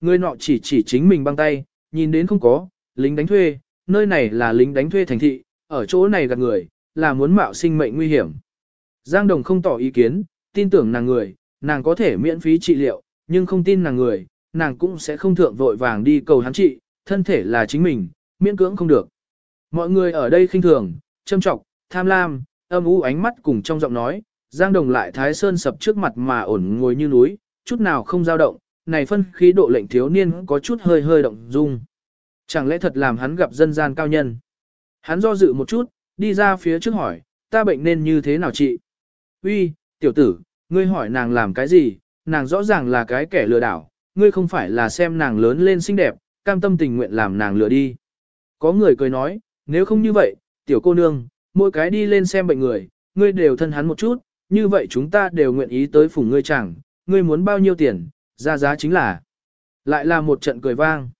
Người nọ chỉ chỉ chính mình băng tay, nhìn đến không có, lính đánh thuê, nơi này là lính đánh thuê thành thị, ở chỗ này gặp người, là muốn mạo sinh mệnh nguy hiểm. Giang Đồng không tỏ ý kiến, tin tưởng nàng người, nàng có thể miễn phí trị liệu, nhưng không tin nàng người, nàng cũng sẽ không thượng vội vàng đi cầu hắn trị, thân thể là chính mình, miễn cưỡng không được. Mọi người ở đây khinh thường, châm trọng, tham lam, âm u ánh mắt cùng trong giọng nói, Giang Đồng lại thái sơn sập trước mặt mà ổn ngồi như núi, chút nào không dao động, này phân khí độ lệnh thiếu niên có chút hơi hơi động dung. Chẳng lẽ thật làm hắn gặp dân gian cao nhân? Hắn do dự một chút, đi ra phía trước hỏi, ta bệnh nên như thế nào chị? Uy, tiểu tử, ngươi hỏi nàng làm cái gì? Nàng rõ ràng là cái kẻ lừa đảo, ngươi không phải là xem nàng lớn lên xinh đẹp, cam tâm tình nguyện làm nàng lừa đi. Có người cười nói, nếu không như vậy, tiểu cô nương, mỗi cái đi lên xem bệnh người, ngươi đều thân hắn một chút, như vậy chúng ta đều nguyện ý tới phủ ngươi chẳng, ngươi muốn bao nhiêu tiền, ra giá chính là. Lại là một trận cười vang.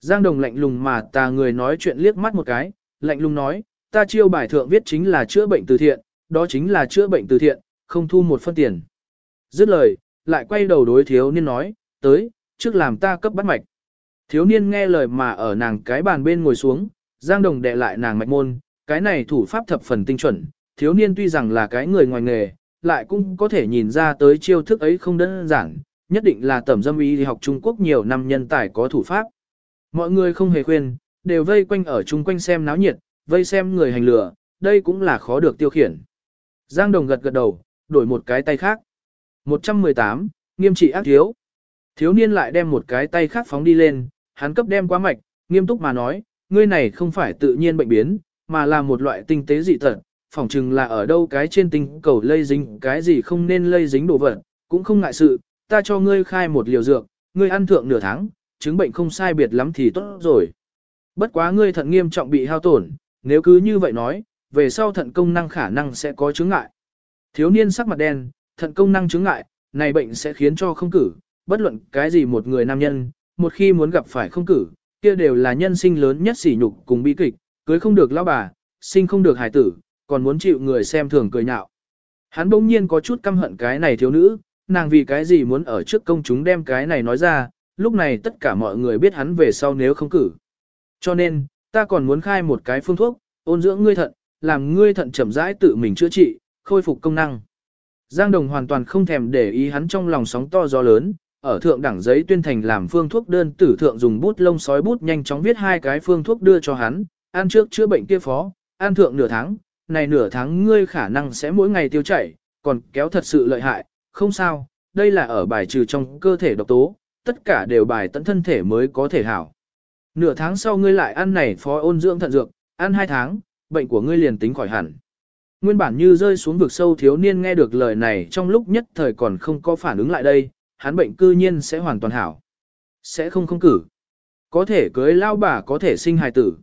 Giang Đồng lạnh lùng mà tà người nói chuyện liếc mắt một cái, lạnh lùng nói, ta chiêu bài thượng viết chính là chữa bệnh từ thiện, đó chính là chữa bệnh từ thiện, không thu một phân tiền. Dứt lời, lại quay đầu đối thiếu niên nói, tới, trước làm ta cấp bắt mạch. Thiếu niên nghe lời mà ở nàng cái bàn bên ngồi xuống, Giang Đồng đệ lại nàng mạch môn, cái này thủ pháp thập phần tinh chuẩn, thiếu niên tuy rằng là cái người ngoài nghề, lại cũng có thể nhìn ra tới chiêu thức ấy không đơn giản, nhất định là tẩm dâm y học Trung Quốc nhiều năm nhân tài có thủ pháp. Mọi người không hề khuyên, đều vây quanh ở chung quanh xem náo nhiệt, vây xem người hành lửa, đây cũng là khó được tiêu khiển. Giang Đồng gật gật đầu, đổi một cái tay khác. 118, nghiêm trị ác thiếu. Thiếu niên lại đem một cái tay khác phóng đi lên, hắn cấp đem quá mạch, nghiêm túc mà nói, ngươi này không phải tự nhiên bệnh biến, mà là một loại tinh tế dị tật, phỏng chừng là ở đâu cái trên tinh cầu lây dính cái gì không nên lây dính đồ vật, cũng không ngại sự, ta cho ngươi khai một liều dược, ngươi ăn thượng nửa tháng, chứng bệnh không sai biệt lắm thì tốt rồi. Bất quá ngươi thận nghiêm trọng bị hao tổn, nếu cứ như vậy nói, về sau thận công năng khả năng sẽ có chứng ngại. Thiếu niên sắc mặt đen, thận công năng chứng ngại, này bệnh sẽ khiến cho không cử, bất luận cái gì một người nam nhân, một khi muốn gặp phải không cử, kia đều là nhân sinh lớn nhất sỉ nhục cùng bi kịch, cưới không được lão bà, sinh không được hài tử, còn muốn chịu người xem thường cười nhạo. Hắn bỗng nhiên có chút căm hận cái này thiếu nữ, nàng vì cái gì muốn ở trước công chúng đem cái này nói ra, lúc này tất cả mọi người biết hắn về sau nếu không cử. Cho nên, ta còn muốn khai một cái phương thuốc, ôn dưỡng ngươi thận, làm ngươi thận chậm rãi tự mình chữa trị, khôi phục công năng. Giang Đồng hoàn toàn không thèm để ý hắn trong lòng sóng to gió lớn, ở thượng đẳng giấy tuyên thành làm phương thuốc đơn tử thượng dùng bút lông sói bút nhanh chóng viết hai cái phương thuốc đưa cho hắn, ăn trước chữa bệnh kia phó, ăn thượng nửa tháng, này nửa tháng ngươi khả năng sẽ mỗi ngày tiêu chảy, còn kéo thật sự lợi hại, không sao, đây là ở bài trừ trong cơ thể độc tố, tất cả đều bài tận thân thể mới có thể hảo. Nửa tháng sau ngươi lại ăn này phó ôn dưỡng thận dược, ăn hai tháng, bệnh của ngươi liền tính khỏi hẳn. Nguyên bản như rơi xuống vực sâu thiếu niên nghe được lời này trong lúc nhất thời còn không có phản ứng lại đây, hắn bệnh cư nhiên sẽ hoàn toàn hảo. Sẽ không không cử. Có thể cưới lao bà có thể sinh hài tử.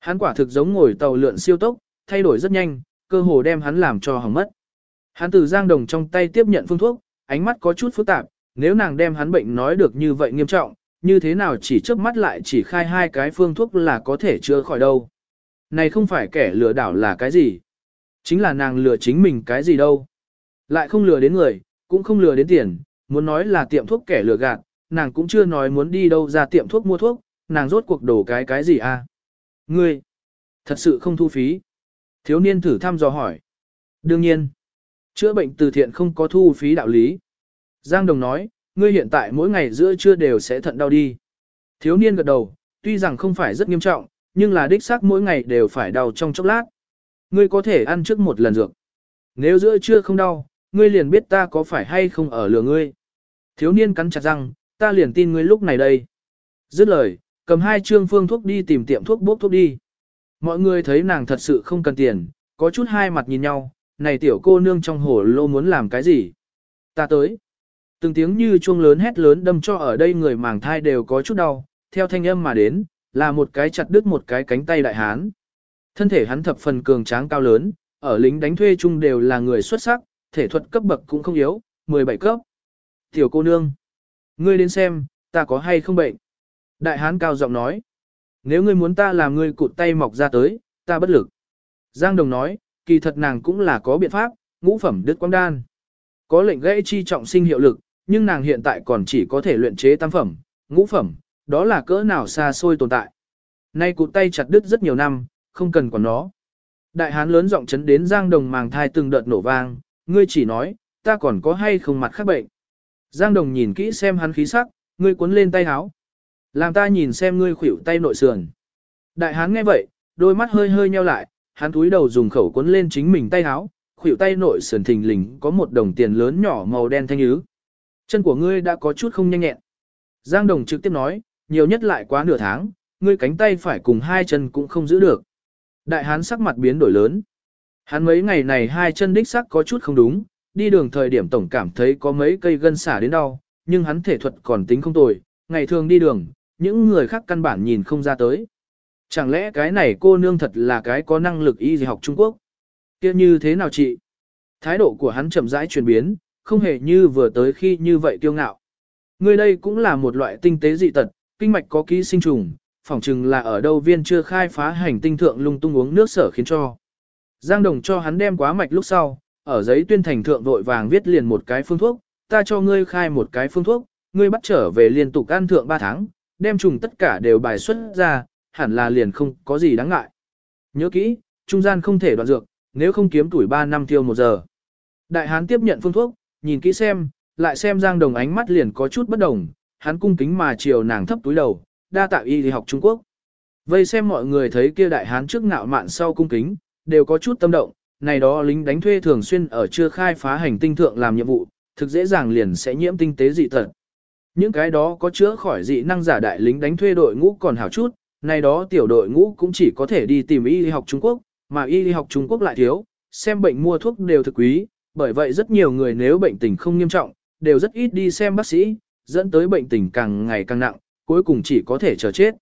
Hắn quả thực giống ngồi tàu lượn siêu tốc, thay đổi rất nhanh, cơ hồ đem hắn làm cho hỏng mất. Hắn từ Giang Đồng trong tay tiếp nhận phương thuốc, ánh mắt có chút phức tạp, nếu nàng đem hắn bệnh nói được như vậy nghiêm trọng, như thế nào chỉ trước mắt lại chỉ khai hai cái phương thuốc là có thể chữa khỏi đâu. Này không phải kẻ lừa đảo là cái gì? Chính là nàng lừa chính mình cái gì đâu. Lại không lừa đến người, cũng không lừa đến tiền, muốn nói là tiệm thuốc kẻ lừa gạt, nàng cũng chưa nói muốn đi đâu ra tiệm thuốc mua thuốc, nàng rốt cuộc đổ cái cái gì à? Ngươi, thật sự không thu phí. Thiếu niên thử thăm dò hỏi. Đương nhiên, chữa bệnh từ thiện không có thu phí đạo lý. Giang Đồng nói, ngươi hiện tại mỗi ngày giữa trưa đều sẽ thận đau đi. Thiếu niên gật đầu, tuy rằng không phải rất nghiêm trọng, nhưng là đích xác mỗi ngày đều phải đau trong chốc lát. Ngươi có thể ăn trước một lần dược. Nếu giữa trưa không đau, ngươi liền biết ta có phải hay không ở lừa ngươi. Thiếu niên cắn chặt răng, ta liền tin ngươi lúc này đây. Dứt lời, cầm hai trương phương thuốc đi tìm tiệm thuốc bốc thuốc đi. Mọi người thấy nàng thật sự không cần tiền, có chút hai mặt nhìn nhau, này tiểu cô nương trong hồ lô muốn làm cái gì? Ta tới. Từng tiếng như chuông lớn hét lớn đâm cho ở đây người màng thai đều có chút đau, theo thanh âm mà đến, là một cái chặt đứt một cái cánh tay đại hán. Thân thể hắn thập phần cường tráng cao lớn, ở lính đánh thuê chung đều là người xuất sắc, thể thuật cấp bậc cũng không yếu, 17 cấp. Tiểu cô nương, ngươi đến xem, ta có hay không bệnh. Đại hán cao giọng nói, nếu ngươi muốn ta làm ngươi cụt tay mọc ra tới, ta bất lực. Giang Đồng nói, kỳ thật nàng cũng là có biện pháp, ngũ phẩm đứt quang đan. Có lệnh gãy chi trọng sinh hiệu lực, nhưng nàng hiện tại còn chỉ có thể luyện chế tam phẩm, ngũ phẩm, đó là cỡ nào xa xôi tồn tại. Nay cụt tay chặt đứt rất nhiều năm, không cần còn nó. Đại hán lớn giọng chấn đến Giang Đồng màng thai từng đợt nổ vang, ngươi chỉ nói, ta còn có hay không mặt khác bệnh. Giang Đồng nhìn kỹ xem hắn khí sắc, ngươi cuốn lên tay háo. Làm ta nhìn xem ngươi khuỷu tay nội sườn. Đại hán nghe vậy, đôi mắt hơi hơi nheo lại, hắn túi đầu dùng khẩu cuốn lên chính mình tay háo, khuỷu tay nội sườn thình lình có một đồng tiền lớn nhỏ màu đen thanh nhứ. Chân của ngươi đã có chút không nhanh nhẹn. Giang Đồng trực tiếp nói, nhiều nhất lại quá nửa tháng, ngươi cánh tay phải cùng hai chân cũng không giữ được. Đại hán sắc mặt biến đổi lớn. Hắn mấy ngày này hai chân đích sắc có chút không đúng, đi đường thời điểm tổng cảm thấy có mấy cây gân xả đến đau, nhưng hắn thể thuật còn tính không tồi, ngày thường đi đường, những người khác căn bản nhìn không ra tới. Chẳng lẽ cái này cô nương thật là cái có năng lực y gì học Trung Quốc? kia như thế nào chị? Thái độ của hắn chậm rãi chuyển biến, không hề như vừa tới khi như vậy kiêu ngạo. Người đây cũng là một loại tinh tế dị tật, kinh mạch có ký sinh trùng, phỏng chừng là ở đâu viên chưa khai phá hành tinh thượng lung tung uống nước sở khiến cho. Giang Đồng cho hắn đem quá mạch lúc sau, ở giấy tuyên thành thượng vội vàng viết liền một cái phương thuốc, ta cho ngươi khai một cái phương thuốc, ngươi bắt trở về liên tục ăn thượng 3 tháng, đem trùng tất cả đều bài xuất ra, hẳn là liền không có gì đáng ngại. Nhớ kỹ, trung gian không thể đoạn dược, nếu không kiếm tuổi 3 năm tiêu một giờ. Đại hán tiếp nhận phương thuốc, nhìn kỹ xem, lại xem Giang Đồng ánh mắt liền có chút bất đồng, hắn cung kính mà chiều nàng thấp túi đầu, đa tạo y thì học Trung Quốc. Vây xem mọi người thấy kia đại hán trước ngạo mạn sau cung kính, đều có chút tâm động, này đó lính đánh thuê thường xuyên ở chưa khai phá hành tinh thượng làm nhiệm vụ, thực dễ dàng liền sẽ nhiễm tinh tế dị tật. Những cái đó có chữa khỏi dị năng giả đại lính đánh thuê đội ngũ còn hảo chút, này đó tiểu đội ngũ cũng chỉ có thể đi tìm y học Trung Quốc, mà y học Trung Quốc lại thiếu, xem bệnh mua thuốc đều thực quý, bởi vậy rất nhiều người nếu bệnh tình không nghiêm trọng, đều rất ít đi xem bác sĩ, dẫn tới bệnh tình càng ngày càng nặng, cuối cùng chỉ có thể chờ chết.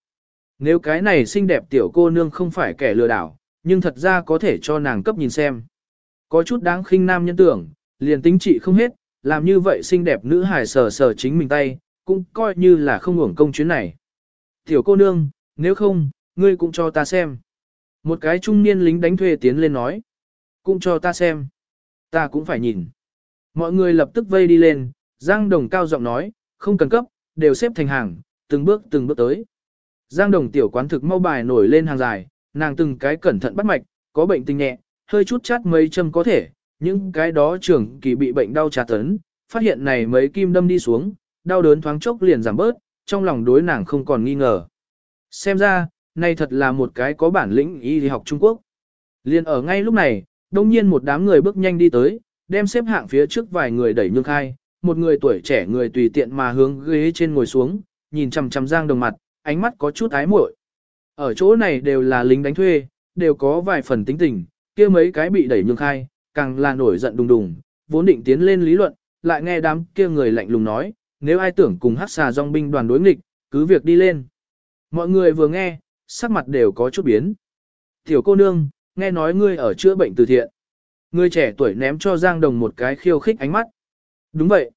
Nếu cái này xinh đẹp tiểu cô nương không phải kẻ lừa đảo, nhưng thật ra có thể cho nàng cấp nhìn xem. Có chút đáng khinh nam nhân tưởng, liền tính trị không hết, làm như vậy xinh đẹp nữ hài sờ sờ chính mình tay, cũng coi như là không hưởng công chuyến này. Tiểu cô nương, nếu không, ngươi cũng cho ta xem. Một cái trung niên lính đánh thuê tiến lên nói. Cũng cho ta xem. Ta cũng phải nhìn. Mọi người lập tức vây đi lên, Giang Đồng cao giọng nói, không cần cấp, đều xếp thành hàng, từng bước từng bước tới. Giang Đồng tiểu quán thực mau bài nổi lên hàng dài, nàng từng cái cẩn thận bắt mạch, có bệnh tình nhẹ, hơi chút chát mấy châm có thể, những cái đó trưởng kỳ bị bệnh đau trà tấn, phát hiện này mấy kim đâm đi xuống, đau đớn thoáng chốc liền giảm bớt, trong lòng đối nàng không còn nghi ngờ. Xem ra, này thật là một cái có bản lĩnh y học Trung Quốc. Liên ở ngay lúc này, đông nhiên một đám người bước nhanh đi tới, đem xếp hạng phía trước vài người đẩy nhương khai, một người tuổi trẻ người tùy tiện mà hướng ghế trên ngồi xuống, nhìn chằm chằm Giang Đồng mặt, ánh mắt có chút ái muội. Ở chỗ này đều là lính đánh thuê, đều có vài phần tính tình, kia mấy cái bị đẩy nhương khai, càng là nổi giận đùng đùng, vốn định tiến lên lý luận, lại nghe đám kia người lạnh lùng nói, nếu ai tưởng cùng hát xà dòng binh đoàn đối nghịch, cứ việc đi lên. Mọi người vừa nghe, sắc mặt đều có chút biến. Tiểu cô nương, nghe nói ngươi ở chữa bệnh từ thiện. Người trẻ tuổi ném cho Giang Đồng một cái khiêu khích ánh mắt. Đúng vậy.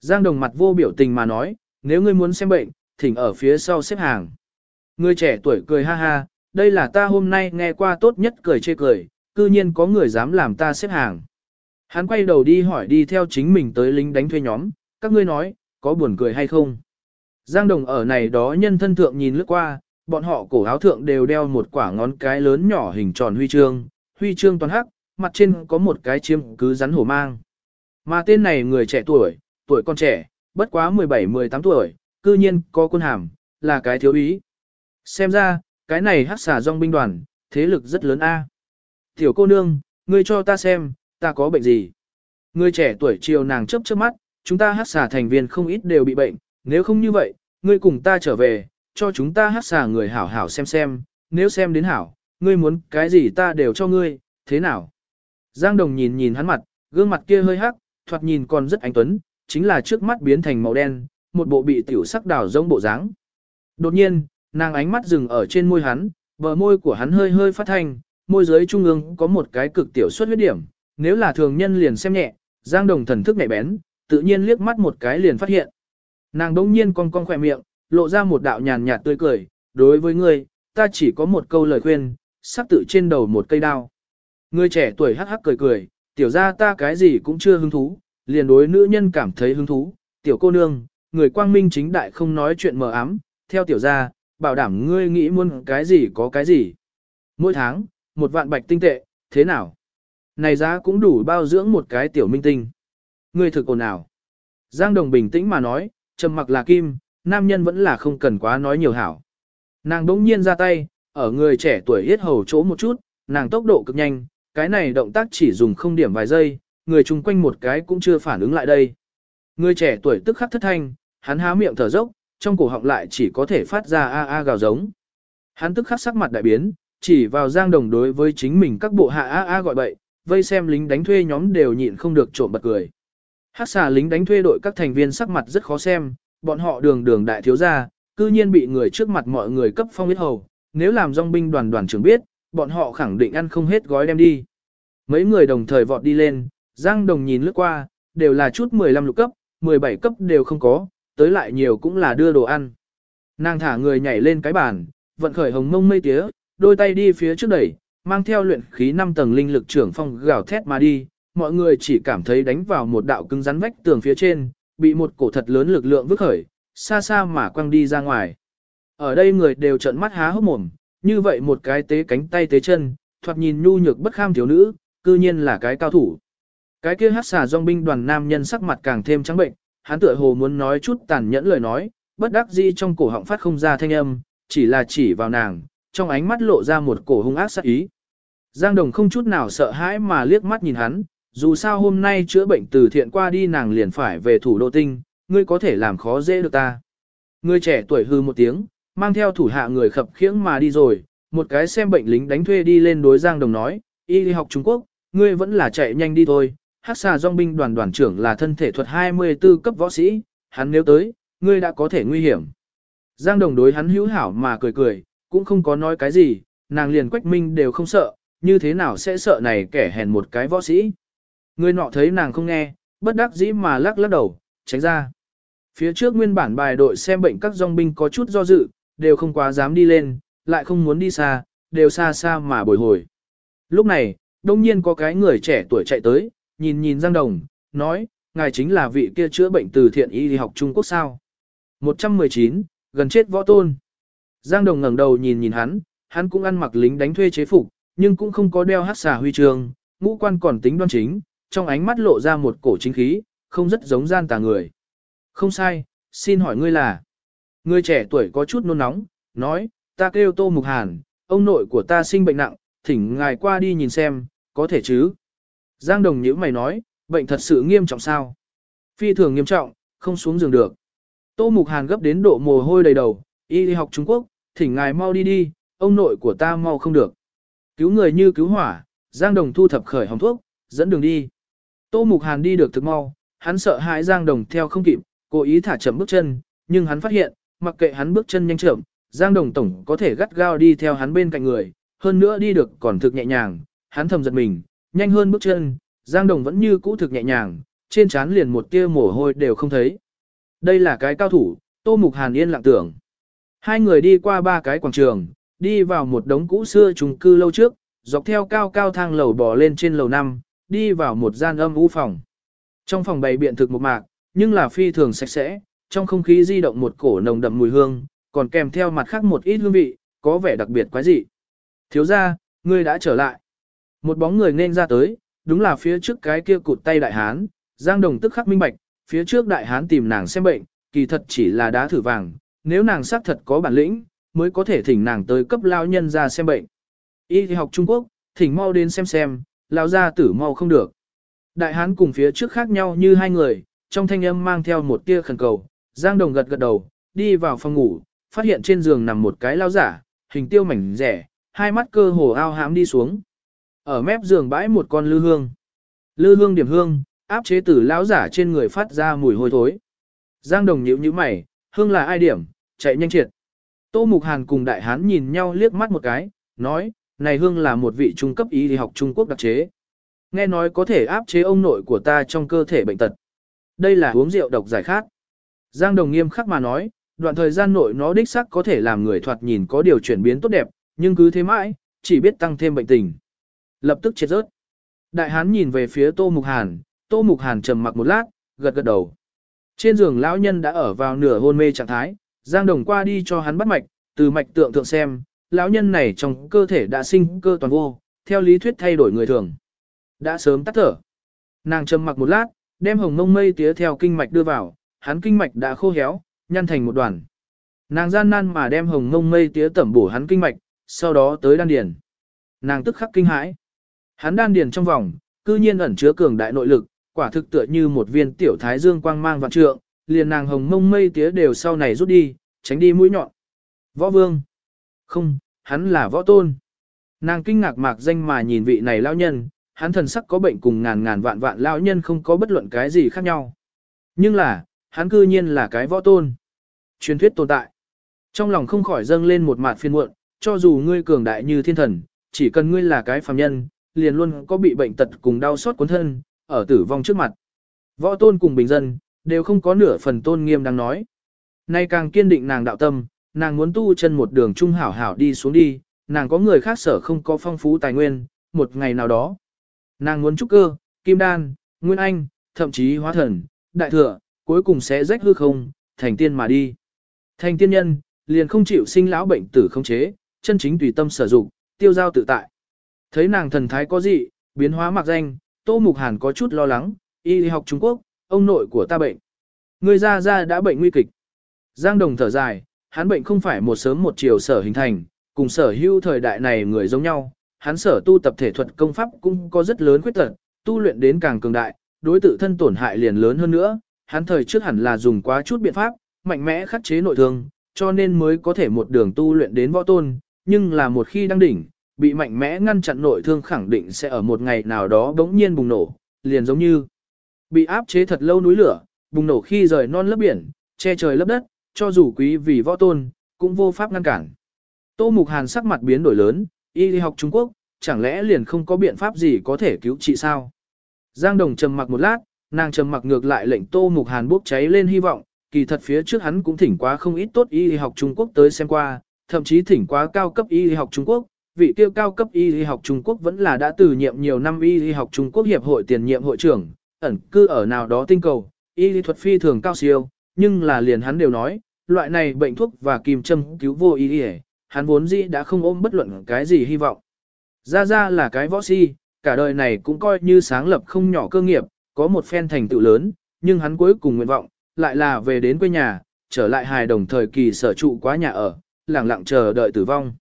Giang Đồng mặt vô biểu tình mà nói, nếu ngươi muốn xem bệnh, thỉnh ở phía sau xếp hàng. Người trẻ tuổi cười ha ha, đây là ta hôm nay nghe qua tốt nhất cười chê cười, cư nhiên có người dám làm ta xếp hàng. Hắn quay đầu đi hỏi đi theo chính mình tới lính đánh thuê nhóm, các ngươi nói, có buồn cười hay không? Giang Đồng ở này đó nhân thân thượng nhìn lướt qua, bọn họ cổ áo thượng đều đeo một quả ngón cái lớn nhỏ hình tròn huy chương, huy chương toàn hắc, mặt trên có một cái chiếm cứ rắn hổ mang. Mà tên này người trẻ tuổi, tuổi con trẻ, bất quá 17-18 tuổi, cư nhiên có quân hàm, là cái thiếu ý. Xem ra, cái này hắc xà dòng binh đoàn, thế lực rất lớn a. Tiểu cô nương, ngươi cho ta xem, ta có bệnh gì? Người trẻ tuổi chiều nàng chớp chớp mắt, chúng ta hắc xà thành viên không ít đều bị bệnh, nếu không như vậy, ngươi cùng ta trở về, cho chúng ta hát xà người hảo hảo xem xem, nếu xem đến hảo, ngươi muốn cái gì ta đều cho ngươi, thế nào? Giang Đồng nhìn nhìn hắn mặt, gương mặt kia hơi hắc, thoạt nhìn còn rất anh tuấn, chính là trước mắt biến thành màu đen, một bộ bị tiểu sắc đào rông bộ dáng. Đột nhiên, nàng ánh mắt dừng ở trên môi hắn, bờ môi của hắn hơi hơi phát thanh, môi dưới trung ương có một cái cực tiểu xuất huyết điểm, nếu là thường nhân liền xem nhẹ, Giang Đồng thần thức nhạy bén, tự nhiên liếc mắt một cái liền phát hiện. Nàng đống nhiên cong cong khỏe miệng, lộ ra một đạo nhàn nhạt tươi cười, đối với ngươi, ta chỉ có một câu lời khuyên, sắp tự trên đầu một cây đao. Người trẻ tuổi hắc hắc cười cười, tiểu ra ta cái gì cũng chưa hứng thú, liền đối nữ nhân cảm thấy hứng thú, tiểu cô nương, người quang minh chính đại không nói chuyện mờ ám, theo tiểu gia, bảo đảm ngươi nghĩ muốn cái gì có cái gì. Mỗi tháng, một vạn bạch tinh tệ, thế nào? Này giá cũng đủ bao dưỡng một cái tiểu minh tinh. Ngươi thực ổn nào? Giang Đồng bình tĩnh mà nói, trầm mặc là kim, nam nhân vẫn là không cần quá nói nhiều hảo. Nàng đỗng nhiên ra tay, ở người trẻ tuổi hết hầu chỗ một chút, nàng tốc độ cực nhanh, cái này động tác chỉ dùng không điểm vài giây, người chung quanh một cái cũng chưa phản ứng lại đây. Người trẻ tuổi tức khắc thất thanh, hắn há miệng thở dốc, trong cổ họng lại chỉ có thể phát ra a a gào giống. Hắn tức khắc sắc mặt đại biến, chỉ vào giang đồng đối với chính mình các bộ hạ a a gọi bậy, vây xem lính đánh thuê nhóm đều nhịn không được trộm bật cười. Hắc xà lính đánh thuê đội các thành viên sắc mặt rất khó xem, bọn họ đường đường đại thiếu gia, cư nhiên bị người trước mặt mọi người cấp phong huyết hầu, nếu làm dòng binh đoàn đoàn trưởng biết, bọn họ khẳng định ăn không hết gói đem đi. Mấy người đồng thời vọt đi lên, Giang Đồng nhìn lướt qua, đều là chút 15 lục cấp, 17 cấp đều không có, tới lại nhiều cũng là đưa đồ ăn. Nàng thả người nhảy lên cái bàn, vận khởi hồng mông mây tía, đôi tay đi phía trước đẩy, mang theo luyện khí 5 tầng linh lực trưởng phong gào thét mà đi, mọi người chỉ cảm thấy đánh vào một đạo cứng rắn vách tường phía trên, bị một cổ thật lớn lực lượng vứt khởi, xa xa mà quăng đi ra ngoài. Ở đây người đều trợn mắt há hốc mồm, như vậy một cái tế cánh tay tế chân, thoạt nhìn nhu nhược bất kham thiếu nữ, cư nhiên là cái cao thủ. Cái kia hát xà dòng binh đoàn nam nhân sắc mặt càng thêm trắng bệnh, hắn tựa hồ muốn nói chút tàn nhẫn lời nói, bất đắc dĩ trong cổ họng phát không ra thanh âm, chỉ là chỉ vào nàng, trong ánh mắt lộ ra một cổ hung ác sát ý. Giang Đồng không chút nào sợ hãi mà liếc mắt nhìn hắn, dù sao hôm nay chữa bệnh từ thiện qua đi nàng liền phải về thủ đô tinh, ngươi có thể làm khó dễ được ta. Ngươi trẻ tuổi hư một tiếng, mang theo thủ hạ người khập khiễng mà đi rồi, một cái xem bệnh lính đánh thuê đi lên đối Giang Đồng nói, y học Trung Quốc, ngươi vẫn là chạy nhanh đi thôi, hắc xà dòng binh đoàn đoàn trưởng là thân thể thuật 24 cấp võ sĩ, hắn nếu tới, ngươi đã có thể nguy hiểm. Giang Đồng đối hắn hữu hảo mà cười cười, cũng không có nói cái gì, nàng liền quách minh đều không sợ, như thế nào sẽ sợ này kẻ hèn một cái võ sĩ. Người nọ thấy nàng không nghe, bất đắc dĩ mà lắc lắc đầu, tránh ra. Phía trước nguyên bản bài đội xem bệnh các dòng binh có chút do dự, đều không quá dám đi lên, lại không muốn đi xa, đều xa xa mà bồi hồi. Lúc này, đông nhiên có cái người trẻ tuổi chạy tới, nhìn nhìn Giang Đồng, nói, ngài chính là vị kia chữa bệnh từ thiện y học Trung Quốc sao. 119, gần chết võ tôn. Giang Đồng ngẩng đầu nhìn nhìn hắn, hắn cũng ăn mặc lính đánh thuê chế phục, nhưng cũng không có đeo hắc xà huy trường, ngũ quan còn tính đoan chính, trong ánh mắt lộ ra một cổ chính khí, không rất giống gian tà người. Không sai, xin hỏi ngươi là. Người trẻ tuổi có chút nôn nóng, nói, ta kêu Tô Mục Hàn, ông nội của ta sinh bệnh nặng, thỉnh ngài qua đi nhìn xem, có thể chứ. Giang Đồng nhữ mày nói, bệnh thật sự nghiêm trọng sao? Phi thường nghiêm trọng, không xuống giường được. Tô Mục Hàn gấp đến độ mồ hôi đầy đầu, y đi học Trung Quốc, thỉnh ngài mau đi đi, ông nội của ta mau không được. Cứu người như cứu hỏa, Giang Đồng thu thập khởi hồng thuốc, dẫn đường đi. Tô Mục Hàn đi được thực mau, hắn sợ hãi Giang Đồng theo không kịp, cố ý thả chậm bước chân, nhưng hắn phát hiện, mặc kệ hắn bước chân nhanh chậm, Giang Đồng tổng có thể gắt gao đi theo hắn bên cạnh người, hơn nữa đi được còn thực nhẹ nhàng, hắn thầm giật mình, nhanh hơn bước chân, Giang Đồng vẫn như cũ thực nhẹ nhàng, trên trán liền một tia mồ hôi đều không thấy. Đây là cái cao thủ, Tô Mục Hàn yên lặng tưởng. Hai người đi qua ba cái quảng trường, đi vào một đống cũ xưa trùng cư lâu trước, dọc theo cao cao thang lầu bò lên trên lầu 5, đi vào một gian âm u phòng. Trong phòng bày biện thực một mạc, nhưng là phi thường sạch sẽ, trong không khí di động một cổ nồng đậm mùi hương, còn kèm theo mặt khác một ít hương vị, có vẻ đặc biệt quái dị. Thiếu ra, ngươi đã trở lại. Một bóng người nên ra tới, đúng là phía trước cái kia cụt tay đại hán, Giang Đồng tức khắc minh bạch, phía trước đại hán tìm nàng xem bệnh, kỳ thật chỉ là đá thử vàng, nếu nàng xác thật có bản lĩnh, mới có thể thỉnh nàng tới cấp lao nhân ra xem bệnh. Y học Trung Quốc, thỉnh mau đến xem xem, lão gia tử mau không được. Đại hán cùng phía trước khác nhau như hai người, trong thanh âm mang theo một tia khẩn cầu, Giang Đồng gật gật đầu, đi vào phòng ngủ, phát hiện trên giường nằm một cái lao giả, hình tiêu mảnh rẻ, hai mắt cơ hồ ao hãm đi xuống. Ở mép giường bãi một con lư hương. Lư hương điểm hương, áp chế tử lão giả trên người phát ra mùi hôi thối. Giang Đồng nhíu nhíu mày, hương là ai điểm, chạy nhanh triệt. Tô Mục Hàn cùng đại hán nhìn nhau liếc mắt một cái, nói, này hương là một vị trung cấp y học Trung Quốc đặc chế. Nghe nói có thể áp chế ông nội của ta trong cơ thể bệnh tật. Đây là uống rượu độc giải khát. Giang Đồng nghiêm khắc mà nói, đoạn thời gian nội nó đích sắc có thể làm người thoạt nhìn có điều chuyển biến tốt đẹp, nhưng cứ thế mãi, chỉ biết tăng thêm bệnh tình. Lập tức chết rớt. Đại hán nhìn về phía Tô Mục Hàn, Tô Mục Hàn trầm mặc một lát, gật gật đầu. Trên giường lão nhân đã ở vào nửa hôn mê trạng thái, Giang Đồng qua đi cho hắn bắt mạch, từ mạch tượng thượng xem, lão nhân này trong cơ thể đã sinh cơ toàn vô, theo lý thuyết thay đổi người thường. Đã sớm tắt thở. Nàng trầm mặc một lát, đem hồng mông mây tía theo kinh mạch đưa vào, hắn kinh mạch đã khô héo, nhăn thành một đoàn. Nàng gian nan mà đem hồng mông mây tía tẩm bổ hắn kinh mạch, sau đó tới đan điền. Nàng tức khắc kinh hãi. Hắn đan điền trong vòng, cư nhiên ẩn chứa cường đại nội lực, quả thực tựa như một viên tiểu thái dương quang mang vạn trượng, liền nàng hồng mông mây tía đều sau này rút đi, tránh đi mũi nhọn. Võ vương. Không, hắn là võ tôn. Nàng kinh ngạc mạc danh mà nhìn vị này lão nhân, hắn thần sắc có bệnh cùng ngàn ngàn vạn vạn lão nhân không có bất luận cái gì khác nhau. Nhưng là, hắn cư nhiên là cái võ tôn. Truyền thuyết tồn tại. Trong lòng không khỏi dâng lên một mạt phiên muộn, cho dù ngươi cường đại như thiên thần, chỉ cần ngươi là cái phàm nhân, liền luôn có bị bệnh tật cùng đau xót cuốn thân, ở tử vong trước mặt. Võ tôn cùng bình dân, đều không có nửa phần tôn nghiêm đang nói. Nay càng kiên định nàng đạo tâm, nàng muốn tu chân một đường trung hảo hảo đi xuống đi, nàng có người khác sở không có phong phú tài nguyên, một ngày nào đó. Nàng muốn trúc cơ, kim đan, nguyên anh, thậm chí hóa thần, đại thừa, cuối cùng sẽ rách hư không, thành tiên mà đi. Thành tiên nhân, liền không chịu sinh lão bệnh tử không chế, chân chính tùy tâm sở dụng, tiêu giao tự tại. Thấy nàng thần thái có gì, biến hóa mặc danh, Tô Mục Hàn có chút lo lắng, y học Trung Quốc, ông nội của ta bệnh. Người ra ra đã bệnh nguy kịch. Giang Đồng thở dài, hắn bệnh không phải một sớm một chiều sở hình thành, cùng sở hữu thời đại này người giống nhau, hắn sở tu tập thể thuật công pháp cũng có rất lớn khuyết tật, tu luyện đến càng cường đại, đối tự thân tổn hại liền lớn hơn nữa, hắn thời trước hẳn là dùng quá chút biện pháp, mạnh mẽ khắc chế nội thương, cho nên mới có thể một đường tu luyện đến võ tôn, nhưng là một khi đăng đỉnh, bị mạnh mẽ ngăn chặn nội thương khẳng định sẽ ở một ngày nào đó bỗng nhiên bùng nổ, liền giống như bị áp chế thật lâu núi lửa, bùng nổ khi rời non lấp biển, che trời lấp đất, cho dù quý vì võ tôn, cũng vô pháp ngăn cản. Tô Mục Hàn sắc mặt biến đổi lớn, y học Trung Quốc, chẳng lẽ liền không có biện pháp gì có thể cứu trị sao? Giang Đồng trầm mặc một lát, nàng trầm mặc ngược lại lệnh Tô Mục Hàn bốc cháy lên hy vọng, kỳ thật phía trước hắn cũng thỉnh quá không ít tốt y học Trung Quốc tới xem qua, thậm chí thỉnh quá cao cấp y học Trung Quốc, vị tiêu cao cấp y học Trung Quốc vẫn là đã từ nhiệm nhiều năm y học Trung Quốc hiệp hội tiền nhiệm hội trưởng, ẩn cư ở nào đó tinh cầu, y thuật phi thường cao siêu, nhưng là liền hắn đều nói, loại này bệnh thuốc và kim châm cứu vô ý y hắn vốn dĩ đã không ôm bất luận cái gì hy vọng. Ra ra là cái võ si, cả đời này cũng coi như sáng lập không nhỏ cơ nghiệp, có một phen thành tựu lớn, nhưng hắn cuối cùng nguyện vọng, lại là về đến quê nhà, trở lại hài đồng thời kỳ sở trụ quá nhà ở, lặng lặng chờ đợi tử vong.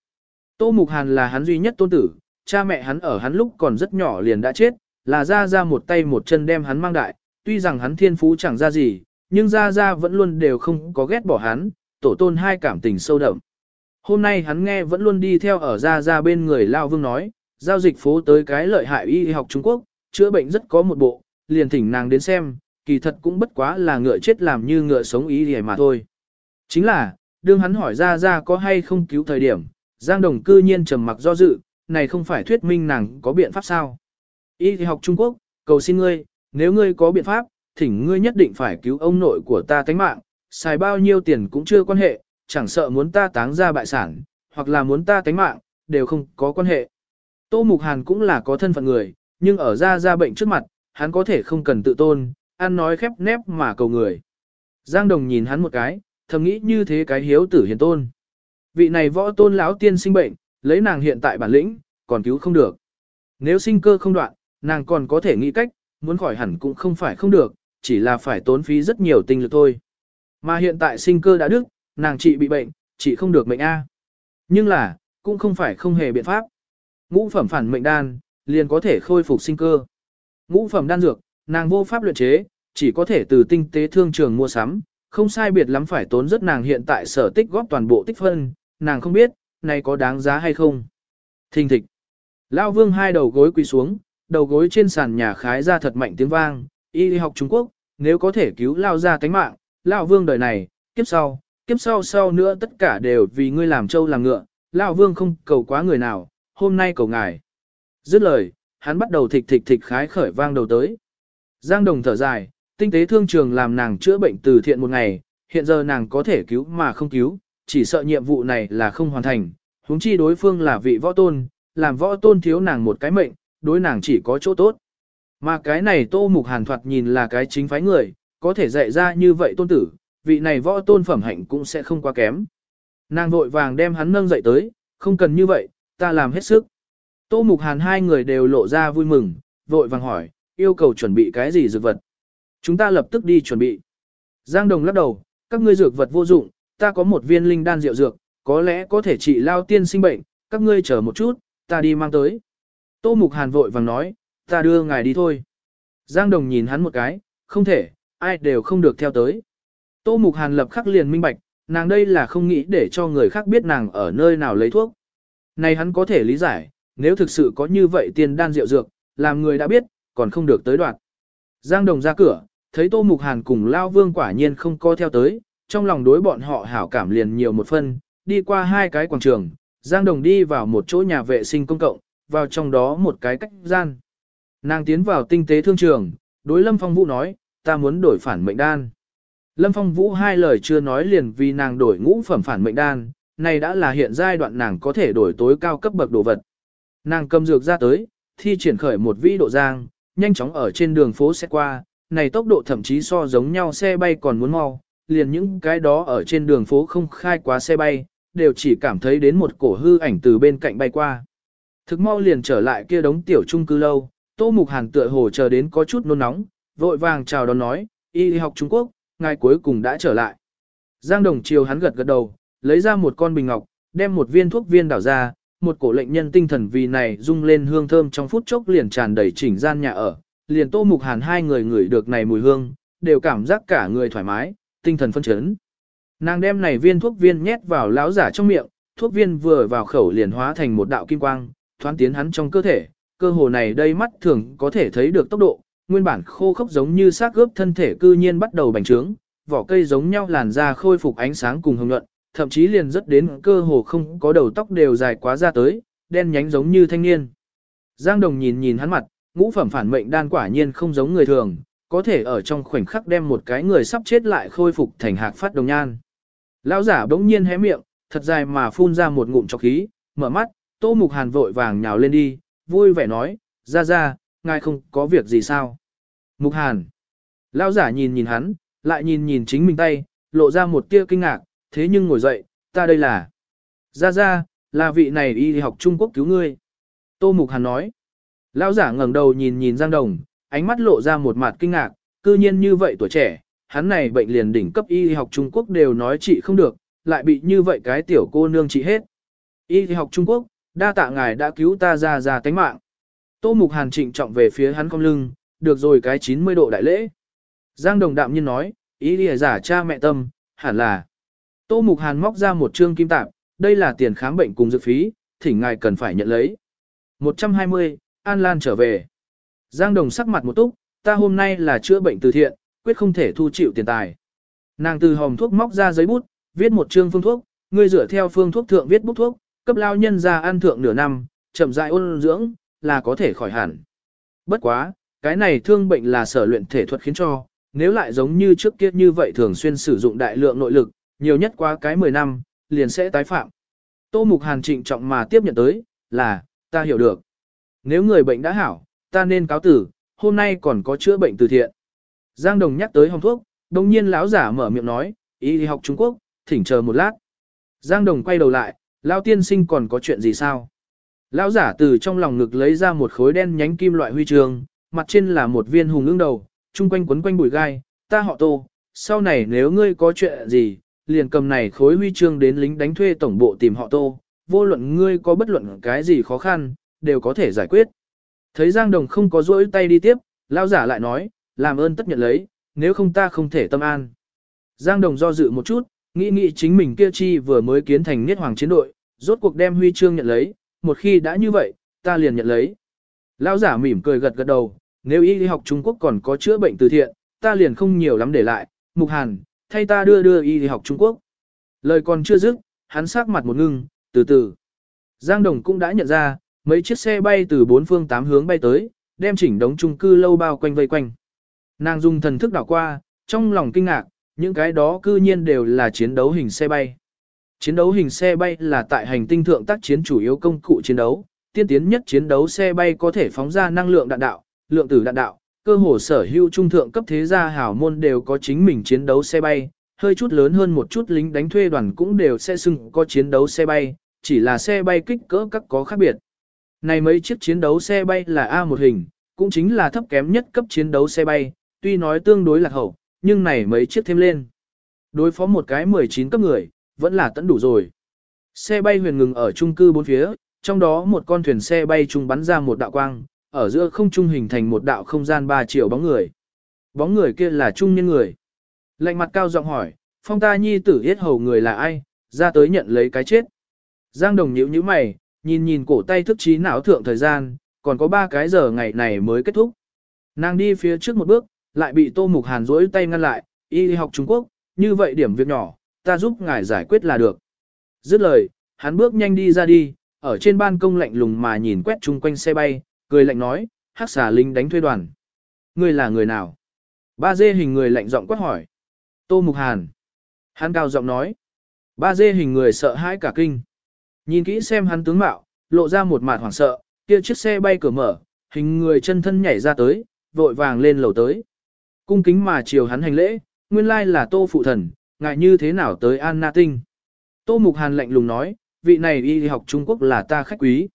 Tô Mục Hàn là hắn duy nhất tôn tử, cha mẹ hắn ở hắn lúc còn rất nhỏ liền đã chết, là ra ra một tay một chân đem hắn mang đại, tuy rằng hắn thiên phú chẳng ra gì, nhưng gia gia vẫn luôn đều không có ghét bỏ hắn, tổ tôn hai cảm tình sâu đậm. Hôm nay hắn nghe vẫn luôn đi theo ở gia gia bên người Lao Vương nói, giao dịch phố tới cái lợi hại y học Trung Quốc, chữa bệnh rất có một bộ, liền thỉnh nàng đến xem, kỳ thật cũng bất quá là ngựa chết làm như ngựa sống ý gì mà thôi. Chính là, đương hắn hỏi gia gia có hay không cứu thời điểm, Giang Đồng cư nhiên trầm mặc do dự, này không phải thuyết minh nàng có biện pháp sao. Y học Trung Quốc, cầu xin ngươi, nếu ngươi có biện pháp, thỉnh ngươi nhất định phải cứu ông nội của ta tánh mạng, xài bao nhiêu tiền cũng chưa quan hệ, chẳng sợ muốn ta táng ra bại sản, hoặc là muốn ta tánh mạng, đều không có quan hệ. Tô Mục Hàn cũng là có thân phận người, nhưng ở ra ra bệnh trước mặt, hắn có thể không cần tự tôn, ăn nói khép nép mà cầu người. Giang Đồng nhìn hắn một cái, thầm nghĩ như thế cái hiếu tử hiền tôn. Vị này võ tôn lão tiên sinh bệnh, lấy nàng hiện tại bản lĩnh, còn cứu không được. Nếu sinh cơ không đoạn, nàng còn có thể nghĩ cách, muốn khỏi hẳn cũng không phải không được, chỉ là phải tốn phí rất nhiều tinh lực thôi. Mà hiện tại sinh cơ đã đức, nàng chị bị bệnh, chị không được mệnh A. Nhưng là, cũng không phải không hề biện pháp. Ngũ phẩm phản mệnh đan, liền có thể khôi phục sinh cơ. Ngũ phẩm đan dược, nàng vô pháp luyện chế, chỉ có thể từ tinh tế thương trường mua sắm, không sai biệt lắm phải tốn rất nàng hiện tại sở tích góp toàn bộ tích phân, nàng không biết, này có đáng giá hay không. Thình thịch. Lao vương hai đầu gối quỳ xuống, đầu gối trên sàn nhà khái ra thật mạnh tiếng vang, y học Trung Quốc, nếu có thể cứu Lao ra tánh mạng, Lao vương đời này, kiếp sau, kiếp sau sau nữa tất cả đều vì ngươi làm trâu làm ngựa, Lao vương không cầu quá người nào, hôm nay cầu ngài. Dứt lời, hắn bắt đầu thịch thịch thịch khái khởi vang đầu tới. Giang đồng thở dài, tinh tế thương trường làm nàng chữa bệnh từ thiện một ngày, hiện giờ nàng có thể cứu mà không cứu, chỉ sợ nhiệm vụ này là không hoàn thành, huống chi đối phương là vị võ tôn, làm võ tôn thiếu nàng một cái mệnh, đối nàng chỉ có chỗ tốt. Mà cái này tô mục hàn thoạt nhìn là cái chính phái người, có thể dạy ra như vậy tôn tử, vị này võ tôn phẩm hạnh cũng sẽ không quá kém. Nàng vội vàng đem hắn nâng dậy tới, không cần như vậy, ta làm hết sức. Tô Mục Hàn hai người đều lộ ra vui mừng, vội vàng hỏi, yêu cầu chuẩn bị cái gì dược vật. Chúng ta lập tức đi chuẩn bị. Giang Đồng lắc đầu, các ngươi dược vật vô dụng, ta có một viên linh đan rượu dược, có lẽ có thể trị lao tiên sinh bệnh, các ngươi chờ một chút, ta đi mang tới. Tô Mục Hàn vội vàng nói, ta đưa ngài đi thôi. Giang Đồng nhìn hắn một cái, không thể, ai đều không được theo tới. Tô Mục Hàn lập khắc liền minh bạch, nàng đây là không nghĩ để cho người khác biết nàng ở nơi nào lấy thuốc. Này hắn có thể lý giải, nếu thực sự có như vậy tiền đan rượu dược, làm người đã biết, còn không được tới đoạn. Giang Đồng ra cửa, thấy Tô Mục Hàn cùng Lao Vương quả nhiên không co theo tới, trong lòng đối bọn họ hảo cảm liền nhiều một phân, đi qua hai cái quảng trường, Giang Đồng đi vào một chỗ nhà vệ sinh công cộng, vào trong đó một cái cách gian. Nàng tiến vào tinh tế thương trường, đối Lâm Phong Vũ nói, ta muốn đổi phản mệnh đan. Lâm Phong Vũ hai lời chưa nói liền vì nàng đổi ngũ phẩm phản mệnh đan, này đã là hiện giai đoạn nàng có thể đổi tối cao cấp bậc đồ vật. Nàng cầm dược ra tới, thi triển khởi một vĩ độ giang, nhanh chóng ở trên đường phố xe qua, này tốc độ thậm chí so giống nhau xe bay còn muốn mau, liền những cái đó ở trên đường phố không khai quá xe bay, đều chỉ cảm thấy đến một cổ hư ảnh từ bên cạnh bay qua. Thực mau liền trở lại kia đống tiểu trung cư lâu, Tô Mục Hàn tựa hồ chờ đến có chút nôn nóng, vội vàng chào đón nói, y học Trung Quốc, ngài cuối cùng đã trở lại. Giang Đồng chiều hắn gật gật đầu, lấy ra một con bình ngọc, đem một viên thuốc viên đảo ra, một cổ lệnh nhân tinh thần vì này rung lên hương thơm trong phút chốc liền tràn đầy chỉnh gian nhà ở, liền Tô Mục Hàn hai người ngửi được này mùi hương, đều cảm giác cả người thoải mái, tinh thần phân chấn. Nàng đem này viên thuốc viên nhét vào lão giả trong miệng, thuốc viên vừa vào khẩu liền hóa thành một đạo kim quang, thoáng tiến hắn trong cơ thể, cơ hồ này đây mắt thường có thể thấy được tốc độ, nguyên bản khô khốc giống như xác gớp thân thể cư nhiên bắt đầu bành trướng, vỏ cây giống nhau làn da khôi phục ánh sáng cùng hồng nhuận, thậm chí liền rất đến cơ hồ không có đầu tóc đều dài quá ra tới, đen nhánh giống như thanh niên. Giang Đồng nhìn nhìn hắn mặt, ngũ phẩm phản mệnh đan quả nhiên không giống người thường, có thể ở trong khoảnh khắc đem một cái người sắp chết lại khôi phục thành hạc phát đồng nhan. Lão giả bỗng nhiên hé miệng, thật dài mà phun ra một ngụm trọc khí, mở mắt, Tô Mục Hàn vội vàng nhào lên đi, vui vẻ nói, ra ra, ngài không có việc gì sao. Mục Hàn. Lão giả nhìn nhìn hắn, lại nhìn nhìn chính mình tay, lộ ra một tia kinh ngạc, thế nhưng ngồi dậy, ta đây là. Ra ra, là vị này y học Trung Quốc cứu ngươi. Tô Mục Hàn nói. Lão giả ngẩng đầu nhìn nhìn Giang Đồng, ánh mắt lộ ra một mặt kinh ngạc, cư nhiên như vậy tuổi trẻ, hắn này bệnh liền đỉnh cấp y học Trung Quốc đều nói trị không được, lại bị như vậy cái tiểu cô nương trị hết. Y học Trung Quốc, đa tạ ngài đã cứu ta ra ra tánh mạng. Tô Mục Hàn trịnh trọng về phía hắn cong lưng, được rồi cái 90 độ đại lễ. Giang Đồng đạm nhiên nói, ý lìa giả cha mẹ tâm, hẳn là. Tô Mục Hàn móc ra một trương kim tạp, đây là tiền khám bệnh cùng dược phí, thỉnh ngài cần phải nhận lấy. 120, An Lan trở về. Giang Đồng sắc mặt một túc, ta hôm nay là chữa bệnh từ thiện, quyết không thể thu chịu tiền tài. Nàng từ hòm thuốc móc ra giấy bút, viết một chương phương thuốc, ngươi dựa theo phương thuốc thượng viết bút thuốc, cấp lao nhân ra ăn thượng nửa năm, chậm rãi ôn dưỡng, là có thể khỏi hẳn. Bất quá, cái này thương bệnh là sở luyện thể thuật khiến cho, nếu lại giống như trước kia như vậy thường xuyên sử dụng đại lượng nội lực, nhiều nhất quá cái 10 năm, liền sẽ tái phạm. Tô Mục Hàn trịnh trọng mà tiếp nhận tới, là, ta hiểu được. Nếu người bệnh đã hảo, ta nên cáo tử, hôm nay còn có chữa bệnh từ thiện. Giang Đồng nhắc tới hồng thuốc, đồng nhiên lão giả mở miệng nói, y học Trung Quốc, thỉnh chờ một lát. Giang Đồng quay đầu lại, lão tiên sinh còn có chuyện gì sao? Lão giả từ trong lòng ngực lấy ra một khối đen nhánh kim loại huy chương, mặt trên là một viên hùng ương đầu, chung quanh quấn quanh bụi gai, ta họ tô, sau này nếu ngươi có chuyện gì, liền cầm này khối huy chương đến lính đánh thuê tổng bộ tìm họ tô, vô luận ngươi có bất luận cái gì khó khăn, đều có thể giải quyết. Thấy Giang Đồng không có rỗi tay đi tiếp, lão giả lại nói, làm ơn tất nhận lấy, nếu không ta không thể tâm an. Giang Đồng do dự một chút, nghĩ nghĩ chính mình kia chi vừa mới kiến thành niết hoàng chiến đội, rốt cuộc đem huy chương nhận lấy, một khi đã như vậy, ta liền nhận lấy. Lão giả mỉm cười gật gật đầu, nếu y học Trung Quốc còn có chữa bệnh từ thiện, ta liền không nhiều lắm để lại, mục hàn, thay ta đưa đưa y học Trung Quốc. Lời còn chưa dứt, hắn sắc mặt một ngưng, từ từ. Giang Đồng cũng đã nhận ra, mấy chiếc xe bay từ bốn phương tám hướng bay tới, đem chỉnh đống chung cư lâu bao quanh vây quanh. Nàng dùng thần thức đảo qua, trong lòng kinh ngạc, những cái đó cư nhiên đều là chiến đấu hình xe bay. Chiến đấu hình xe bay là tại hành tinh thượng tác chiến chủ yếu công cụ chiến đấu, tiên tiến nhất chiến đấu xe bay có thể phóng ra năng lượng đạn đạo, lượng tử đạn đạo, cơ hồ sở hữu trung thượng cấp thế gia hảo môn đều có chính mình chiến đấu xe bay, hơi chút lớn hơn một chút lính đánh thuê đoàn cũng đều sẽ xưng có chiến đấu xe bay, chỉ là xe bay kích cỡ các có khác biệt. Này mấy chiếc chiến đấu xe bay là A một hình, cũng chính là thấp kém nhất cấp chiến đấu xe bay, tuy nói tương đối lạc hậu, nhưng này mấy chiếc thêm lên. Đối phó một cái 19 cấp người, vẫn là tận đủ rồi. Xe bay huyền ngừng ở trung cư bốn phía, trong đó một con thuyền xe bay trung bắn ra một đạo quang, ở giữa không trung hình thành một đạo không gian ba triệu bóng người. Bóng người kia là trung niên người. Lạnh mặt cao giọng hỏi, phong ta nhi tử yết hầu người là ai, ra tới nhận lấy cái chết. Giang đồng nhíu nhíu mày, nhìn nhìn cổ tay thức trí não thượng thời gian, còn có ba cái giờ ngày này mới kết thúc. Nàng đi phía trước một bước, lại bị Tô Mục Hàn rỗi tay ngăn lại, y học Trung Quốc, như vậy điểm việc nhỏ, ta giúp ngài giải quyết là được. Dứt lời, hắn bước nhanh đi ra đi, ở trên ban công lạnh lùng mà nhìn quét chung quanh xe bay, cười lạnh nói, hắc xà linh đánh thuê đoàn. Ngươi là người nào? Ba dê hình người lạnh giọng quát hỏi. Tô Mục Hàn. Hắn cao giọng nói. Ba dê hình người sợ hãi cả kinh. Nhìn kỹ xem hắn tướng mạo, lộ ra một mặt hoảng sợ, kia chiếc xe bay cửa mở, hình người chân thân nhảy ra tới, vội vàng lên lầu tới. Cung kính mà chiều hắn hành lễ, nguyên lai là tô phụ thần, ngại như thế nào tới Anna Tinh. Tô Mục Hàn lạnh lùng nói, vị này y học Trung Quốc là ta khách quý.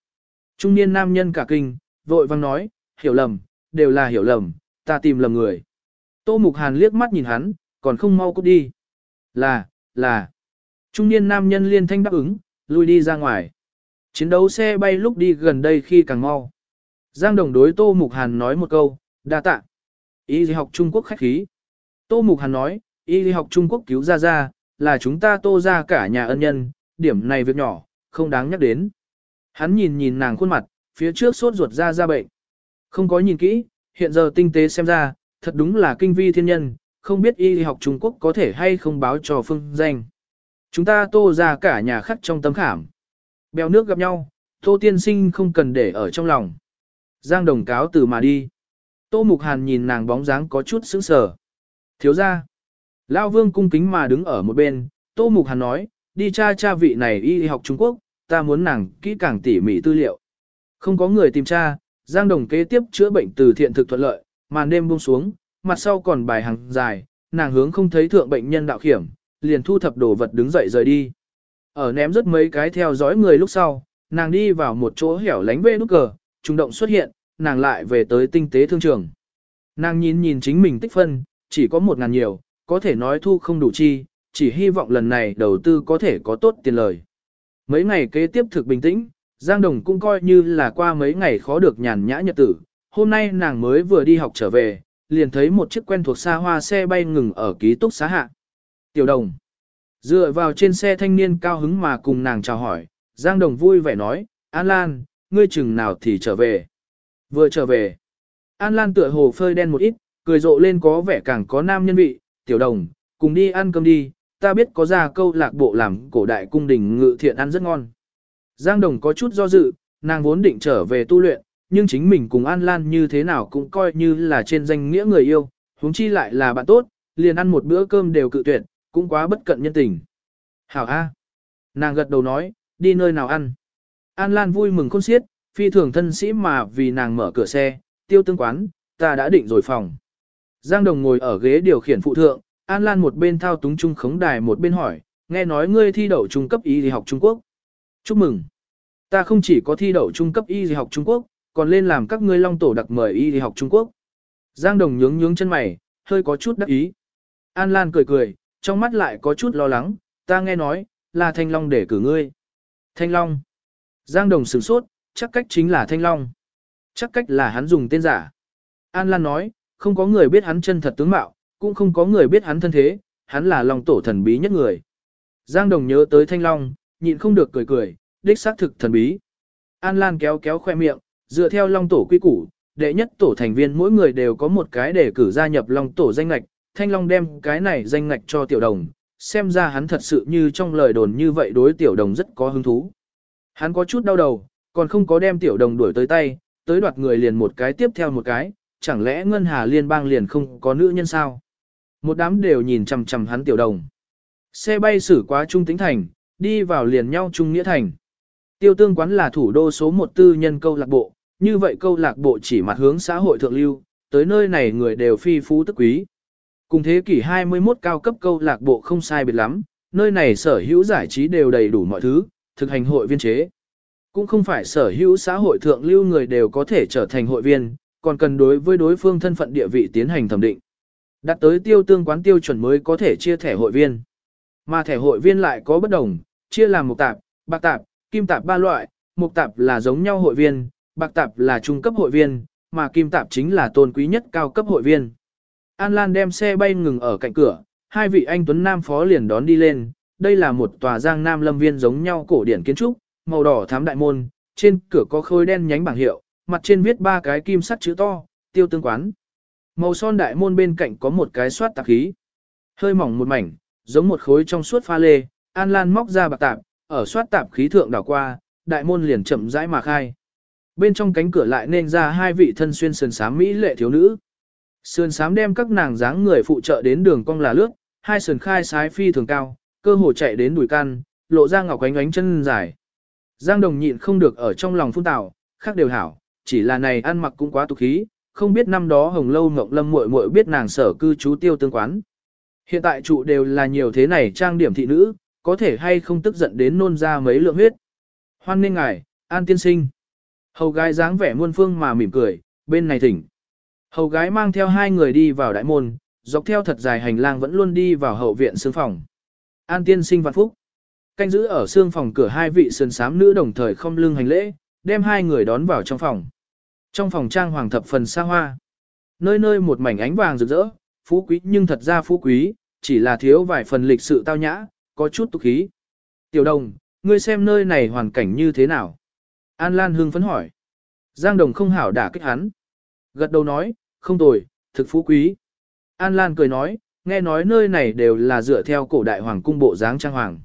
Trung niên nam nhân cả kinh, vội vang nói, hiểu lầm, đều là hiểu lầm, ta tìm lầm người. Tô Mục Hàn liếc mắt nhìn hắn, còn không mau cút đi. Là, là. Trung niên nam nhân liên thanh đáp ứng, lui đi ra ngoài. Chiến đấu xe bay lúc đi gần đây khi càng mau. Giang Đồng đối Tô Mục Hàn nói một câu, đa tạ. Y học Trung Quốc khách khí. Tô Mục Hàn nói, y học Trung Quốc cứu ra ra, là chúng ta tô ra cả nhà ân nhân, điểm này việc nhỏ, không đáng nhắc đến. Hắn nhìn nhìn nàng khuôn mặt, phía trước sốt ruột ra ra bệnh. Không có nhìn kỹ, hiện giờ tinh tế xem ra, thật đúng là kinh vi thiên nhân, không biết y học Trung Quốc có thể hay không báo cho phương danh. Chúng ta tô ra cả nhà khắc trong tấm khảm. Bèo nước gặp nhau, tô tiên sinh không cần để ở trong lòng. Giang đồng cáo từ mà đi. Tô Mục Hàn nhìn nàng bóng dáng có chút sững sờ. Thiếu ra. Lao vương cung kính mà đứng ở một bên, Tô Mục Hàn nói, đi cha cha vị này y học Trung Quốc, ta muốn nàng kỹ càng tỉ mỉ tư liệu. Không có người tìm tra, Giang Đồng kế tiếp chữa bệnh từ thiện thực thuận lợi, màn đêm buông xuống, mặt sau còn bài hàng dài, nàng hướng không thấy thượng bệnh nhân đạo khiểm, liền thu thập đồ vật đứng dậy rời đi. Ở ném rất mấy cái theo dõi người lúc sau, nàng đi vào một chỗ hẻo lánh vê nút cờ, trung động xuất hiện, nàng lại về tới tinh tế thương trường. Nàng nhìn nhìn chính mình tích phân, chỉ có một ngàn nhiều, có thể nói thu không đủ chi, chỉ hy vọng lần này đầu tư có thể có tốt tiền lời. Mấy ngày kế tiếp thực bình tĩnh, Giang Đồng cũng coi như là qua mấy ngày khó được nhàn nhã nhật tử. Hôm nay nàng mới vừa đi học trở về, liền thấy một chiếc quen thuộc xa hoa xe bay ngừng ở ký túc xá hạ. Tiểu Đồng. Dựa vào trên xe thanh niên cao hứng mà cùng nàng chào hỏi, Giang Đồng vui vẻ nói, An Lan, ngươi chừng nào thì trở về. Vừa trở về. An Lan tựa hồ phơi đen một ít, cười rộ lên có vẻ càng có nam nhân vị, tiểu đồng, cùng đi ăn cơm đi, ta biết có ra câu lạc bộ làm cổ đại cung đình ngự thiện ăn rất ngon. Giang Đồng có chút do dự, nàng vốn định trở về tu luyện, nhưng chính mình cùng An Lan như thế nào cũng coi như là trên danh nghĩa người yêu, huống chi lại là bạn tốt, liền ăn một bữa cơm đều cự tuyệt, cũng quá bất cận nhân tình. Hảo A. Nàng gật đầu nói, đi nơi nào ăn. An Lan vui mừng khôn xiết, phi thường thân sĩ mà vì nàng mở cửa xe, tiêu tương quán, ta đã định rồi phòng. Giang Đồng ngồi ở ghế điều khiển phụ thượng, An Lan một bên thao túng trung khống đài một bên hỏi, nghe nói ngươi thi đậu trung cấp y y học Trung Quốc. Chúc mừng. Ta không chỉ có thi đậu trung cấp y y học Trung Quốc, còn lên làm các ngươi long tổ đặc mời y y học Trung Quốc. Giang Đồng nhướng nhướng chân mày, hơi có chút đắc ý. An Lan cười cười, trong mắt lại có chút lo lắng, ta nghe nói, là Thanh Long để cử ngươi. Thanh Long. Giang Đồng sửng sốt, chắc cách chính là Thanh Long. Chắc cách là hắn dùng tên giả. An Lan nói, không có người biết hắn chân thật tướng mạo, cũng không có người biết hắn thân thế, hắn là Long tổ thần bí nhất người. Giang Đồng nhớ tới Thanh Long, nhịn không được cười cười, đích xác thực thần bí. An Lan kéo kéo khoe miệng, dựa theo Long tổ quy củ, đệ nhất tổ thành viên mỗi người đều có một cái để cử gia nhập Long tổ danh ngạch, Thanh Long đem cái này danh ngạch cho tiểu đồng, xem ra hắn thật sự như trong lời đồn như vậy đối tiểu đồng rất có hứng thú. Hắn có chút đau đầu, còn không có đem tiểu đồng đuổi tới tay, tới đoạt người liền một cái tiếp theo một cái, chẳng lẽ ngân hà liên bang liền không có nữ nhân sao? Một đám đều nhìn chằm chằm hắn tiểu đồng. Xe bay xử quá Trung tính Thành, đi vào liền nhau Trung Nghĩa Thành. Tiêu tương quán là thủ đô số một tư nhân câu lạc bộ, như vậy câu lạc bộ chỉ mặt hướng xã hội thượng lưu, tới nơi này người đều phi phú tức quý. Cùng thế kỷ 21 cao cấp câu lạc bộ không sai biệt lắm, nơi này sở hữu giải trí đều đầy đủ mọi thứ, thực hành hội viên chế. Cũng không phải sở hữu xã hội thượng lưu người đều có thể trở thành hội viên, còn cần đối với đối phương thân phận địa vị tiến hành thẩm định. Đặt tới tiêu tương quán tiêu chuẩn mới có thể chia thẻ hội viên. Mà thẻ hội viên lại có bất đồng, chia làm mục tạp, bạc tạp, kim tạp ba loại, mục tạp là giống nhau hội viên, bạc tạp là trung cấp hội viên, mà kim tạp chính là tôn quý nhất cao cấp hội viên. An Lan đem xe bay ngừng ở cạnh cửa, hai vị anh Tuấn Nam phó liền đón đi lên, đây là một tòa giang nam lâm viên giống nhau cổ điển kiến trúc, màu đỏ thám đại môn, trên cửa có khôi đen nhánh bảng hiệu, mặt trên viết ba cái kim sắt chữ to, tiêu tương quán. Màu son đại môn bên cạnh có một cái soát tạp khí. Hơi mỏng một mảnh, giống một khối trong suốt pha lê, An Lan móc ra bạc tạp, ở soát tạp khí thượng đảo qua, đại môn liền chậm rãi mà khai. Bên trong cánh cửa lại nên ra hai vị thân xuyên sườn sám mỹ lệ thiếu nữ. Sườn sám đem các nàng dáng người phụ trợ đến đường cong là lướt, hai sườn khai sái phi thường cao, cơ hồ chạy đến đùi can, lộ ra ngọc ánh ánh chân dài. Giang Đồng nhịn không được ở trong lòng phun tào, khác đều hảo, chỉ là này ăn mặc cũng quá tục khí, không biết năm đó Hồng Lâu Ngọc Lâm muội muội biết nàng sở cư trú tiêu tương quán. Hiện tại trụ đều là nhiều thế này trang điểm thị nữ, có thể hay không tức giận đến nôn ra mấy lượng huyết. Hoan nên ngài, an tiên sinh. Hầu gái dáng vẻ muôn phương mà mỉm cười, bên này thỉnh. Hầu gái mang theo hai người đi vào đại môn, dọc theo thật dài hành lang vẫn luôn đi vào hậu viện sương phòng. An tiên sinh vạn phúc. Canh giữ ở xương phòng cửa hai vị sơn sám nữ đồng thời không lưng hành lễ, đem hai người đón vào trong phòng. Trong phòng trang hoàng thập phần xa hoa. Nơi nơi một mảnh ánh vàng rực rỡ, phú quý nhưng thật ra phú quý, chỉ là thiếu vài phần lịch sự tao nhã, có chút tục khí. Tiểu đồng, ngươi xem nơi này hoàn cảnh như thế nào? An Lan hương phấn hỏi. Giang đồng không hảo đả kích hắn. Gật đầu nói, không tồi, thực phú quý. An Lan cười nói, nghe nói nơi này đều là dựa theo cổ đại hoàng cung bộ dáng trang hoàng.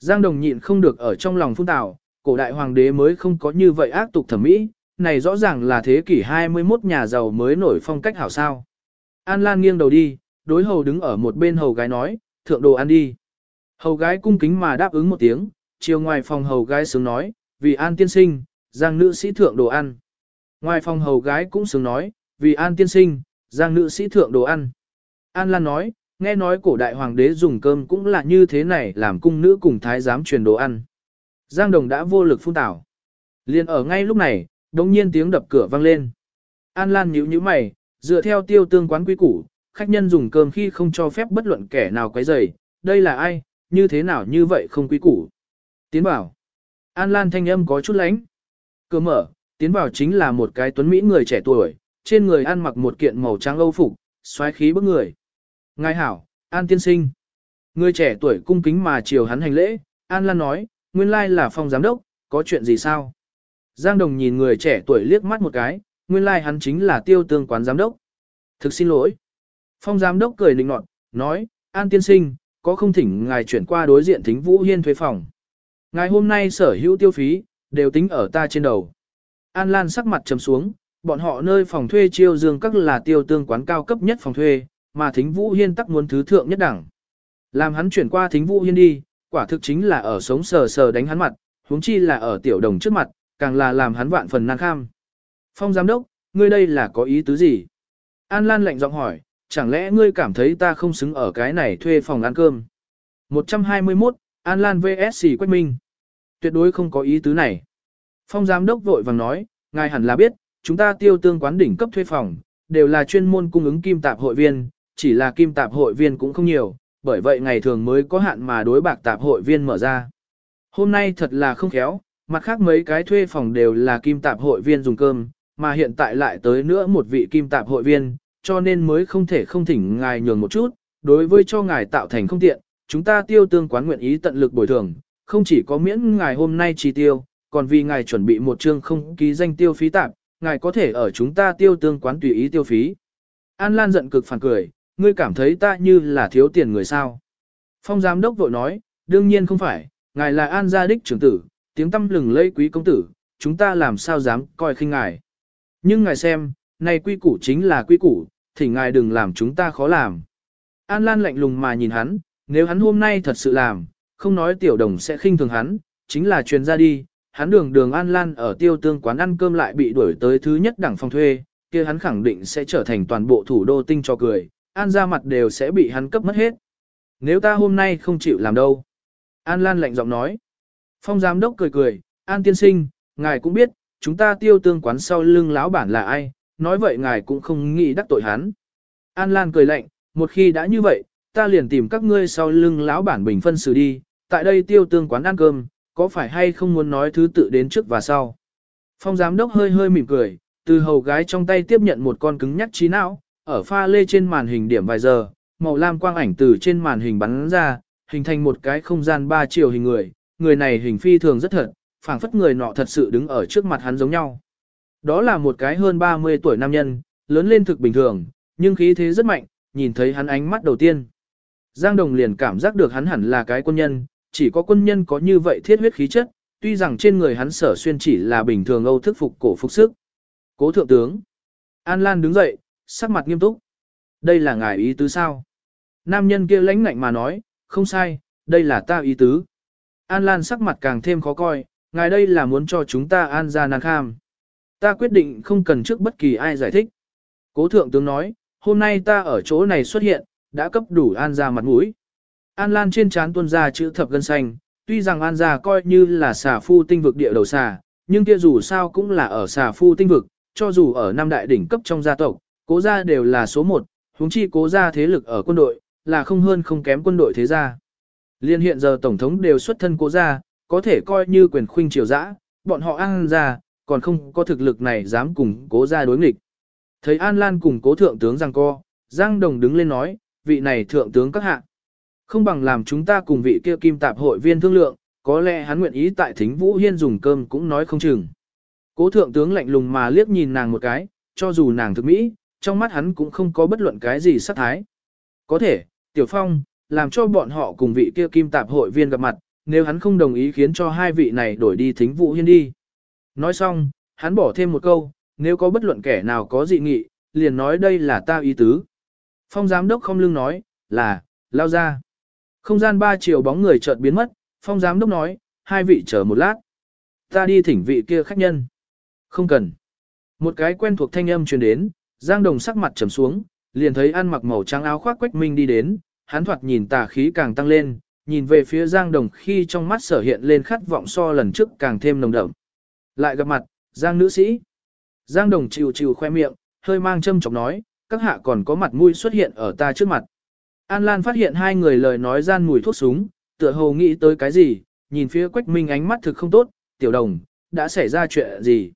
Giang đồng nhịn không được ở trong lòng phun tạo, cổ đại hoàng đế mới không có như vậy ác tục thẩm mỹ, này rõ ràng là thế kỷ 21 nhà giàu mới nổi phong cách hảo sao. An Lan nghiêng đầu đi, đối hầu đứng ở một bên hầu gái nói, thượng đồ ăn đi. Hầu gái cung kính mà đáp ứng một tiếng, chiều ngoài phòng hầu gái sướng nói, vì an tiên sinh, giang nữ sĩ thượng đồ ăn. Ngoài phòng hầu gái cũng sướng nói, vì an tiên sinh, giang nữ sĩ thượng đồ ăn. An Lan nói, nghe nói cổ đại hoàng đế dùng cơm cũng là như thế này làm cung nữ cùng thái giám truyền đồ ăn. Giang Đồng đã vô lực phun tảo. Liên ở ngay lúc này, đống nhiên tiếng đập cửa vang lên. An Lan nhíu nhíu mày, dựa theo tiêu tương quán quý củ, khách nhân dùng cơm khi không cho phép bất luận kẻ nào quấy rầy, đây là ai, như thế nào như vậy không quý củ. Tiến bảo. An Lan thanh âm có chút lánh. Cửa mở, tiến vào chính là một cái tuấn mỹ người trẻ tuổi, trên người ăn mặc một kiện màu trắng âu phục, xoáy khí bức người. Ngài hảo, An tiên sinh. Người trẻ tuổi cung kính mà chiều hắn hành lễ, An Lan nói, nguyên lai là phòng giám đốc, có chuyện gì sao? Giang Đồng nhìn người trẻ tuổi liếc mắt một cái, nguyên lai hắn chính là tiêu tương quán giám đốc. Thực xin lỗi. Phong giám đốc cười nịnh nọt, nói, An tiên sinh, có không thỉnh ngài chuyển qua đối diện thính Vũ Hiên thuế phòng. Ngài hôm nay sở hữu tiêu phí, đều tính ở ta trên đầu. An Lan sắc mặt trầm xuống, bọn họ nơi phòng thuê chiêu dương các là tiêu tương quán cao cấp nhất phòng thuê, mà thính Vũ Hiên tắc muốn thứ thượng nhất đẳng. Làm hắn chuyển qua thính Vũ Hiên đi, quả thực chính là ở sống sờ sờ đánh hắn mặt, huống chi là ở tiểu đồng trước mặt, càng là làm hắn vạn phần nan kham. Phong giám đốc, ngươi đây là có ý tứ gì? An Lan lạnh giọng hỏi, chẳng lẽ ngươi cảm thấy ta không xứng ở cái này thuê phòng ăn cơm? 121, An Lan vs. Quách Minh. Tuyệt đối không có ý tứ này. Phong giám đốc vội vàng nói, ngài hẳn là biết, chúng ta tiêu tương quán đỉnh cấp thuê phòng, đều là chuyên môn cung ứng kim tạp hội viên, chỉ là kim tạp hội viên cũng không nhiều, bởi vậy ngày thường mới có hạn mà đối bạc tạp hội viên mở ra. Hôm nay thật là không khéo, mặt khác mấy cái thuê phòng đều là kim tạp hội viên dùng cơm, mà hiện tại lại tới nữa một vị kim tạp hội viên, cho nên mới không thể không thỉnh ngài nhường một chút, đối với cho ngài tạo thành không tiện, chúng ta tiêu tương quán nguyện ý tận lực bồi thường, không chỉ có miễn ngài hôm nay chi tiêu, còn vì ngài chuẩn bị một chương không ký danh tiêu phí tạp, ngài có thể ở chúng ta tiêu tương quán tùy ý tiêu phí. An Lan giận cực phản cười, ngươi cảm thấy ta như là thiếu tiền người sao. Phong giám đốc vội nói, đương nhiên không phải, ngài là An gia đích trưởng tử, tiếng tâm lừng lây quý công tử, chúng ta làm sao dám coi khinh ngài. Nhưng ngài xem, này quy củ chính là quy củ, thì ngài đừng làm chúng ta khó làm. An Lan lạnh lùng mà nhìn hắn, nếu hắn hôm nay thật sự làm, không nói tiểu đồng sẽ khinh thường hắn, chính là truyền ra đi, hắn đường đường An Lan ở tiêu tương quán ăn cơm lại bị đuổi tới thứ nhất đẳng phòng thuê, kia hắn khẳng định sẽ trở thành toàn bộ thủ đô tinh cho cười, An ra mặt đều sẽ bị hắn cấp mất hết. Nếu ta hôm nay không chịu làm đâu. An Lan lạnh giọng nói. Phong giám đốc cười cười, An tiên sinh, ngài cũng biết, chúng ta tiêu tương quán sau lưng lão bản là ai, nói vậy ngài cũng không nghĩ đắc tội hắn. An Lan cười lạnh, một khi đã như vậy, ta liền tìm các ngươi sau lưng lão bản bình phân xử đi, tại đây tiêu tương quán ăn cơm, có phải hay không muốn nói thứ tự đến trước và sau. Phong giám đốc hơi hơi mỉm cười, từ hầu gái trong tay tiếp nhận một con cứng nhắc trí não, ở pha lê trên màn hình điểm vài giờ, màu lam quang ảnh từ trên màn hình bắn ra, hình thành một cái không gian ba chiều hình người, người này hình phi thường rất thật, phảng phất người nọ thật sự đứng ở trước mặt hắn giống nhau. Đó là một cái hơn 30 tuổi nam nhân, lớn lên thực bình thường, nhưng khí thế rất mạnh, nhìn thấy hắn ánh mắt đầu tiên. Giang Đồng liền cảm giác được hắn hẳn là cái quân nhân, chỉ có quân nhân có như vậy thiết huyết khí chất, tuy rằng trên người hắn sở xuyên chỉ là bình thường âu thức phục cổ phục sức. Cố thượng tướng. An Lan đứng dậy, sắc mặt nghiêm túc. Đây là ngài ý tứ sao? Nam nhân kia lãnh ngạnh mà nói, không sai, đây là ta ý tứ. An Lan sắc mặt càng thêm khó coi, ngài đây là muốn cho chúng ta an ra nàng kham. Ta quyết định không cần trước bất kỳ ai giải thích. Cố thượng tướng nói, hôm nay ta ở chỗ này xuất hiện, đã cấp đủ an ra mặt mũi. An Lan trên trán tuôn ra chữ thập gân xanh, tuy rằng an ra coi như là xà phu tinh vực địa đầu xà, nhưng kia dù sao cũng là ở xà phu tinh vực, cho dù ở năm đại đỉnh cấp trong gia tộc, cố gia đều là số một, huống chi cố gia thế lực ở quân đội, là không hơn không kém quân đội thế gia. Liên hiện giờ Tổng thống đều xuất thân cố gia, có thể coi như quyền khuynh triều dã, bọn họ an ra, còn không có thực lực này dám cùng cố gia đối nghịch. Thấy An Lan cùng cố thượng tướng giang co, Giang Đồng đứng lên nói, vị này thượng tướng các hạ. Không bằng làm chúng ta cùng vị kia kim tạp hội viên thương lượng, có lẽ hắn nguyện ý tại thính Vũ Hiên dùng cơm cũng nói không chừng. Cố thượng tướng lạnh lùng mà liếc nhìn nàng một cái, cho dù nàng thực mỹ, trong mắt hắn cũng không có bất luận cái gì sắc thái. Có thể, Tiểu Phong, làm cho bọn họ cùng vị kia kim tạp hội viên gặp mặt, nếu hắn không đồng ý khiến cho hai vị này đổi đi thính vụ Hiên đi. Nói xong, hắn bỏ thêm một câu, nếu có bất luận kẻ nào có dị nghị, liền nói đây là ta ý tứ. Phong giám đốc không lưng nói, là, lao ra. Không gian ba chiều bóng người chợt biến mất, phong giám đốc nói, hai vị chờ một lát. Ta đi thỉnh vị kia khách nhân. Không cần. Một cái quen thuộc thanh âm truyền đến, Giang Đồng sắc mặt trầm xuống, liền thấy ăn mặc màu trắng áo khoác Quách Minh đi đến, hắn thoạt nhìn tà khí càng tăng lên, nhìn về phía Giang Đồng khi trong mắt sở hiện lên khát vọng so lần trước càng thêm nồng đậm. Lại gặp mặt, Giang nữ sĩ. Giang Đồng chịu chịu khoe miệng, hơi mang châm chọc nói, các hạ còn có mặt mũi xuất hiện ở ta trước mặt. An Lan phát hiện hai người lời nói gian mùi thuốc súng, tựa hồ nghĩ tới cái gì, nhìn phía Quách Minh ánh mắt thực không tốt, tiểu đồng, đã xảy ra chuyện gì.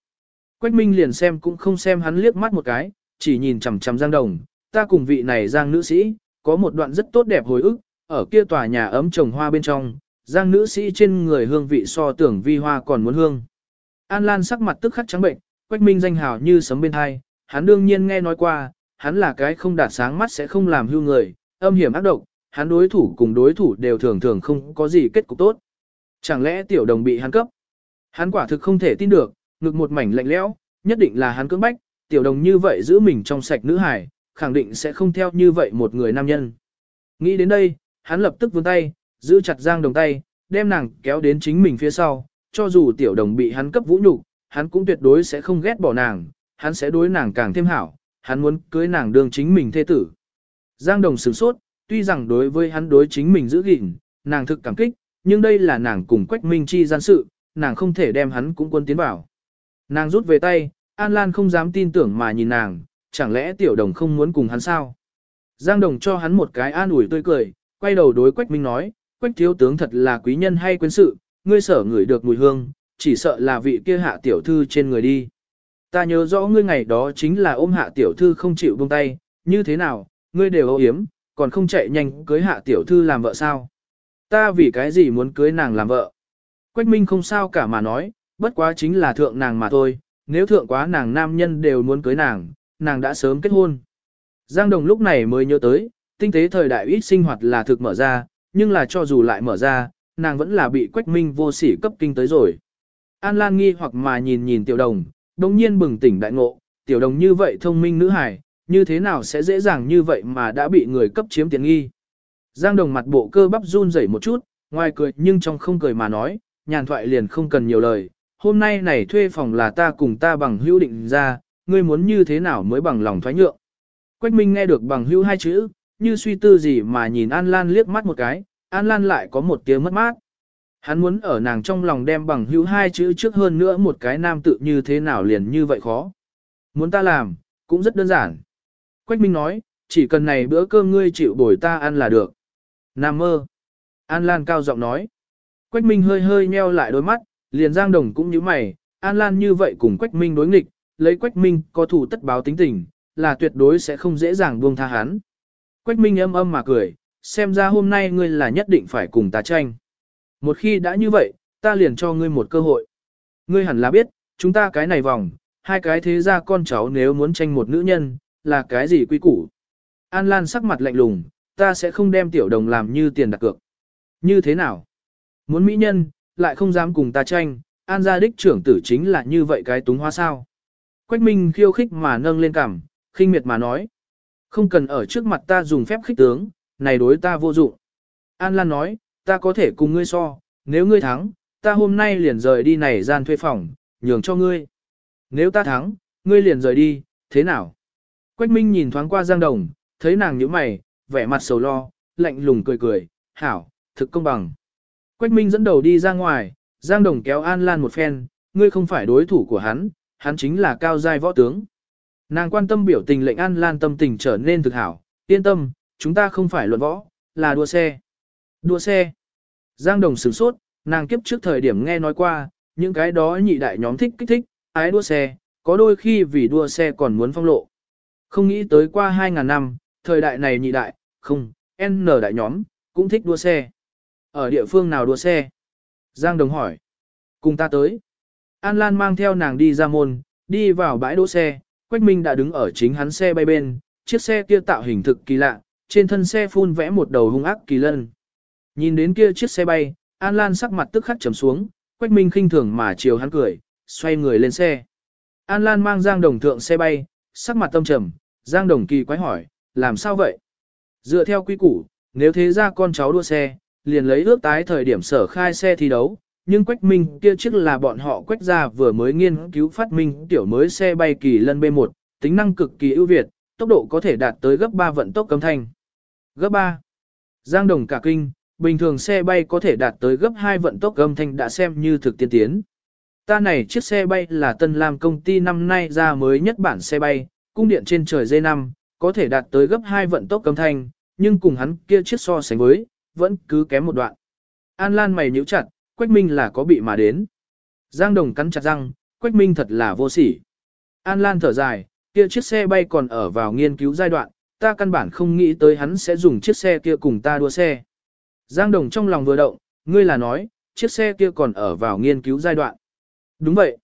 Quách Minh liền xem cũng không xem hắn liếc mắt một cái, chỉ nhìn chằm chằm Giang Đồng, ta cùng vị này Giang nữ sĩ, có một đoạn rất tốt đẹp hồi ức, ở kia tòa nhà ấm trồng hoa bên trong, Giang nữ sĩ trên người hương vị so tưởng vi hoa còn muốn hương. An Lan sắc mặt tức khắc trắng bệnh, Quách Minh danh hào như sấm bên hai, hắn đương nhiên nghe nói qua, hắn là cái không đạt sáng mắt sẽ không làm hưu người, âm hiểm ác độc, hắn đối thủ cùng đối thủ đều thường thường không có gì kết cục tốt. Chẳng lẽ tiểu đồng bị hắn cấp? Hắn quả thực không thể tin được, ngực một mảnh lạnh lẽo, nhất định là hắn cưỡng bách, tiểu đồng như vậy giữ mình trong sạch nữ Hải khẳng định sẽ không theo như vậy một người nam nhân. Nghĩ đến đây, hắn lập tức vươn tay, giữ chặt Giang Đồng tay, đem nàng kéo đến chính mình phía sau, cho dù tiểu đồng bị hắn cấp vũ nhục, hắn cũng tuyệt đối sẽ không ghét bỏ nàng, hắn sẽ đối nàng càng thêm hảo, hắn muốn cưới nàng đương chính mình thê tử. Giang Đồng sửng sốt, tuy rằng đối với hắn đối chính mình giữ gìn, nàng thực cảm kích, nhưng đây là nàng cùng Quách Minh Chi gian sự, nàng không thể đem hắn cũng quân tiến vào. Nàng rút về tay, An Lan không dám tin tưởng mà nhìn nàng, chẳng lẽ tiểu đồng không muốn cùng hắn sao? Giang Đồng cho hắn một cái an ủi tươi cười, quay đầu đối Quách Minh nói, Quách thiếu tướng thật là quý nhân hay quân sự, ngươi sở ngửi được mùi hương, chỉ sợ là vị kia hạ tiểu thư trên người đi. Ta nhớ rõ ngươi ngày đó chính là ôm hạ tiểu thư không chịu buông tay, như thế nào, ngươi đều âu yếm, còn không chạy nhanh cưới hạ tiểu thư làm vợ sao? Ta vì cái gì muốn cưới nàng làm vợ? Quách Minh không sao cả mà nói, bất quá chính là thượng nàng mà thôi, nếu thượng quá nàng nam nhân đều muốn cưới nàng, nàng đã sớm kết hôn. Giang Đồng lúc này mới nhớ tới, tinh tế thời đại ít sinh hoạt là thực mở ra, nhưng là cho dù lại mở ra, nàng vẫn là bị Quách Minh vô sỉ cấp kinh tới rồi. An Lan nghi hoặc mà nhìn nhìn tiểu đồng, đồng nhiên bừng tỉnh đại ngộ, tiểu đồng như vậy thông minh nữ hài, như thế nào sẽ dễ dàng như vậy mà đã bị người cấp chiếm tiện nghi. Giang đồng mặt bộ cơ bắp run rẩy một chút, ngoài cười nhưng trong không cười mà nói, nhàn thoại liền không cần nhiều lời, hôm nay này thuê phòng là ta cùng ta bằng hữu định ra, ngươi muốn như thế nào mới bằng lòng thoái nhượng. Quách Minh nghe được bằng hữu hai chữ, như suy tư gì mà nhìn An Lan liếc mắt một cái, An Lan lại có một tiếng mất mát. Hắn muốn ở nàng trong lòng đem bằng hữu hai chữ trước hơn nữa một cái nam tự như thế nào liền như vậy khó. Muốn ta làm, cũng rất đơn giản. Quách Minh nói, chỉ cần này bữa cơm ngươi chịu bồi ta ăn là được. Nam mơ. An Lan cao giọng nói. Quách Minh hơi hơi nheo lại đôi mắt, liền Giang Đồng cũng như mày, An Lan như vậy cùng Quách Minh đối nghịch, lấy Quách Minh có thủ tất báo tính tình, là tuyệt đối sẽ không dễ dàng buông tha hắn. Quách Minh âm âm mà cười, xem ra hôm nay ngươi là nhất định phải cùng ta tranh. Một khi đã như vậy, ta liền cho ngươi một cơ hội. Ngươi hẳn là biết, chúng ta cái này vòng, hai cái thế gia con cháu nếu muốn tranh một nữ nhân, là cái gì quy củ. An Lan sắc mặt lạnh lùng, ta sẽ không đem tiểu đồng làm như tiền đặt cược. Như thế nào? Muốn mỹ nhân, lại không dám cùng ta tranh, An gia đích trưởng tử chính là như vậy cái túng hoa sao. Quách Minh khiêu khích mà nâng lên cằm, khinh miệt mà nói. Không cần ở trước mặt ta dùng phép khích tướng, này đối ta vô dụng. An Lan nói, ta có thể cùng ngươi so, nếu ngươi thắng, ta hôm nay liền rời đi này gian thuê phòng, nhường cho ngươi. Nếu ta thắng, ngươi liền rời đi, thế nào? Quách Minh nhìn thoáng qua Giang Đồng, thấy nàng nhíu mày, vẻ mặt sầu lo, lạnh lùng cười cười, hảo, thực công bằng. Quách Minh dẫn đầu đi ra ngoài, Giang Đồng kéo An Lan một phen, ngươi không phải đối thủ của hắn, hắn chính là cao giai võ tướng. Nàng quan tâm biểu tình lệnh An Lan tâm tình trở nên thực hảo, yên tâm, chúng ta không phải luận võ, là đua xe. Đua xe. Giang Đồng sửng sốt, nàng kiếp trước thời điểm nghe nói qua, những cái đó nhị đại nhóm thích kích thích, ái đua xe, có đôi khi vì đua xe còn muốn phong lộ. Không nghĩ tới qua 2.000 năm, thời đại này nhị đại, không, N đại nhóm, cũng thích đua xe. Ở địa phương nào đua xe? Giang Đồng hỏi. Cùng ta tới. An Lan mang theo nàng đi ra môn, đi vào bãi đỗ xe, Quách Minh đã đứng ở chính hắn xe bay bên, chiếc xe kia tạo hình thực kỳ lạ, trên thân xe phun vẽ một đầu hung ác kỳ lân. Nhìn đến kia chiếc xe bay, An Lan sắc mặt tức khắc trầm xuống, Quách Minh khinh thường mà chiều hắn cười, xoay người lên xe. An Lan mang Giang Đồng thượng xe bay, sắc mặt tâm trầm, Giang Đồng kỳ quái hỏi, làm sao vậy? Dựa theo quy củ, nếu thế ra con cháu đua xe, liền lấy ước tái thời điểm sở khai xe thi đấu, nhưng Quách Minh kia chiếc là bọn họ Quách gia vừa mới nghiên cứu phát minh tiểu mới xe bay kỳ lân B1, tính năng cực kỳ ưu việt, tốc độ có thể đạt tới gấp 3 vận tốc cấm thanh. Gấp 3. Giang Đồng cả kinh, bình thường xe bay có thể đạt tới gấp 2 vận tốc âm thanh đã xem như thực tiên tiến. Ta này chiếc xe bay là Tân Lam công ty năm nay ra mới nhất bản xe bay, cung điện trên trời dây 5 có thể đạt tới gấp 2 vận tốc âm thanh, nhưng cùng hắn kia chiếc so sánh với, vẫn cứ kém một đoạn. An Lan mày nhíu chặt, Quách Minh là có bị mà đến. Giang Đồng cắn chặt răng, Quách Minh thật là vô sỉ. An Lan thở dài, kia chiếc xe bay còn ở vào nghiên cứu giai đoạn, ta căn bản không nghĩ tới hắn sẽ dùng chiếc xe kia cùng ta đua xe. Giang Đồng trong lòng vừa động, ngươi là nói, chiếc xe kia còn ở vào nghiên cứu giai đoạn. Đúng vậy.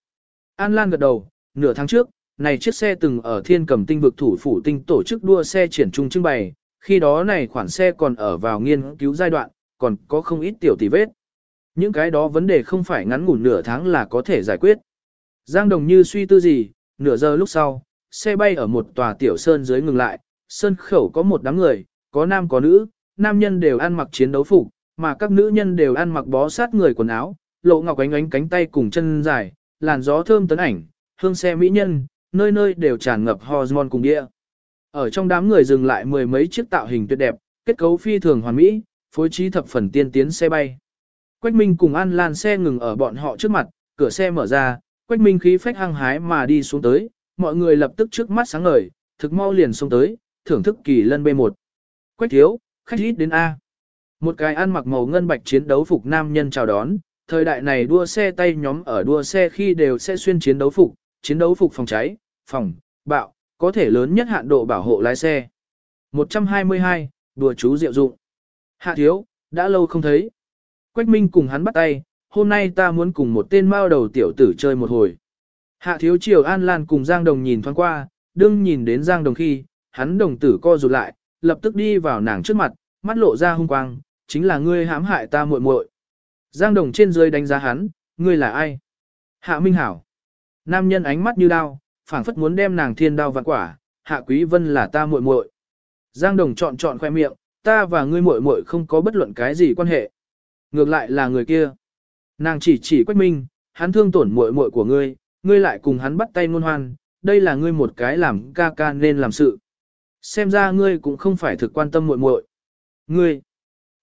An Lan gật đầu, nửa tháng trước, này chiếc xe từng ở thiên cầm tinh vực thủ phủ tinh tổ chức đua xe triển trung trưng bày, khi đó này khoản xe còn ở vào nghiên cứu giai đoạn, còn có không ít tiểu tỷ vết. Những cái đó vấn đề không phải ngắn ngủn nửa tháng là có thể giải quyết. Giang Đồng như suy tư gì, nửa giờ lúc sau, xe bay ở một tòa tiểu sơn dưới ngừng lại, sơn khẩu có một đám người, có nam có nữ, nam nhân đều ăn mặc chiến đấu phục, mà các nữ nhân đều ăn mặc bó sát người quần áo, lộ ngọc ánh ánh cánh tay cùng chân dài, làn gió thơm tấn ảnh, hương xe mỹ nhân, nơi nơi đều tràn ngập hormone cùng địa. Ở trong đám người dừng lại mười mấy chiếc tạo hình tuyệt đẹp, kết cấu phi thường hoàn mỹ, phối trí thập phần tiên tiến xe bay. Quách Minh cùng An Lan xe ngừng ở bọn họ trước mặt, cửa xe mở ra, Quách Minh khí phách hăng hái mà đi xuống tới, mọi người lập tức trước mắt sáng ngời, thực mau liền xuống tới, thưởng thức kỳ lân B1. Quách thiếu, khách ít đến A. Một cái ăn mặc màu ngân bạch chiến đấu phục nam nhân chào đón, thời đại này đua xe tay nhóm ở đua xe khi đều sẽ xuyên chiến đấu phục, chiến đấu phục phòng cháy, phòng, bạo, có thể lớn nhất hạn độ bảo hộ lái xe. 122, đùa chú diệu dụng. Hạ thiếu, đã lâu không thấy. Quách Minh cùng hắn bắt tay, hôm nay ta muốn cùng một tên mao đầu tiểu tử chơi một hồi. Hạ thiếu triều An Lan cùng Giang Đồng nhìn thoáng qua, đương nhìn đến Giang Đồng khi, hắn đồng tử co rụt lại, lập tức đi vào nàng trước mặt, mắt lộ ra hung quang, chính là ngươi hãm hại ta muội muội. Giang Đồng trên dưới đánh giá hắn, ngươi là ai? Hạ Minh Hảo. Nam nhân ánh mắt như đao, phảng phất muốn đem nàng thiên đao vạn quả, Hạ Quý Vân là ta muội muội. Giang Đồng chọn chọn khoe miệng, ta và ngươi muội muội không có bất luận cái gì quan hệ. Ngược lại là người kia. Nàng chỉ chỉ Quách Minh, hắn thương tổn muội muội của ngươi, ngươi lại cùng hắn bắt tay ngôn hoan, đây là ngươi một cái làm ca ca nên làm sự. Xem ra ngươi cũng không phải thực quan tâm muội muội. Ngươi,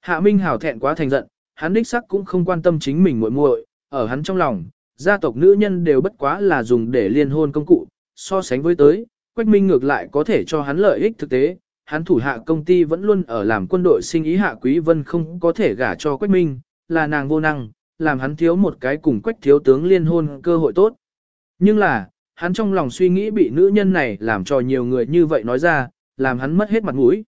Hạ Minh Hảo thẹn quá thành giận, hắn đích sắc cũng không quan tâm chính mình muội muội, ở hắn trong lòng, gia tộc nữ nhân đều bất quá là dùng để liên hôn công cụ, so sánh với tới, Quách Minh ngược lại có thể cho hắn lợi ích thực tế, hắn thủ hạ công ty vẫn luôn ở làm quân đội sinh ý hạ Quý Vân không có thể gả cho Quách Minh, là nàng vô năng, làm hắn thiếu một cái cùng Quách thiếu tướng liên hôn cơ hội tốt. Nhưng là, hắn trong lòng suy nghĩ bị nữ nhân này làm cho nhiều người như vậy nói ra, làm hắn mất hết mặt mũi.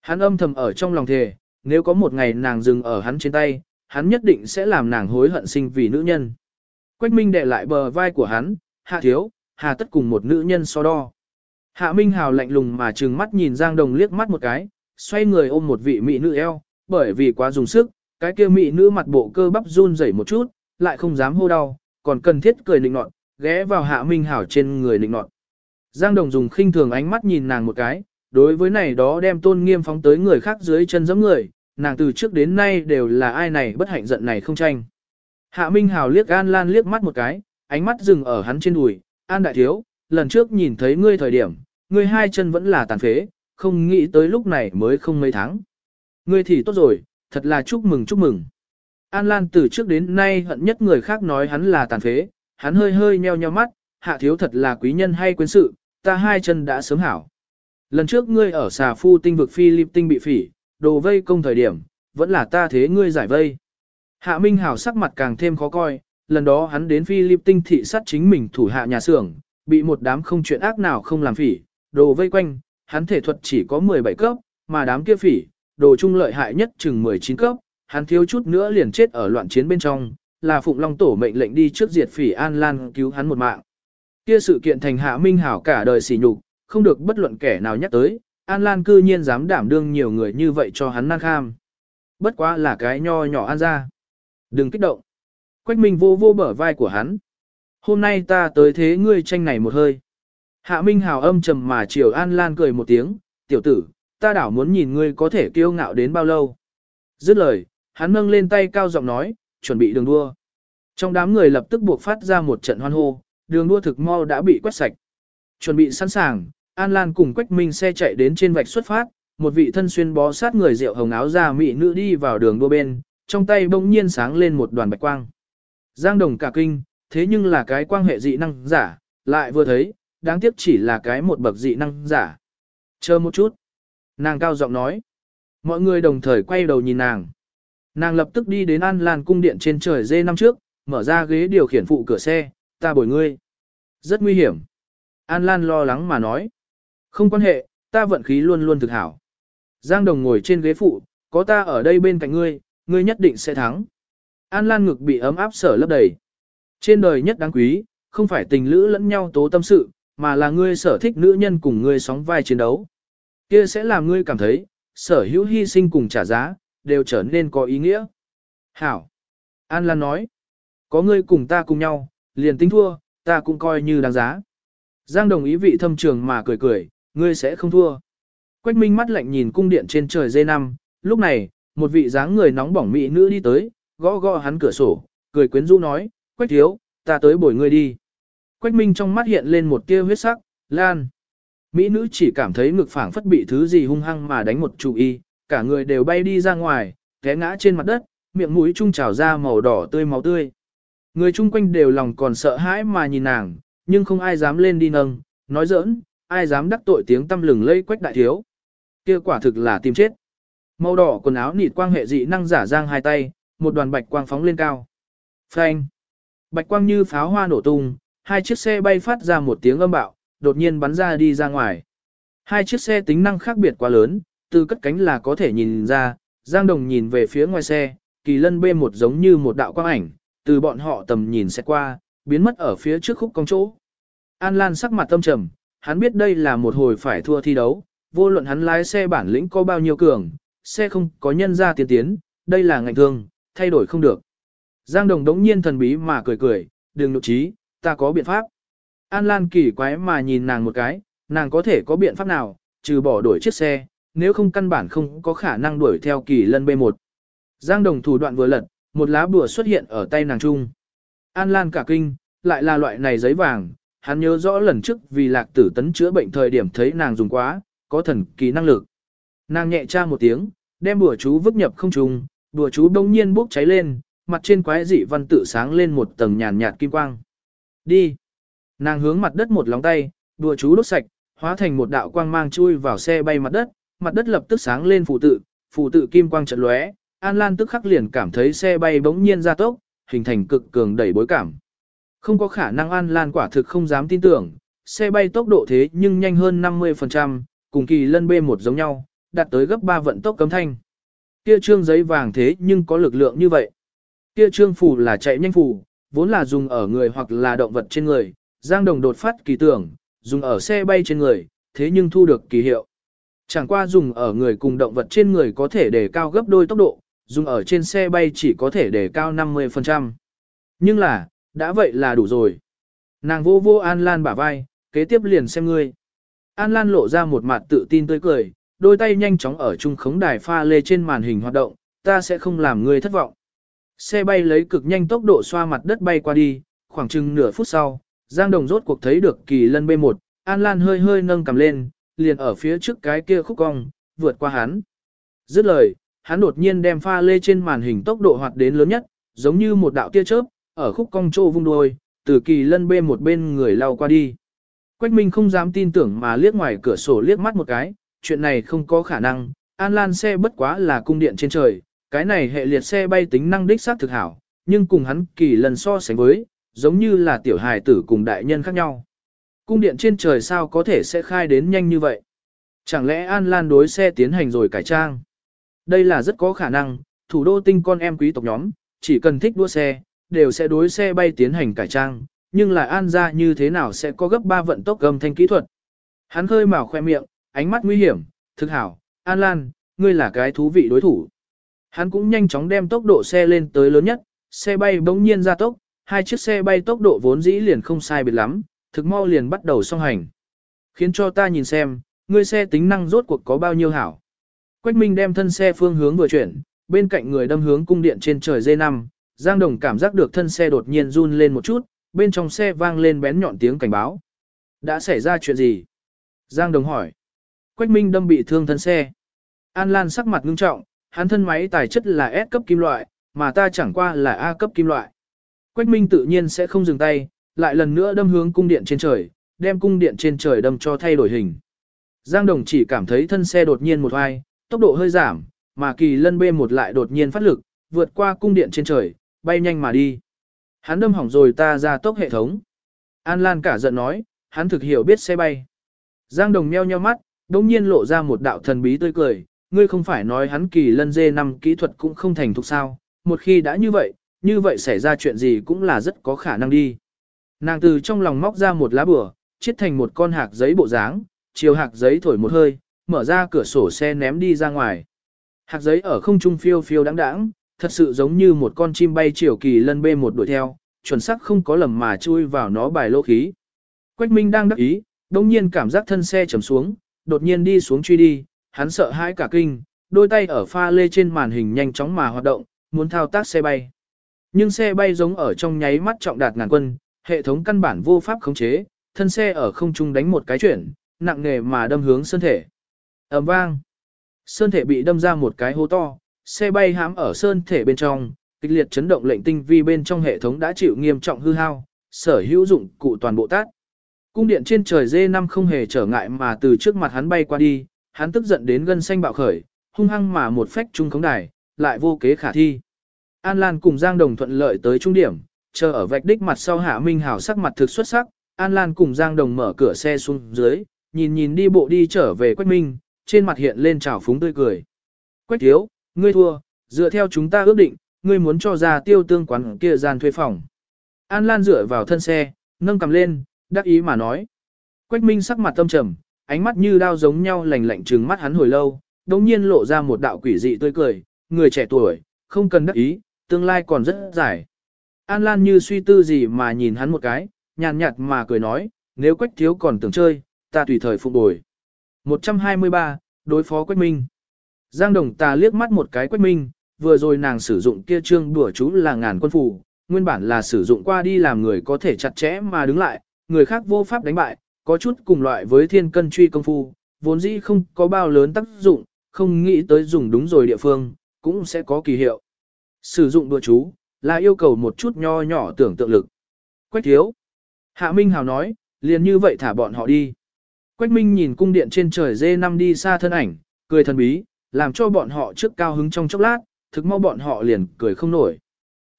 Hắn âm thầm ở trong lòng thề, nếu có một ngày nàng dừng ở hắn trên tay, hắn nhất định sẽ làm nàng hối hận sinh vì nữ nhân. Quách Minh đè lại bờ vai của hắn, hạ thiếu, hà tất cùng một nữ nhân so đo. Hạ Minh Hào lạnh lùng mà trừng mắt nhìn Giang Đồng liếc mắt một cái, xoay người ôm một vị mỹ nữ eo, bởi vì quá dùng sức, cái kia mỹ nữ mặt bộ cơ bắp run rẩy một chút, lại không dám hô đau, còn cần thiết cười nịnh nọt, ghé vào Hạ Minh Hảo trên người nịnh nọt. Giang Đồng dùng khinh thường ánh mắt nhìn nàng một cái, đối với này đó đem tôn nghiêm phóng tới người khác dưới chân giống người, nàng từ trước đến nay đều là ai này bất hạnh giận này không tranh. Hạ Minh Hào liếc An Lan liếc mắt một cái, ánh mắt dừng ở hắn trên đùi, An Đại Thiếu, lần trước nhìn thấy ngươi thời điểm, ngươi hai chân vẫn là tàn phế, không nghĩ tới lúc này mới không mấy tháng. Ngươi thì tốt rồi, thật là chúc mừng chúc mừng. An Lan từ trước đến nay hận nhất người khác nói hắn là tàn phế, hắn hơi hơi nheo nheo mắt, hạ thiếu thật là quý nhân hay quyến sự, ta hai chân đã sớm hảo. Lần trước ngươi ở xà phu tinh vực Philip tinh bị phỉ, đồ vây công thời điểm, vẫn là ta thế ngươi giải vây. Hạ Minh Hảo sắc mặt càng thêm khó coi, lần đó hắn đến Philippines tinh thị sát chính mình thủ hạ nhà xưởng, bị một đám không chuyện ác nào không làm phỉ, đồ vây quanh, hắn thể thuật chỉ có 17 cấp, mà đám kia phỉ, đồ trung lợi hại nhất chừng 19 cấp, hắn thiếu chút nữa liền chết ở loạn chiến bên trong, là Phụng Long Tổ mệnh lệnh đi trước diệt phỉ An Lan cứu hắn một mạng. Kia sự kiện thành hạ minh hảo cả đời sỉ nhục, không được bất luận kẻ nào nhắc tới, An Lan cư nhiên dám đảm đương nhiều người như vậy cho hắn năng kham. Bất quá là cái nho nhỏ An ra. Đừng kích động. Quách Minh vô vô bở vai của hắn. Hôm nay ta tới thế ngươi tranh này một hơi. Hạ Minh hào âm trầm mà chiều An Lan cười một tiếng, tiểu tử, ta đảo muốn nhìn ngươi có thể kiêu ngạo đến bao lâu. Dứt lời, hắn nâng lên tay cao giọng nói, chuẩn bị đường đua. Trong đám người lập tức buộc phát ra một trận hoan hô, đường đua thực mau đã bị quét sạch. Chuẩn bị sẵn sàng, An Lan cùng Quách Minh xe chạy đến trên vạch xuất phát, một vị thân xuyên bó sát người rượu hồng áo da mỹ nữ đi vào đường đua bên, trong tay bỗng nhiên sáng lên một đoàn bạch quang. Giang Đồng cả kinh, thế nhưng là cái quan hệ dị năng giả, lại vừa thấy, đáng tiếc chỉ là cái một bậc dị năng giả. Chờ một chút. Nàng cao giọng nói. Mọi người đồng thời quay đầu nhìn nàng. Nàng lập tức đi đến An Lan cung điện trên trời dê năm trước, mở ra ghế điều khiển phụ cửa xe, ta bồi ngươi. Rất nguy hiểm. An Lan lo lắng mà nói. Không quan hệ, ta vận khí luôn luôn thực hảo. Giang Đồng ngồi trên ghế phụ, có ta ở đây bên cạnh ngươi, ngươi nhất định sẽ thắng. An Lan ngực bị ấm áp sở lấp đầy. Trên đời nhất đáng quý, không phải tình lữ lẫn nhau tố tâm sự, mà là ngươi sở thích nữ nhân cùng ngươi sóng vai chiến đấu. Kia sẽ làm ngươi cảm thấy, sở hữu hy sinh cùng trả giá, đều trở nên có ý nghĩa. Hảo. An Lan nói, có ngươi cùng ta cùng nhau, liền tính thua, ta cũng coi như đáng giá. Giang đồng ý vị thâm trường mà cười cười, ngươi sẽ không thua. Quách Minh mắt lạnh nhìn cung điện trên trời dây năm, lúc này, một vị dáng người nóng bỏng mỹ nữ đi tới, gõ gõ hắn cửa sổ, cười quyến rũ nói, Quách thiếu, ta tới bồi ngươi đi. Quách Minh trong mắt hiện lên một tia huyết sắc, lan. Mỹ nữ chỉ cảm thấy ngực phảng phất bị thứ gì hung hăng mà đánh một chủ y, cả người đều bay đi ra ngoài, té ngã trên mặt đất, miệng mũi trung trào ra màu đỏ tươi máu tươi. Người chung quanh đều lòng còn sợ hãi mà nhìn nàng, nhưng không ai dám lên đi nâng, nói giỡn, ai dám đắc tội tiếng tâm lừng lây quách đại thiếu. Kia quả thực là tìm chết. Màu đỏ quần áo nịt quang hệ dị năng giả giang hai tay, một đoàn bạch quang phóng lên cao. Phanh. Bạch quang như pháo hoa nổ tung, hai chiếc xe bay phát ra một tiếng âm bạo, đột nhiên bắn ra đi ra ngoài. Hai chiếc xe tính năng khác biệt quá lớn, từ cất cánh là có thể nhìn ra, Giang Đồng nhìn về phía ngoài xe, kỳ lân bê một giống như một đạo quang ảnh, từ bọn họ tầm nhìn sẽ qua, biến mất ở phía trước khúc công chỗ. An Lan sắc mặt tâm trầm, hắn biết đây là một hồi phải thua thi đấu, vô luận hắn lái xe bản lĩnh có bao nhiêu cường, xe không có nhân ra tiến tiến, đây là ngành thương, thay đổi không được. Giang Đồng đống nhiên thần bí mà cười cười, đừng nội trí, ta có biện pháp. An Lan kỳ quái mà nhìn nàng một cái, nàng có thể có biện pháp nào, trừ bỏ đổi chiếc xe, nếu không căn bản không có khả năng đuổi theo kỳ lân B1. Giang Đồng thủ đoạn vừa lật, một lá bùa xuất hiện ở tay nàng trung. An Lan cả kinh, lại là loại này giấy vàng, hắn nhớ rõ lần trước vì lạc tử tấn chữa bệnh thời điểm thấy nàng dùng quá, có thần kỳ năng lực. Nàng nhẹ tra một tiếng, đem bùa chú vứt nhập không trùng, Đùa chú đông nhiên bốc cháy lên, mặt trên quái dị văn tự sáng lên một tầng nhàn nhạt kim quang. Đi. Nàng hướng mặt đất một lóng tay, đùa chú đốt sạch, hóa thành một đạo quang mang chui vào xe bay mặt đất, mặt đất lập tức sáng lên phù tự, phù tự kim quang chợt lóe, An Lan tức khắc liền cảm thấy xe bay bỗng nhiên ra tốc, hình thành cực cường đẩy bối cảm. Không có khả năng An Lan quả thực không dám tin tưởng, xe bay tốc độ thế nhưng nhanh hơn 50%, cùng kỳ lân B1 giống nhau, đạt tới gấp 3 vận tốc cấm thanh. Kia trương giấy vàng thế nhưng có lực lượng như vậy. Kia trương phù là chạy nhanh phù, vốn là dùng ở người hoặc là động vật trên người, Giang Đồng đột phát kỳ tưởng, dùng ở xe bay trên người, thế nhưng thu được kỳ hiệu. Chẳng qua dùng ở người cùng động vật trên người có thể để cao gấp đôi tốc độ, dùng ở trên xe bay chỉ có thể để cao 50%. Nhưng là, đã vậy là đủ rồi. Nàng vô vô An Lan bả vai, kế tiếp liền xem ngươi. An Lan lộ ra một mặt tự tin tươi cười, đôi tay nhanh chóng ở trung khống đài pha lê trên màn hình hoạt động, ta sẽ không làm ngươi thất vọng. Xe bay lấy cực nhanh tốc độ xoa mặt đất bay qua đi, khoảng chừng nửa phút sau, Giang Đồng rốt cuộc thấy được kỳ lân B1, An Lan hơi hơi nâng cầm lên, liền ở phía trước cái kia khúc cong, vượt qua hắn. Dứt lời, hắn đột nhiên đem pha lê trên màn hình tốc độ hoạt đến lớn nhất, giống như một đạo tia chớp, ở khúc cong trô vung đuôi, từ kỳ lân B một bên người lao qua đi. Quách Minh không dám tin tưởng mà liếc ngoài cửa sổ liếc mắt một cái, chuyện này không có khả năng, An Lan xe bất quá là cung điện trên trời, cái này hệ liệt xe bay tính năng đích xác thực hảo, nhưng cùng hắn kỳ lần so sánh với, giống như là tiểu hài tử cùng đại nhân khác nhau. Cung điện trên trời sao có thể sẽ khai đến nhanh như vậy? Chẳng lẽ An Lan đối xe tiến hành rồi cải trang? Đây là rất có khả năng, thủ đô tinh con em quý tộc nhóm, chỉ cần thích đua xe, đều sẽ đối xe bay tiến hành cải trang, nhưng là An ra như thế nào sẽ có gấp 3 vận tốc gầm thanh kỹ thuật. Hắn khơi mào khoe miệng, ánh mắt nguy hiểm, thực hảo, An Lan, ngươi là cái thú vị đối thủ. Hắn cũng nhanh chóng đem tốc độ xe lên tới lớn nhất, xe bay bỗng nhiên ra tốc, hai chiếc xe bay tốc độ vốn dĩ liền không sai biệt lắm, thực mau liền bắt đầu song hành. Khiến cho ta nhìn xem, ngươi xe tính năng rốt cuộc có bao nhiêu hảo. Quách Minh đem thân xe phương hướng vừa chuyển, bên cạnh người đâm hướng cung điện trên trời dây năm, Giang Đồng cảm giác được thân xe đột nhiên run lên một chút, bên trong xe vang lên bén nhọn tiếng cảnh báo. Đã xảy ra chuyện gì? Giang Đồng hỏi. Quách Minh đâm bị thương thân xe. An Lan sắc mặt ngưng trọng, hắn thân máy tài chất là S cấp kim loại, mà ta chẳng qua là A cấp kim loại. Quách Minh tự nhiên sẽ không dừng tay, lại lần nữa đâm hướng cung điện trên trời, đem cung điện trên trời đâm cho thay đổi hình. Giang Đồng chỉ cảm thấy thân xe đột nhiên một hoài, tốc độ hơi giảm, mà kỳ lân B1 lại đột nhiên phát lực, vượt qua cung điện trên trời, bay nhanh mà đi. Hắn đâm hỏng rồi ta ra tốc hệ thống. An Lan cả giận nói, hắn thực hiểu biết xe bay. Giang Đồng meo nheo mắt, đông nhiên lộ ra một đạo thần bí tươi cười, ngươi không phải nói hắn kỳ lân dê năm kỹ thuật cũng không thành thục sao, một khi đã như vậy, như vậy xảy ra chuyện gì cũng là rất có khả năng đi. Nàng từ trong lòng móc ra một lá bửa, chiết thành một con hạc giấy bộ dáng, chiều hạc giấy thổi một hơi, mở ra cửa sổ xe ném đi ra ngoài. Hạc giấy ở không trung phiêu phiêu đáng đáng, thật sự giống như một con chim bay chiều kỳ lân bê một đuổi theo, chuẩn xác không có lầm mà chui vào nó bài lô khí. Quách Minh đang đắc ý, đồng nhiên cảm giác thân xe chầm xuống, đột nhiên đi xuống truy đi, hắn sợ hãi cả kinh, đôi tay ở pha lê trên màn hình nhanh chóng mà hoạt động, muốn thao tác xe bay. Nhưng xe bay giống ở trong nháy mắt trọng đạt ngàn quân, hệ thống căn bản vô pháp khống chế, thân xe ở không trung đánh một cái chuyển, nặng nề mà đâm hướng sơn thể. ầm vang. Sơn thể bị đâm ra một cái hố to, xe bay hãm ở sơn thể bên trong, kịch liệt chấn động lệnh tinh vi bên trong hệ thống đã chịu nghiêm trọng hư hao, sở hữu dụng cụ toàn bộ tát. Cung điện trên trời dê năm không hề trở ngại mà từ trước mặt hắn bay qua đi, hắn tức giận đến gân xanh bạo khởi, hung hăng mà một phách trung khống đài, lại vô kế khả thi. An Lan cùng Giang Đồng thuận lợi tới trung điểm, chờ ở vạch đích mặt sau Hạ Minh Hảo sắc mặt thực xuất sắc, An Lan cùng Giang Đồng mở cửa xe xuống dưới, nhìn nhìn đi bộ đi trở về Quách Minh, trên mặt hiện lên trào phúng tươi cười. Quách thiếu, ngươi thua, dựa theo chúng ta ước định, ngươi muốn cho ra tiêu tương quán kia gian thuê phòng. An Lan dựa vào thân xe, nâng cầm lên, đắc ý mà nói. Quách Minh sắc mặt tâm trầm, ánh mắt như đao giống nhau lạnh lạnh trừng mắt hắn hồi lâu, đồng nhiên lộ ra một đạo quỷ dị tươi cười, người trẻ tuổi, không cần đắc ý, tương lai còn rất dài. An Lan như suy tư gì mà nhìn hắn một cái, nhàn nhạt mà cười nói, nếu Quách thiếu còn tưởng chơi, ta tùy thời phục bồi. 123, đối phó Quách Minh. Giang Đồng ta liếc mắt một cái Quách Minh, vừa rồi nàng sử dụng kia trương đùa chú là ngàn quân phù, nguyên bản là sử dụng qua đi làm người có thể chặt chẽ mà đứng lại, người khác vô pháp đánh bại, có chút cùng loại với thiên cân truy công phu, vốn dĩ không có bao lớn tác dụng, không nghĩ tới dùng đúng rồi địa phương, cũng sẽ có kỳ hiệu. Sử dụng đùa chú, là yêu cầu một chút nho nhỏ tưởng tượng lực. Quách thiếu. Hạ Minh Hào nói, liền như vậy thả bọn họ đi. Quách Minh nhìn cung điện trên trời dê năm đi xa thân ảnh, cười thần bí, làm cho bọn họ trước cao hứng trong chốc lát, thực mau bọn họ liền cười không nổi.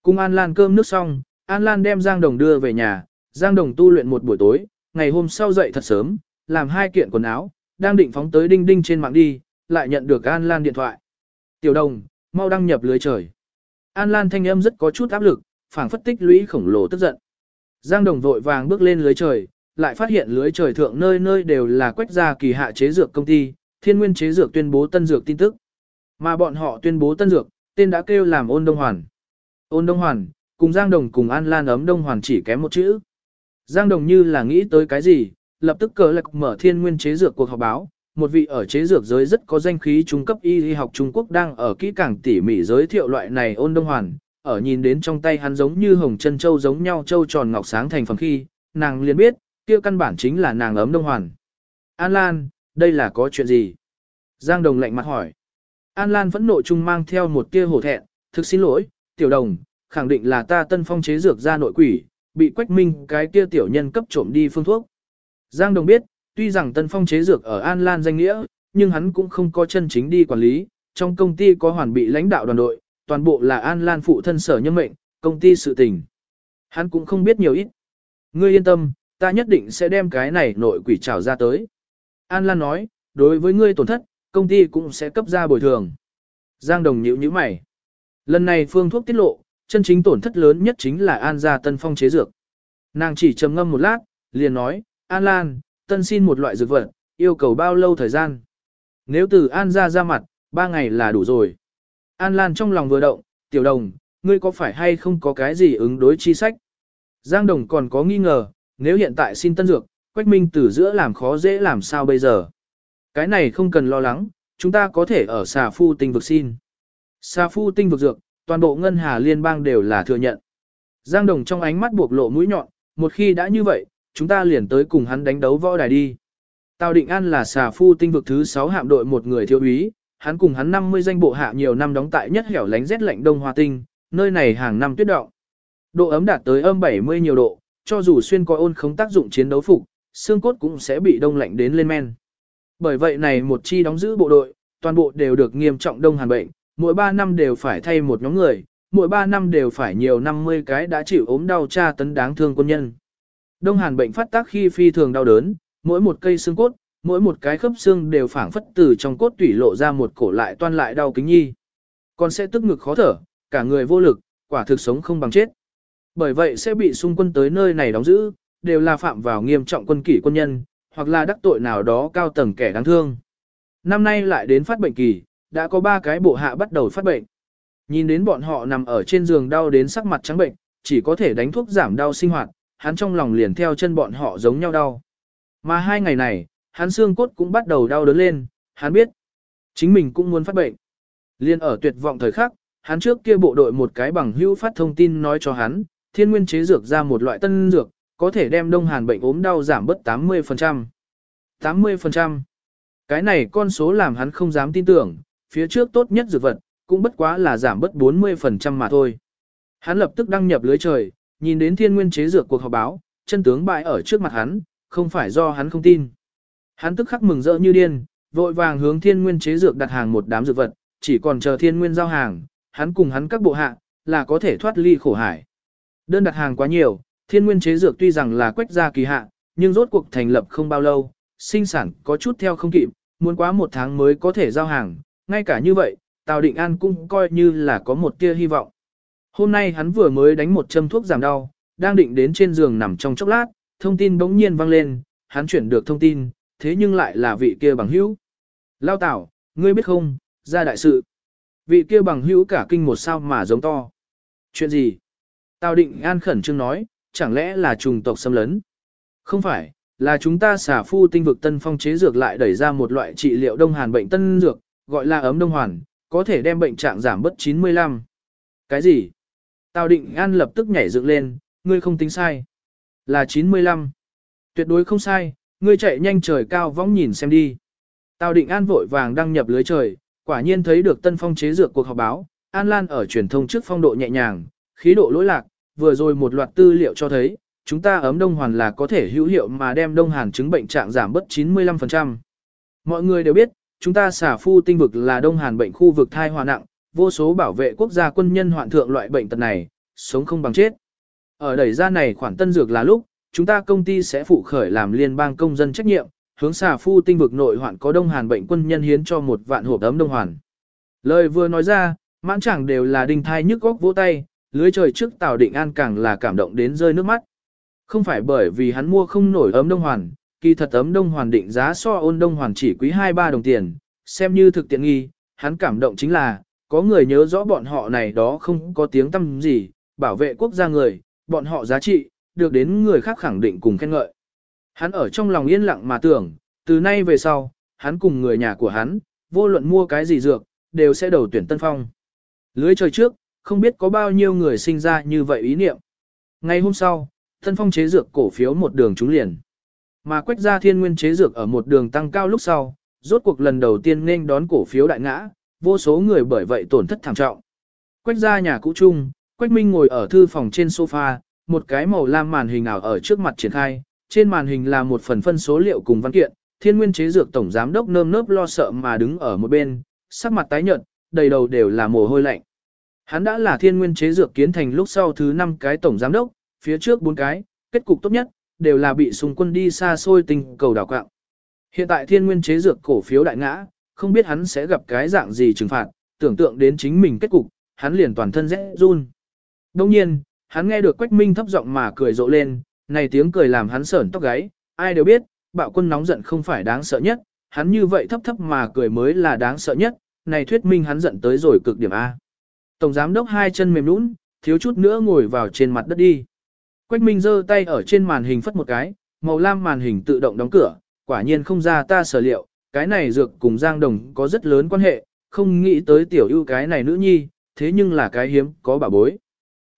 Cung An Lan cơm nước xong, An Lan đem Giang Đồng đưa về nhà, Giang Đồng tu luyện một buổi tối, ngày hôm sau dậy thật sớm, làm hai kiện quần áo, đang định phóng tới đinh đinh trên mạng đi, lại nhận được An Lan điện thoại. Tiểu Đồng, mau đăng nhập lưới trời. An Lan thanh âm rất có chút áp lực, phảng phất tích lũy khổng lồ tức giận. Giang Đồng vội vàng bước lên lưới trời, lại phát hiện lưới trời thượng nơi nơi đều là quách gia kỳ hạ chế dược công ty, thiên nguyên chế dược tuyên bố tân dược tin tức. Mà bọn họ tuyên bố tân dược, tên đã kêu làm ôn đông hoàn. Ôn đông hoàn, cùng Giang Đồng cùng An Lan ấm đông hoàn chỉ kém một chữ. Giang Đồng như là nghĩ tới cái gì, lập tức cờ lạc mở thiên nguyên chế dược cuộc họp báo. Một vị ở chế dược giới rất có danh khí trung cấp y y học Trung Quốc đang ở kỹ càng tỉ mỉ giới thiệu loại này ôn đông hoàn, ở nhìn đến trong tay hắn giống như hồng chân châu giống nhau châu tròn ngọc sáng thành phẩm khi, nàng liền biết, kia căn bản chính là nàng ấm đông hoàn. An Lan, đây là có chuyện gì? Giang Đồng lạnh mặt hỏi. An Lan vẫn nội trung mang theo một tia hổ thẹn, thực xin lỗi, tiểu đồng, khẳng định là ta tân phong chế dược ra nội quỷ, bị quách minh cái kia tiểu nhân cấp trộm đi phương thuốc. Giang Đồng biết, tuy rằng tân phong chế dược ở An Lan danh nghĩa, nhưng hắn cũng không có chân chính đi quản lý, trong công ty có hoàn bị lãnh đạo đoàn đội, toàn bộ là An Lan phụ thân sở nhân mệnh, công ty sự tình. Hắn cũng không biết nhiều ít. Ngươi yên tâm, ta nhất định sẽ đem cái này nội quỷ trảo ra tới. An Lan nói, đối với ngươi tổn thất, công ty cũng sẽ cấp ra bồi thường. Giang Đồng nhíu nhíu mày. Lần này phương thuốc tiết lộ, chân chính tổn thất lớn nhất chính là An gia tân phong chế dược. Nàng chỉ trầm ngâm một lát, liền nói, An Lan, tân xin một loại dược vật, yêu cầu bao lâu thời gian. Nếu từ An gia ra mặt, ba ngày là đủ rồi. An Lan trong lòng vừa động, tiểu đồng, ngươi có phải hay không có cái gì ứng đối chi sách? Giang Đồng còn có nghi ngờ, nếu hiện tại xin tân dược, Quách Minh từ giữa làm khó dễ làm sao bây giờ? Cái này không cần lo lắng, chúng ta có thể ở xà phu tinh vực xin. Xà phu tinh vực dược, toàn bộ ngân hà liên bang đều là thừa nhận. Giang Đồng trong ánh mắt buộc lộ mũi nhọn, một khi đã như vậy, chúng ta liền tới cùng hắn đánh đấu võ đài đi. Tào Định An là xà phu tinh vực thứ 6 hạm đội một người thiếu úy, hắn cùng hắn 50 danh bộ hạ nhiều năm đóng tại nhất hẻo lánh rét lạnh đông hoa tinh, nơi này hàng năm tuyết động. Độ ấm đạt tới âm 70 nhiều độ, cho dù xuyên coi ôn không tác dụng chiến đấu phục, xương cốt cũng sẽ bị đông lạnh đến lên men. Bởi vậy này một chi đóng giữ bộ đội, toàn bộ đều được nghiêm trọng đông hàn bệnh, mỗi 3 năm đều phải thay một nhóm người, mỗi 3 năm đều phải nhiều 50 cái đã chịu ốm đau tra tấn đáng thương quân nhân. Đông hàn bệnh phát tác khi phi thường đau đớn, mỗi một cây xương cốt, mỗi một cái khớp xương đều phảng phất từ trong cốt tủy lộ ra một cổ lại toan lại đau kính nhi. Còn sẽ tức ngực khó thở, cả người vô lực, quả thực sống không bằng chết. Bởi vậy sẽ bị xung quân tới nơi này đóng giữ, đều là phạm vào nghiêm trọng quân kỷ quân nhân, hoặc là đắc tội nào đó cao tầng kẻ đáng thương. Năm nay lại đến phát bệnh kỳ, đã có ba cái bộ hạ bắt đầu phát bệnh. Nhìn đến bọn họ nằm ở trên giường đau đến sắc mặt trắng bệnh, chỉ có thể đánh thuốc giảm đau sinh hoạt, hắn trong lòng liền theo chân bọn họ giống nhau đau. Mà hai ngày này, hắn xương cốt cũng bắt đầu đau đớn lên, hắn biết, chính mình cũng muốn phát bệnh. Liên ở tuyệt vọng thời khắc, hắn trước kia bộ đội một cái bằng hữu phát thông tin nói cho hắn, thiên nguyên chế dược ra một loại tân dược, có thể đem đông hàn bệnh ốm đau giảm bớt 80%. 80%. Cái này con số làm hắn không dám tin tưởng, phía trước tốt nhất dược vật, cũng bất quá là giảm bất 40% mà thôi. Hắn lập tức đăng nhập lưới trời, nhìn đến thiên nguyên chế dược cuộc họp báo, chân tướng bại ở trước mặt hắn, không phải do hắn không tin. Hắn tức khắc mừng rỡ như điên, vội vàng hướng thiên nguyên chế dược đặt hàng một đám dược vật, chỉ còn chờ thiên nguyên giao hàng, hắn cùng hắn các bộ hạ, là có thể thoát ly khổ hải. Đơn đặt hàng quá nhiều, thiên nguyên chế dược tuy rằng là quách gia kỳ hạ, nhưng rốt cuộc thành lập không bao lâu, sinh sản có chút theo không kịp, muốn quá một tháng mới có thể giao hàng, ngay cả như vậy, Tào Định An cũng coi như là có một tia hy vọng. Hôm nay hắn vừa mới đánh một châm thuốc giảm đau, đang định đến trên giường nằm trong chốc lát, thông tin bỗng nhiên vang lên, hắn chuyển được thông tin, thế nhưng lại là vị kia bằng hữu. Lao Tảo, ngươi biết không, ra đại sự. Vị kia bằng hữu cả kinh một sao mà giống to. Chuyện gì? Tào Định An khẩn trương nói, chẳng lẽ là trùng tộc xâm lấn? Không phải, là chúng ta xả phu tinh vực tân phong chế dược lại đẩy ra một loại trị liệu đông hàn bệnh tân dược, gọi là ấm đông hoàn, có thể đem bệnh trạng giảm bớt 95. Cái gì? Tào Định An lập tức nhảy dựng lên, ngươi không tính sai. Là 95. Tuyệt đối không sai, ngươi chạy nhanh trời cao võng nhìn xem đi. Tào Định An vội vàng đăng nhập lưới trời, quả nhiên thấy được tân phong chế dược cuộc họp báo, An Lan ở truyền thông trước phong độ nhẹ nhàng, khí độ lỗi lạc, vừa rồi một loạt tư liệu cho thấy, chúng ta ấm đông hoàn là có thể hữu hiệu mà đem đông hàn chứng bệnh trạng giảm bớt 95%. Mọi người đều biết, chúng ta xả phu tinh vực là đông hàn bệnh khu vực thai hòa nặng, vô số bảo vệ quốc gia quân nhân hoạn thượng loại bệnh tật này, sống không bằng chết. Ở đẩy ra này khoản tân dược là lúc, chúng ta công ty sẽ phụ khởi làm liên bang công dân trách nhiệm, hướng xả phu tinh vực nội hoạn có đông hàn bệnh quân nhân hiến cho một vạn hộp ấm đông hoàn. Lời vừa nói ra, mãn chẳng đều là đinh thai nhức góc vỗ tay, lưới trời trước Tào Định An càng là cảm động đến rơi nước mắt. Không phải bởi vì hắn mua không nổi ấm đông hoàn, kỳ thật ấm đông hoàn định giá so ôn đông hoàn chỉ quý 2-3 đồng tiền, xem như thực tiện nghi, hắn cảm động chính là, có người nhớ rõ bọn họ này đó không có tiếng tâm gì, bảo vệ quốc gia người, bọn họ giá trị, được đến người khác khẳng định cùng khen ngợi. Hắn ở trong lòng yên lặng mà tưởng, từ nay về sau, hắn cùng người nhà của hắn, vô luận mua cái gì dược, đều sẽ đầu tuyển Tân Phong. Lưới trời trước, không biết có bao nhiêu người sinh ra như vậy ý niệm. Ngày hôm sau, Tân Phong chế dược cổ phiếu một đường trúng liền. Mà quách gia thiên nguyên chế dược ở một đường tăng cao lúc sau, rốt cuộc lần đầu tiên nên đón cổ phiếu đại ngã, vô số người bởi vậy tổn thất thảm trọng. Quách gia nhà cũ chung, Quách Minh ngồi ở thư phòng trên sofa, một cái màu lam màn hình ảo ở trước mặt triển khai, trên màn hình là một phần phân số liệu cùng văn kiện, thiên nguyên chế dược tổng giám đốc nơm nớp lo sợ mà đứng ở một bên, sắc mặt tái nhợt, đầy đầu đều là mồ hôi lạnh. Hắn đã là thiên nguyên chế dược kiến thành lúc sau thứ 5 cái tổng giám đốc, phía trước 4 cái, kết cục tốt nhất, đều là bị xung quân đi xa xôi tình cầu đảo quạng. Hiện tại thiên nguyên chế dược cổ phiếu đại ngã, không biết hắn sẽ gặp cái dạng gì trừng phạt, tưởng tượng đến chính mình kết cục, hắn liền toàn thân rẽ run. Đồng nhiên, hắn nghe được Quách Minh thấp giọng mà cười rộ lên, này tiếng cười làm hắn sởn tóc gáy, ai đều biết, bạo quân nóng giận không phải đáng sợ nhất, hắn như vậy thấp thấp mà cười mới là đáng sợ nhất, này thuyết minh hắn giận tới rồi cực điểm A. Tổng giám đốc hai chân mềm nũng, thiếu chút nữa ngồi vào trên mặt đất đi. Quách Minh giơ tay ở trên màn hình phất một cái, màu lam màn hình tự động đóng cửa, quả nhiên không ra ta sở liệu, cái này dược cùng Giang Đồng có rất lớn quan hệ, không nghĩ tới tiểu ưu cái này nữ nhi, thế nhưng là cái hiếm, có bà bối.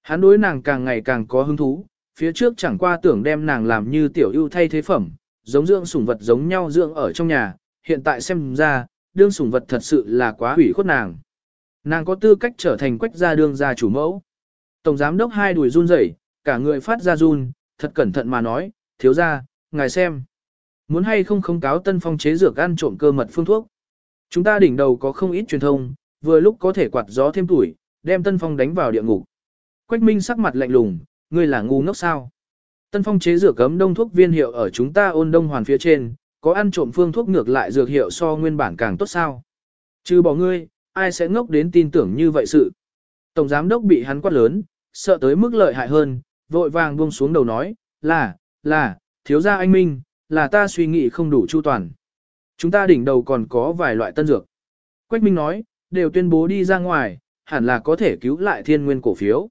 Hắn đối nàng càng ngày càng có hứng thú, phía trước chẳng qua tưởng đem nàng làm như tiểu ưu thay thế phẩm, giống dưỡng sủng vật giống nhau dưỡng ở trong nhà, hiện tại xem ra, đương sủng vật thật sự là quá hủy khuất nàng. Nàng có tư cách trở thành quách gia đương gia chủ mẫu. Tổng giám đốc hai đùi run rẩy, cả người phát ra run, thật cẩn thận mà nói, thiếu gia, ngài xem. Muốn hay không không cáo tân phong chế dược ăn trộm cơ mật phương thuốc. Chúng ta đỉnh đầu có không ít truyền thông, vừa lúc có thể quạt gió thêm tuổi, đem tân phong đánh vào địa ngục. Quách Minh sắc mặt lạnh lùng, ngươi là ngu ngốc sao? Tân phong chế dược cấm đông thuốc viên hiệu ở chúng ta ôn đông hoàn phía trên, có ăn trộm phương thuốc ngược lại dược hiệu so nguyên bản càng tốt sao? Chứ bỏ ngươi, ai sẽ ngốc đến tin tưởng như vậy sự? Tổng giám đốc bị hắn quát lớn, sợ tới mức lợi hại hơn, vội vàng buông xuống đầu nói, là, là, thiếu gia anh Minh, là ta suy nghĩ không đủ chu toàn. Chúng ta đỉnh đầu còn có vài loại tân dược. Quách Minh nói, đều tuyên bố đi ra ngoài, hẳn là có thể cứu lại thiên nguyên cổ phiếu.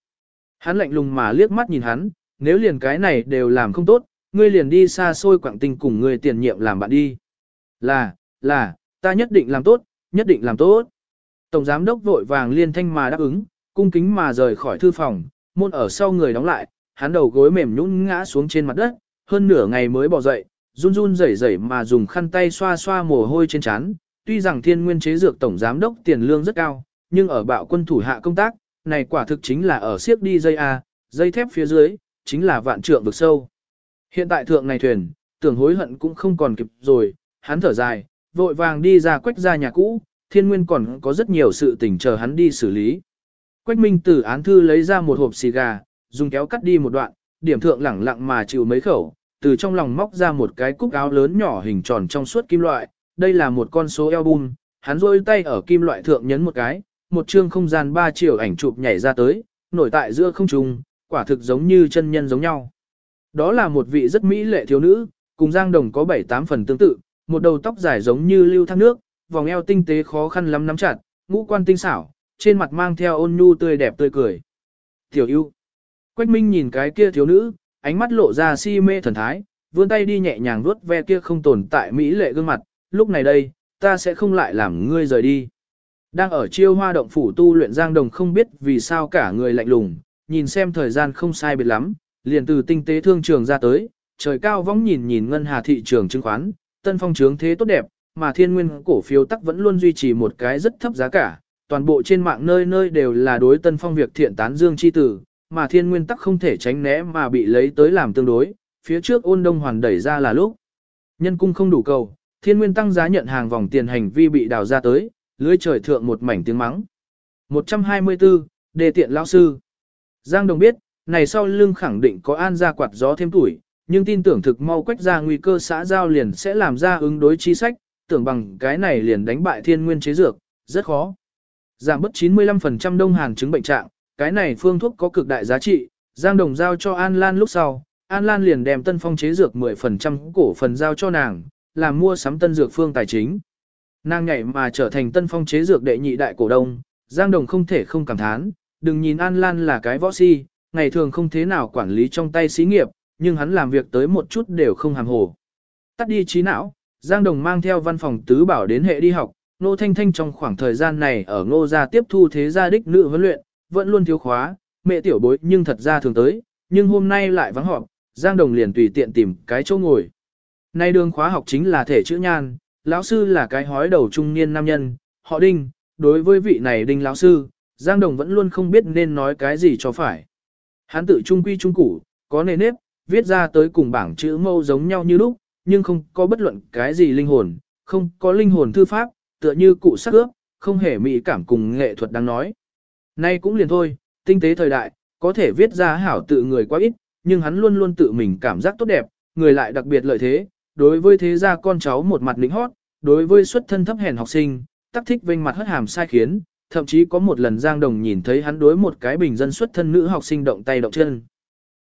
Hắn lạnh lùng mà liếc mắt nhìn hắn, nếu liền cái này đều làm không tốt, ngươi liền đi xa xôi quảng tình cùng ngươi tiền nhiệm làm bạn đi. Là, là, ta nhất định làm tốt, nhất định làm tốt. Tổng giám đốc vội vàng liên thanh mà đáp ứng, cung kính mà rời khỏi thư phòng, môn ở sau người đóng lại, hắn đầu gối mềm nhũn ngã xuống trên mặt đất, hơn nửa ngày mới bò dậy, run run rẩy rẩy mà dùng khăn tay xoa xoa mồ hôi trên trán. Tuy rằng thiên nguyên chế dược tổng giám đốc tiền lương rất cao, nhưng ở bạo quân thủ hạ công tác, này quả thực chính là ở siếc đi dây A, dây thép phía dưới, chính là vạn trượng vực sâu. Hiện tại thượng này thuyền, tưởng hối hận cũng không còn kịp rồi, hắn thở dài, vội vàng đi ra quách ra nhà cũ, thiên nguyên còn có rất nhiều sự tình chờ hắn đi xử lý. Quách minh từ án thư lấy ra một hộp xì gà, dùng kéo cắt đi một đoạn, điểm thượng lẳng lặng mà chịu mấy khẩu, từ trong lòng móc ra một cái cúc áo lớn nhỏ hình tròn trong suốt kim loại, đây là một con số album, hắn rôi tay ở kim loại thượng nhấn một cái, một chương không gian ba chiều ảnh chụp nhảy ra tới, nổi tại giữa không trung, quả thực giống như chân nhân giống nhau. Đó là một vị rất mỹ lệ thiếu nữ, cùng Giang Đồng có 7-8 phần tương tự, một đầu tóc dài giống như lưu thác nước, vòng eo tinh tế khó khăn lắm nắm chặt, ngũ quan tinh xảo, trên mặt mang theo ôn nhu tươi đẹp tươi cười. Tiểu ưu. Quách Minh nhìn cái kia thiếu nữ, ánh mắt lộ ra si mê thần thái, vươn tay đi nhẹ nhàng vuốt ve kia không tồn tại mỹ lệ gương mặt, lúc này đây, ta sẽ không lại làm ngươi rời đi. Đang ở chiêu hoa động phủ tu luyện Giang Đồng không biết vì sao cả người lạnh lùng, nhìn xem thời gian không sai biệt lắm, liền từ tinh tế thương trường ra tới, trời cao vóng nhìn nhìn ngân hà thị trường chứng khoán, tân phong trướng thế tốt đẹp, mà thiên nguyên cổ phiếu tắc vẫn luôn duy trì một cái rất thấp giá cả, toàn bộ trên mạng nơi nơi đều là đối tân phong việc thiện tán dương chi tử, mà thiên nguyên tắc không thể tránh né mà bị lấy tới làm tương đối, phía trước ôn đông hoàn đẩy ra là lúc. Nhân cung không đủ cầu, thiên nguyên tăng giá nhận hàng vòng tiền hành vi bị đào ra tới, lưới trời thượng một mảnh tiếng mắng. 124, đề tiện lão sư. Giang Đồng biết, này sau lưng khẳng định có an ra quạt gió thêm tuổi, nhưng tin tưởng thực mau quách ra nguy cơ xã giao liền sẽ làm ra ứng đối chi sách, tưởng bằng cái này liền đánh bại thiên nguyên chế dược, rất khó. Giảm bất 95% đông hàng chứng bệnh trạng, cái này phương thuốc có cực đại giá trị, Giang Đồng giao cho An Lan lúc sau, An Lan liền đem tân phong chế dược 10% cổ phần giao cho nàng, làm mua sắm tân dược phương tài chính. Nàng nhảy mà trở thành tân phong chế dược đệ nhị đại cổ đông, Giang Đồng không thể không cảm thán, đừng nhìn An Lan là cái võ si, ngày thường không thế nào quản lý trong tay xí nghiệp, nhưng hắn làm việc tới một chút đều không hàm hồ. Tắt đi trí não, Giang Đồng mang theo văn phòng tứ bảo đến hệ đi học, Nô Thanh Thanh trong khoảng thời gian này ở ngô gia tiếp thu thế gia đích nữ huấn luyện, vẫn luôn thiếu khóa, mẹ tiểu bối nhưng thật ra thường tới, nhưng hôm nay lại vắng họp, Giang Đồng liền tùy tiện tìm cái chỗ ngồi. Nay đường khóa học chính là thể chữ nhan, lão sư là cái hói đầu trung niên nam nhân, họ đinh, đối với vị này đinh lão sư, Giang Đồng vẫn luôn không biết nên nói cái gì cho phải. Hắn tự trung quy trung củ, có nề nếp, viết ra tới cùng bảng chữ mâu giống nhau như lúc, nhưng không có bất luận cái gì linh hồn, không có linh hồn thư pháp, tựa như cụ sắc ước, không hề mỹ cảm cùng nghệ thuật đang nói. Nay cũng liền thôi, tinh tế thời đại, có thể viết ra hảo tự người quá ít, nhưng hắn luôn luôn tự mình cảm giác tốt đẹp, người lại đặc biệt lợi thế, đối với thế gia con cháu một mặt lĩnh hót, đối với xuất thân thấp hèn học sinh, tác thích vênh mặt hất hàm sai khiến, thậm chí có một lần Giang Đồng nhìn thấy hắn đối một cái bình dân xuất thân nữ học sinh động tay động chân.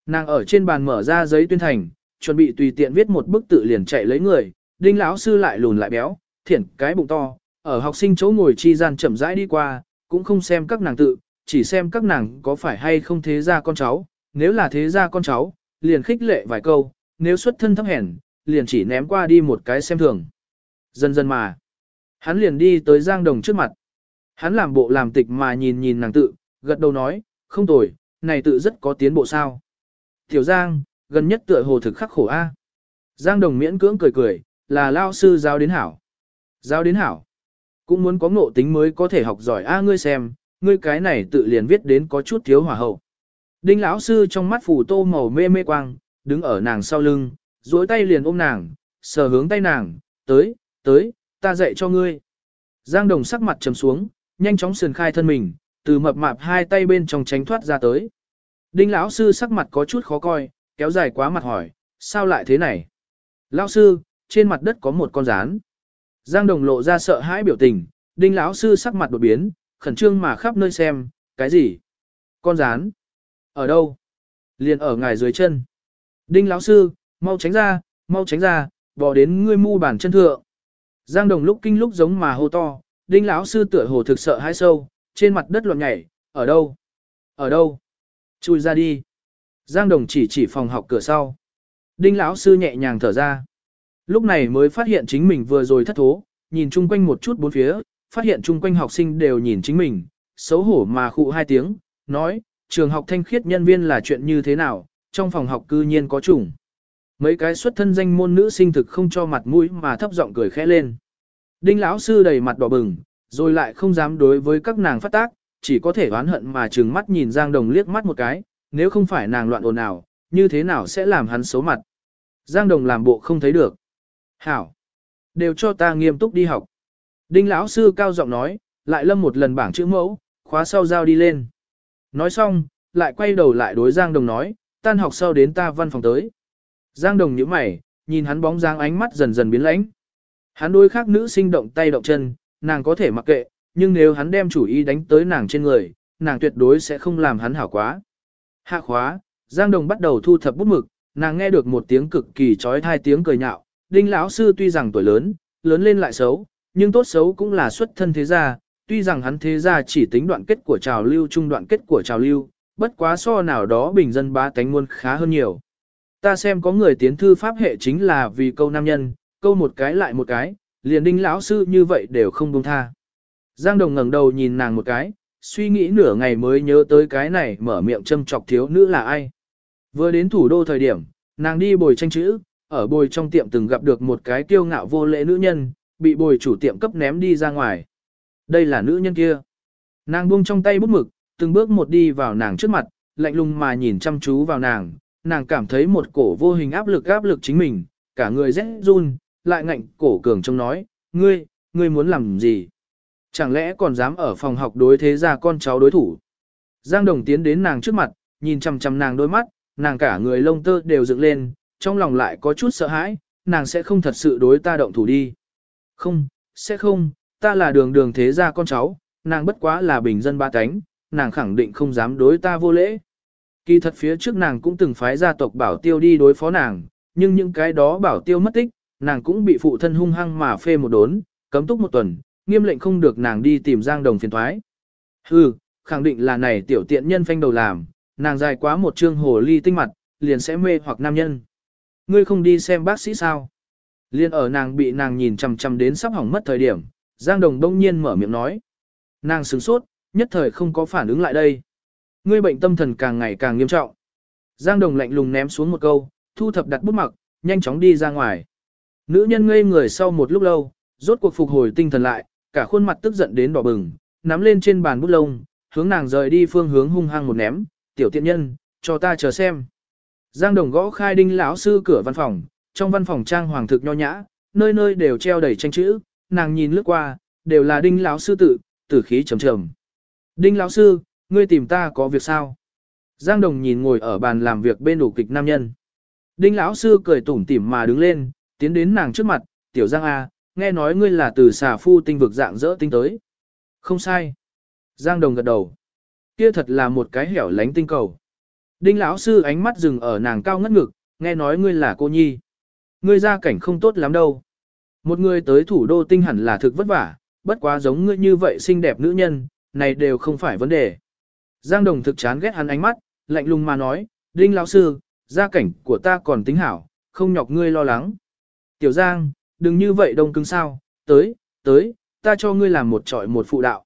Nàng ở trên bàn mở ra giấy tuyên thành, chuẩn bị tùy tiện viết một bức tự liền chạy lấy người, đinh lão sư lại lùn lại béo, thiển cái bụng to, ở học sinh chỗ ngồi chi gian chậm rãi đi qua, cũng không xem các nàng tự, chỉ xem các nàng có phải hay không thế ra con cháu, nếu là thế ra con cháu, liền khích lệ vài câu, nếu xuất thân thấp hèn, liền chỉ ném qua đi một cái xem thường. Dần dần mà, hắn liền đi tới Giang Đồng trước mặt. Hắn làm bộ làm tịch mà nhìn nhìn nàng tự, gật đầu nói, không tồi, này tự rất có tiến bộ sao. Tiểu Giang, gần nhất tựa hồ thực khắc khổ A. Giang Đồng miễn cưỡng cười cười, là lao sư giáo đến hảo. Giáo đến hảo. Cũng muốn có ngộ tính mới có thể học giỏi A ngươi xem, ngươi cái này tự liền viết đến có chút thiếu hỏa hậu. Đinh lão sư trong mắt phủ tô màu mê mê quang, đứng ở nàng sau lưng, duỗi tay liền ôm nàng, sờ hướng tay nàng, tới, tới, ta dạy cho ngươi. Giang Đồng sắc mặt trầm xuống, nhanh chóng sườn khai thân mình, từ mập mạp hai tay bên trong tránh thoát ra tới. Đinh lão sư sắc mặt có chút khó coi, kéo dài quá mặt hỏi, sao lại thế này? Lão sư, trên mặt đất có một con rán. Giang Đồng lộ ra sợ hãi biểu tình, Đinh lão sư sắc mặt đột biến, khẩn trương mà khắp nơi xem, cái gì? Con rán? Ở đâu? Liền ở ngài dưới chân. Đinh lão sư, mau tránh ra, mau tránh ra, bỏ đến ngươi mu bàn chân thượng. Giang Đồng lúc kinh lúc giống mà hô to, Đinh lão sư tựa hồ thực sợ hãi sâu, trên mặt đất loạn nhảy, ở đâu? Ở đâu? Chui ra đi. Giang Đồng chỉ chỉ phòng học cửa sau. Đinh lão sư nhẹ nhàng thở ra. Lúc này mới phát hiện chính mình vừa rồi thất thố, nhìn chung quanh một chút bốn phía, phát hiện chung quanh học sinh đều nhìn chính mình, xấu hổ mà khụ hai tiếng, nói, trường học thanh khiết nhân viên là chuyện như thế nào, trong phòng học cư nhiên có chủng. Mấy cái xuất thân danh môn nữ sinh thực không cho mặt mũi mà thấp giọng cười khẽ lên. Đinh lão sư đầy mặt đỏ bừng, rồi lại không dám đối với các nàng phát tác, chỉ có thể oán hận mà trừng mắt nhìn Giang Đồng liếc mắt một cái, nếu không phải nàng loạn ồn ào, như thế nào sẽ làm hắn xấu mặt. Giang Đồng làm bộ không thấy được. Hảo! Đều cho ta nghiêm túc đi học. Đinh lão sư cao giọng nói, lại lâm một lần bảng chữ mẫu, khóa sau giao đi lên. Nói xong, lại quay đầu lại đối Giang Đồng nói, tan học sau đến ta văn phòng tới. Giang Đồng nhíu mày, nhìn hắn bóng dáng ánh mắt dần dần biến lãnh. Hắn đối khác nữ sinh động tay động chân, nàng có thể mặc kệ, nhưng nếu hắn đem chủ ý đánh tới nàng trên người, nàng tuyệt đối sẽ không làm hắn hảo quá. Hạ khóa, Giang Đồng bắt đầu thu thập bút mực, nàng nghe được một tiếng cực kỳ trói thai tiếng cười nhạo. Đinh lão sư tuy rằng tuổi lớn, lớn lên lại xấu, nhưng tốt xấu cũng là xuất thân thế gia, tuy rằng hắn thế gia chỉ tính đoạn kết của trào lưu trung đoạn kết của trào lưu, bất quá so nào đó bình dân ba tánh muôn khá hơn nhiều. Ta xem có người tiến thư pháp hệ chính là vì câu nam nhân, câu một cái lại một cái, liền đinh lão sư như vậy đều không buông tha. Giang Đồng ngẩng đầu nhìn nàng một cái, suy nghĩ nửa ngày mới nhớ tới cái này mở miệng châm chọc thiếu nữ là ai. Vừa đến thủ đô thời điểm, Nàng đi bồi tranh chữ, ở bồi trong tiệm từng gặp được một cái kiêu ngạo vô lễ nữ nhân, bị bồi chủ tiệm cấp ném đi ra ngoài. Đây là nữ nhân kia. Nàng buông trong tay bút mực, từng bước một đi vào nàng trước mặt, lạnh lùng mà nhìn chăm chú vào nàng, nàng cảm thấy một cổ vô hình áp lực áp lực chính mình, cả người rét run, lại ngạnh cổ cường trông nói, ngươi, ngươi muốn làm gì? Chẳng lẽ còn dám ở phòng học đối thế ra con cháu đối thủ? Giang Đồng tiến đến nàng trước mặt, nhìn chằm chằm nàng đôi mắt, nàng cả người lông tơ đều dựng lên, trong lòng lại có chút sợ hãi, nàng sẽ không thật sự đối ta động thủ đi. Không, sẽ không, ta là đường đường thế gia con cháu, nàng bất quá là bình dân ba cánh, nàng khẳng định không dám đối ta vô lễ. Kỳ thật phía trước nàng cũng từng phái gia tộc bảo tiêu đi đối phó nàng, nhưng những cái đó bảo tiêu mất tích, nàng cũng bị phụ thân hung hăng mà phê một đốn, cấm túc một tuần, nghiêm lệnh không được nàng đi tìm Giang Đồng phiền thoái. Hừ, khẳng định là này tiểu tiện nhân phanh đầu làm, nàng dài quá một trương hồ ly tinh mặt, liền sẽ mê hoặc nam nhân. Ngươi không đi xem bác sĩ sao? Liên ở nàng bị nàng nhìn chằm chằm đến sắp hỏng mất thời điểm, Giang Đồng đông nhiên mở miệng nói. Nàng sửng sốt, nhất thời không có phản ứng lại đây. Ngươi bệnh tâm thần càng ngày càng nghiêm trọng. Giang Đồng lạnh lùng ném xuống một câu, thu thập đặt bút mặc, nhanh chóng đi ra ngoài. Nữ nhân ngây người sau một lúc lâu, rốt cuộc phục hồi tinh thần lại, cả khuôn mặt tức giận đến đỏ bừng, nắm lên trên bàn bút lông, hướng nàng rời đi phương hướng hung hăng một ném, tiểu tiện nhân, cho ta chờ xem. Giang Đồng gõ khai đinh lão sư cửa văn phòng, trong văn phòng trang hoàng thực nho nhã, nơi nơi đều treo đầy tranh chữ, nàng nhìn lướt qua, đều là đinh lão sư tự, tử khí trầm trầm. Đinh lão sư, ngươi tìm ta có việc sao? Giang Đồng nhìn ngồi ở bàn làm việc bên ủ kịch nam nhân. Đinh lão sư cười tủm tỉm mà đứng lên, tiến đến nàng trước mặt, "Tiểu Giang a, nghe nói ngươi là từ xà phu tinh vực dạng dỡ tinh tới." "Không sai." Giang Đồng gật đầu. Kia thật là một cái hẻo lánh tinh cầu. Đinh lão sư ánh mắt dừng ở nàng cao ngất ngực, nghe nói ngươi là cô nhi. Ngươi gia cảnh không tốt lắm đâu. Một người tới thủ đô tinh hẳn là thực vất vả, bất quá giống ngươi như vậy xinh đẹp nữ nhân, này đều không phải vấn đề. Giang Đồng thực chán ghét hắn ánh mắt, lạnh lùng mà nói, Đinh lão sư, gia cảnh của ta còn tính hảo, không nhọc ngươi lo lắng. Tiểu Giang, đừng như vậy đông cứng sao, tới, tới, ta cho ngươi làm một trọi một phụ đạo.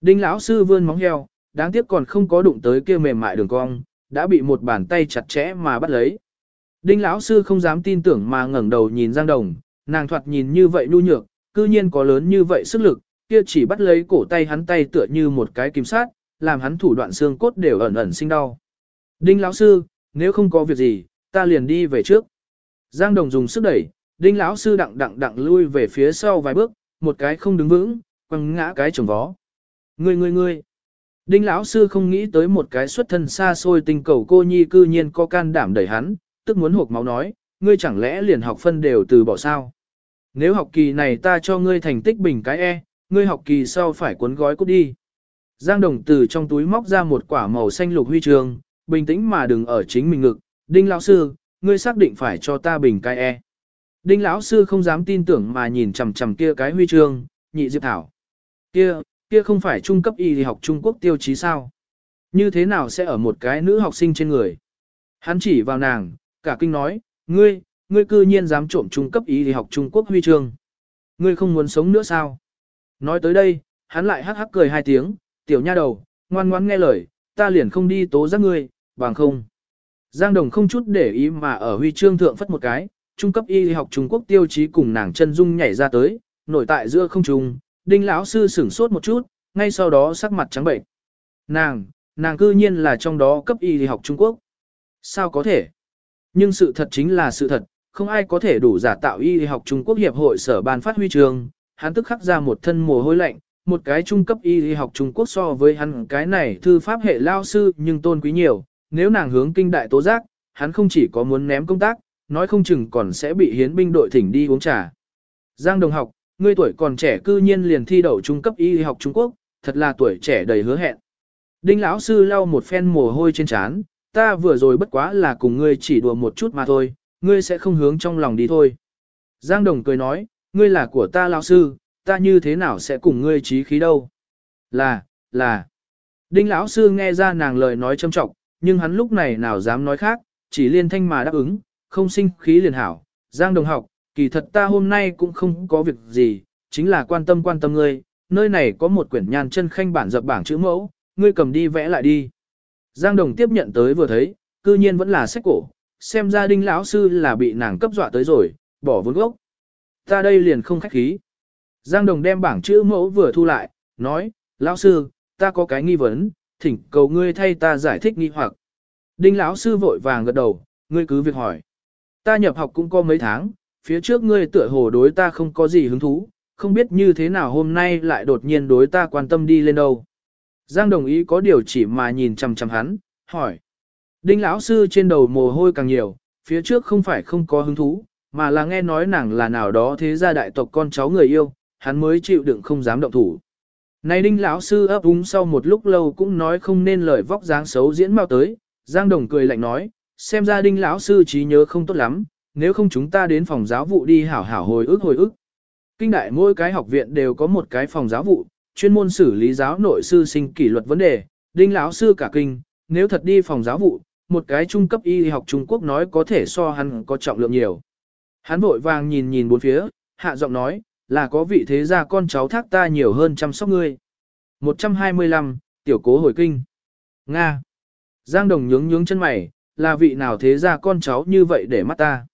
Đinh lão sư vươn móng heo, đáng tiếc còn không có đụng tới kia mềm mại đường cong, đã bị một bàn tay chặt chẽ mà bắt lấy. Đinh lão sư không dám tin tưởng mà ngẩng đầu nhìn Giang Đồng, nàng thoạt nhìn như vậy nhu nhược, cư nhiên có lớn như vậy sức lực, kia chỉ bắt lấy cổ tay hắn tay tựa như một cái kim sát, làm hắn thủ đoạn xương cốt đều ẩn ẩn sinh đau. Đinh lão sư, nếu không có việc gì, ta liền đi về trước. Giang Đồng dùng sức đẩy, Đinh lão sư đặng đặng đặng lui về phía sau vài bước, một cái không đứng vững, quăng ngã cái chồng vó. Ngươi ngươi ngươi. Đinh lão sư không nghĩ tới một cái xuất thân xa xôi tình cầu cô nhi cư nhiên có can đảm đẩy hắn, tức muốn hộp máu nói, ngươi chẳng lẽ liền học phân đều từ bỏ sao? Nếu học kỳ này ta cho ngươi thành tích bình cái E, ngươi học kỳ sau phải cuốn gói cút đi. Giang Đồng từ trong túi móc ra một quả màu xanh lục huy chương, bình tĩnh mà đừng ở chính mình ngực. Đinh lão sư, ngươi xác định phải cho ta bình cái E. Đinh lão sư không dám tin tưởng mà nhìn chằm chằm kia cái huy chương, nhị diệp thảo. Kia, kia không phải trung cấp y học Trung Quốc tiêu chí sao? Như thế nào sẽ ở một cái nữ học sinh trên người? Hắn chỉ vào nàng, cả kinh nói, ngươi, ngươi cư nhiên dám trộm trung cấp y học Trung Quốc huy chương. Ngươi không muốn sống nữa sao? Nói tới đây, hắn lại hắc hắc cười hai tiếng, tiểu nha đầu, ngoan ngoãn nghe lời, ta liền không đi tố giác ngươi, bằng không. Giang Đồng không chút để ý mà ở huy chương thượng phất một cái, trung cấp y học Trung Quốc tiêu chí cùng nàng chân dung nhảy ra tới, nổi tại giữa không trung, đinh lão sư sửng sốt một chút, ngay sau đó sắc mặt trắng bệnh. Nàng, nàng cư nhiên là trong đó cấp y học Trung Quốc. Sao có thể? Nhưng sự thật chính là sự thật, không ai có thể đủ giả tạo y học Trung Quốc Hiệp hội sở ban phát huy trường, hắn tức khắc ra một thân mồ hôi lạnh, một cái trung cấp y học Trung Quốc so với hắn cái này thư pháp hệ lao sư nhưng tôn quý nhiều, nếu nàng hướng kinh đại tố giác, hắn không chỉ có muốn ném công tác, nói không chừng còn sẽ bị hiến binh đội thỉnh đi uống trà. Giang đồng học, ngươi tuổi còn trẻ cư nhiên liền thi đậu trung cấp y học Trung Quốc, thật là tuổi trẻ đầy hứa hẹn. Đinh lão sư lau một phen mồ hôi trên trán, ta vừa rồi bất quá là cùng ngươi chỉ đùa một chút mà thôi, ngươi sẽ không hướng trong lòng đi thôi. Giang Đồng cười nói, ngươi là của ta lão sư, ta như thế nào sẽ cùng ngươi trí khí đâu? Là, là. Đinh lão sư nghe ra nàng lời nói châm trọng, nhưng hắn lúc này nào dám nói khác, chỉ liên thanh mà đáp ứng, không sinh khí liền hảo. Giang Đồng học, kỳ thật ta hôm nay cũng không có việc gì, chính là quan tâm quan tâm ngươi, nơi này có một quyển nhàn chân khanh bản dập bảng chữ mẫu, ngươi cầm đi vẽ lại đi. Giang Đồng tiếp nhận tới vừa thấy, cư nhiên vẫn là sách cổ, xem ra đinh lão sư là bị nàng cấp dọa tới rồi, bỏ vốn gốc. Ta đây liền không khách khí. Giang Đồng đem bảng chữ mẫu vừa thu lại, nói, lão sư, ta có cái nghi vấn, thỉnh cầu ngươi thay ta giải thích nghi hoặc. Đinh lão sư vội vàng gật đầu, ngươi cứ việc hỏi. Ta nhập học cũng có mấy tháng, phía trước ngươi tựa hồ đối ta không có gì hứng thú, không biết như thế nào hôm nay lại đột nhiên đối ta quan tâm đi lên đâu. Giang đồng ý có điều chỉ mà nhìn chằm chằm hắn, hỏi. Đinh lão sư trên đầu mồ hôi càng nhiều, phía trước không phải không có hứng thú, mà là nghe nói nàng là nào đó thế gia đại tộc con cháu người yêu, hắn mới chịu đựng không dám động thủ. Này đinh lão sư ấp úng sau một lúc lâu cũng nói không nên lời vóc dáng xấu diễn mau tới, Giang Đồng cười lạnh nói, xem ra đinh lão sư trí nhớ không tốt lắm, nếu không chúng ta đến phòng giáo vụ đi hảo hảo hồi ức hồi ức. Kinh đại mỗi cái học viện đều có một cái phòng giáo vụ, chuyên môn xử lý giáo nội sư sinh kỷ luật vấn đề, đinh lão sư cả kinh, nếu thật đi phòng giáo vụ, một cái trung cấp y học Trung Quốc nói có thể so hắn có trọng lượng nhiều. Hắn vội vàng nhìn nhìn bốn phía, hạ giọng nói, là có vị thế gia con cháu thác ta nhiều hơn chăm sóc ngươi. 125, tiểu cố hồi kinh. Nga. Giang Đồng nhướng nhướng chân mày, là vị nào thế gia con cháu như vậy để mắt ta.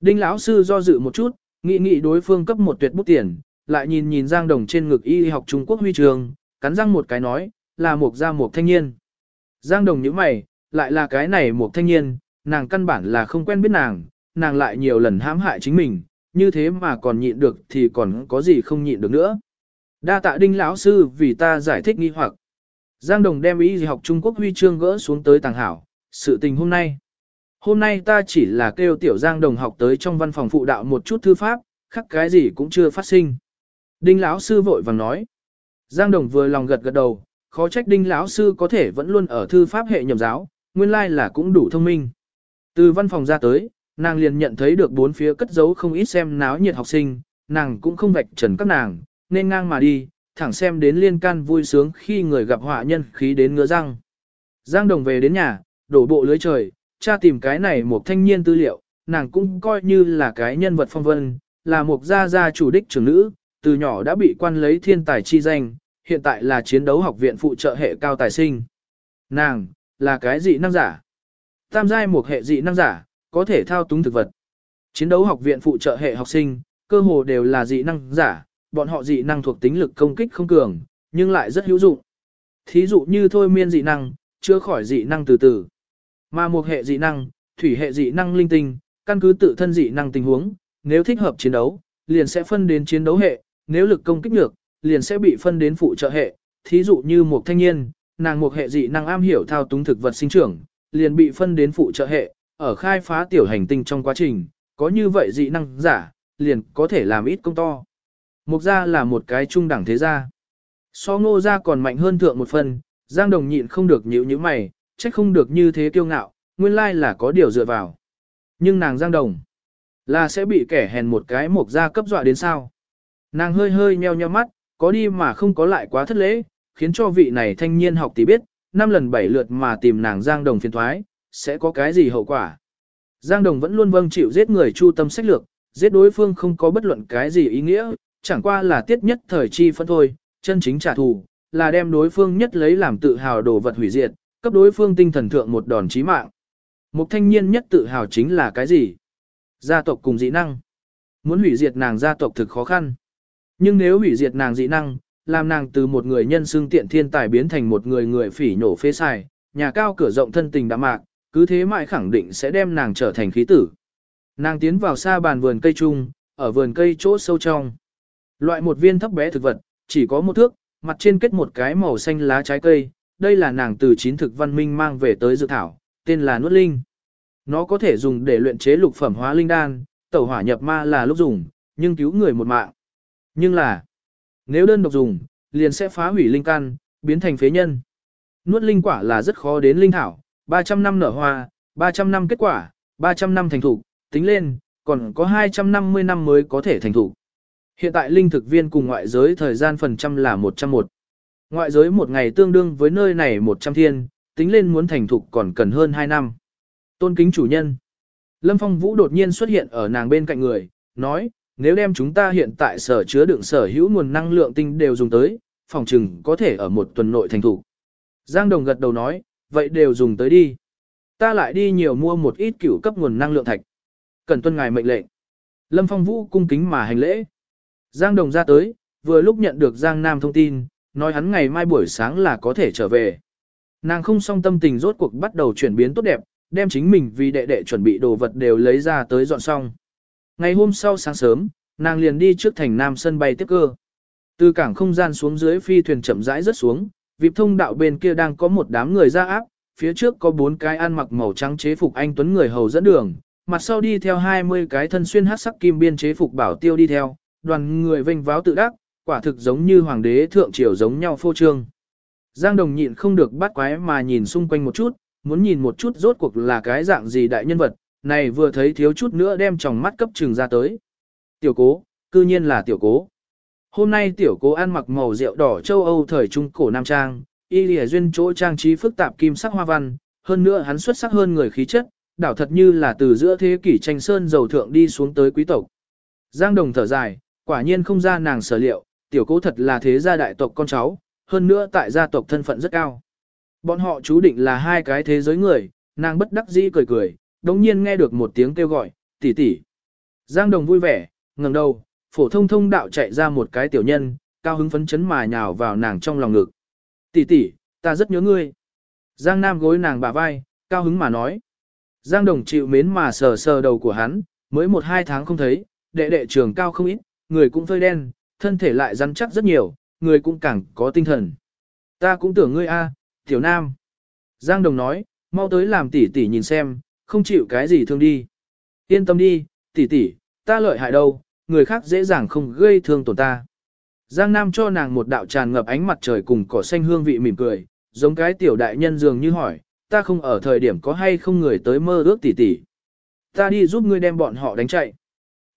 Đinh lão sư do dự một chút, nghĩ nghĩ đối phương cấp một tuyệt bút tiền, lại nhìn nhìn Giang Đồng trên ngực y học Trung Quốc huy trường, cắn răng một cái nói, là một gia một thanh niên. Giang Đồng nhíu mày, lại là cái này một thanh niên, nàng căn bản là không quen biết nàng, nàng lại nhiều lần hãm hại chính mình, như thế mà còn nhịn được thì còn có gì không nhịn được nữa. Đa tạ đinh lão sư vì ta giải thích nghi hoặc. Giang Đồng đem y học Trung Quốc huy chương gỡ xuống tới tàng hảo, sự tình hôm nay. Hôm nay ta chỉ là kêu tiểu Giang Đồng học tới trong văn phòng phụ đạo một chút thư pháp, khắc cái gì cũng chưa phát sinh. Đinh lão sư vội vàng nói. Giang Đồng vừa lòng gật gật đầu, khó trách Đinh lão sư có thể vẫn luôn ở thư pháp hệ nhầm giáo, nguyên lai là cũng đủ thông minh. Từ văn phòng ra tới, nàng liền nhận thấy được bốn phía cất giấu không ít xem náo nhiệt học sinh, nàng cũng không vạch trần các nàng, nên ngang mà đi, thẳng xem đến liên can vui sướng khi người gặp họa nhân khí đến ngứa răng. Giang Đồng về đến nhà, đổ bộ lưới trời, cha tìm cái này một thanh niên tư liệu, nàng cũng coi như là cái nhân vật phong vân, là một gia gia chủ đích trưởng nữ, từ nhỏ đã bị quan lấy thiên tài chi danh, hiện tại là chiến đấu học viện phụ trợ hệ cao tài sinh. Nàng, là cái dị năng giả. Tam giai một hệ dị năng giả, có thể thao túng thực vật. Chiến đấu học viện phụ trợ hệ học sinh, cơ hồ đều là dị năng giả, bọn họ dị năng thuộc tính lực công kích không cường, nhưng lại rất hữu dụng. Thí dụ như thôi miên dị năng, chữa khỏi dị năng từ từ. Mà một hệ dị năng, thủy hệ dị năng linh tinh, căn cứ tự thân dị năng tình huống, nếu thích hợp chiến đấu, liền sẽ phân đến chiến đấu hệ, nếu lực công kích được, liền sẽ bị phân đến phụ trợ hệ. Thí dụ như một thanh niên, nàng một hệ dị năng am hiểu thao túng thực vật sinh trưởng, liền bị phân đến phụ trợ hệ, ở khai phá tiểu hành tinh trong quá trình, có như vậy dị năng giả, liền có thể làm ít công to. Mục gia là một cái trung đẳng thế gia. So ngô gia còn mạnh hơn thượng một phần, Giang Đồng nhịn không được nhíu như mày, trách không được như thế kiêu ngạo, nguyên lai là có điều dựa vào. Nhưng nàng Giang Đồng là sẽ bị kẻ hèn một cái mộc gia cấp dọa đến sao. Nàng hơi hơi nheo nheo mắt, có đi mà không có lại quá thất lễ, khiến cho vị này thanh niên học tí biết, năm lần bảy lượt mà tìm nàng Giang Đồng phiền thoái, sẽ có cái gì hậu quả. Giang Đồng vẫn luôn vâng chịu giết người chu tâm sách lược, giết đối phương không có bất luận cái gì ý nghĩa, chẳng qua là tiết nhất thời chi phân thôi, chân chính trả thù, là đem đối phương nhất lấy làm tự hào đồ vật hủy diệt, cấp đối phương tinh thần thượng một đòn chí mạng. Một thanh niên nhất tự hào chính là cái gì? Gia tộc cùng dị năng. Muốn hủy diệt nàng gia tộc thực khó khăn. Nhưng nếu hủy diệt nàng dị năng, làm nàng từ một người nhân xương tiện thiên tài biến thành một người người phỉ nhổ phế xài, nhà cao cửa rộng thân tình đã mạc, cứ thế mãi khẳng định sẽ đem nàng trở thành khí tử. Nàng tiến vào xa bàn vườn cây trung, ở vườn cây chỗ sâu trong. Loại một viên thấp bé thực vật, chỉ có một thước, mặt trên kết một cái màu xanh lá trái cây, đây là nàng từ chín thực văn minh mang về tới dự thảo, tên là nuốt linh. Nó có thể dùng để luyện chế lục phẩm hóa linh đan, tẩu hỏa nhập ma là lúc dùng, nhưng cứu người một mạng. Nhưng là, nếu đơn độc dùng, liền sẽ phá hủy linh căn, biến thành phế nhân. Nuốt linh quả là rất khó đến linh thảo, 300 năm nở hoa, 300 năm kết quả, 300 năm thành thủ, tính lên, còn có 250 năm mới có thể thành thủ. Hiện tại linh thực viên cùng ngoại giới thời gian phần trăm là 101. Ngoại giới một ngày tương đương với nơi này 100 thiên, tính lên muốn thành thục còn cần hơn 2 năm. Tôn kính chủ nhân. Lâm Phong Vũ đột nhiên xuất hiện ở nàng bên cạnh người, nói, nếu đem chúng ta hiện tại sở chứa đựng sở hữu nguồn năng lượng tinh đều dùng tới, phòng trừng có thể ở một tuần nội thành thủ. Giang Đồng gật đầu nói, vậy đều dùng tới đi. Ta lại đi nhiều mua một ít cửu cấp nguồn năng lượng thạch. Cần tuân ngài mệnh lệnh. Lâm Phong Vũ cung kính mà hành lễ. Giang Đồng ra tới, vừa lúc nhận được Giang Nam thông tin, nói hắn ngày mai buổi sáng là có thể trở về. Nàng không song tâm tình rốt cuộc bắt đầu chuyển biến tốt đẹp, đem chính mình vì đệ đệ chuẩn bị đồ vật đều lấy ra tới dọn xong. Ngày hôm sau sáng sớm, nàng liền đi trước thành Nam sân bay tiếp cơ. Từ cảng không gian xuống dưới phi thuyền chậm rãi rớt xuống, vịp thông đạo bên kia đang có một đám người ra áp, phía trước có bốn cái ăn mặc màu trắng chế phục anh tuấn người hầu dẫn đường, mặt sau đi theo 20 cái thân xuyên hắc sắc kim biên chế phục bảo tiêu đi theo, đoàn người vênh váo tự đắc, quả thực giống như hoàng đế thượng triều giống nhau phô trương. Giang Đồng nhịn không được bắt quái mà nhìn xung quanh một chút, muốn nhìn một chút rốt cuộc là cái dạng gì đại nhân vật, này vừa thấy thiếu chút nữa đem tròng mắt cấp trừng ra tới. Tiểu cố, cư nhiên là tiểu cố. Hôm nay tiểu cố ăn mặc màu rượu đỏ châu Âu thời trung cổ nam trang, y lìa duyên chỗ trang trí phức tạp kim sắc hoa văn, hơn nữa hắn xuất sắc hơn người khí chất, đảo thật như là từ giữa thế kỷ tranh sơn dầu thượng đi xuống tới quý tộc. Giang Đồng thở dài, quả nhiên không ra nàng sở liệu, tiểu cố thật là thế gia đại tộc con cháu, hơn nữa tại gia tộc thân phận rất cao. Bọn họ chú định là hai cái thế giới người, nàng bất đắc dĩ cười cười, đồng nhiên nghe được một tiếng kêu gọi, tỷ tỷ. Giang Đồng vui vẻ, ngẩng đầu, phổ thông thông đạo chạy ra một cái tiểu nhân, cao hứng phấn chấn mà nhào vào nàng trong lòng ngực. Tỷ tỷ, ta rất nhớ ngươi. Giang Nam gối nàng bả vai, cao hứng mà nói. Giang Đồng chịu mến mà sờ sờ đầu của hắn, mới một hai tháng không thấy, đệ đệ trường cao không ít, người cũng phơi đen, thân thể lại rắn chắc rất nhiều, người cũng càng có tinh thần. Ta cũng tưởng ngươi a, tiểu nam. Giang Đồng nói, mau tới làm tỷ tỷ nhìn xem, không chịu cái gì thương đi. Yên tâm đi, tỷ tỷ, ta lợi hại đâu, người khác dễ dàng không gây thương tổn ta. Giang Nam cho nàng một đạo tràn ngập ánh mặt trời cùng cỏ xanh hương vị mỉm cười, giống cái tiểu đại nhân dường như hỏi, ta không ở thời điểm có hay không người tới mơ ước tỷ tỷ. Ta đi giúp ngươi đem bọn họ đánh chạy.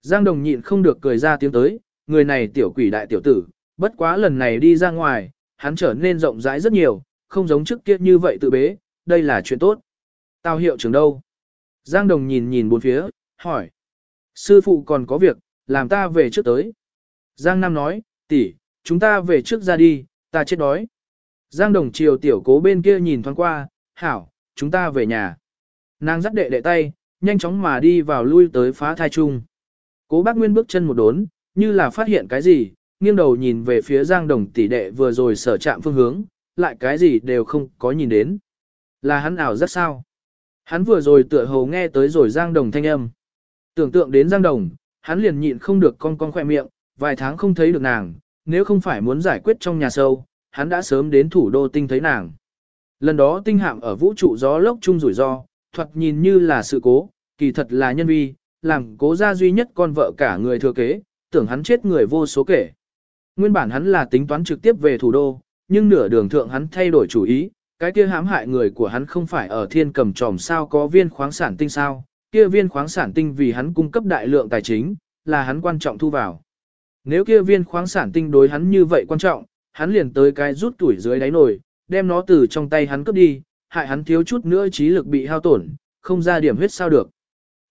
Giang Đồng nhịn không được cười ra tiếng tới, người này tiểu quỷ đại tiểu tử, bất quá lần này đi ra ngoài, hắn trở nên rộng rãi rất nhiều, không giống trước kia như vậy tự bế, đây là chuyện tốt. Tao hiệu trưởng đâu? Giang Đồng nhìn nhìn bốn phía, hỏi. Sư phụ còn có việc, làm ta về trước tới. Giang Nam nói, tỷ, chúng ta về trước ra đi, ta chết đói. Giang Đồng chiều tiểu cố bên kia nhìn thoáng qua, hảo, chúng ta về nhà. Nàng dắt đệ đệ tay, nhanh chóng mà đi vào lui tới phá thai chung. Cố bác Nguyên bước chân một đốn, như là phát hiện cái gì, nghiêng đầu nhìn về phía Giang Đồng tỷ đệ vừa rồi sở chạm phương hướng, lại cái gì đều không có nhìn đến. Là hắn ảo rất sao? Hắn vừa rồi tựa hồ nghe tới rồi Giang Đồng thanh âm. Tưởng tượng đến Giang Đồng, hắn liền nhịn không được con con khỏe miệng, vài tháng không thấy được nàng, nếu không phải muốn giải quyết trong nhà sâu, hắn đã sớm đến thủ đô tinh thấy nàng. Lần đó tinh hạm ở vũ trụ gió lốc chung rủi ro, thoạt nhìn như là sự cố, kỳ thật là nhân vi, làm cố gia duy nhất con vợ cả người thừa kế, tưởng hắn chết người vô số kể. Nguyên bản hắn là tính toán trực tiếp về thủ đô, nhưng nửa đường thượng hắn thay đổi chủ ý, cái kia hãm hại người của hắn không phải ở thiên cầm tròm sao có viên khoáng sản tinh sao, kia viên khoáng sản tinh vì hắn cung cấp đại lượng tài chính, là hắn quan trọng thu vào. Nếu kia viên khoáng sản tinh đối hắn như vậy quan trọng, hắn liền tới cái rút tuổi dưới đáy nồi, đem nó từ trong tay hắn cướp đi, hại hắn thiếu chút nữa trí lực bị hao tổn, không ra điểm huyết sao được.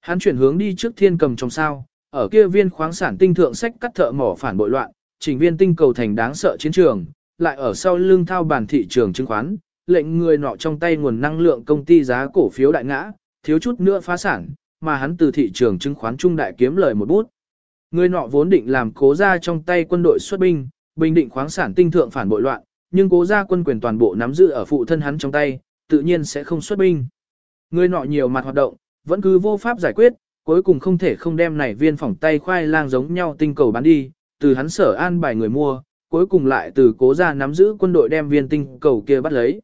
Hắn chuyển hướng đi trước thiên cầm trong sao, ở kia viên khoáng sản tinh thượng sách cắt thợ mỏ phản bội loạn, trình viên tinh cầu thành đáng sợ chiến trường, lại ở sau lưng thao bản thị trường chứng khoán, lệnh người nọ trong tay nguồn năng lượng công ty giá cổ phiếu đại ngã, thiếu chút nữa phá sản, mà hắn từ thị trường chứng khoán trung đại kiếm lời một bút. Người nọ vốn định làm cố ra trong tay quân đội xuất binh, bình định khoáng sản tinh thượng phản bội loạn, nhưng cố ra quân quyền toàn bộ nắm giữ ở phụ thân hắn trong tay, tự nhiên sẽ không xuất binh. Người nọ nhiều mặt hoạt động, vẫn cứ vô pháp giải quyết, cuối cùng không thể không đem này viên phỏng tay khoai lang giống nhau tinh cầu bán đi, từ hắn sở an bài người mua, cuối cùng lại từ cố ra nắm giữ quân đội đem viên tinh cầu kia bắt lấy.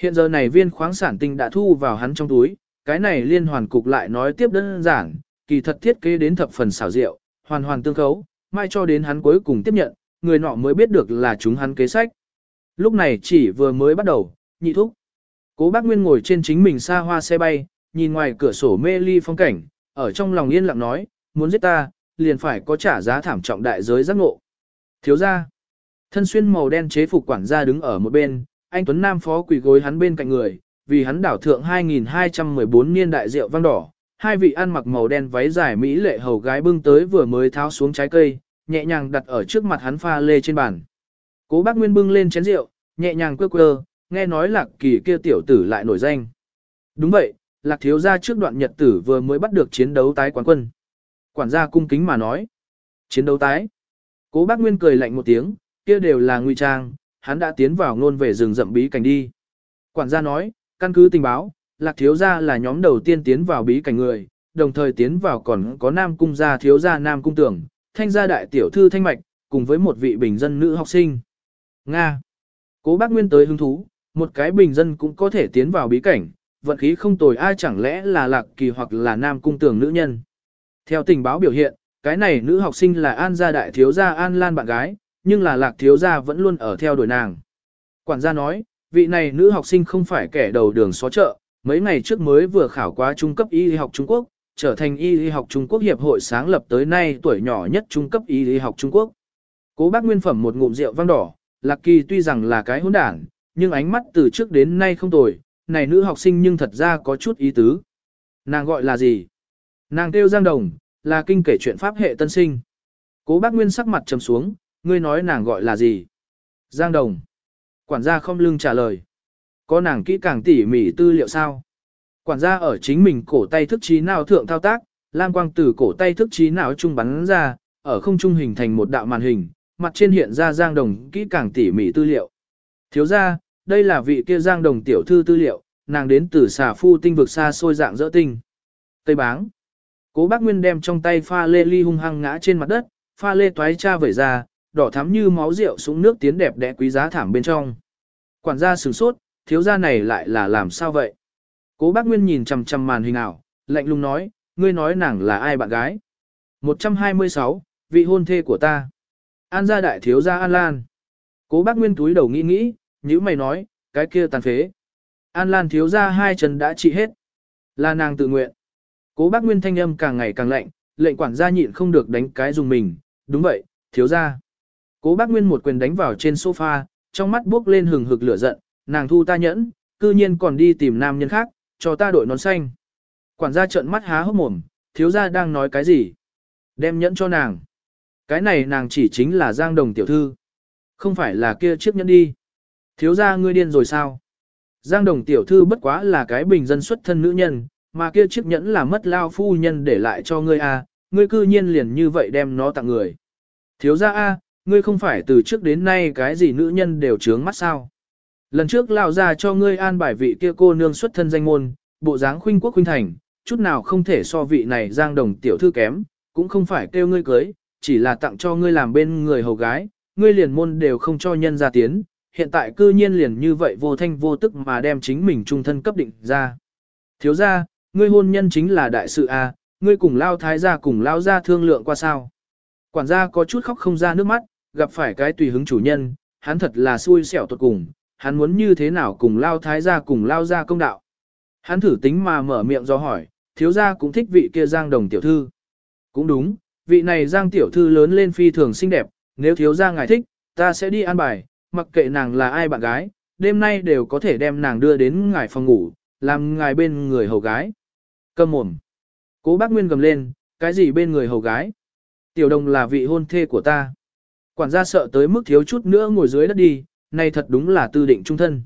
Hiện giờ này viên khoáng sản tinh đã thu vào hắn trong túi, cái này liên hoàn cục lại nói tiếp đơn giản, kỳ thật thiết kế đến thập phần xảo diệu, hoàn hoàn tương khấu, mai cho đến hắn cuối cùng tiếp nhận, người nọ mới biết được là chúng hắn kế sách. Lúc này chỉ vừa mới bắt đầu, nhị thúc. Cố bác Nguyên ngồi trên chính mình xa hoa xe bay, nhìn ngoài cửa sổ mê ly phong cảnh, ở trong lòng yên lặng nói, muốn giết ta, liền phải có trả giá thảm trọng đại giới giác ngộ. Thiếu ra, thân xuyên màu đen chế phục quản gia đứng ở một bên, anh Tuấn Nam phó quỳ gối hắn bên cạnh người, vì hắn đảo thượng 2214 niên đại rượu vang đỏ, hai vị ăn mặc màu đen váy dài mỹ lệ hầu gái bưng tới vừa mới tháo xuống trái cây, nhẹ nhàng đặt ở trước mặt hắn pha lê trên bàn. Cố bác Nguyên bưng lên chén rượu, nhẹ nhàng quơ quơ, nghe nói lạc kỳ kia tiểu tử lại nổi danh. Đúng vậy, lạc thiếu gia trước đoạn nhật tử vừa mới bắt được chiến đấu tái quán quân. Quản gia cung kính mà nói. Chiến đấu tái. Cố bác Nguyên cười lạnh một tiếng, kia đều là nguy trang, hắn đã tiến vào ngôn về rừng rậm bí cảnh đi. Quản gia nói, căn cứ tình báo, lạc thiếu gia là nhóm đầu tiên tiến vào bí cảnh người, đồng thời tiến vào còn có nam cung gia thiếu gia nam cung tưởng, thanh gia đại tiểu thư thanh mạch, cùng với một vị bình dân nữ học sinh. Nga. Cố bác Nguyên tới hứng thú, một cái bình dân cũng có thể tiến vào bí cảnh, vận khí không tồi ai chẳng lẽ là lạc kỳ hoặc là nam cung tường nữ nhân. Theo tình báo biểu hiện, cái này nữ học sinh là An gia đại thiếu gia An Lan bạn gái, nhưng là lạc thiếu gia vẫn luôn ở theo đuổi nàng. Quản gia nói, vị này nữ học sinh không phải kẻ đầu đường xó chợ, mấy ngày trước mới vừa khảo qua trung cấp y học Trung Quốc, trở thành y học Trung Quốc hiệp hội sáng lập tới nay tuổi nhỏ nhất trung cấp y học Trung Quốc. Cố bác nguyên phẩm một ngụm rượu vang đỏ, Lạc Kỳ tuy rằng là cái hỗn đảng, nhưng ánh mắt từ trước đến nay không tồi, này nữ học sinh nhưng thật ra có chút ý tứ. Nàng gọi là gì? Nàng kêu Giang Đồng, là kinh kể chuyện pháp hệ tân sinh. Cố bác Nguyên sắc mặt trầm xuống, ngươi nói nàng gọi là gì? Giang Đồng. Quản gia không lưng trả lời. Có nàng kỹ càng tỉ mỉ tư liệu sao? Quản gia ở chính mình cổ tay thức trí nào thượng thao tác, lam quang từ cổ tay thức trí nào trung bắn ra, ở không trung hình thành một đạo màn hình, mặt trên hiện ra Giang Đồng kỹ càng tỉ mỉ tư liệu. Thiếu ra, đây là vị kia Giang Đồng tiểu thư tư liệu, nàng đến từ xà phu tinh vực xa xôi dạng dỡ tinh. Tây báng. Cố bác Nguyên đem trong tay pha lê ly hung hăng ngã trên mặt đất, pha lê toái cha vẩy ra, đỏ thắm như máu rượu xuống nước tiến đẹp đẽ quý giá thảm bên trong. Quản gia sửng sốt, thiếu gia này lại là làm sao vậy? Cố bác Nguyên nhìn chằm chằm màn hình ảo, lạnh lùng nói, ngươi nói nàng là ai bạn gái? 126, vị hôn thê của ta. An gia đại thiếu gia An Lan. Cố bác Nguyên túi đầu nghĩ nghĩ, nhữ mày nói, cái kia tàn phế. An Lan thiếu gia hai chân đã trị hết. Là nàng tự nguyện. Cố bác Nguyên thanh âm càng ngày càng lạnh, lệnh quản gia nhịn không được đánh cái dùng mình. Đúng vậy, thiếu gia. Cố bác Nguyên một quyền đánh vào trên sofa, trong mắt bước lên hừng hực lửa giận, nàng thu ta nhẫn, cư nhiên còn đi tìm nam nhân khác, cho ta đội nón xanh. Quản gia trợn mắt há hốc mồm, thiếu gia đang nói cái gì? Đem nhẫn cho nàng. Cái này nàng chỉ chính là Giang Đồng tiểu thư. Không phải là kia chiếc nhẫn đi. Thiếu gia ngươi điên rồi sao? Giang Đồng tiểu thư bất quá là cái bình dân xuất thân nữ nhân, mà kia chiếc nhẫn là mất lao phu nhân để lại cho ngươi a, à, ngươi cư nhiên liền như vậy đem nó tặng người. Thiếu gia a, ngươi không phải từ trước đến nay cái gì nữ nhân đều trướng mắt sao? Lần trước lao ra cho ngươi an bài vị kia cô nương xuất thân danh môn, bộ dáng khuynh quốc khuynh thành, chút nào không thể so vị này Giang Đồng tiểu thư kém, cũng không phải kêu ngươi cưới, chỉ là tặng cho ngươi làm bên người hầu gái, ngươi liền môn đều không cho nhân ra tiến, hiện tại cư nhiên liền như vậy vô thanh vô tức mà đem chính mình trung thân cấp định ra. Thiếu ra, ngươi hôn nhân chính là đại sự A, ngươi cùng lao thái gia cùng lao gia thương lượng qua sao. Quản gia có chút khóc không ra nước mắt, gặp phải cái tùy hứng chủ nhân, hắn thật là xui xẻo tuột cùng, hắn muốn như thế nào cùng lao thái gia cùng lao gia công đạo. Hắn thử tính mà mở miệng do hỏi, thiếu gia cũng thích vị kia giang đồng tiểu thư. Cũng đúng, vị này giang tiểu thư lớn lên phi thường xinh đẹp, nếu thiếu gia ngài thích, ta sẽ đi an bài, mặc kệ nàng là ai bạn gái, đêm nay đều có thể đem nàng đưa đến ngài phòng ngủ, làm ngài bên người hầu gái. Cầm mồm. Cố bác Nguyên gầm lên, cái gì bên người hầu gái? Tiểu đồng là vị hôn thê của ta. Quản gia sợ tới mức thiếu chút nữa ngồi dưới đất đi, này thật đúng là tư định trung thân.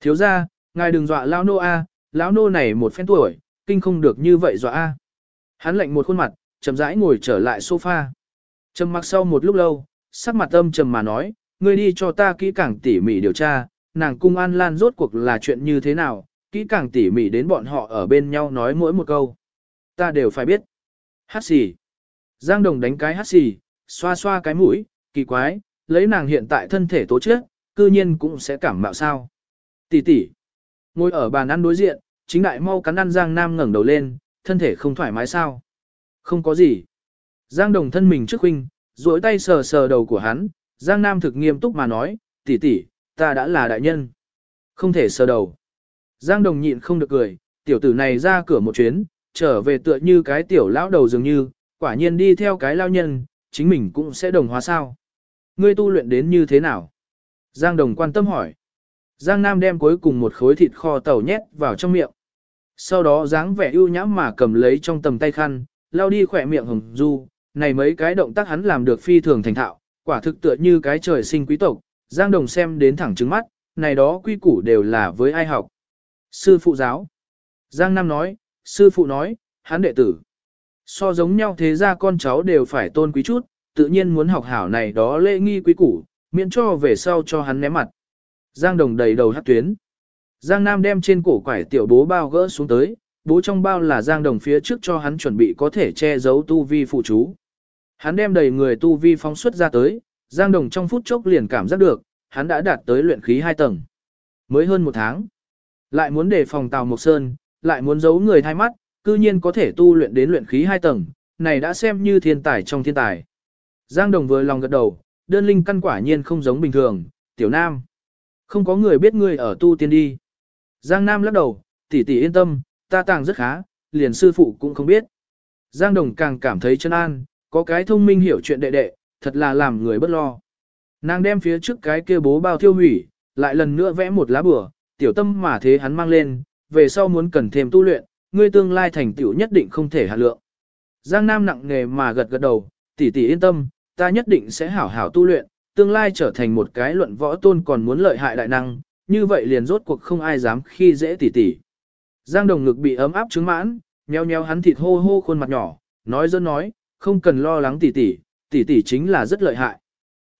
Thiếu gia, ngài đừng dọa lão nô a, lão nô này một phen tuổi, kinh không được như vậy dọa a. Hắn lạnh một khuôn mặt, chậm rãi ngồi trở lại sofa. Trầm mặc sau một lúc lâu, sắc mặt âm trầm mà nói, ngươi đi cho ta kỹ càng tỉ mỉ điều tra, nàng cung An Lan rốt cuộc là chuyện như thế nào, kỹ càng tỉ mỉ đến bọn họ ở bên nhau nói mỗi một câu. Ta đều phải biết. Hát xì. Giang Đồng đánh cái hát xì, xoa xoa cái mũi, kỳ quái, lấy nàng hiện tại thân thể tố chết, cư nhiên cũng sẽ cảm mạo sao. Tỷ tỷ. Ngồi ở bàn ăn đối diện, chính đại mau cắn ăn Giang Nam ngẩng đầu lên, thân thể không thoải mái sao. Không có gì. Giang Đồng thân mình trước huynh, duỗi tay sờ sờ đầu của hắn, Giang Nam thực nghiêm túc mà nói, tỷ tỷ, ta đã là đại nhân. Không thể sờ đầu. Giang Đồng nhịn không được cười, tiểu tử này ra cửa một chuyến, trở về tựa như cái tiểu lão đầu dường như, quả nhiên đi theo cái lao nhân, chính mình cũng sẽ đồng hóa sao. Ngươi tu luyện đến như thế nào? Giang Đồng quan tâm hỏi. Giang Nam đem cuối cùng một khối thịt kho tàu nhét vào trong miệng. Sau đó dáng vẻ ưu nhãm mà cầm lấy trong tầm tay khăn, lao đi khỏe miệng hồng du, này mấy cái động tác hắn làm được phi thường thành thạo, quả thực tựa như cái trời sinh quý tộc, Giang Đồng xem đến thẳng trứng mắt, này đó quy củ đều là với ai học. Sư phụ giáo. Giang Nam nói, sư phụ nói, hắn đệ tử. So giống nhau thế ra con cháu đều phải tôn quý chút, tự nhiên muốn học hảo này đó lễ nghi quý củ, miễn cho về sau cho hắn ném mặt. Giang Đồng đầy đầu hát tuyến. Giang Nam đem trên cổ quải tiểu bố bao gỡ xuống tới, bố trong bao là Giang Đồng phía trước cho hắn chuẩn bị có thể che giấu tu vi phụ chú. Hắn đem đầy người tu vi phóng xuất ra tới, Giang Đồng trong phút chốc liền cảm giác được, hắn đã đạt tới luyện khí 2 tầng. Mới hơn một tháng. Lại muốn đề phòng Tào Mộc Sơn, lại muốn giấu người thay mắt, cư nhiên có thể tu luyện đến luyện khí 2 tầng, này đã xem như thiên tài trong thiên tài. Giang Đồng vừa lòng gật đầu, đơn linh căn quả nhiên không giống bình thường, tiểu nam. Không có người biết ngươi ở tu tiên đi. Giang Nam lắc đầu, tỷ tỷ yên tâm, ta tàng rất khá, liền sư phụ cũng không biết. Giang Đồng càng cảm thấy chân an, có cái thông minh hiểu chuyện đệ đệ, thật là làm người bất lo. Nàng đem phía trước cái kia bố bao tiêu hủy, lại lần nữa vẽ một lá bửa, tiểu tâm mà thế hắn mang lên, về sau muốn cần thêm tu luyện, ngươi tương lai thành tiểu nhất định không thể hạ lượng. Giang Nam nặng nghề mà gật gật đầu, tỷ tỷ yên tâm, ta nhất định sẽ hảo hảo tu luyện, tương lai trở thành một cái luận võ tôn còn muốn lợi hại đại năng, như vậy liền rốt cuộc không ai dám khi dễ tỷ tỷ. Giang Đồng ngực bị ấm áp trứng mãn, nheo nheo hắn thịt hô hô khuôn mặt nhỏ, nói dân nói, không cần lo lắng tỷ tỷ, tỷ tỷ chính là rất lợi hại.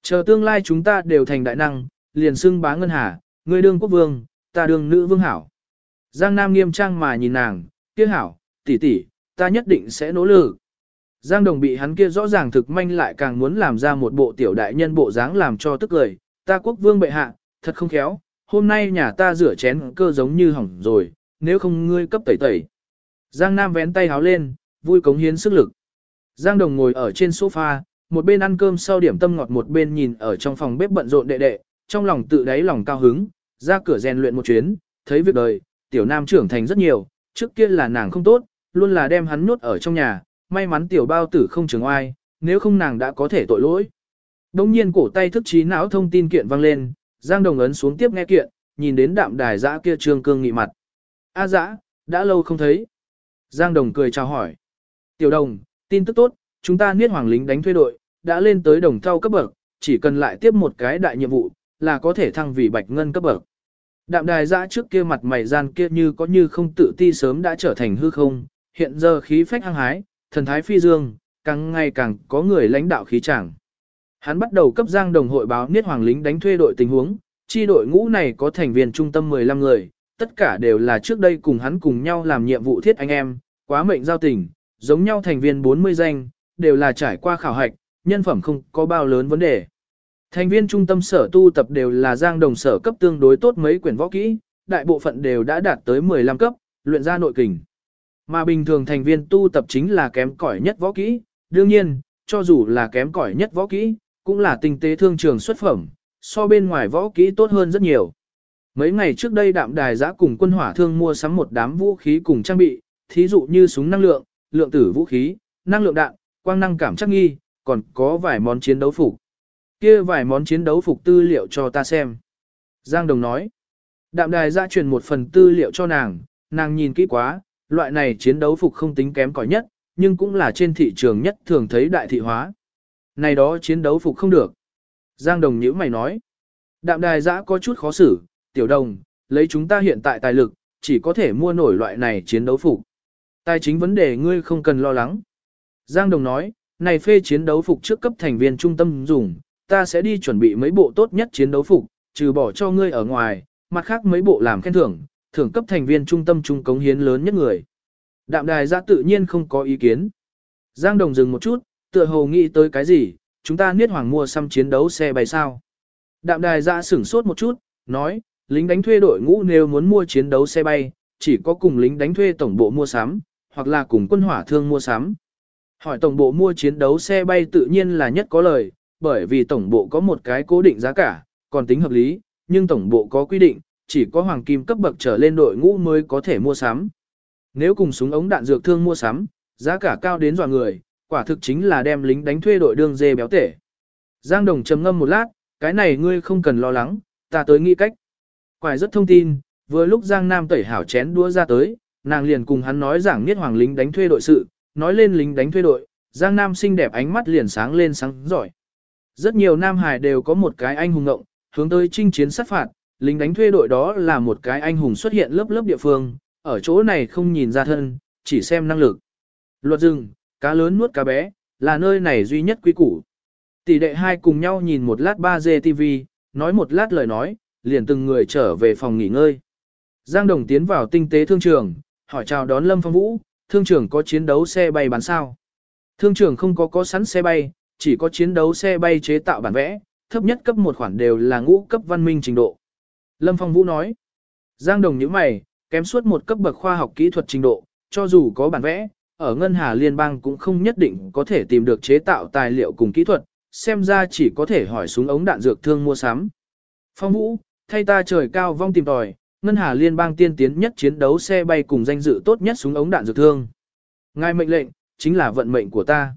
Chờ tương lai chúng ta đều thành đại năng, liền xưng bá ngân hà, ngươi đương quốc vương, ta đương nữ vương hảo. Giang Nam nghiêm trang mà nhìn nàng, kia hảo, tỷ tỷ, ta nhất định sẽ nỗ lực. Giang Đồng bị hắn kia rõ ràng thực manh lại càng muốn làm ra một bộ tiểu đại nhân bộ dáng làm cho tức cười, ta quốc vương bệ hạ, thật không khéo, hôm nay nhà ta rửa chén cơ giống như hỏng rồi, nếu không ngươi cấp tẩy tẩy. Giang Nam vén tay háo lên, vui cống hiến sức lực. Giang Đồng ngồi ở trên sofa, một bên ăn cơm sau điểm tâm ngọt một bên nhìn ở trong phòng bếp bận rộn đệ đệ, trong lòng tự đáy lòng cao hứng, ra cửa rèn luyện một chuyến, thấy việc đời, tiểu nam trưởng thành rất nhiều, trước kia là nàng không tốt, luôn là đem hắn nhốt ở trong nhà, may mắn tiểu bao tử không trường oai, nếu không nàng đã có thể tội lỗi. Đông nhiên cổ tay thức trí não thông tin kiện vang lên, Giang Đồng ấn xuống tiếp nghe kiện, nhìn đến đạm đài dã kia trương cương nghị mặt. A dã, đã lâu không thấy. Giang Đồng cười chào hỏi. Tiểu Đồng, tin tức tốt, chúng ta niết hoàng lính đánh thuê đội, đã lên tới đồng thau cấp bậc, chỉ cần lại tiếp một cái đại nhiệm vụ, là có thể thăng vì bạch ngân cấp bậc. Đạm đài dã trước kia mặt mày gian kia như có như không tự ti sớm đã trở thành hư không, hiện giờ khí phách hăng hái, thần thái phi dương, càng ngày càng có người lãnh đạo khí chẳng. Hắn bắt đầu cấp giang đồng hội báo niết hoàng lính đánh thuê đội tình huống, chi đội ngũ này có thành viên trung tâm 15 người, tất cả đều là trước đây cùng hắn cùng nhau làm nhiệm vụ thiết anh em, quá mệnh giao tình, giống nhau thành viên 40 danh, đều là trải qua khảo hạch, nhân phẩm không có bao lớn vấn đề. Thành viên trung tâm sở tu tập đều là giang đồng sở cấp tương đối tốt mấy quyển võ kỹ, đại bộ phận đều đã đạt tới 15 cấp, luyện ra nội kình. Mà bình thường thành viên tu tập chính là kém cỏi nhất võ kỹ, đương nhiên, cho dù là kém cỏi nhất võ kỹ, cũng là tinh tế thương trường xuất phẩm, so bên ngoài võ kỹ tốt hơn rất nhiều. Mấy ngày trước đây đạm đài giã cùng quân hỏa thương mua sắm một đám vũ khí cùng trang bị, thí dụ như súng năng lượng, lượng tử vũ khí, năng lượng đạn, quang năng cảm chắc nghi, còn có vài món chiến đấu phục. Kia vài món chiến đấu phục tư liệu cho ta xem. Giang Đồng nói. Đạm đài giã truyền một phần tư liệu cho nàng, nàng nhìn kỹ quá, loại này chiến đấu phục không tính kém cỏi nhất, nhưng cũng là trên thị trường nhất thường thấy đại thị hóa. Này đó chiến đấu phục không được. Giang Đồng nhữ mày nói. Đạm đài giã có chút khó xử, tiểu đồng, lấy chúng ta hiện tại tài lực, chỉ có thể mua nổi loại này chiến đấu phục. Tài chính vấn đề ngươi không cần lo lắng. Giang Đồng nói, này phê chiến đấu phục trước cấp thành viên trung tâm dùng, ta sẽ đi chuẩn bị mấy bộ tốt nhất chiến đấu phục, trừ bỏ cho ngươi ở ngoài, mặt khác mấy bộ làm khen thưởng, thưởng cấp thành viên trung tâm trung cống hiến lớn nhất người. Đạm đài ra tự nhiên không có ý kiến. Giang Đồng dừng một chút, tựa hồ nghĩ tới cái gì, chúng ta niết hoàng mua xăm chiến đấu xe bay sao. Đạm đài ra sửng sốt một chút, nói, lính đánh thuê đội ngũ nếu muốn mua chiến đấu xe bay, chỉ có cùng lính đánh thuê tổng bộ mua sắm, hoặc là cùng quân hỏa thương mua sắm. Hỏi tổng bộ mua chiến đấu xe bay tự nhiên là nhất có lời, bởi vì tổng bộ có một cái cố định giá cả, còn tính hợp lý, nhưng tổng bộ có quy định, chỉ có hoàng kim cấp bậc trở lên đội ngũ mới có thể mua sắm. Nếu cùng súng ống đạn dược thương mua sắm, giá cả cao đến dọa người, quả thực chính là đem lính đánh thuê đội đương dê béo tể. Giang Đồng trầm ngâm một lát, cái này ngươi không cần lo lắng, ta tới nghĩ cách. Quài rất thông tin, vừa lúc Giang Nam tẩy hảo chén đũa ra tới, nàng liền cùng hắn nói giảng niết hoàng lính đánh thuê đội sự, nói lên lính đánh thuê đội, Giang Nam xinh đẹp ánh mắt liền sáng lên sáng giỏi. Rất nhiều Nam Hải đều có một cái anh hùng ngộng, hướng tới chinh chiến sát phạt, lính đánh thuê đội đó là một cái anh hùng xuất hiện lớp lớp địa phương, ở chỗ này không nhìn ra thân, chỉ xem năng lực. Luật rừng, cá lớn nuốt cá bé, là nơi này duy nhất quý củ. Tỷ đệ hai cùng nhau nhìn một lát 3G TV, nói một lát lời nói, liền từng người trở về phòng nghỉ ngơi. Giang Đồng tiến vào tinh tế thương trường, hỏi chào đón Lâm Phong Vũ, thương trưởng có chiến đấu xe bay bán sao. Thương trưởng không có có sẵn xe bay, chỉ có chiến đấu xe bay chế tạo bản vẽ, thấp nhất cấp một khoản đều là ngũ cấp văn minh trình độ. Lâm Phong Vũ nói, Giang Đồng như mày, kém suốt một cấp bậc khoa học kỹ thuật trình độ, cho dù có bản vẽ, ở Ngân Hà Liên bang cũng không nhất định có thể tìm được chế tạo tài liệu cùng kỹ thuật, xem ra chỉ có thể hỏi súng ống đạn dược thương mua sắm. Phong Vũ, thay ta trời cao vong tìm tòi, Ngân Hà Liên bang tiên tiến nhất chiến đấu xe bay cùng danh dự tốt nhất súng ống đạn dược thương. Ngài mệnh lệnh, chính là vận mệnh của ta.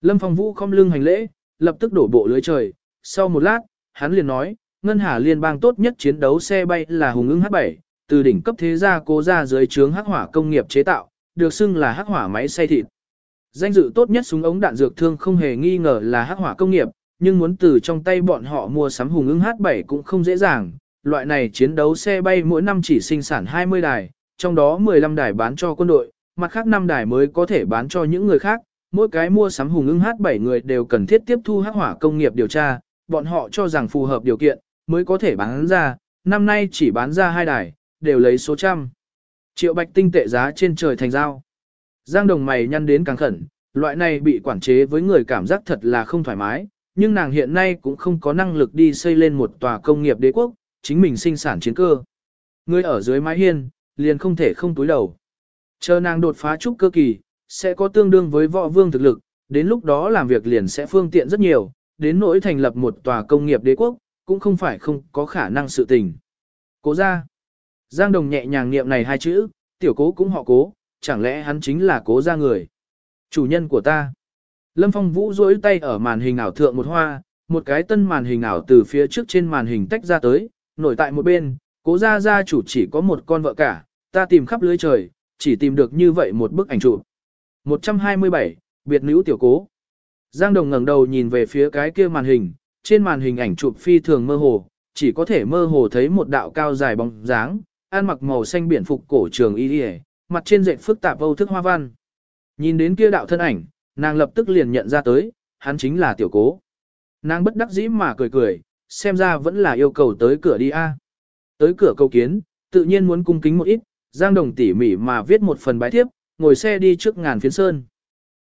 Lâm Phong Vũ không lưng hành lễ, lập tức đổ bộ lưới trời, sau một lát, hắn liền nói, Ngân Hà Liên bang tốt nhất chiến đấu xe bay là Hùng ưng H7, từ đỉnh cấp thế gia cố ra dưới trướng hắc hỏa công nghiệp chế tạo, được xưng là hắc hỏa máy xay thịt. Danh dự tốt nhất súng ống đạn dược thương không hề nghi ngờ là hắc hỏa công nghiệp, nhưng muốn từ trong tay bọn họ mua sắm hùng ưng H7 cũng không dễ dàng. Loại này chiến đấu xe bay mỗi năm chỉ sinh sản 20 đài, trong đó 15 đài bán cho quân đội, mặt khác 5 đài mới có thể bán cho những người khác. Mỗi cái mua sắm hùng ưng H7 người đều cần thiết tiếp thu hắc hỏa công nghiệp điều tra, bọn họ cho rằng phù hợp điều kiện, mới có thể bán ra, năm nay chỉ bán ra hai đài, đều lấy số trăm. Triệu bạch tinh tệ giá trên trời thành giao. Giang đồng mày nhăn đến càng khẩn, loại này bị quản chế với người cảm giác thật là không thoải mái, nhưng nàng hiện nay cũng không có năng lực đi xây lên một tòa công nghiệp đế quốc, chính mình sinh sản chiến cơ. Người ở dưới mái hiên, liền không thể không túi đầu. Chờ nàng đột phá trúc cơ kỳ, sẽ có tương đương với võ vương thực lực, đến lúc đó làm việc liền sẽ phương tiện rất nhiều, đến nỗi thành lập một tòa công nghiệp đế quốc, cũng không phải không có khả năng sự tình. Cố ra. Giang Đồng nhẹ nhàng niệm này hai chữ, tiểu cố cũng họ cố, chẳng lẽ hắn chính là cố ra người. Chủ nhân của ta. Lâm Phong Vũ duỗi tay ở màn hình ảo thượng một hoa, một cái tân màn hình ảo từ phía trước trên màn hình tách ra tới, nổi tại một bên, cố gia gia chủ chỉ có một con vợ cả, ta tìm khắp lưới trời, chỉ tìm được như vậy một bức ảnh chụp. 127, biệt nữ tiểu cố. Giang Đồng ngẩng đầu nhìn về phía cái kia màn hình, trên màn hình ảnh chụp phi thường mơ hồ, chỉ có thể mơ hồ thấy một đạo cao dài bóng dáng, ăn mặc màu xanh biển phục cổ trường y đi mặt trên dệt phức tạp vô thức hoa văn. Nhìn đến kia đạo thân ảnh, nàng lập tức liền nhận ra tới, hắn chính là tiểu cố. Nàng bất đắc dĩ mà cười cười, xem ra vẫn là yêu cầu tới cửa đi a. Tới cửa cầu kiến, tự nhiên muốn cung kính một ít, Giang Đồng tỉ mỉ mà viết một phần bái thiếp, ngồi xe đi trước ngàn phiến sơn.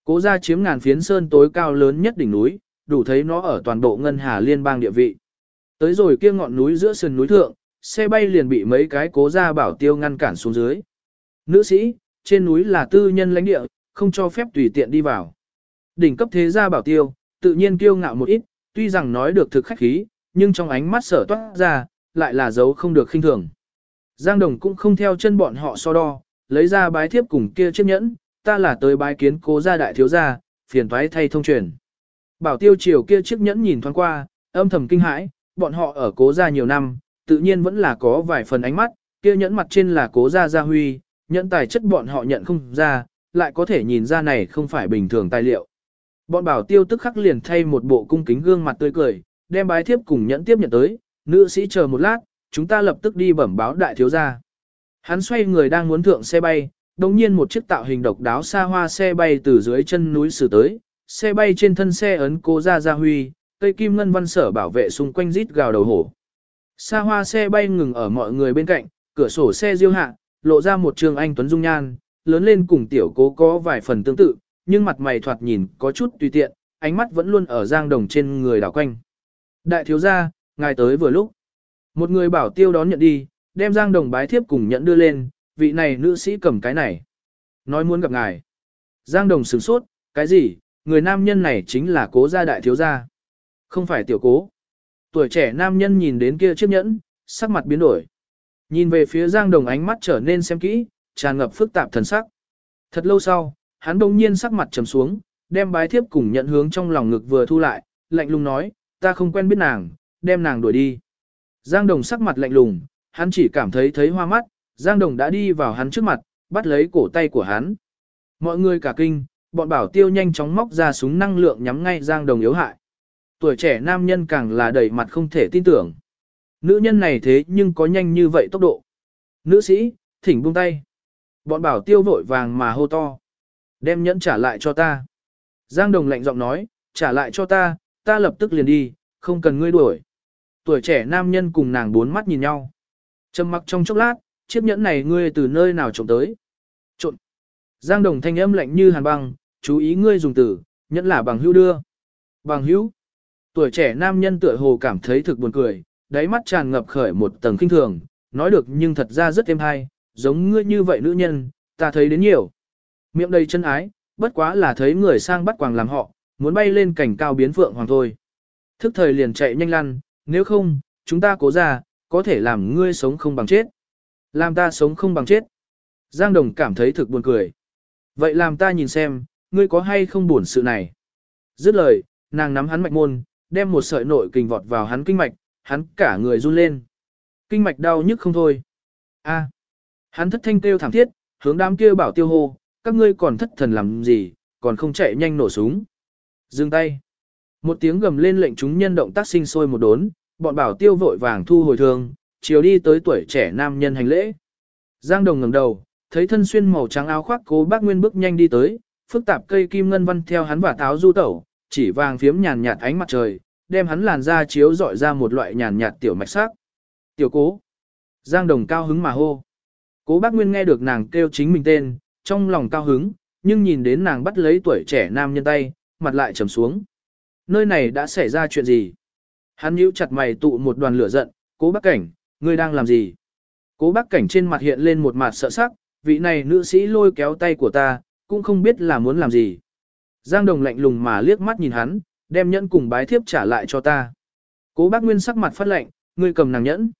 Cố gia chiếm ngàn phiến sơn tối cao lớn nhất đỉnh núi, đủ thấy nó ở toàn bộ ngân hà liên bang địa vị. Tới rồi kia ngọn núi giữa sườn núi thượng, xe bay liền bị mấy cái cố gia bảo tiêu ngăn cản xuống dưới. Nữ sĩ, trên núi là tư nhân lãnh địa, không cho phép tùy tiện đi vào. Đỉnh cấp thế gia bảo tiêu, tự nhiên kiêu ngạo một ít, tuy rằng nói được thực khách khí, nhưng trong ánh mắt sở toát ra, lại là dấu không được khinh thường. Giang Đồng cũng không theo chân bọn họ so đo, lấy ra bái thiếp cùng kia chiếc nhẫn, ta là tới bái kiến cố gia đại thiếu gia, phiền toái thay thông truyền. Bảo tiêu chiều kia chiếc nhẫn nhìn thoáng qua, âm thầm kinh hãi, bọn họ ở cố gia nhiều năm, tự nhiên vẫn là có vài phần ánh mắt, kia nhẫn mặt trên là cố gia gia huy, nhẫn tài chất bọn họ nhận không ra, lại có thể nhìn ra này không phải bình thường tài liệu. Bọn bảo tiêu tức khắc liền thay một bộ cung kính gương mặt tươi cười, đem bái thiếp cùng nhẫn tiếp nhận tới, nữ sĩ chờ một lát, chúng ta lập tức đi bẩm báo đại thiếu gia. Hắn xoay người đang muốn thượng xe bay, đồng nhiên một chiếc tạo hình độc đáo xa hoa xe bay từ dưới chân núi xử tới, xe bay trên thân xe ấn cố ra gia huy, cây kim ngân văn sở bảo vệ xung quanh rít gào đầu hổ. Xa hoa xe bay ngừng ở mọi người bên cạnh, cửa sổ xe diêu hạ, lộ ra một trường anh tuấn dung nhan, lớn lên cùng tiểu cố có vài phần tương tự, nhưng mặt mày thoạt nhìn có chút tùy tiện, ánh mắt vẫn luôn ở giang đồng trên người đảo quanh. Đại thiếu gia, ngài tới vừa lúc. Một người bảo tiêu đón nhận đi, đem giang đồng bái thiếp cùng nhận đưa lên, vị này nữ sĩ cầm cái này. Nói muốn gặp ngài. Giang đồng sửng sốt, cái gì, người nam nhân này chính là cố gia đại thiếu gia. Không phải tiểu cố. Tuổi trẻ nam nhân nhìn đến kia chiếc nhẫn, sắc mặt biến đổi. Nhìn về phía Giang Đồng ánh mắt trở nên xem kỹ, tràn ngập phức tạp thần sắc. Thật lâu sau, hắn đông nhiên sắc mặt trầm xuống, đem bái thiếp cùng nhận hướng trong lòng ngực vừa thu lại, lạnh lùng nói, ta không quen biết nàng, đem nàng đuổi đi. Giang Đồng sắc mặt lạnh lùng, hắn chỉ cảm thấy thấy hoa mắt, Giang Đồng đã đi vào hắn trước mặt, bắt lấy cổ tay của hắn. Mọi người cả kinh, bọn bảo tiêu nhanh chóng móc ra súng năng lượng nhắm ngay Giang Đồng yếu hại. Tuổi trẻ nam nhân càng là đầy mặt không thể tin tưởng. Nữ nhân này thế nhưng có nhanh như vậy tốc độ. Nữ sĩ, thỉnh buông tay. Bọn bảo tiêu vội vàng mà hô to. Đem nhẫn trả lại cho ta. Giang Đồng lạnh giọng nói, trả lại cho ta, ta lập tức liền đi, không cần ngươi đuổi. Tuổi trẻ nam nhân cùng nàng bốn mắt nhìn nhau. Trầm mặc trong chốc lát, chiếc nhẫn này ngươi từ nơi nào trộm tới. Trộm. Giang Đồng thanh âm lạnh như hàn băng, chú ý ngươi dùng từ, nhẫn là bằng hữu đưa. Bằng hữu. Tuổi trẻ nam nhân tựa hồ cảm thấy thực buồn cười, đáy mắt tràn ngập khởi một tầng kinh thường, nói được nhưng thật ra rất êm hay, giống ngươi như vậy nữ nhân, ta thấy đến nhiều. Miệng đầy chân ái, bất quá là thấy người sang bắt quàng làm họ, muốn bay lên cảnh cao biến phượng hoàng thôi. Thức thời liền chạy nhanh lăn, nếu không, chúng ta cố ra, có thể làm ngươi sống không bằng chết. Làm ta sống không bằng chết. Giang Đồng cảm thấy thực buồn cười. Vậy làm ta nhìn xem, ngươi có hay không buồn sự này. Dứt lời, nàng nắm hắn mạch môn, đem một sợi nội kình vọt vào hắn kinh mạch, hắn cả người run lên. Kinh mạch đau nhức không thôi. A. Hắn thất thanh kêu thảm thiết, hướng đám kia bảo tiêu hô, các ngươi còn thất thần làm gì, còn không chạy nhanh nổ súng. Dừng tay. Một tiếng gầm lên lệnh chúng nhân động tác sinh sôi một đốn, bọn bảo tiêu vội vàng thu hồi thương, chiều đi tới tuổi trẻ nam nhân hành lễ. Giang Đồng ngẩng đầu, thấy thân xuyên màu trắng áo khoác cố bác Nguyên bước nhanh đi tới, phức tạp cây kim ngân văn theo hắn và táo du tẩu, chỉ vàng phiếm nhàn nhạt ánh mặt trời, đem hắn làn da chiếu dọi ra một loại nhàn nhạt tiểu mạch sắc. Tiểu cố. Giang Đồng cao hứng mà hô. Cố bác Nguyên nghe được nàng kêu chính mình tên, trong lòng cao hứng, nhưng nhìn đến nàng bắt lấy tuổi trẻ nam nhân tay, mặt lại trầm xuống. Nơi này đã xảy ra chuyện gì? Hắn nhíu chặt mày tụ một đoàn lửa giận, cố bác cảnh, ngươi đang làm gì? Cố bác cảnh trên mặt hiện lên một mặt sợ sắc, vị này nữ sĩ lôi kéo tay của ta, cũng không biết là muốn làm gì. Giang Đồng lạnh lùng mà liếc mắt nhìn hắn, đem nhẫn cùng bái thiếp trả lại cho ta. Cố bác Nguyên sắc mặt phát lạnh, ngươi cầm nàng nhẫn.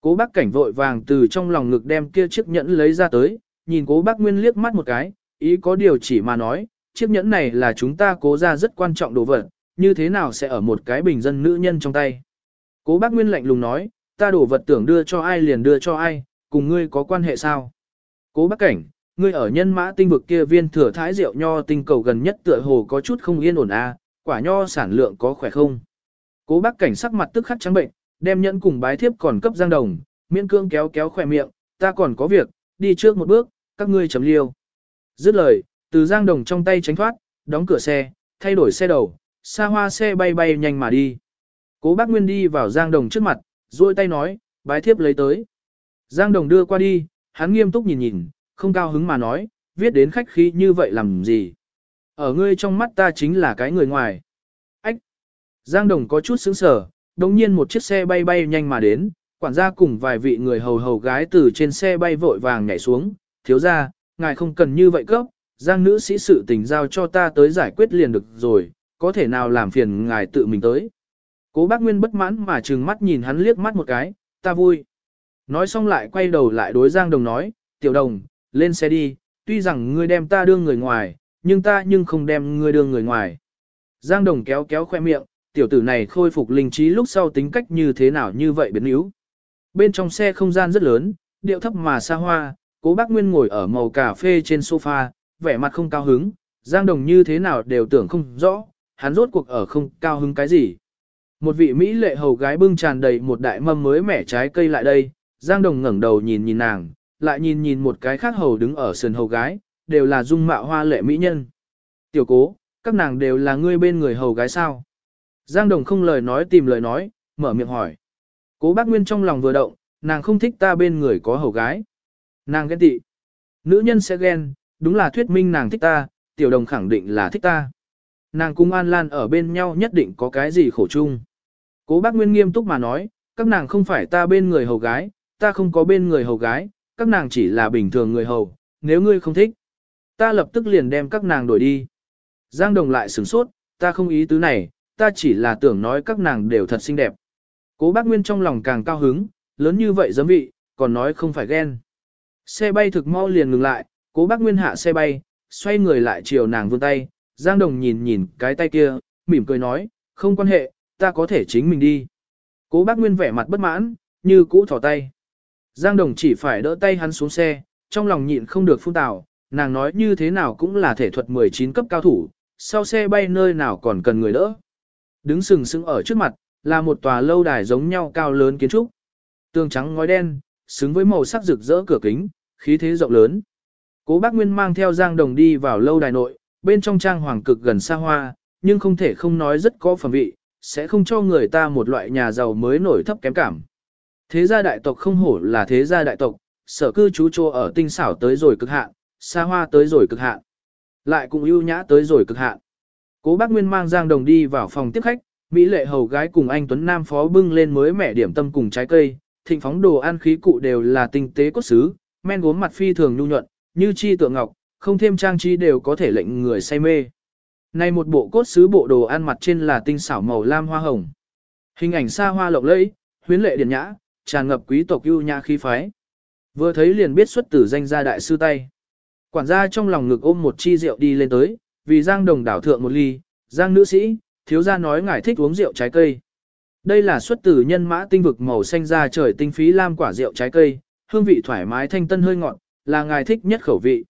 Cố bác cảnh vội vàng từ trong lòng ngực đem kia chiếc nhẫn lấy ra tới, nhìn cố bác Nguyên liếc mắt một cái, ý có điều chỉ mà nói, chiếc nhẫn này là chúng ta cố ra rất quan trọng đồ vật, như thế nào sẽ ở một cái bình dân nữ nhân trong tay. Cố bác Nguyên lạnh lùng nói, ta đồ vật tưởng đưa cho ai liền đưa cho ai, cùng ngươi có quan hệ sao? Cố bác cảnh, ngươi ở nhân mã tinh vực kia viên thừa thái rượu nho tinh cầu gần nhất tựa hồ có chút không yên ổn a, à, quả nho sản lượng có khỏe không? Cố bác cảnh sắc mặt tức khắc trắng bệnh, đem nhẫn cùng bái thiếp còn cấp giang đồng, miễn cương kéo kéo khỏe miệng, ta còn có việc, đi trước một bước, các ngươi chấm liêu. Dứt lời, từ giang đồng trong tay tránh thoát, đóng cửa xe, thay đổi xe đầu, xa hoa xe bay bay nhanh mà đi. Cố bác Nguyên đi vào giang đồng trước mặt, duỗi tay nói, bái thiếp lấy tới. Giang đồng đưa qua đi, hắn nghiêm túc nhìn nhìn, không cao hứng mà nói, viết đến khách khí như vậy làm gì. Ở ngươi trong mắt ta chính là cái người ngoài. Ách! Giang đồng có chút sững sờ, đồng nhiên một chiếc xe bay bay nhanh mà đến, quản gia cùng vài vị người hầu hầu gái từ trên xe bay vội vàng nhảy xuống, thiếu ra, ngài không cần như vậy cấp, giang nữ sĩ sự tình giao cho ta tới giải quyết liền được rồi, có thể nào làm phiền ngài tự mình tới. Cố bác Nguyên bất mãn mà trừng mắt nhìn hắn liếc mắt một cái, ta vui. Nói xong lại quay đầu lại đối Giang Đồng nói, tiểu đồng, lên xe đi, tuy rằng ngươi đem ta đưa người ngoài, nhưng ta nhưng không đem ngươi đưa người ngoài. Giang Đồng kéo kéo khoe miệng, tiểu tử này khôi phục linh trí lúc sau tính cách như thế nào như vậy biến yếu. Bên trong xe không gian rất lớn, điệu thấp mà xa hoa, cố bác Nguyên ngồi ở màu cà phê trên sofa, vẻ mặt không cao hứng, Giang Đồng như thế nào đều tưởng không rõ, hắn rốt cuộc ở không cao hứng cái gì. Một vị Mỹ lệ hầu gái bưng tràn đầy một đại mâm mới mẻ trái cây lại đây, Giang Đồng ngẩng đầu nhìn nhìn nàng, lại nhìn nhìn một cái khác hầu đứng ở sườn hầu gái, đều là dung mạo hoa lệ mỹ nhân. Tiểu cố, các nàng đều là ngươi bên người hầu gái sao? Giang Đồng không lời nói tìm lời nói, mở miệng hỏi. Cố bác Nguyên trong lòng vừa động, nàng không thích ta bên người có hầu gái. Nàng ghen tị. Nữ nhân sẽ ghen, đúng là thuyết minh nàng thích ta, tiểu đồng khẳng định là thích ta. Nàng cùng An Lan ở bên nhau nhất định có cái gì khổ chung. Cố bác Nguyên nghiêm túc mà nói, các nàng không phải ta bên người hầu gái, ta không có bên người hầu gái, các nàng chỉ là bình thường người hầu, nếu ngươi không thích. Ta lập tức liền đem các nàng đổi đi. Giang Đồng lại sửng sốt, ta không ý tứ này, ta chỉ là tưởng nói các nàng đều thật xinh đẹp. Cố bác Nguyên trong lòng càng cao hứng, lớn như vậy giấm vị, còn nói không phải ghen. Xe bay thực mau liền ngừng lại, cố bác Nguyên hạ xe bay, xoay người lại chiều nàng vươn tay, Giang Đồng nhìn nhìn cái tay kia, mỉm cười nói, không quan hệ, ta có thể chính mình đi. Cố bác Nguyên vẻ mặt bất mãn, như cũ thỏ tay. Giang Đồng chỉ phải đỡ tay hắn xuống xe, trong lòng nhịn không được phun tào, nàng nói như thế nào cũng là thể thuật 19 cấp cao thủ, sau xe bay nơi nào còn cần người đỡ. Đứng sừng sững ở trước mặt, là một tòa lâu đài giống nhau cao lớn kiến trúc. Tường trắng ngói đen, xứng với màu sắc rực rỡ cửa kính, khí thế rộng lớn. Cố bác Nguyên mang theo Giang Đồng đi vào lâu đài nội, bên trong trang hoàng cực gần xa hoa, nhưng không thể không nói rất có phẩm vị, sẽ không cho người ta một loại nhà giàu mới nổi thấp kém cảm. Thế gia đại tộc không hổ là thế gia đại tộc, sở cư trú trô ở tinh xảo tới rồi cực hạn, xa hoa tới rồi cực hạn, lại cũng ưu nhã tới rồi cực hạn. Cố bác Nguyên mang Giang Đồng đi vào phòng tiếp khách, Mỹ lệ hầu gái cùng anh Tuấn Nam phó bưng lên mới mẻ điểm tâm cùng trái cây, thịnh phóng đồ ăn khí cụ đều là tinh tế cốt xứ, men gốm mặt phi thường nhu nhuận, như chi tượng ngọc, không thêm trang trí đều có thể lệnh người say mê. Này một bộ cốt xứ bộ đồ ăn mặt trên là tinh xảo màu lam hoa hồng. Hình ảnh xa hoa lộng lẫy, huyến lệ điển nhã, tràn ngập quý tộc ưu nhã khí phái. Vừa thấy liền biết xuất tử danh gia đại sư tay. Quản gia trong lòng ngực ôm một chi rượu đi lên tới, vì Giang Đồng đảo thượng một ly, Giang nữ sĩ, thiếu gia nói ngài thích uống rượu trái cây. Đây là xuất tử nhân mã tinh vực màu xanh da trời tinh phí lam quả rượu trái cây, hương vị thoải mái thanh tân hơi ngọt, là ngài thích nhất khẩu vị.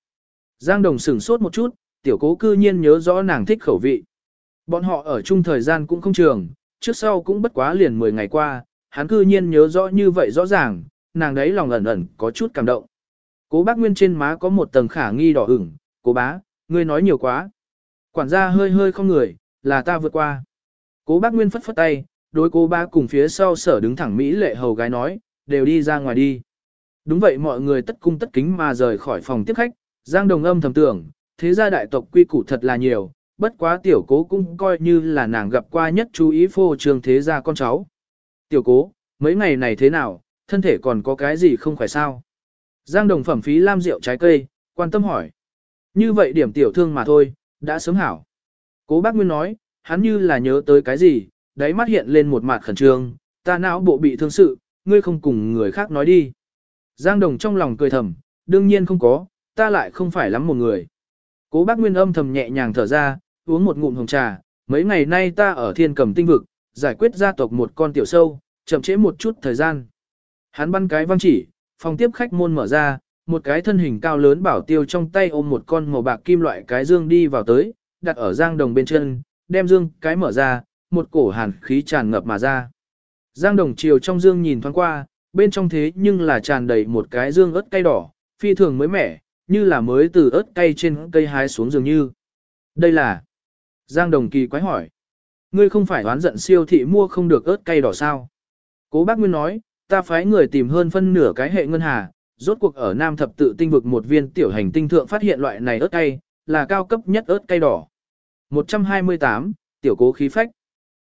Giang Đồng sửng sốt một chút, tiểu cố cư nhiên nhớ rõ nàng thích khẩu vị. Bọn họ ở chung thời gian cũng không trường, trước sau cũng bất quá liền 10 ngày qua, hắn cư nhiên nhớ rõ như vậy rõ ràng, nàng đấy lòng ẩn ẩn có chút cảm động. Cố bác Nguyên trên má có một tầng khả nghi đỏ ửng, cố bá, ngươi nói nhiều quá. Quản gia hơi hơi không người, là ta vượt qua. Cố bác Nguyên phất phất tay, đối cố bá cùng phía sau sở đứng thẳng Mỹ lệ hầu gái nói, đều đi ra ngoài đi. Đúng vậy mọi người tất cung tất kính mà rời khỏi phòng tiếp khách, Giang Đồng âm thầm tưởng, thế gia đại tộc quy củ thật là nhiều, bất quá tiểu cố cũng coi như là nàng gặp qua nhất chú ý phô trường thế gia con cháu. Tiểu cố, mấy ngày này thế nào, thân thể còn có cái gì không khỏe sao? Giang Đồng phẩm phí lam rượu trái cây, quan tâm hỏi. Như vậy điểm tiểu thương mà thôi, đã sớm hảo. Cố bác Nguyên nói, hắn như là nhớ tới cái gì, đáy mắt hiện lên một mặt khẩn trương, ta não bộ bị thương sự, ngươi không cùng người khác nói đi. Giang Đồng trong lòng cười thầm, đương nhiên không có, ta lại không phải lắm một người. Cố bác Nguyên âm thầm nhẹ nhàng thở ra, uống một ngụm hồng trà, mấy ngày nay ta ở thiên cầm tinh vực, giải quyết gia tộc một con tiểu sâu, chậm trễ một chút thời gian. Hắn bắn cái văng chỉ, phòng tiếp khách môn mở ra, một cái thân hình cao lớn bảo tiêu trong tay ôm một con màu bạc kim loại cái dương đi vào tới, đặt ở giang đồng bên chân, đem dương cái mở ra, một cổ hàn khí tràn ngập mà ra. Giang đồng chiều trong dương nhìn thoáng qua, bên trong thế nhưng là tràn đầy một cái dương ớt cay đỏ, phi thường mới mẻ, như là mới từ ớt cay trên cây hái xuống dường như. Đây là... Giang đồng kỳ quái hỏi. Ngươi không phải đoán giận siêu thị mua không được ớt cay đỏ sao? Cố bác Nguyên nói, ta phái người tìm hơn phân nửa cái hệ ngân hà, rốt cuộc ở Nam Thập tự tinh vực một viên tiểu hành tinh thượng phát hiện loại này ớt cay, là cao cấp nhất ớt cay đỏ. 128, tiểu cố khí phách.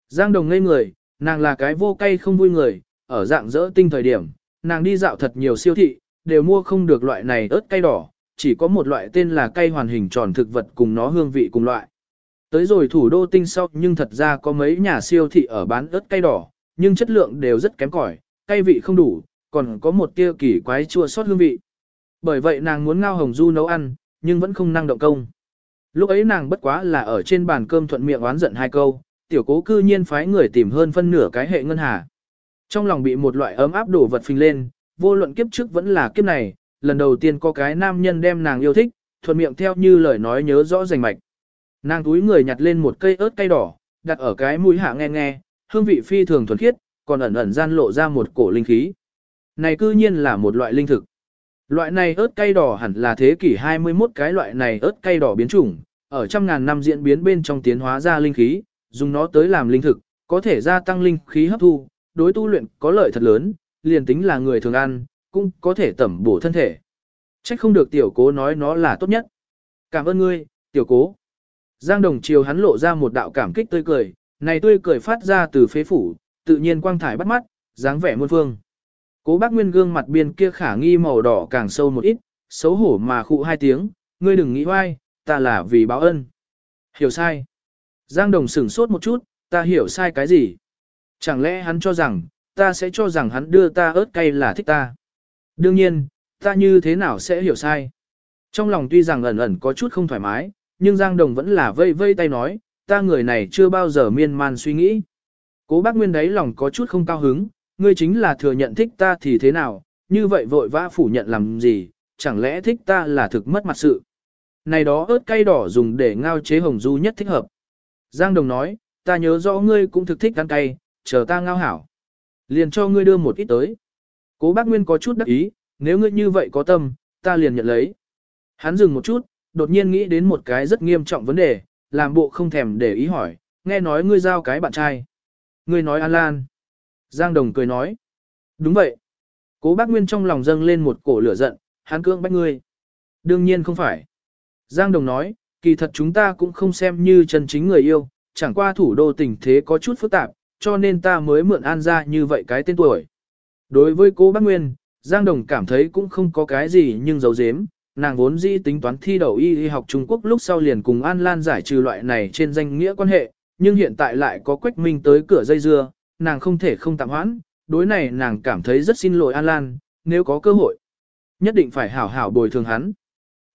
Giang Đồng ngây người, nàng là cái vô cay không vui người, ở dạng dỡ tinh thời điểm, nàng đi dạo thật nhiều siêu thị, đều mua không được loại này ớt cay đỏ, chỉ có một loại tên là cay hoàn hình tròn thực vật cùng nó hương vị cùng loại. Tới rồi thủ đô tinh sau nhưng thật ra có mấy nhà siêu thị ở bán ớt cay đỏ, nhưng chất lượng đều rất kém cỏi, cay vị không đủ, còn có một tia kỳ quái chua sót hương vị. Bởi vậy nàng muốn ngao hồng du nấu ăn, nhưng vẫn không năng động công. Lúc ấy nàng bất quá là ở trên bàn cơm thuận miệng oán giận hai câu, tiểu cố cư nhiên phái người tìm hơn phân nửa cái hệ ngân hà. Trong lòng bị một loại ấm áp đổ vật phình lên, vô luận kiếp trước vẫn là kiếp này, lần đầu tiên có cái nam nhân đem nàng yêu thích, thuận miệng theo như lời nói nhớ rõ rành mạch. Nàng túi người nhặt lên một cây ớt cay đỏ, đặt ở cái mũi hạ nghe nghe, hương vị phi thường thuần khiết, còn ẩn ẩn gian lộ ra một cổ linh khí. Này cư nhiên là một loại linh thực. Loại này ớt cay đỏ hẳn là thế kỷ 21 cái loại này ớt cay đỏ biến chủng, ở trăm ngàn năm diễn biến bên trong tiến hóa ra linh khí, dùng nó tới làm linh thực, có thể gia tăng linh khí hấp thu, đối tu luyện có lợi thật lớn, liền tính là người thường ăn, cũng có thể tẩm bổ thân thể. Trách không được tiểu cố nói nó là tốt nhất. Cảm ơn ngươi, tiểu cố. Giang đồng chiều hắn lộ ra một đạo cảm kích tươi cười, này tươi cười phát ra từ phế phủ, tự nhiên quang thải bắt mắt, dáng vẻ muôn phương. Cố bác Nguyên gương mặt biên kia khả nghi màu đỏ càng sâu một ít, xấu hổ mà khụ hai tiếng, ngươi đừng nghĩ oai, ta là vì báo ân. Hiểu sai. Giang Đồng sửng sốt một chút, ta hiểu sai cái gì? Chẳng lẽ hắn cho rằng, ta sẽ cho rằng hắn đưa ta ớt cay là thích ta? Đương nhiên, ta như thế nào sẽ hiểu sai? Trong lòng tuy rằng ẩn ẩn có chút không thoải mái, nhưng Giang Đồng vẫn là vây vây tay nói, ta người này chưa bao giờ miên man suy nghĩ. Cố bác Nguyên đấy lòng có chút không cao hứng, ngươi chính là thừa nhận thích ta thì thế nào, như vậy vội vã phủ nhận làm gì, chẳng lẽ thích ta là thực mất mặt sự. Này đó ớt cay đỏ dùng để ngao chế hồng du nhất thích hợp. Giang Đồng nói, ta nhớ rõ ngươi cũng thực thích ăn cay, chờ ta ngao hảo. Liền cho ngươi đưa một ít tới. Cố bác Nguyên có chút đắc ý, nếu ngươi như vậy có tâm, ta liền nhận lấy. Hắn dừng một chút, đột nhiên nghĩ đến một cái rất nghiêm trọng vấn đề, làm bộ không thèm để ý hỏi, nghe nói ngươi giao cái bạn trai. Ngươi nói An Lan. Giang Đồng cười nói. Đúng vậy. Cố bác Nguyên trong lòng dâng lên một cổ lửa giận, hắn cưỡng bách ngươi. Đương nhiên không phải. Giang Đồng nói, kỳ thật chúng ta cũng không xem như chân chính người yêu, chẳng qua thủ đô tình thế có chút phức tạp, cho nên ta mới mượn An ra như vậy cái tên tuổi. Đối với cô bác Nguyên, Giang Đồng cảm thấy cũng không có cái gì nhưng giấu giếm, nàng vốn dĩ tính toán thi đậu y y học Trung Quốc lúc sau liền cùng An Lan giải trừ loại này trên danh nghĩa quan hệ, nhưng hiện tại lại có Quách Minh tới cửa dây dưa, nàng không thể không tạm hoãn, đối này nàng cảm thấy rất xin lỗi An Lan, nếu có cơ hội, nhất định phải hảo hảo bồi thường hắn.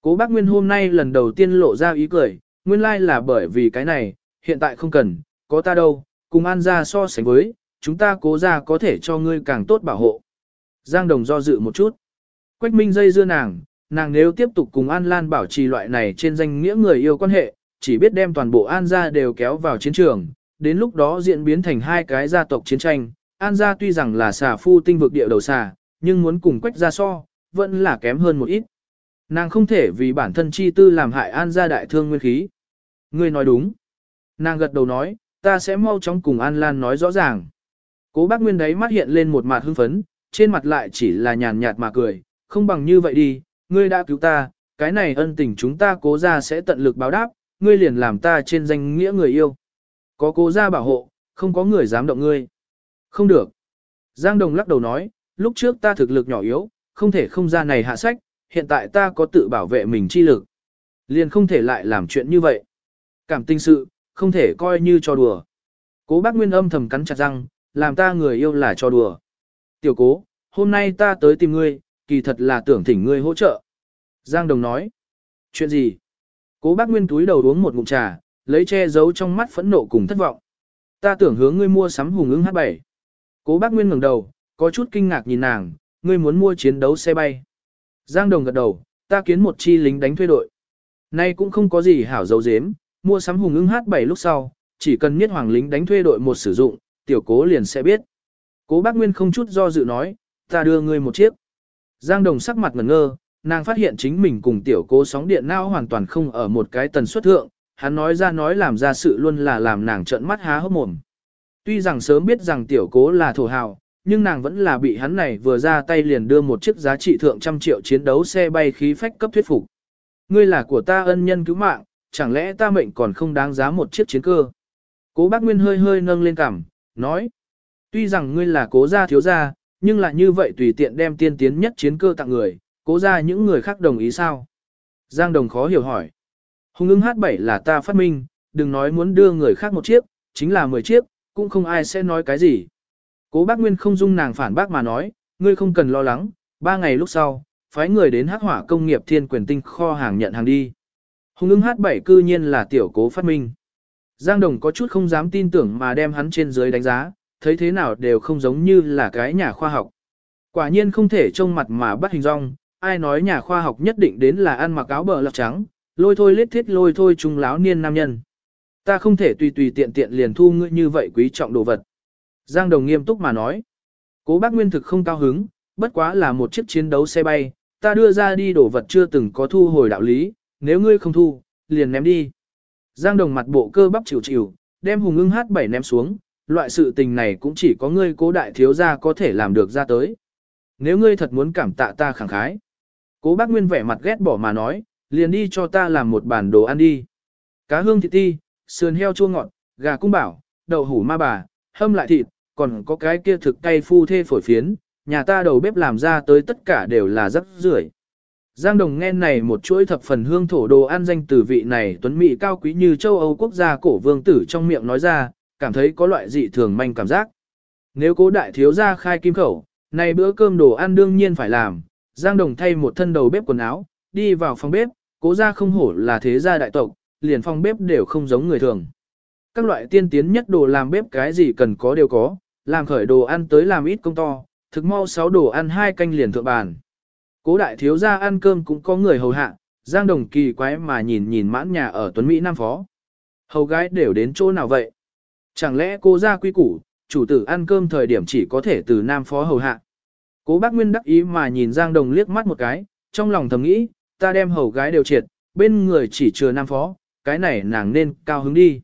Cố bác Nguyên hôm nay lần đầu tiên lộ ra ý cười, nguyên lai like là bởi vì cái này, hiện tại không cần, có ta đâu, cùng An ra so sánh với, chúng ta cố ra có thể cho ngươi càng tốt bảo hộ. Giang Đồng do dự một chút. Quách Minh dây dưa nàng, nàng nếu tiếp tục cùng An Lan bảo trì loại này trên danh nghĩa người yêu quan hệ, chỉ biết đem toàn bộ An gia đều kéo vào chiến trường, đến lúc đó diễn biến thành hai cái gia tộc chiến tranh. An gia tuy rằng là xà phu tinh vực địa đầu xà, nhưng muốn cùng Quách gia so, vẫn là kém hơn một ít. Nàng không thể vì bản thân chi tư làm hại An gia đại thương nguyên khí. Ngươi nói đúng. Nàng gật đầu nói, ta sẽ mau chóng cùng An Lan nói rõ ràng. Cố bác Nguyên đấy mắt hiện lên một mặt hưng phấn, trên mặt lại chỉ là nhàn nhạt mà cười, không bằng như vậy đi, ngươi đã cứu ta, cái này ân tình chúng ta cố ra sẽ tận lực báo đáp, ngươi liền làm ta trên danh nghĩa người yêu. Có cố ra bảo hộ, không có người dám động ngươi. Không được. Giang Đồng lắc đầu nói, lúc trước ta thực lực nhỏ yếu, không thể không ra này hạ sách, hiện tại ta có tự bảo vệ mình chi lực. Liền không thể lại làm chuyện như vậy. Cảm tình sự, không thể coi như cho đùa. Cố bác Nguyên âm thầm cắn chặt răng, làm ta người yêu là cho đùa. Tiểu cố, hôm nay ta tới tìm ngươi, kỳ thật là tưởng thỉnh ngươi hỗ trợ. Giang Đồng nói. Chuyện gì? Cố bác Nguyên túi đầu uống một ngụm trà, lấy che giấu trong mắt phẫn nộ cùng thất vọng. Ta tưởng hướng ngươi mua sắm hùng ứng H7. Cố bác Nguyên ngẩng đầu, có chút kinh ngạc nhìn nàng, ngươi muốn mua chiến đấu xe bay. Giang Đồng gật đầu, ta kiến một chi lính đánh thuê đội. Nay cũng không có gì hảo dấu dếm, mua sắm hùng ưng hát 7 lúc sau, chỉ cần niết hoàng lính đánh thuê đội một sử dụng, tiểu cố liền sẽ biết. Cố bác Nguyên không chút do dự nói, ta đưa ngươi một chiếc. Giang Đồng sắc mặt ngẩn ngơ, nàng phát hiện chính mình cùng tiểu cố sóng điện não hoàn toàn không ở một cái tần suất thượng, hắn nói ra nói làm ra sự luôn là làm nàng trợn mắt há hốc mồm. Tuy rằng sớm biết rằng tiểu cố là thổ hào, nhưng nàng vẫn là bị hắn này vừa ra tay liền đưa một chiếc giá trị thượng trăm triệu chiến đấu xe bay khí phách cấp thuyết phục. Ngươi là của ta ân nhân cứu mạng, chẳng lẽ ta mệnh còn không đáng giá một chiếc chiến cơ? Cố bác Nguyên hơi hơi nâng lên cằm, nói. Tuy rằng ngươi là cố gia thiếu gia, nhưng là như vậy tùy tiện đem tiên tiến nhất chiến cơ tặng người, cố ra những người khác đồng ý sao? Giang Đồng khó hiểu hỏi. Hùng ưng H7 là ta phát minh, đừng nói muốn đưa người khác một chiếc, chính là 10 chiếc, cũng không ai sẽ nói cái gì. Cố bác Nguyên không dung nàng phản bác mà nói, ngươi không cần lo lắng, ba ngày lúc sau, phái người đến hắc hỏa công nghiệp thiên quyền tinh kho hàng nhận hàng đi. Hùng ưng H7 cư nhiên là tiểu cố phát minh. Giang Đồng có chút không dám tin tưởng mà đem hắn trên dưới đánh giá, thấy thế nào đều không giống như là cái nhà khoa học. Quả nhiên không thể trông mặt mà bắt hình rong, ai nói nhà khoa học nhất định đến là ăn mặc áo bờ lọc trắng, lôi thôi lết thiết lôi thôi trung láo niên nam nhân. Ta không thể tùy tùy tiện tiện liền thu ngươi như vậy quý trọng đồ vật. Giang Đồng nghiêm túc mà nói. Cố bác Nguyên thực không cao hứng, bất quá là một chiếc chiến đấu xe bay, ta đưa ra đi đồ vật chưa từng có thu hồi đạo lý, nếu ngươi không thu, liền ném đi. Giang Đồng mặt bộ cơ bắp chịu chịu, đem hùng ưng hát bảy ném xuống, loại sự tình này cũng chỉ có ngươi cố đại thiếu gia có thể làm được ra tới. Nếu ngươi thật muốn cảm tạ ta khẳng khái. Cố bác Nguyên vẻ mặt ghét bỏ mà nói, liền đi cho ta làm một bản đồ ăn đi. Cá hương thịt ti, sườn heo chua ngọt, gà cung bảo, đậu hủ ma bà, hâm lại thịt, còn có cái kia thực cay phu thê phổi phiến, nhà ta đầu bếp làm ra tới tất cả đều là rất rưởi. Giang Đồng nghe này một chuỗi thập phần hương thổ đồ ăn danh từ vị này tuấn mỹ cao quý như châu Âu quốc gia cổ vương tử trong miệng nói ra, cảm thấy có loại dị thường manh cảm giác. Nếu cố đại thiếu gia khai kim khẩu, này bữa cơm đồ ăn đương nhiên phải làm, Giang Đồng thay một thân đầu bếp quần áo, đi vào phòng bếp, cố gia không hổ là thế gia đại tộc, liền phòng bếp đều không giống người thường. Các loại tiên tiến nhất đồ làm bếp cái gì cần có đều có, làm khởi đồ ăn tới làm ít công to, thực mau sáu đồ ăn hai canh liền thượng bàn. Cố đại thiếu gia ăn cơm cũng có người hầu hạ, Giang Đồng kỳ quái mà nhìn nhìn mãn nhà ở Tuấn Mỹ Nam Phó. Hầu gái đều đến chỗ nào vậy? Chẳng lẽ cô ra quy củ, chủ tử ăn cơm thời điểm chỉ có thể từ Nam Phó hầu hạ? Cố bác Nguyên đắc ý mà nhìn Giang Đồng liếc mắt một cái, trong lòng thầm nghĩ, ta đem hầu gái đều triệt, bên người chỉ chừa nam phó, cái này nàng nên cao hứng đi.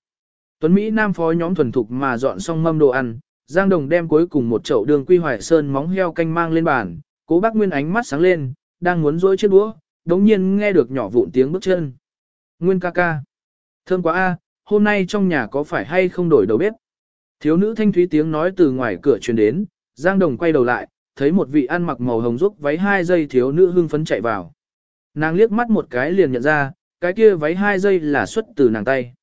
Tuấn Mỹ nam phó nhóm thuần thục mà dọn xong mâm đồ ăn, Giang Đồng đem cuối cùng một chậu đường quy hoài sơn móng heo canh mang lên bàn, cố bác Nguyên ánh mắt sáng lên, đang muốn dối chiếc đũa, đống nhiên nghe được nhỏ vụn tiếng bước chân. Nguyên ca ca. Thơm quá a, hôm nay trong nhà có phải hay không đổi đầu bếp? Thiếu nữ thanh thúy tiếng nói từ ngoài cửa truyền đến, Giang Đồng quay đầu lại, thấy một vị ăn mặc màu hồng rúc váy hai giây thiếu nữ hưng phấn chạy vào. Nàng liếc mắt một cái liền nhận ra, cái kia váy hai giây là xuất từ nàng tay.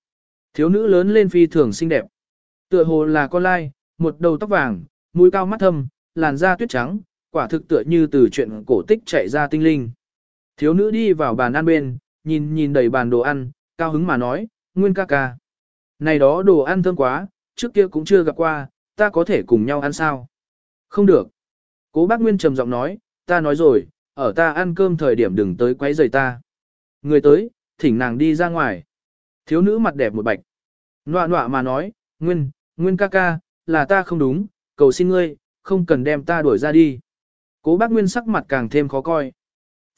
Thiếu nữ lớn lên phi thường xinh đẹp. Tựa hồ là con lai, một đầu tóc vàng, mũi cao mắt thâm, làn da tuyết trắng, quả thực tựa như từ chuyện cổ tích chạy ra tinh linh. Thiếu nữ đi vào bàn ăn bên, nhìn nhìn đầy bàn đồ ăn, cao hứng mà nói, nguyên ca ca. Này đó đồ ăn thơm quá, trước kia cũng chưa gặp qua, ta có thể cùng nhau ăn sao? Không được. Cố bác Nguyên trầm giọng nói, ta nói rồi, ở ta ăn cơm thời điểm đừng tới quấy rầy ta. Người tới, thỉnh nàng đi ra ngoài. Thiếu nữ mặt đẹp một bạch. Nọa nọa mà nói, Nguyên, Nguyên ca ca, là ta không đúng, cầu xin ngươi, không cần đem ta đuổi ra đi. Cố bác Nguyên sắc mặt càng thêm khó coi.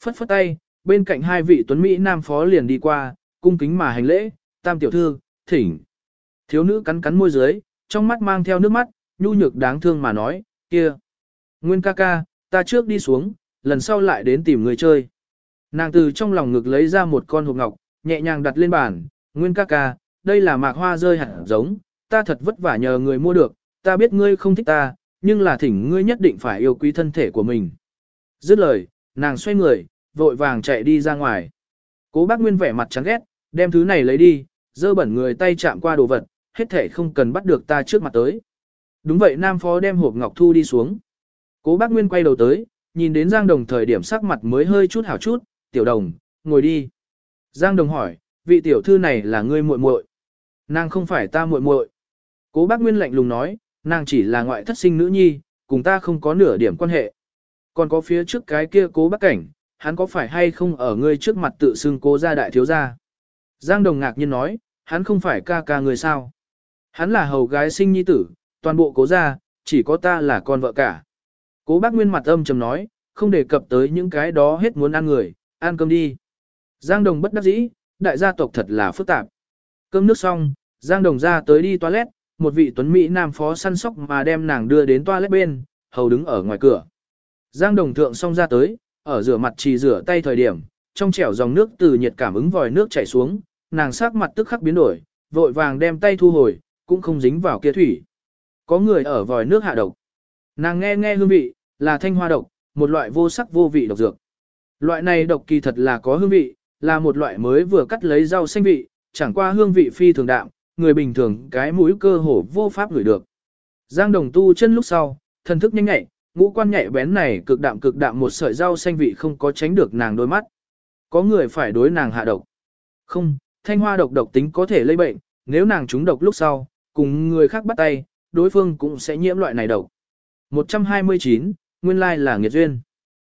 Phất phất tay, bên cạnh hai vị tuấn Mỹ nam phó liền đi qua, cung kính mà hành lễ, tam tiểu thư, thỉnh. Thiếu nữ cắn cắn môi dưới, trong mắt mang theo nước mắt, nhu nhược đáng thương mà nói, kia. Nguyên ca ca, ta trước đi xuống, lần sau lại đến tìm người chơi. Nàng từ trong lòng ngực lấy ra một con hộp ngọc, nhẹ nhàng đặt lên bàn, Nguyên ca ca, đây là mạc hoa rơi hạt giống, ta thật vất vả nhờ người mua được, ta biết ngươi không thích ta, nhưng là thỉnh ngươi nhất định phải yêu quý thân thể của mình. Dứt lời, nàng xoay người, vội vàng chạy đi ra ngoài. Cố bác Nguyên vẻ mặt chán ghét, đem thứ này lấy đi, dơ bẩn người tay chạm qua đồ vật, hết thể không cần bắt được ta trước mặt tới. Đúng vậy Nam Phó đem hộp ngọc thu đi xuống. Cố bác Nguyên quay đầu tới, nhìn đến Giang Đồng thời điểm sắc mặt mới hơi chút hảo chút, tiểu đồng, ngồi đi. Giang Đồng hỏi, vị tiểu thư này là ngươi muội muội? Nàng không phải ta muội muội. Cố bác Nguyên lạnh lùng nói, nàng chỉ là ngoại thất sinh nữ nhi, cùng ta không có nửa điểm quan hệ. Còn có phía trước cái kia cố bác cảnh, hắn có phải hay không ở ngươi trước mặt tự xưng cố gia đại thiếu gia? Giang Đồng ngạc nhiên nói, hắn không phải ca ca người sao? Hắn là hầu gái sinh nhi tử, toàn bộ cố gia, chỉ có ta là con vợ cả. Cố bác Nguyên mặt âm trầm nói, không đề cập tới những cái đó hết muốn ăn người, ăn cơm đi. Giang Đồng bất đắc dĩ, đại gia tộc thật là phức tạp. Cơm nước xong, Giang Đồng ra tới đi toilet, một vị tuấn Mỹ nam phó săn sóc mà đem nàng đưa đến toilet bên, hầu đứng ở ngoài cửa. Giang Đồng thượng xong ra tới, ở rửa mặt chỉ rửa tay thời điểm, trong chẻo dòng nước từ nhiệt cảm ứng vòi nước chảy xuống, nàng sắc mặt tức khắc biến đổi, vội vàng đem tay thu hồi, cũng không dính vào kia thủy. Có người ở vòi nước hạ độc. Nàng nghe nghe hương vị, là thanh hoa độc, một loại vô sắc vô vị độc dược. Loại này độc kỳ thật là có hương vị, là một loại mới vừa cắt lấy rau xanh vị, chẳng qua hương vị phi thường đạm, người bình thường cái mũi cơ hồ vô pháp ngửi được. Giang đồng tu chân lúc sau, thần thức nhanh nhạy, ngũ quan nhạy bén này cực đạm cực đạm một sợi rau xanh vị không có tránh được nàng đôi mắt. Có người phải đối nàng hạ độc. Không, thanh hoa độc độc tính có thể lây bệnh, nếu nàng trúng độc lúc sau, cùng người khác bắt tay, đối phương cũng sẽ nhiễm loại này độc. 129, nguyên lai là nghiệt duyên.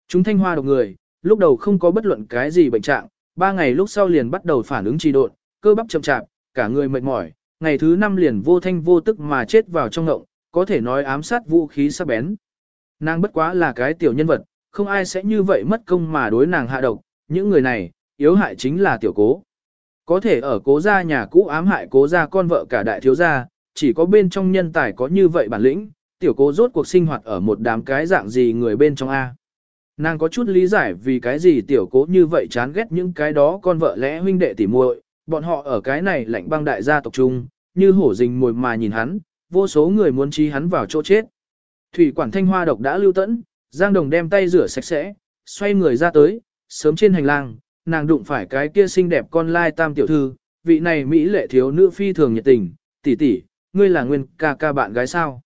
Chúng thanh hoa độc người, lúc đầu không có bất luận cái gì bệnh trạng, ba ngày lúc sau liền bắt đầu phản ứng trì độn, cơ bắp chậm chạp, cả người mệt mỏi, ngày thứ năm liền vô thanh vô tức mà chết vào trong ngộng, có thể nói ám sát vũ khí sắc bén. Nàng bất quá là cái tiểu nhân vật, không ai sẽ như vậy mất công mà đối nàng hạ độc, những người này, yếu hại chính là tiểu cố. Có thể ở cố gia nhà cũ ám hại cố gia con vợ cả đại thiếu gia, chỉ có bên trong nhân tài có như vậy bản lĩnh, tiểu cố rốt cuộc sinh hoạt ở một đám cái dạng gì người bên trong A. Nàng có chút lý giải vì cái gì tiểu cố như vậy chán ghét những cái đó con vợ lẽ huynh đệ tỉ muội, bọn họ ở cái này lạnh băng đại gia tộc trung, như hổ rình mồi mà nhìn hắn, vô số người muốn trí hắn vào chỗ chết. Thủy quản thanh hoa độc đã lưu tẫn, Giang Đồng đem tay rửa sạch sẽ, xoay người ra tới, sớm trên hành lang, nàng đụng phải cái kia xinh đẹp con lai tam tiểu thư, vị này Mỹ lệ thiếu nữ phi thường nhiệt tình, tỷ tỷ, ngươi là nguyên ca ca bạn gái sao?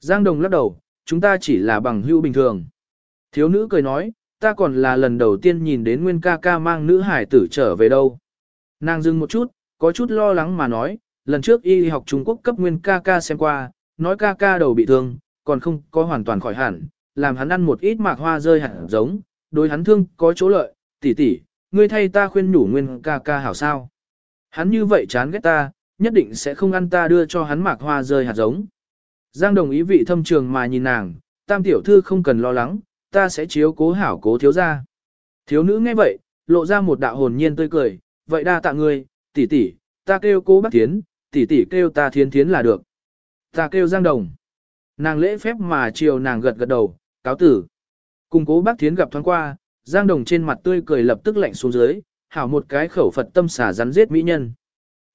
Giang Đồng lắc đầu, chúng ta chỉ là bằng hữu bình thường. Thiếu nữ cười nói, ta còn là lần đầu tiên nhìn đến nguyên ca ca mang nữ hải tử trở về đâu. Nàng dừng một chút, có chút lo lắng mà nói, lần trước y học Trung Quốc cấp nguyên ca ca xem qua, nói ca ca đầu bị thương, còn không có hoàn toàn khỏi hẳn, làm hắn ăn một ít mạc hoa rơi hẳn giống, đối hắn thương có chỗ lợi, tỷ tỷ, ngươi thay ta khuyên nhủ nguyên ca ca hảo sao. Hắn như vậy chán ghét ta, nhất định sẽ không ăn ta đưa cho hắn mạc hoa rơi hạt giống. Giang đồng ý vị thâm trường mà nhìn nàng, tam tiểu thư không cần lo lắng, ta sẽ chiếu cố hảo cố thiếu ra. Thiếu nữ nghe vậy, lộ ra một đạo hồn nhiên tươi cười, vậy đa tạ ngươi, tỷ tỷ, ta kêu cố bác tiến, tỷ tỷ kêu ta thiến thiến là được. Ta kêu Giang Đồng. Nàng lễ phép mà chiều nàng gật gật đầu, cáo tử. Cùng cố bác thiến gặp thoáng qua, Giang Đồng trên mặt tươi cười lập tức lạnh xuống dưới, hảo một cái khẩu Phật tâm xả rắn giết mỹ nhân.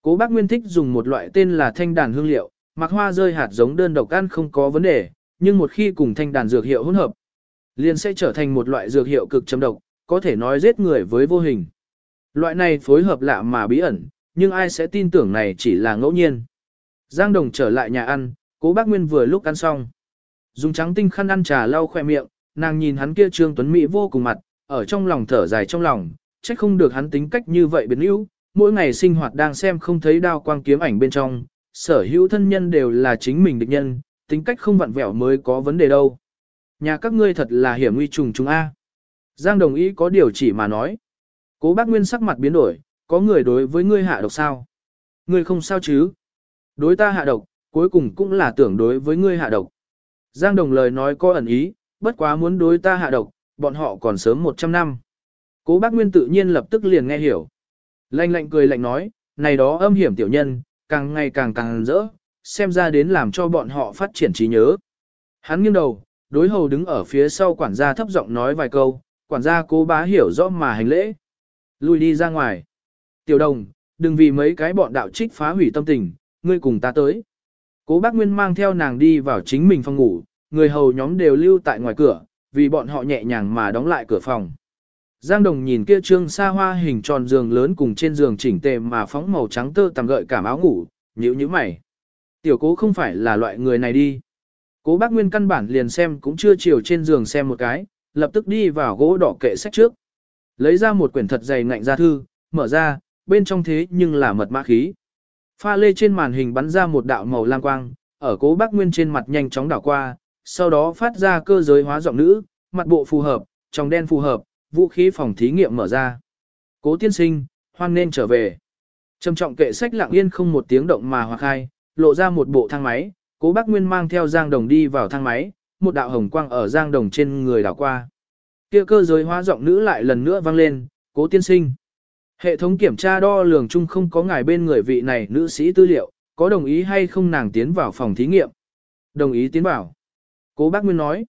Cố bác Nguyên thích dùng một loại tên là thanh đàn hương liệu, mặc hoa rơi hạt giống đơn độc ăn không có vấn đề, nhưng một khi cùng thanh đàn dược hiệu hỗn hợp, liền sẽ trở thành một loại dược hiệu cực chấm độc, có thể nói giết người với vô hình. Loại này phối hợp lạ mà bí ẩn, nhưng ai sẽ tin tưởng này chỉ là ngẫu nhiên. Giang Đồng trở lại nhà ăn, cố bác Nguyên vừa lúc ăn xong. Dùng trắng tinh khăn ăn trà lau khỏe miệng, nàng nhìn hắn kia trương tuấn mỹ vô cùng mặt, ở trong lòng thở dài trong lòng, trách không được hắn tính cách như vậy biến yếu, mỗi ngày sinh hoạt đang xem không thấy đao quang kiếm ảnh bên trong, sở hữu thân nhân đều là chính mình địch nhân, tính cách không vặn vẹo mới có vấn đề đâu. Nhà các ngươi thật là hiểm nguy trùng trùng A. Giang đồng ý có điều chỉ mà nói. Cố bác Nguyên sắc mặt biến đổi, có người đối với ngươi hạ độc sao? Ngươi không sao chứ? Đối ta hạ độc, cuối cùng cũng là tưởng đối với ngươi hạ độc. Giang đồng lời nói có ẩn ý, bất quá muốn đối ta hạ độc, bọn họ còn sớm 100 năm. Cố bác Nguyên tự nhiên lập tức liền nghe hiểu. Lạnh lạnh cười lạnh nói, này đó âm hiểm tiểu nhân, càng ngày càng càng rỡ, xem ra đến làm cho bọn họ phát triển trí nhớ. Hắn nghiêng đầu, đối hầu đứng ở phía sau quản gia thấp giọng nói vài câu, quản gia cố bá hiểu rõ mà hành lễ. Lui đi ra ngoài. Tiểu đồng, đừng vì mấy cái bọn đạo trích phá hủy tâm tình, ngươi cùng ta tới. Cố bác Nguyên mang theo nàng đi vào chính mình phòng ngủ, người hầu nhóm đều lưu tại ngoài cửa, vì bọn họ nhẹ nhàng mà đóng lại cửa phòng. Giang Đồng nhìn kia trương xa hoa hình tròn giường lớn cùng trên giường chỉnh tề mà phóng màu trắng tơ tằm gợi cảm áo ngủ, nhíu nhíu mày. Tiểu cố không phải là loại người này đi. Cố bác Nguyên căn bản liền xem cũng chưa chiều trên giường xem một cái, lập tức đi vào gỗ đỏ kệ sách trước. Lấy ra một quyển thật dày ngạnh ra thư, mở ra, bên trong thế nhưng là mật mã khí. Pha lê trên màn hình bắn ra một đạo màu lam quang, ở cố bác Nguyên trên mặt nhanh chóng đảo qua, sau đó phát ra cơ giới hóa giọng nữ, mặt bộ phù hợp, trong đen phù hợp, vũ khí phòng thí nghiệm mở ra. Cố tiên sinh, hoan nên trở về. Trầm trọng kệ sách lặng yên không một tiếng động mà hoặc hai, lộ ra một bộ thang máy, cố bác Nguyên mang theo Giang Đồng đi vào thang máy, một đạo hồng quang ở Giang Đồng trên người đảo qua. Kia cơ giới hóa giọng nữ lại lần nữa vang lên, cố tiên sinh. Hệ thống kiểm tra đo lường chung không có ngài bên người vị này nữ sĩ tư liệu, có đồng ý hay không nàng tiến vào phòng thí nghiệm? Đồng ý tiến vào. Cố bác Nguyên nói.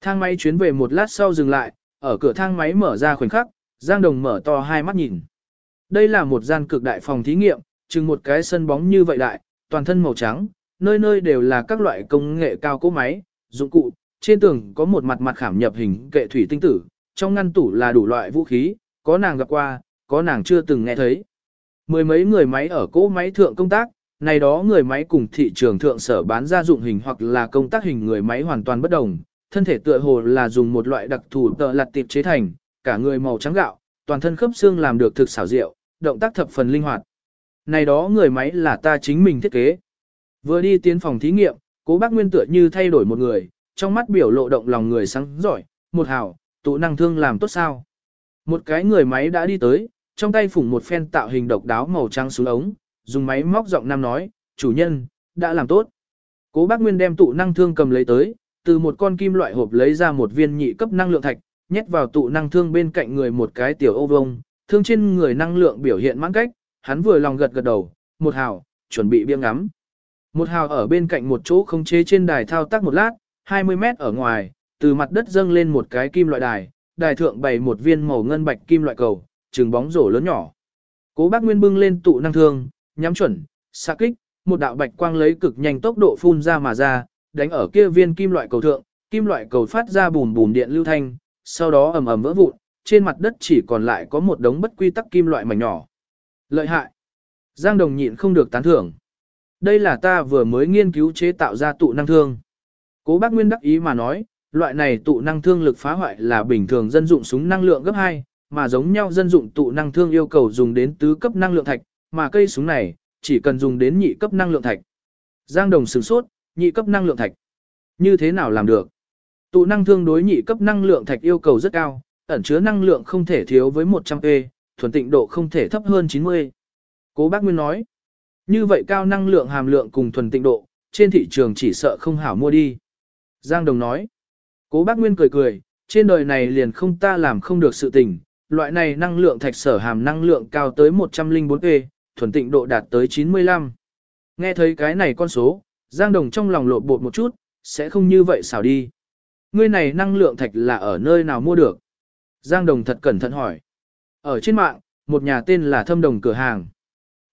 Thang máy chuyến về một lát sau dừng lại, ở cửa thang máy mở ra khoảnh khắc, Giang Đồng mở to hai mắt nhìn. Đây là một gian cực đại phòng thí nghiệm, chừng một cái sân bóng như vậy đại, toàn thân màu trắng, nơi nơi đều là các loại công nghệ cao cỗ máy, dụng cụ, trên tường có một mặt mặt khảm nhập hình kệ thủy tinh tử, trong ngăn tủ là đủ loại vũ khí, có nàng gặp qua, có nàng chưa từng nghe thấy. Mười mấy người máy ở cỗ máy thượng công tác, này đó người máy cùng thị trường thượng sở bán ra dụng hình hoặc là công tác hình người máy hoàn toàn bất đồng, thân thể tựa hồ là dùng một loại đặc thù tợ lặt tiệp chế thành, cả người màu trắng gạo, toàn thân khớp xương làm được thực xảo diệu, động tác thập phần linh hoạt. Này đó người máy là ta chính mình thiết kế. Vừa đi tiến phòng thí nghiệm, cố bác Nguyên tựa như thay đổi một người, trong mắt biểu lộ động lòng người sáng giỏi, một hảo, tụ năng thương làm tốt sao. Một cái người máy đã đi tới, trong tay phủng một phen tạo hình độc đáo màu trắng xuống ống, dùng máy móc giọng nam nói, chủ nhân, đã làm tốt. Cố bác Nguyên đem tụ năng thương cầm lấy tới, từ một con kim loại hộp lấy ra một viên nhị cấp năng lượng thạch, nhét vào tụ năng thương bên cạnh người một cái tiểu ô vông, thương trên người năng lượng biểu hiện mãn cách, hắn vừa lòng gật gật đầu, một hào, chuẩn bị biếng ngắm. Một hào ở bên cạnh một chỗ không chế trên đài thao tác một lát, 20 mét ở ngoài, từ mặt đất dâng lên một cái kim loại đài, đài thượng bày một viên màu ngân bạch kim loại cầu, trừng bóng rổ lớn nhỏ. Cố bác Nguyên bưng lên tụ năng thương, nhắm chuẩn, xạ kích, một đạo bạch quang lấy cực nhanh tốc độ phun ra mà ra, đánh ở kia viên kim loại cầu thượng, kim loại cầu phát ra bùm bùm điện lưu thanh, sau đó ầm ầm vỡ vụn, trên mặt đất chỉ còn lại có một đống bất quy tắc kim loại mảnh nhỏ. Lợi hại. Giang Đồng nhịn không được tán thưởng. Đây là ta vừa mới nghiên cứu chế tạo ra tụ năng thương. Cố bác Nguyên đắc ý mà nói, loại này tụ năng thương lực phá hoại là bình thường dân dụng súng năng lượng gấp 2, mà giống nhau dân dụng tụ năng thương yêu cầu dùng đến tứ cấp năng lượng thạch, mà cây súng này, chỉ cần dùng đến nhị cấp năng lượng thạch. Giang Đồng sửng sốt, nhị cấp năng lượng thạch. Như thế nào làm được? Tụ năng thương đối nhị cấp năng lượng thạch yêu cầu rất cao, ẩn chứa năng lượng không thể thiếu với 100p, e, thuần tịnh độ không thể thấp hơn 90. Cố bác Nguyên nói, như vậy cao năng lượng hàm lượng cùng thuần tịnh độ, trên thị trường chỉ sợ không hảo mua đi. Giang Đồng nói, cố bác Nguyên cười cười, trên đời này liền không ta làm không được sự tình, loại này năng lượng thạch sở hàm năng lượng cao tới 104P, e, thuần tịnh độ đạt tới 95. Nghe thấy cái này con số, Giang Đồng trong lòng lộ bột một chút, sẽ không như vậy xảo đi. Ngươi này năng lượng thạch là ở nơi nào mua được? Giang Đồng thật cẩn thận hỏi. Ở trên mạng, một nhà tên là Thâm Đồng cửa hàng.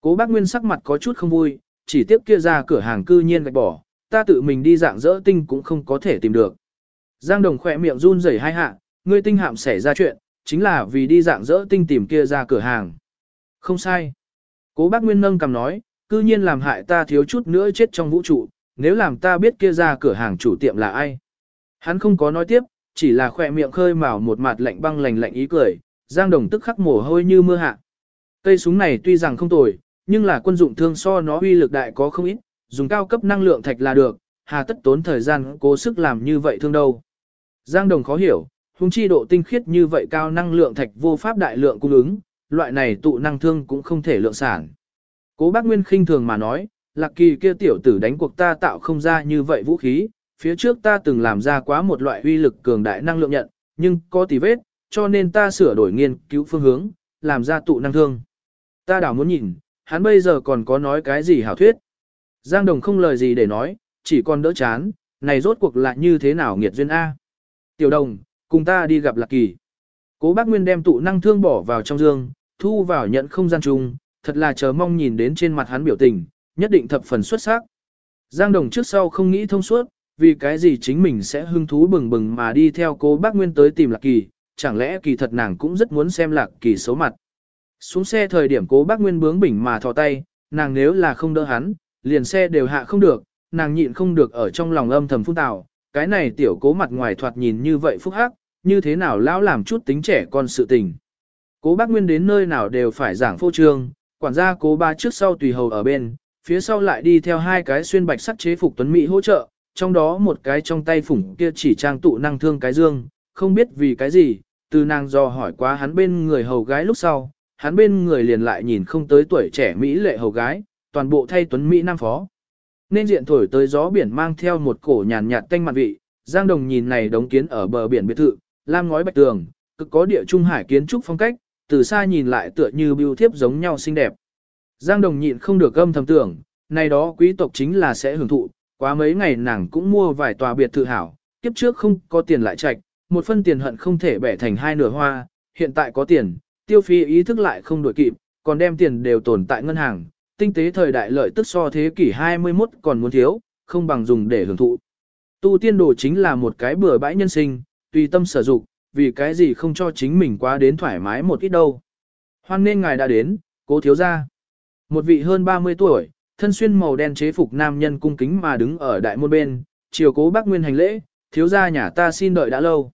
Cố bác Nguyên sắc mặt có chút không vui, chỉ tiếp kia ra cửa hàng cư nhiên gạch bỏ, ta tự mình đi dạng dỡ tinh cũng không có thể tìm được. Giang Đồng khỏe miệng run rẩy hai hạ, ngươi tinh hạm xảy ra chuyện, chính là vì đi dạng dỡ tinh tìm kia ra cửa hàng. Không sai. Cố bác Nguyên nâng cầm nói, cư nhiên làm hại ta thiếu chút nữa chết trong vũ trụ, nếu làm ta biết kia ra cửa hàng chủ tiệm là ai. Hắn không có nói tiếp, chỉ là khỏe miệng khơi mào một mặt lạnh băng lạnh lạnh ý cười, Giang Đồng tức khắc mồ hôi như mưa hạ. Cây súng này tuy rằng không tồi, nhưng là quân dụng thương so nó uy lực đại có không ít, dùng cao cấp năng lượng thạch là được, hà tất tốn thời gian cố sức làm như vậy thương đâu. Giang Đồng khó hiểu, hung chi độ tinh khiết như vậy cao năng lượng thạch vô pháp đại lượng cung ứng, loại này tụ năng thương cũng không thể lượng sản. Cố bác Nguyên khinh thường mà nói, lạc kỳ kia tiểu tử đánh cuộc ta tạo không ra như vậy vũ khí, phía trước ta từng làm ra quá một loại uy lực cường đại năng lượng nhận, nhưng có tì vết, cho nên ta sửa đổi nghiên cứu phương hướng, làm ra tụ năng thương. Ta đảo muốn nhìn, hắn bây giờ còn có nói cái gì hảo thuyết. Giang Đồng không lời gì để nói, chỉ còn đỡ chán, này rốt cuộc là như thế nào nghiệt duyên A. Tiểu Đồng, cùng ta đi gặp Lạc Kỳ. Cố bác Nguyên đem tụ năng thương bỏ vào trong dương, thu vào nhận không gian chung, thật là chờ mong nhìn đến trên mặt hắn biểu tình, nhất định thập phần xuất sắc. Giang Đồng trước sau không nghĩ thông suốt, vì cái gì chính mình sẽ hưng thú bừng bừng mà đi theo cố bác Nguyên tới tìm Lạc Kỳ, chẳng lẽ kỳ thật nàng cũng rất muốn xem Lạc Kỳ xấu mặt. Xuống xe thời điểm cố bác Nguyên bướng bỉnh mà thò tay, nàng nếu là không đỡ hắn, liền xe đều hạ không được, nàng nhịn không được ở trong lòng âm thầm phun tào, cái này tiểu cố mặt ngoài thoạt nhìn như vậy phúc hắc, như thế nào lão làm chút tính trẻ con sự tình. Cố bác Nguyên đến nơi nào đều phải giảng phô trương, quản gia cố ba trước sau tùy hầu ở bên, phía sau lại đi theo hai cái xuyên bạch sắt chế phục tuấn Mỹ hỗ trợ, trong đó một cái trong tay phủng kia chỉ trang tụ năng thương cái dương, không biết vì cái gì, từ nàng do hỏi quá hắn bên người hầu gái lúc sau, hắn bên người liền lại nhìn không tới tuổi trẻ Mỹ lệ hầu gái, toàn bộ thay tuấn Mỹ nam phó. Nên diện thổi tới gió biển mang theo một cổ nhàn nhạt tanh mặn vị, Giang Đồng nhìn này đống kiến ở bờ biển biệt thự, lam ngói bạch tường, cực có địa trung hải kiến trúc phong cách, từ xa nhìn lại tựa như biêu thiếp giống nhau xinh đẹp. Giang Đồng nhịn không được âm thầm tưởng, này đó quý tộc chính là sẽ hưởng thụ, quá mấy ngày nàng cũng mua vài tòa biệt thự hảo, kiếp trước không có tiền lại trạch, một phân tiền hận không thể bẻ thành hai nửa hoa, hiện tại có tiền, tiêu phí ý thức lại không đổi kịp, còn đem tiền đều tồn tại ngân hàng, tinh tế thời đại lợi tức so thế kỷ 21 còn muốn thiếu, không bằng dùng để hưởng thụ. Tu tiên đồ chính là một cái bừa bãi nhân sinh, tùy tâm sở dụng, vì cái gì không cho chính mình quá đến thoải mái một ít đâu. Hoan nên ngài đã đến, cố thiếu gia. Một vị hơn 30 tuổi, thân xuyên màu đen chế phục nam nhân cung kính mà đứng ở đại môn bên, chiều cố bác Nguyên hành lễ, thiếu gia nhà ta xin đợi đã lâu.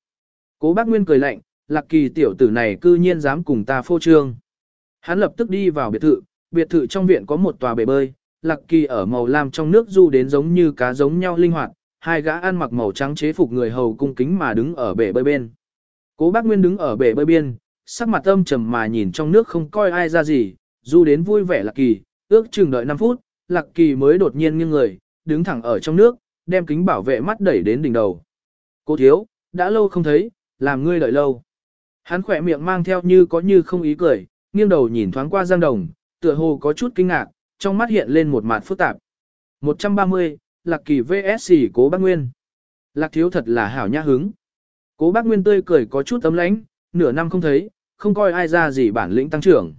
Cố bác Nguyên cười lạnh, lạc kỳ tiểu tử này cư nhiên dám cùng ta phô trương. Hắn lập tức đi vào biệt thự, biệt thự trong viện có một tòa bể bơi, lạc kỳ ở màu lam trong nước du đến giống như cá giống nhau linh hoạt, hai gã ăn mặc màu trắng chế phục người hầu cung kính mà đứng ở bể bơi bên. Cố bác Nguyên đứng ở bể bơi biên, sắc mặt âm trầm mà nhìn trong nước không coi ai ra gì, du đến vui vẻ lạc kỳ, ước chừng đợi 5 phút, lạc kỳ mới đột nhiên nghiêng người, đứng thẳng ở trong nước, đem kính bảo vệ mắt đẩy đến đỉnh đầu. Cố thiếu, đã lâu không thấy, làm ngươi đợi lâu. Hắn khỏe miệng mang theo như có như không ý cười, nghiêng đầu nhìn thoáng qua Giang Đồng, tựa hồ có chút kinh ngạc, trong mắt hiện lên một mặt phức tạp. 130, Lạc Kỳ VS Cố Bác Nguyên. Lạc Thiếu thật là hảo nhã hứng. Cố Bác Nguyên tươi cười có chút tấm lãnh, nửa năm không thấy, không coi ai ra gì bản lĩnh tăng trưởng.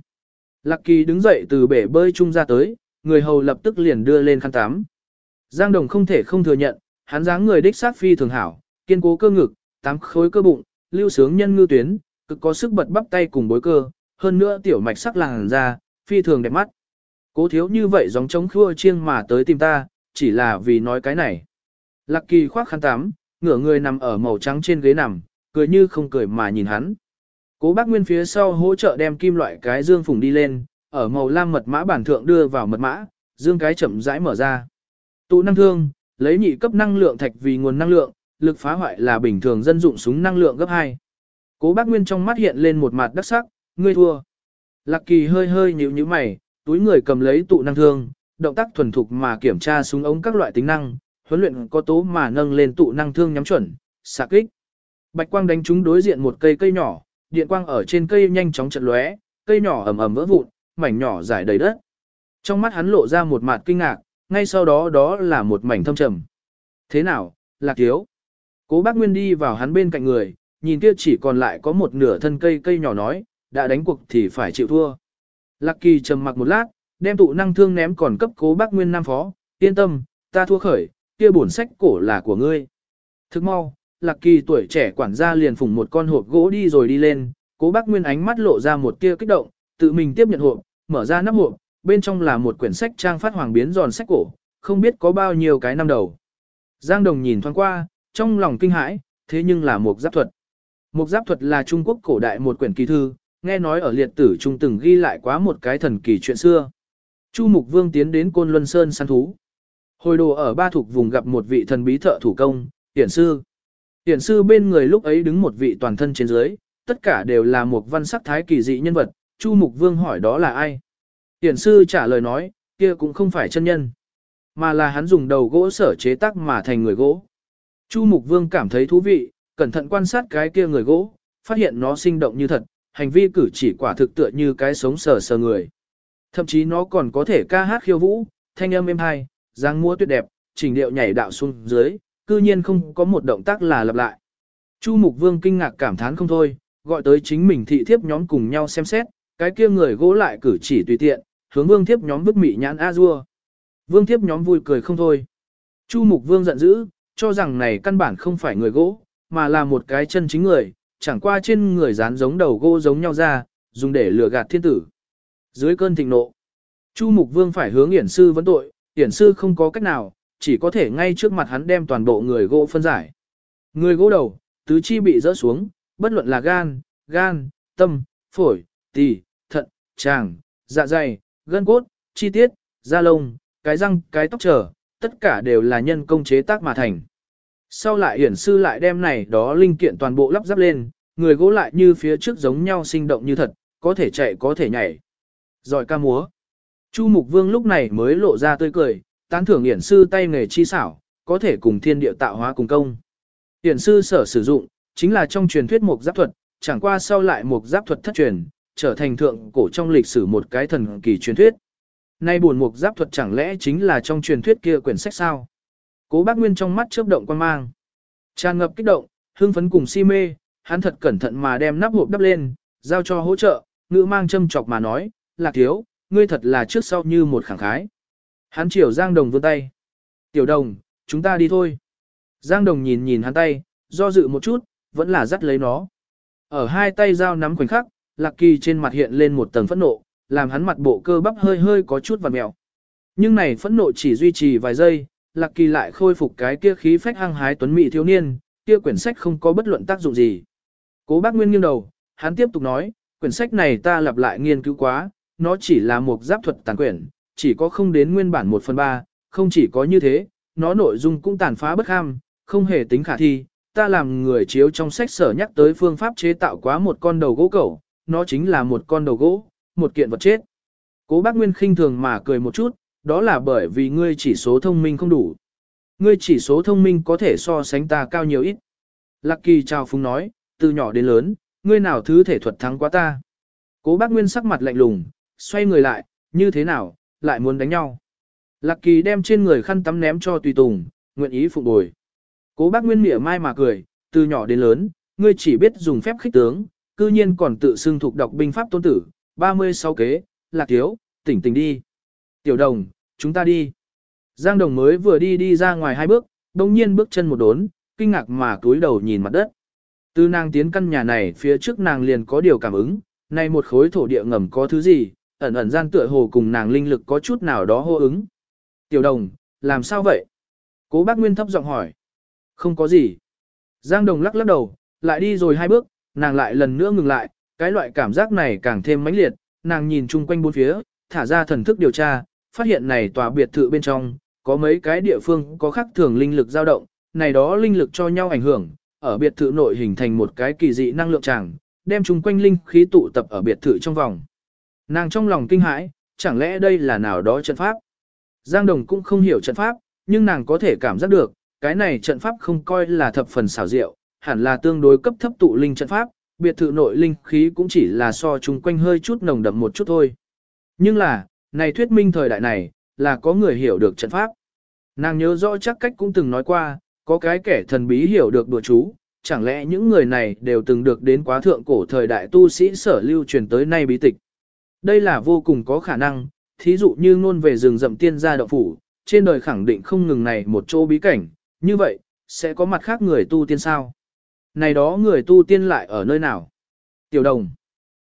Lạc Kỳ đứng dậy từ bể bơi chung ra tới, người hầu lập tức liền đưa lên khăn tắm. Giang Đồng không thể không thừa nhận, hắn dáng người đích sát phi thường hảo, kiên cố cơ ngực, tám khối cơ bụng, lưu sướng nhân ngư tuyến, cực có sức bật bắp tay cùng bối cơ, hơn nữa tiểu mạch sắc làn da, phi thường đẹp mắt. Cố thiếu như vậy giống trống khua chiêng mà tới tìm ta, chỉ là vì nói cái này. Lạc kỳ khoác khăn tắm, ngửa người nằm ở màu trắng trên ghế nằm, cười như không cười mà nhìn hắn. Cố bác Nguyên phía sau hỗ trợ đem kim loại cái dương phùng đi lên, ở màu lam mật mã bản thượng đưa vào mật mã, dương cái chậm rãi mở ra. Tụ năng thương, lấy nhị cấp năng lượng thạch vì nguồn năng lượng, lực phá hoại là bình thường dân dụng súng năng lượng gấp 2. Cố bác Nguyên trong mắt hiện lên một mặt đắc sắc, ngươi thua. Lạc kỳ hơi hơi nhíu nhíu mày, túi người cầm lấy tụ năng thương, động tác thuần thục mà kiểm tra súng ống các loại tính năng, huấn luyện có tố mà nâng lên tụ năng thương nhắm chuẩn, xạ kích. Bạch quang đánh trúng đối diện một cây cây nhỏ, điện quang ở trên cây nhanh chóng chật lóe, cây nhỏ ầm ầm vỡ vụn, mảnh nhỏ giải đầy đất. Trong mắt hắn lộ ra một mặt kinh ngạc, ngay sau đó đó là một mảnh thâm trầm. Thế nào, lạc thiếu? Cố bác Nguyên đi vào hắn bên cạnh người, nhìn kia chỉ còn lại có một nửa thân cây cây nhỏ nói, đã đánh cuộc thì phải chịu thua. Lạc kỳ trầm mặc một lát, đem tụ năng thương ném còn cấp cố bác Nguyên Nam Phó, yên tâm, ta thua khởi, kia bổn sách cổ là của ngươi. Thức mau, Lạc kỳ tuổi trẻ quản gia liền phủng một con hộp gỗ đi rồi đi lên, cố bác Nguyên ánh mắt lộ ra một tia kích động, tự mình tiếp nhận hộp, mở ra nắp hộp, bên trong là một quyển sách trang phát hoàng biến giòn sách cổ, không biết có bao nhiêu cái năm đầu. Giang Đồng nhìn thoáng qua, trong lòng kinh hãi, thế nhưng là một giáp thuật. Một giáp thuật là Trung Quốc cổ đại một quyển kỳ thư, nghe nói ở liệt tử trung từng ghi lại quá một cái thần kỳ chuyện xưa. Chu Mục Vương tiến đến Côn Luân Sơn săn thú. Hồi đồ ở ba thuộc vùng gặp một vị thần bí thợ thủ công, Tiển sư. Tiển sư bên người lúc ấy đứng một vị toàn thân trên dưới, tất cả đều là một văn sắc thái kỳ dị nhân vật. Chu Mục Vương hỏi đó là ai? Tiển sư trả lời nói, kia cũng không phải chân nhân, mà là hắn dùng đầu gỗ sở chế tác mà thành người gỗ. Chu Mục Vương cảm thấy thú vị, cẩn thận quan sát cái kia người gỗ, phát hiện nó sinh động như thật, hành vi cử chỉ quả thực tựa như cái sống sờ sờ người. Thậm chí nó còn có thể ca hát khiêu vũ, thanh âm êm hay, dáng múa tuyệt đẹp, trình điệu nhảy đạo xuống dưới, cư nhiên không có một động tác là lặp lại. Chu Mục Vương kinh ngạc cảm thán không thôi, gọi tới chính mình thị thiếp nhóm cùng nhau xem xét, cái kia người gỗ lại cử chỉ tùy tiện, hướng Vương thiếp nhóm bức mị nhãn a dua. Vương thiếp nhóm vui cười không thôi. Chu Mục Vương giận dữ, cho rằng này căn bản không phải người gỗ, mà là một cái chân chính người, chẳng qua trên người dán giống đầu gỗ giống nhau ra, dùng để lừa gạt thiên tử. Dưới cơn thịnh nộ, Chu Mục Vương phải hướng Yển sư vấn tội, Yển sư không có cách nào, chỉ có thể ngay trước mặt hắn đem toàn bộ người gỗ phân giải. Người gỗ đầu, tứ chi bị rỡ xuống, bất luận là gan, gan, tâm, phổi, tỳ, thận, tràng, dạ dày, gân cốt, chi tiết, da lông, cái răng, cái tóc trở, tất cả đều là nhân công chế tác mà thành. Sau lại hiển sư lại đem này đó linh kiện toàn bộ lắp ráp lên, người gỗ lại như phía trước giống nhau sinh động như thật, có thể chạy có thể nhảy. Giỏi ca múa. Chu Mục Vương lúc này mới lộ ra tươi cười, tán thưởng hiển sư tay nghề chi xảo, có thể cùng thiên địa tạo hóa cùng công. Hiển sư sở sử dụng, chính là trong truyền thuyết mục giáp thuật, chẳng qua sau lại mục giáp thuật thất truyền, trở thành thượng cổ trong lịch sử một cái thần kỳ truyền thuyết. Nay buồn mục giáp thuật chẳng lẽ chính là trong truyền thuyết kia quyển sách sao? Cố bác Nguyên trong mắt chớp động quan mang. Tràn ngập kích động, hưng phấn cùng si mê, hắn thật cẩn thận mà đem nắp hộp đắp lên, giao cho hỗ trợ, ngữ mang châm chọc mà nói, lạc thiếu, ngươi thật là trước sau như một khẳng khái. Hắn chiều Giang Đồng vươn tay. Tiểu đồng, chúng ta đi thôi. Giang Đồng nhìn nhìn hắn tay, do dự một chút, vẫn là dắt lấy nó. Ở hai tay giao nắm khoảnh khắc, Lạc Kỳ trên mặt hiện lên một tầng phẫn nộ, làm hắn mặt bộ cơ bắp hơi hơi có chút vằn mèo. Nhưng này phẫn nộ chỉ duy trì vài giây, Lạc Kỳ lại khôi phục cái kia khí phách hăng hái tuấn mỹ thiếu niên, kia quyển sách không có bất luận tác dụng gì. Cố Bác Nguyên nghiêng đầu, hắn tiếp tục nói, quyển sách này ta lặp lại nghiên cứu quá, nó chỉ là một giáp thuật tàn quyển, chỉ có không đến nguyên bản 1 phần 3, không chỉ có như thế, nó nội dung cũng tàn phá bất ham, không hề tính khả thi. Ta làm người chiếu trong sách sở nhắc tới phương pháp chế tạo quá một con đầu gỗ cẩu, nó chính là một con đầu gỗ, một kiện vật chết. Cố bác Nguyên khinh thường mà cười một chút, đó là bởi vì ngươi chỉ số thông minh không đủ. Ngươi chỉ số thông minh có thể so sánh ta cao nhiều ít. Lạc kỳ chào phúng nói, từ nhỏ đến lớn, ngươi nào thứ thể thuật thắng quá ta. Cố bác Nguyên sắc mặt lạnh lùng, xoay người lại, như thế nào, lại muốn đánh nhau. Lạc kỳ đem trên người khăn tắm ném cho tùy tùng, nguyện ý phục bồi. Cố bác Nguyên mỉa mai mà cười, từ nhỏ đến lớn, ngươi chỉ biết dùng phép khích tướng, cư nhiên còn tự xưng thuộc đọc binh pháp tôn tử, 36 kế, lạc thiếu, tỉnh tỉnh đi. Tiểu đồng, chúng ta đi. Giang đồng mới vừa đi đi ra ngoài hai bước, đồng nhiên bước chân một đốn, kinh ngạc mà cúi đầu nhìn mặt đất. Từ nàng tiến căn nhà này phía trước nàng liền có điều cảm ứng, nay một khối thổ địa ngầm có thứ gì, ẩn ẩn gian tựa hồ cùng nàng linh lực có chút nào đó hô ứng. Tiểu đồng, làm sao vậy? Cố bác Nguyên thấp giọng hỏi. Không có gì. Giang đồng lắc lắc đầu, lại đi rồi hai bước, nàng lại lần nữa ngừng lại, cái loại cảm giác này càng thêm mãnh liệt, nàng nhìn chung quanh bốn phía, thả ra thần thức điều tra, phát hiện này tòa biệt thự bên trong, có mấy cái địa phương có khác thường linh lực dao động, này đó linh lực cho nhau ảnh hưởng, ở biệt thự nội hình thành một cái kỳ dị năng lượng tràng, đem chung quanh linh khí tụ tập ở biệt thự trong vòng. Nàng trong lòng kinh hãi, chẳng lẽ đây là nào đó trận pháp? Giang Đồng cũng không hiểu trận pháp, nhưng nàng có thể cảm giác được, cái này trận pháp không coi là thập phần xảo diệu, hẳn là tương đối cấp thấp tụ linh trận pháp, biệt thự nội linh khí cũng chỉ là so chung quanh hơi chút nồng đậm một chút thôi. Nhưng là, này thuyết minh thời đại này, là có người hiểu được trận pháp. Nàng nhớ rõ chắc cách cũng từng nói qua, có cái kẻ thần bí hiểu được đùa chú, chẳng lẽ những người này đều từng được đến quá thượng cổ thời đại tu sĩ sở lưu truyền tới nay bí tịch. Đây là vô cùng có khả năng, thí dụ như ngôn về rừng rậm tiên gia đậu phủ, trên đời khẳng định không ngừng này một chỗ bí cảnh, như vậy, sẽ có mặt khác người tu tiên sao. Này đó người tu tiên lại ở nơi nào? Tiểu đồng.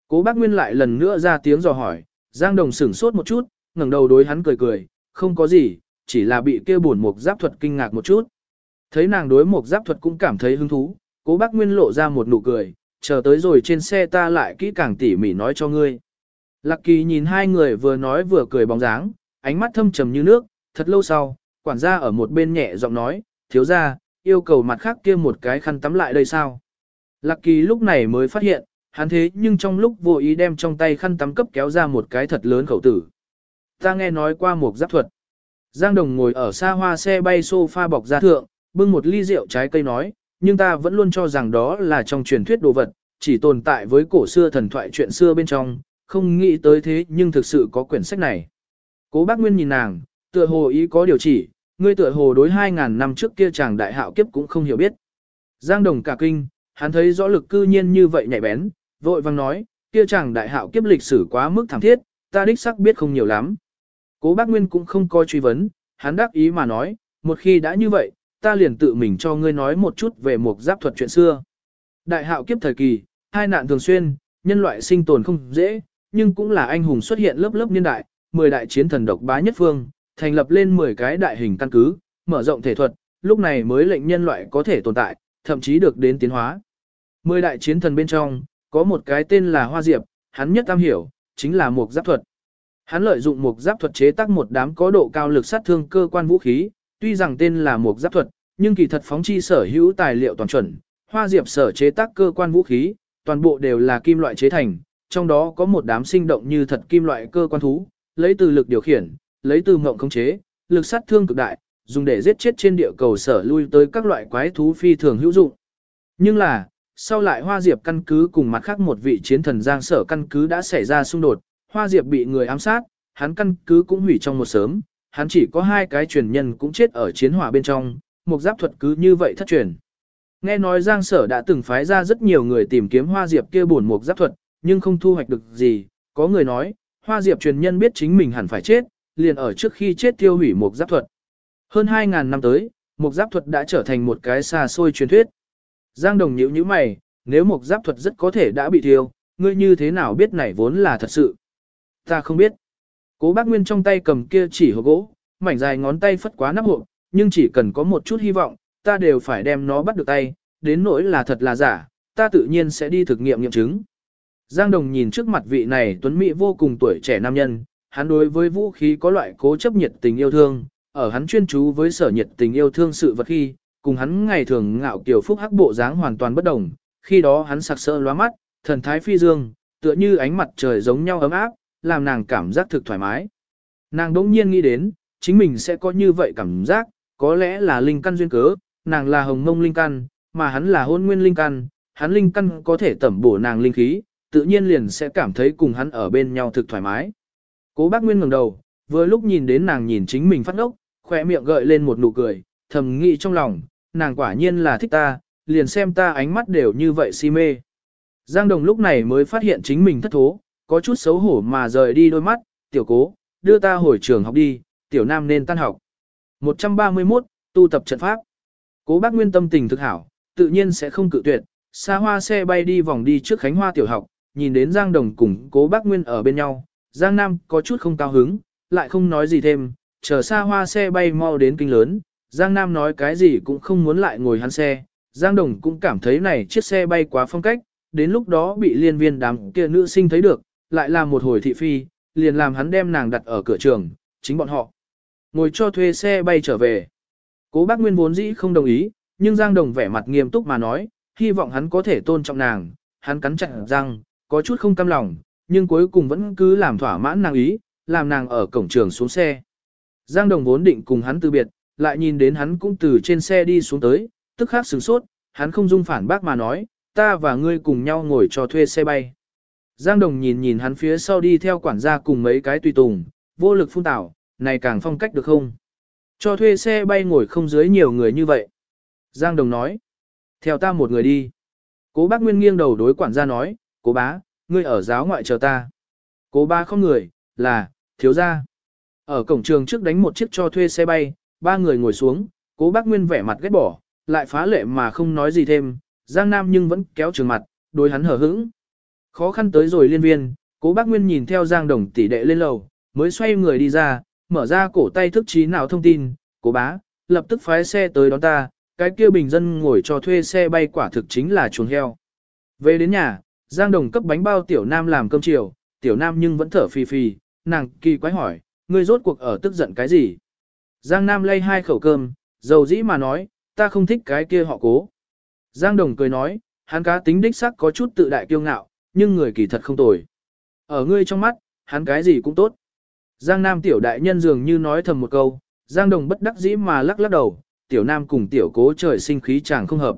Cố bác Nguyên lại lần nữa ra tiếng dò hỏi, Giang Đồng sửng sốt một chút, ngẩng đầu đối hắn cười cười, không có gì, chỉ là bị kia buồn mục giáp thuật kinh ngạc một chút. Thấy nàng đối mục giáp thuật cũng cảm thấy hứng thú, cố bác Nguyên lộ ra một nụ cười, chờ tới rồi trên xe ta lại kỹ càng tỉ mỉ nói cho ngươi. Lạc kỳ nhìn hai người vừa nói vừa cười bóng dáng, ánh mắt thâm trầm như nước, thật lâu sau, quản gia ở một bên nhẹ giọng nói, thiếu ra, yêu cầu mặt khác kia một cái khăn tắm lại đây sao. Lạc kỳ lúc này mới phát hiện, hắn thế nhưng trong lúc vô ý đem trong tay khăn tắm cấp kéo ra một cái thật lớn khẩu tử. Ta nghe nói qua một giáp thuật. Giang Đồng ngồi ở xa hoa xe bay sofa bọc ra thượng, bưng một ly rượu trái cây nói, nhưng ta vẫn luôn cho rằng đó là trong truyền thuyết đồ vật, chỉ tồn tại với cổ xưa thần thoại chuyện xưa bên trong, không nghĩ tới thế nhưng thực sự có quyển sách này. Cố bác Nguyên nhìn nàng, tựa hồ ý có điều chỉ, ngươi tựa hồ đối 2.000 năm trước kia chàng đại hạo kiếp cũng không hiểu biết. Giang Đồng cả kinh, hắn thấy rõ lực cư nhiên như vậy nhạy bén, vội vang nói, kia chàng đại hạo kiếp lịch sử quá mức thảm thiết, ta đích xác biết không nhiều lắm. Cố bác Nguyên cũng không coi truy vấn, hắn đáp ý mà nói, một khi đã như vậy, ta liền tự mình cho ngươi nói một chút về một giáp thuật chuyện xưa. Đại hạo kiếp thời kỳ, hai nạn thường xuyên, nhân loại sinh tồn không dễ, nhưng cũng là anh hùng xuất hiện lớp lớp niên đại, 10 đại chiến thần độc bá nhất phương, thành lập lên 10 cái đại hình căn cứ, mở rộng thể thuật, lúc này mới lệnh nhân loại có thể tồn tại, thậm chí được đến tiến hóa. 10 đại chiến thần bên trong, có một cái tên là Hoa Diệp, hắn nhất am hiểu, chính là một giáp thuật. Hắn lợi dụng một giáp thuật chế tác một đám có độ cao lực sát thương cơ quan vũ khí, tuy rằng tên là một giáp thuật, nhưng kỳ thật phóng chi sở hữu tài liệu toàn chuẩn, Hoa Diệp sở chế tác cơ quan vũ khí, toàn bộ đều là kim loại chế thành, trong đó có một đám sinh động như thật kim loại cơ quan thú, lấy từ lực điều khiển, lấy từ ngộng khống chế, lực sát thương cực đại, dùng để giết chết trên địa cầu sở lui tới các loại quái thú phi thường hữu dụng. Nhưng là, sau lại Hoa Diệp căn cứ cùng mặt khác một vị chiến thần giang sở căn cứ đã xảy ra xung đột, Hoa Diệp bị người ám sát, hắn căn cứ cũng hủy trong một sớm, hắn chỉ có hai cái truyền nhân cũng chết ở chiến hỏa bên trong, một giáp thuật cứ như vậy thất truyền. Nghe nói Giang Sở đã từng phái ra rất nhiều người tìm kiếm Hoa Diệp kia buồn một giáp thuật, nhưng không thu hoạch được gì, có người nói, Hoa Diệp truyền nhân biết chính mình hẳn phải chết, liền ở trước khi chết tiêu hủy một giáp thuật. Hơn 2.000 năm tới, một giáp thuật đã trở thành một cái xa xôi truyền thuyết. Giang Đồng nhíu như mày, nếu một giáp thuật rất có thể đã bị thiêu, ngươi như thế nào biết này vốn là thật sự? Ta không biết. Cố bác Nguyên trong tay cầm kia chỉ hộp gỗ, mảnh dài ngón tay phất quá nắp hộp, nhưng chỉ cần có một chút hy vọng, ta đều phải đem nó bắt được tay, đến nỗi là thật là giả, ta tự nhiên sẽ đi thực nghiệm nghiệm chứng. Giang Đồng nhìn trước mặt vị này tuấn mỹ vô cùng tuổi trẻ nam nhân, hắn đối với vũ khí có loại cố chấp nhiệt tình yêu thương, ở hắn chuyên chú với sở nhiệt tình yêu thương sự vật khi, cùng hắn ngày thường ngạo kiều phúc hắc bộ dáng hoàn toàn bất đồng, khi đó hắn sặc sỡ lóa mắt, thần thái phi dương, tựa như ánh mặt trời giống nhau ấm áp, làm nàng cảm giác thực thoải mái. Nàng đỗng nhiên nghĩ đến, chính mình sẽ có như vậy cảm giác, có lẽ là linh căn duyên cớ, nàng là hồng mông linh căn, mà hắn là hôn nguyên linh căn, hắn linh căn có thể tẩm bổ nàng linh khí, tự nhiên liền sẽ cảm thấy cùng hắn ở bên nhau thực thoải mái. Cố bác Nguyên ngẩng đầu, vừa lúc nhìn đến nàng nhìn chính mình phát ốc, khỏe miệng gợi lên một nụ cười, thầm nghĩ trong lòng, nàng quả nhiên là thích ta, liền xem ta ánh mắt đều như vậy si mê. Giang Đồng lúc này mới phát hiện chính mình thất thố, có chút xấu hổ mà rời đi đôi mắt, tiểu cố, đưa ta hồi trường học đi, tiểu nam nên tan học. 131, tu tập trận pháp. Cố bác Nguyên tâm tình thực hảo, tự nhiên sẽ không cự tuyệt, xa hoa xe bay đi vòng đi trước Khánh Hoa tiểu học, nhìn đến Giang Đồng cùng cố bác Nguyên ở bên nhau, Giang Nam có chút không cao hứng, lại không nói gì thêm, chờ xa hoa xe bay mau đến kinh lớn, Giang Nam nói cái gì cũng không muốn lại ngồi hắn xe, Giang Đồng cũng cảm thấy này chiếc xe bay quá phong cách, đến lúc đó bị liên viên đám kia nữ sinh thấy được, lại là một hồi thị phi, liền làm hắn đem nàng đặt ở cửa trường, chính bọn họ. Ngồi cho thuê xe bay trở về. Cố bác Nguyên vốn dĩ không đồng ý, nhưng Giang Đồng vẻ mặt nghiêm túc mà nói, hy vọng hắn có thể tôn trọng nàng, hắn cắn chặt răng, có chút không cam lòng, nhưng cuối cùng vẫn cứ làm thỏa mãn nàng ý, làm nàng ở cổng trường xuống xe. Giang Đồng vốn định cùng hắn từ biệt, lại nhìn đến hắn cũng từ trên xe đi xuống tới, tức khắc sửng sốt, hắn không dung phản bác mà nói, ta và ngươi cùng nhau ngồi cho thuê xe bay. Giang Đồng nhìn nhìn hắn phía sau đi theo quản gia cùng mấy cái tùy tùng, vô lực phun tảo, này càng phong cách được không? Cho thuê xe bay ngồi không dưới nhiều người như vậy. Giang Đồng nói, theo ta một người đi. Cố bác Nguyên nghiêng đầu đối quản gia nói, cố bá, ngươi ở giáo ngoại chờ ta. Cố ba không người, là, thiếu gia. Ở cổng trường trước đánh một chiếc cho thuê xe bay, ba người ngồi xuống, cố bác Nguyên vẻ mặt ghét bỏ, lại phá lệ mà không nói gì thêm, Giang Nam nhưng vẫn kéo trường mặt, đối hắn hở hững. Khó khăn tới rồi liên viên, cố bác Nguyên nhìn theo Giang Đồng tỷ đệ lên lầu, mới xoay người đi ra, mở ra cổ tay thức trí nào thông tin, cố bá, lập tức phái xe tới đón ta, cái kia bình dân ngồi cho thuê xe bay quả thực chính là chuồng heo. Về đến nhà, Giang Đồng cấp bánh bao Tiểu Nam làm cơm chiều, Tiểu Nam nhưng vẫn thở phì phì, nàng kỳ quái hỏi, ngươi rốt cuộc ở tức giận cái gì? Giang Nam lay hai khẩu cơm, dầu dĩ mà nói, ta không thích cái kia họ cố. Giang Đồng cười nói, hắn cá tính đích sắc có chút tự đại kiêu ngạo, nhưng người kỳ thật không tồi. Ở ngươi trong mắt, hắn cái gì cũng tốt. Giang Nam tiểu đại nhân dường như nói thầm một câu, Giang Đồng bất đắc dĩ mà lắc lắc đầu, tiểu Nam cùng tiểu cố trời sinh khí chàng không hợp.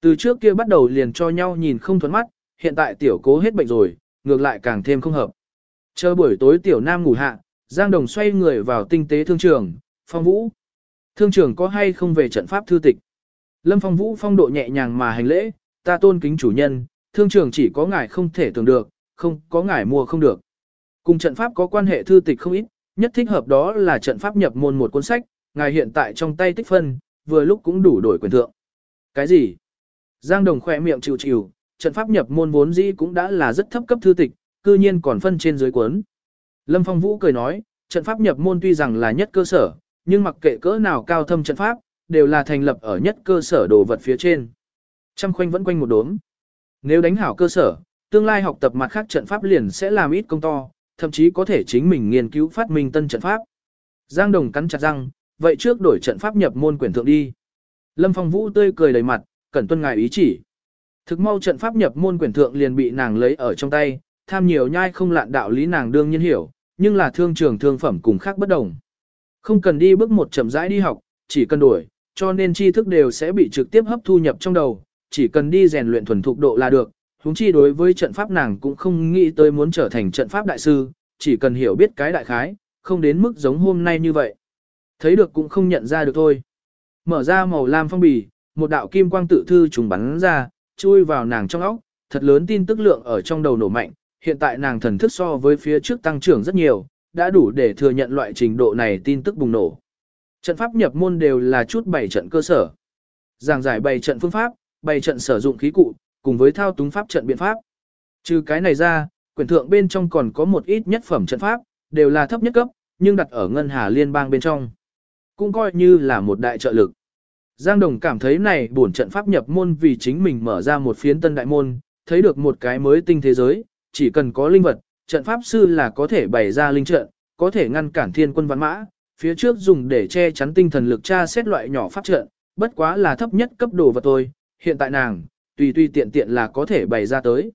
Từ trước kia bắt đầu liền cho nhau nhìn không thuẫn mắt, hiện tại tiểu cố hết bệnh rồi, ngược lại càng thêm không hợp. Chờ buổi tối tiểu Nam ngủ hạ, Giang Đồng xoay người vào tinh tế thương trường, phong vũ. Thương trưởng có hay không về trận pháp thư tịch? Lâm phong vũ phong độ nhẹ nhàng mà hành lễ, ta tôn kính chủ nhân, thương trưởng chỉ có ngài không thể tưởng được, không có ngài mua không được. Cùng trận pháp có quan hệ thư tịch không ít, nhất thích hợp đó là trận pháp nhập môn một cuốn sách, ngài hiện tại trong tay tích phân, vừa lúc cũng đủ đổi quyền thượng. Cái gì? Giang Đồng khỏe miệng chịu chịu, trận pháp nhập môn vốn dĩ cũng đã là rất thấp cấp thư tịch, cư nhiên còn phân trên dưới cuốn. Lâm Phong Vũ cười nói, trận pháp nhập môn tuy rằng là nhất cơ sở, nhưng mặc kệ cỡ nào cao thâm trận pháp, đều là thành lập ở nhất cơ sở đồ vật phía trên. Trăm khoanh vẫn quanh một đốm. Nếu đánh hảo cơ sở, tương lai học tập mặt khác trận pháp liền sẽ làm ít công to, thậm chí có thể chính mình nghiên cứu phát minh tân trận pháp. Giang Đồng cắn chặt răng, vậy trước đổi trận pháp nhập môn quyển thượng đi. Lâm Phong Vũ tươi cười đầy mặt, cẩn tuân ngài ý chỉ. Thực mau trận pháp nhập môn quyển thượng liền bị nàng lấy ở trong tay, tham nhiều nhai không lạn đạo lý nàng đương nhiên hiểu, nhưng là thương trường thương phẩm cùng khác bất đồng. Không cần đi bước một chậm rãi đi học, chỉ cần đổi, cho nên tri thức đều sẽ bị trực tiếp hấp thu nhập trong đầu, chỉ cần đi rèn luyện thuần thục độ là được. Huống chi đối với trận pháp nàng cũng không nghĩ tới muốn trở thành trận pháp đại sư, chỉ cần hiểu biết cái đại khái, không đến mức giống hôm nay như vậy. Thấy được cũng không nhận ra được thôi. Mở ra màu lam phong bì, một đạo kim quang tự thư trùng bắn ra, chui vào nàng trong óc, thật lớn tin tức lượng ở trong đầu nổ mạnh, hiện tại nàng thần thức so với phía trước tăng trưởng rất nhiều, đã đủ để thừa nhận loại trình độ này tin tức bùng nổ. Trận pháp nhập môn đều là chút bảy trận cơ sở. Giảng giải bảy trận phương pháp, bảy trận sử dụng khí cụ, cùng với thao túng pháp trận biện pháp. Trừ cái này ra, quyển thượng bên trong còn có một ít nhất phẩm trận pháp, đều là thấp nhất cấp, nhưng đặt ở ngân hà liên bang bên trong. Cũng coi như là một đại trợ lực. Giang Đồng cảm thấy này bổn trận pháp nhập môn vì chính mình mở ra một phiến tân đại môn, thấy được một cái mới tinh thế giới, chỉ cần có linh vật, trận pháp sư là có thể bày ra linh trận, có thể ngăn cản thiên quân văn mã, phía trước dùng để che chắn tinh thần lực tra xét loại nhỏ pháp trận, bất quá là thấp nhất cấp đồ vật thôi, hiện tại nàng, tùy tùy tiện tiện là có thể bày ra tới.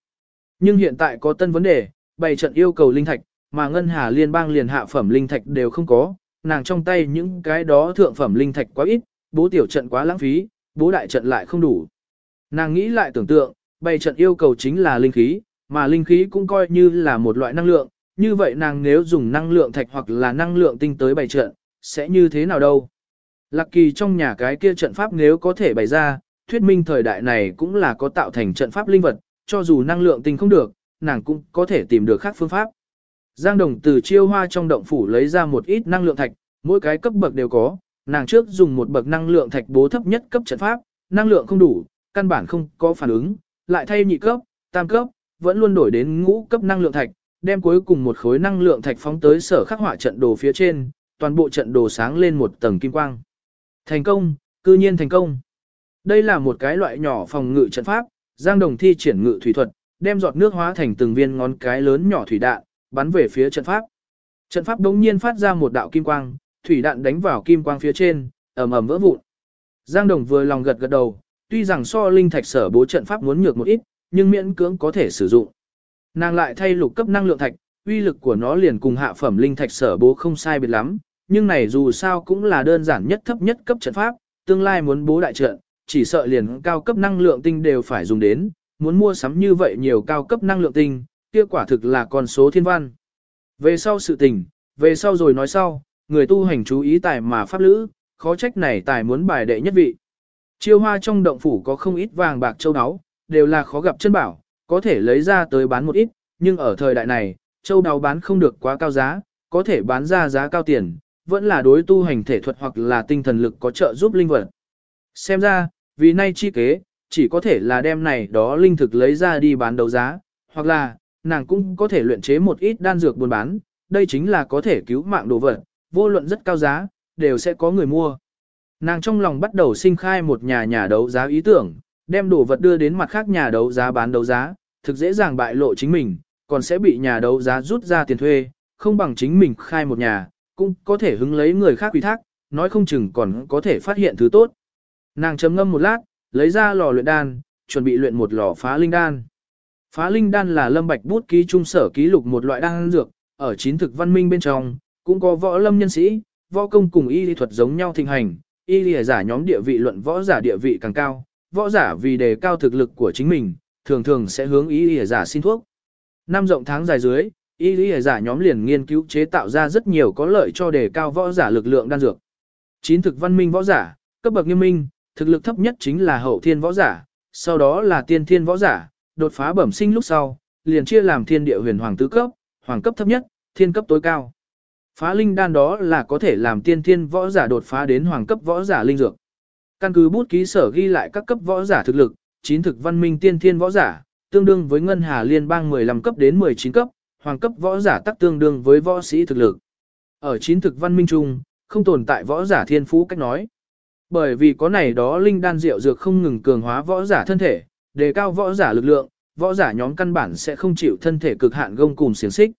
Nhưng hiện tại có tân vấn đề, bày trận yêu cầu linh thạch, mà ngân hà liên bang liền hạ phẩm linh thạch đều không có, nàng trong tay những cái đó thượng phẩm linh thạch quá ít, bố tiểu trận quá lãng phí, bố đại trận lại không đủ. Nàng nghĩ lại tưởng tượng, bày trận yêu cầu chính là linh khí, mà linh khí cũng coi như là một loại năng lượng, như vậy nàng nếu dùng năng lượng thạch hoặc là năng lượng tinh tới bày trận, sẽ như thế nào đâu? Lạc kỳ trong nhà cái kia trận pháp nếu có thể bày ra, thuyết minh thời đại này cũng là có tạo thành trận pháp linh vật, cho dù năng lượng tinh không được, nàng cũng có thể tìm được khác phương pháp. Giang Đồng từ chiêu hoa trong động phủ lấy ra một ít năng lượng thạch, mỗi cái cấp bậc đều có, nàng trước dùng một bậc năng lượng thạch bố thấp nhất cấp trận pháp, năng lượng không đủ, căn bản không có phản ứng, lại thay nhị cấp, tam cấp, vẫn luôn đổi đến ngũ cấp năng lượng thạch, đem cuối cùng một khối năng lượng thạch phóng tới sở khắc họa trận đồ phía trên, toàn bộ trận đồ sáng lên một tầng kim quang. Thành công, cư nhiên thành công. Đây là một cái loại nhỏ phòng ngự trận pháp, Giang Đồng thi triển ngự thủy thuật, đem giọt nước hóa thành từng viên ngón cái lớn nhỏ thủy đạn, bắn về phía trận pháp. Trận pháp đống nhiên phát ra một đạo kim quang, thủy đạn đánh vào kim quang phía trên, ầm ầm vỡ vụn. Giang Đồng vừa lòng gật gật đầu, tuy rằng so linh thạch sở bố trận pháp muốn nhược một ít, nhưng miễn cưỡng có thể sử dụng. Nàng lại thay lục cấp năng lượng thạch, uy lực của nó liền cùng hạ phẩm linh thạch sở bố không sai biệt lắm, nhưng này dù sao cũng là đơn giản nhất thấp nhất cấp trận pháp, tương lai muốn bố đại trận, chỉ sợ liền cao cấp năng lượng tinh đều phải dùng đến, muốn mua sắm như vậy nhiều cao cấp năng lượng tinh, kia quả thực là con số thiên văn. Về sau sự tình, về sau rồi nói sau, người tu hành chú ý tài mà pháp lữ, khó trách này tài muốn bài đệ nhất vị. Chiêu hoa trong động phủ có không ít vàng bạc châu áo, đều là khó gặp chân bảo, có thể lấy ra tới bán một ít, nhưng ở thời đại này, châu đáo bán không được quá cao giá, có thể bán ra giá cao tiền, vẫn là đối tu hành thể thuật hoặc là tinh thần lực có trợ giúp linh vật. Xem ra, vì nay chi kế, chỉ có thể là đem này đó linh thực lấy ra đi bán đấu giá, hoặc là, nàng cũng có thể luyện chế một ít đan dược buôn bán, đây chính là có thể cứu mạng đồ vật, vô luận rất cao giá, đều sẽ có người mua. Nàng trong lòng bắt đầu sinh khai một nhà nhà đấu giá ý tưởng, đem đồ vật đưa đến mặt khác nhà đấu giá bán đấu giá, thực dễ dàng bại lộ chính mình, còn sẽ bị nhà đấu giá rút ra tiền thuê, không bằng chính mình khai một nhà, cũng có thể hứng lấy người khác ủy thác, nói không chừng còn có thể phát hiện thứ tốt. Nàng chấm ngâm một lát, lấy ra lò luyện đan, chuẩn bị luyện một lò phá linh đan. Phá linh đan là lâm bạch bút ký trung sở ký lục một loại đan dược, ở chín thực văn minh bên trong, cũng có võ lâm nhân sĩ, võ công cùng y lý thuật giống nhau thịnh hành, y lý giả nhóm địa vị luận võ giả địa vị càng cao, võ giả vì đề cao thực lực của chính mình, thường thường sẽ hướng y lý giả xin thuốc. Năm rộng tháng dài dưới, y lý giả nhóm liền nghiên cứu chế tạo ra rất nhiều có lợi cho đề cao võ giả lực lượng đan dược. Chín thực văn minh võ giả, cấp bậc nghiêm minh, thực lực thấp nhất chính là hậu thiên võ giả, sau đó là tiên thiên võ giả, đột phá bẩm sinh lúc sau, liền chia làm thiên địa huyền hoàng tứ cấp, hoàng cấp thấp nhất, thiên cấp tối cao. Phá linh đan đó là có thể làm tiên thiên võ giả đột phá đến hoàng cấp võ giả linh dược. Căn cứ bút ký sở ghi lại các cấp võ giả thực lực, chín thực văn minh tiên thiên võ giả, tương đương với ngân hà liên bang 15 cấp đến 19 cấp, hoàng cấp võ giả tắc tương đương với võ sĩ thực lực. Ở chín thực văn minh trung, không tồn tại võ giả thiên phú cách nói. Bởi vì có này đó linh đan rượu dược không ngừng cường hóa võ giả thân thể, đề cao võ giả lực lượng, võ giả nhóm căn bản sẽ không chịu thân thể cực hạn gông cùng xiềng xích.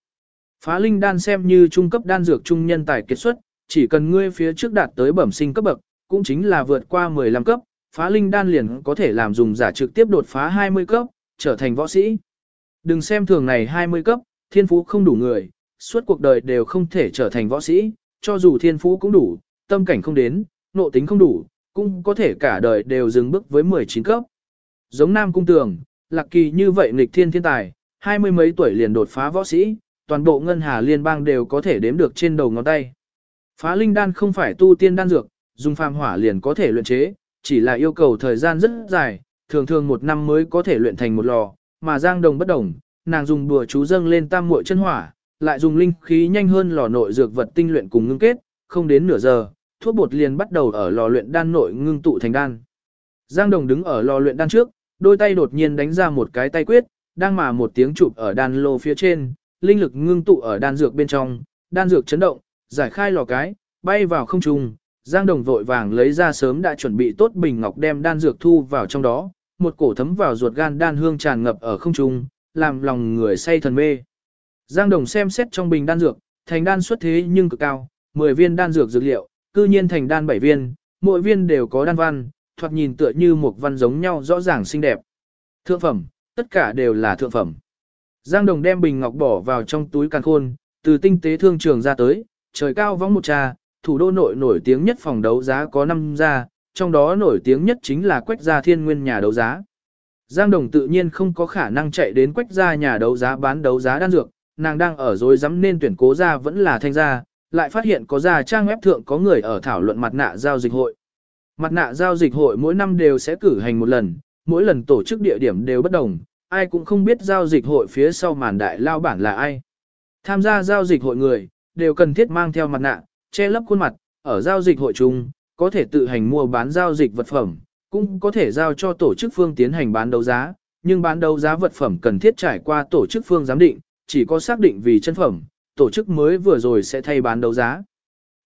Phá linh đan xem như trung cấp đan dược trung nhân tài kết xuất, chỉ cần ngươi phía trước đạt tới bẩm sinh cấp bậc, cũng chính là vượt qua 15 cấp, phá linh đan liền có thể làm dùng giả trực tiếp đột phá 20 cấp, trở thành võ sĩ. Đừng xem thường này 20 cấp, thiên phú không đủ người, suốt cuộc đời đều không thể trở thành võ sĩ, cho dù thiên phú cũng đủ, tâm cảnh không đến, nộ tính không đủ, cũng có thể cả đời đều dừng bước với 19 cấp. Giống Nam Cung Tường, Lạc Kỳ như vậy nghịch thiên thiên tài, hai mươi mấy tuổi liền đột phá võ sĩ, toàn bộ ngân hà liên bang đều có thể đếm được trên đầu ngón tay. Phá linh đan không phải tu tiên đan dược, dùng phàm hỏa liền có thể luyện chế, chỉ là yêu cầu thời gian rất dài, thường thường một năm mới có thể luyện thành một lò, mà Giang Đồng bất đồng, nàng dùng đùa chú dâng lên tam muội chân hỏa, lại dùng linh khí nhanh hơn lò nội dược vật tinh luyện cùng ngưng kết, không đến nửa giờ, thuốc bột liền bắt đầu ở lò luyện đan nội ngưng tụ thành đan. Giang Đồng đứng ở lò luyện đan trước, đôi tay đột nhiên đánh ra một cái tay quyết, đang mà một tiếng chụp ở đan lô phía trên, linh lực ngưng tụ ở đan dược bên trong, đan dược chấn động, giải khai lò cái, bay vào không trung. Giang Đồng vội vàng lấy ra sớm đã chuẩn bị tốt bình ngọc đem đan dược thu vào trong đó, một cổ thấm vào ruột gan đan hương tràn ngập ở không trung, làm lòng người say thần mê. Giang Đồng xem xét trong bình đan dược, thành đan xuất thế nhưng cực cao, 10 viên đan dược dược liệu, cư nhiên thành đan 7 viên, mỗi viên đều có đan văn, thoạt nhìn tựa như một văn giống nhau rõ ràng xinh đẹp. Thượng phẩm, tất cả đều là thượng phẩm. Giang Đồng đem bình ngọc bỏ vào trong túi càn khôn, từ tinh tế thương trường ra tới, trời cao vóng một trà, thủ đô nội nổi tiếng nhất phòng đấu giá có 5 gia, trong đó nổi tiếng nhất chính là Quách Gia Thiên Nguyên nhà đấu giá. Giang Đồng tự nhiên không có khả năng chạy đến Quách Gia nhà đấu giá bán đấu giá đan dược, nàng đang ở dối rắm nên tuyển cố gia vẫn là thanh gia, lại phát hiện có gia trang web thượng có người ở thảo luận mặt nạ giao dịch hội. Mặt nạ giao dịch hội mỗi năm đều sẽ cử hành một lần, mỗi lần tổ chức địa điểm đều bất đồng, ai cũng không biết giao dịch hội phía sau màn đại lao bản là ai. Tham gia giao dịch hội người, đều cần thiết mang theo mặt nạ, che lấp khuôn mặt, ở giao dịch hội chung, có thể tự hành mua bán giao dịch vật phẩm, cũng có thể giao cho tổ chức phương tiến hành bán đấu giá, nhưng bán đấu giá vật phẩm cần thiết trải qua tổ chức phương giám định, chỉ có xác định vì chân phẩm, tổ chức mới vừa rồi sẽ thay bán đấu giá.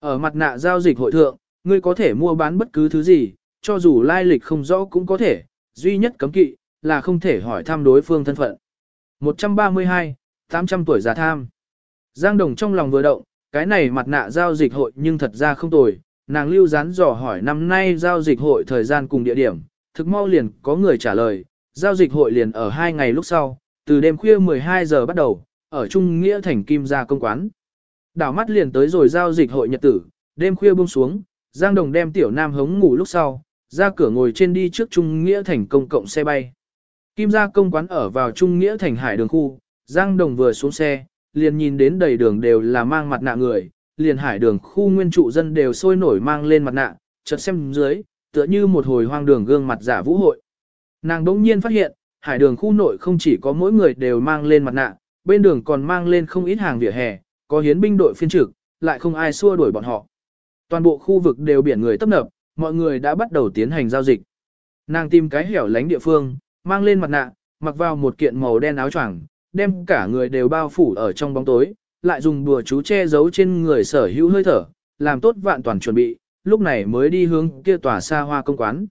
Ở mặt nạ giao dịch hội thượng, ngươi có thể mua bán bất cứ thứ gì, cho dù lai lịch không rõ cũng có thể, duy nhất cấm kỵ, là không thể hỏi thăm đối phương thân phận. 132, 800 tuổi già tham. Giang Đồng trong lòng vừa động, cái này mặt nạ giao dịch hội nhưng thật ra không tồi, nàng lưu rán dò hỏi năm nay giao dịch hội thời gian cùng địa điểm, thực mau liền có người trả lời, giao dịch hội liền ở hai ngày lúc sau, từ đêm khuya 12 giờ bắt đầu, ở Trung Nghĩa thành Kim gia công quán. Đảo mắt liền tới rồi giao dịch hội nhật tử, đêm khuya buông xuống, Giang Đồng đem tiểu nam hống ngủ lúc sau, ra cửa ngồi trên đi trước Trung Nghĩa thành công cộng xe bay. Kim gia công quán ở vào trung nghĩa thành hải đường khu, Giang Đồng vừa xuống xe, liền nhìn đến đầy đường đều là mang mặt nạ người, liền hải đường khu nguyên trụ dân đều sôi nổi mang lên mặt nạ, chợt xem dưới, tựa như một hồi hoang đường gương mặt giả vũ hội. Nàng đỗng nhiên phát hiện, hải đường khu nội không chỉ có mỗi người đều mang lên mặt nạ, bên đường còn mang lên không ít hàng vỉa hè, có hiến binh đội phiên trực, lại không ai xua đuổi bọn họ. Toàn bộ khu vực đều biển người tấp nập, mọi người đã bắt đầu tiến hành giao dịch. Nàng tìm cái hẻo lánh địa phương, mang lên mặt nạ, mặc vào một kiện màu đen áo choàng, đem cả người đều bao phủ ở trong bóng tối, lại dùng đùa chú che giấu trên người sở hữu hơi thở, làm tốt vạn toàn chuẩn bị, lúc này mới đi hướng kia tòa xa hoa công quán.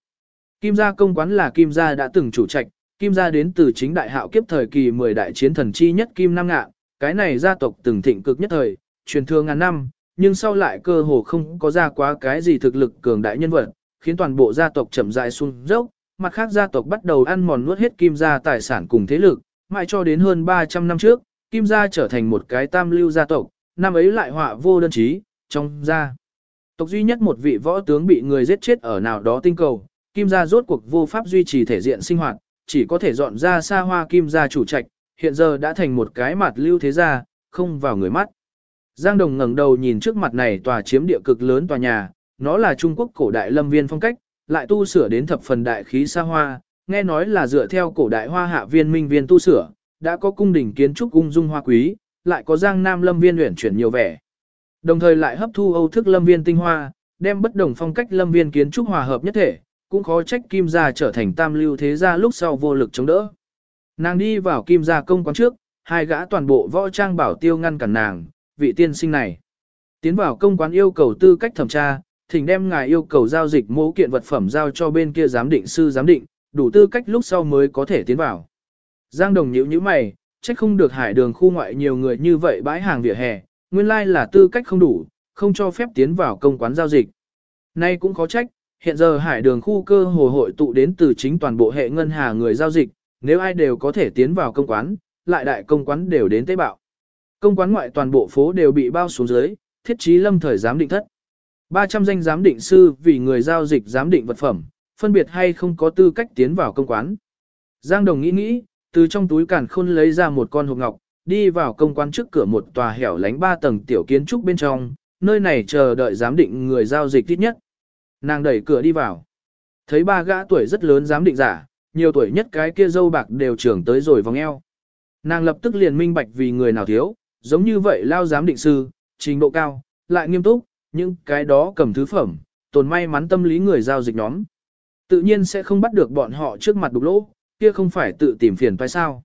Kim gia công quán là Kim gia đã từng chủ trạch, Kim gia đến từ chính đại hạo kiếp thời kỳ 10 đại chiến thần chi nhất Kim Nam Ngạ, cái này gia tộc từng thịnh cực nhất thời, truyền thừa ngàn năm, nhưng sau lại cơ hồ không có ra quá cái gì thực lực cường đại nhân vật, khiến toàn bộ gia tộc chậm rãi xuống dốc, mặt khác gia tộc bắt đầu ăn mòn nuốt hết Kim gia tài sản cùng thế lực, mãi cho đến hơn 300 năm trước, Kim gia trở thành một cái tam lưu gia tộc, năm ấy lại họa vô đơn chí, trong gia tộc duy nhất một vị võ tướng bị người giết chết ở nào đó tinh cầu, Kim gia rốt cuộc vô pháp duy trì thể diện sinh hoạt, chỉ có thể dọn ra xa hoa Kim gia chủ trạch, hiện giờ đã thành một cái mặt lưu thế gia, không vào người mắt. Giang Đồng ngẩng đầu nhìn trước mặt này tòa chiếm địa cực lớn tòa nhà, nó là Trung Quốc cổ đại lâm viên phong cách, lại tu sửa đến thập phần đại khí xa hoa, nghe nói là dựa theo cổ đại hoa hạ viên minh viên tu sửa, đã có cung đình kiến trúc ung dung hoa quý, lại có Giang Nam lâm viên uyển chuyển nhiều vẻ. Đồng thời lại hấp thu Âu thức lâm viên tinh hoa, đem bất đồng phong cách lâm viên kiến trúc hòa hợp nhất thể, cũng khó trách kim gia trở thành tam lưu thế gia lúc sau vô lực chống đỡ. Nàng đi vào kim gia công quán trước, hai gã toàn bộ võ trang bảo tiêu ngăn cản nàng, vị tiên sinh này. Tiến vào công quán yêu cầu tư cách thẩm tra, thỉnh đem ngài yêu cầu giao dịch mẫu kiện vật phẩm giao cho bên kia giám định sư giám định, đủ tư cách lúc sau mới có thể tiến vào. Giang Đồng nhíu nhíu mày, trách không được hải đường khu ngoại nhiều người như vậy bãi hàng vỉa hè, nguyên lai là tư cách không đủ, không cho phép tiến vào công quán giao dịch. Nay cũng khó trách, hiện giờ hải đường khu cơ hồ hội tụ đến từ chính toàn bộ hệ ngân hà người giao dịch, nếu ai đều có thể tiến vào công quán, lại đại công quán đều đến tế bạo. Công quán ngoại toàn bộ phố đều bị bao xuống dưới, thiết trí lâm thời giám định thất. 300 danh giám định sư vì người giao dịch giám định vật phẩm, phân biệt hay không có tư cách tiến vào công quán. Giang Đồng nghĩ nghĩ, từ trong túi cản khôn lấy ra một con hộp ngọc, đi vào công quán trước cửa một tòa hẻo lánh ba tầng tiểu kiến trúc bên trong, nơi này chờ đợi giám định người giao dịch ít nhất. Nàng đẩy cửa đi vào. Thấy ba gã tuổi rất lớn giám định giả, nhiều tuổi nhất cái kia dâu bạc đều trưởng tới rồi vòng eo. Nàng lập tức liền minh bạch vì người nào thiếu, giống như vậy lao giám định sư, trình độ cao, lại nghiêm túc, nhưng cái đó cầm thứ phẩm, tồn may mắn tâm lý người giao dịch nhóm. Tự nhiên sẽ không bắt được bọn họ trước mặt đục lỗ, kia không phải tự tìm phiền phải sao.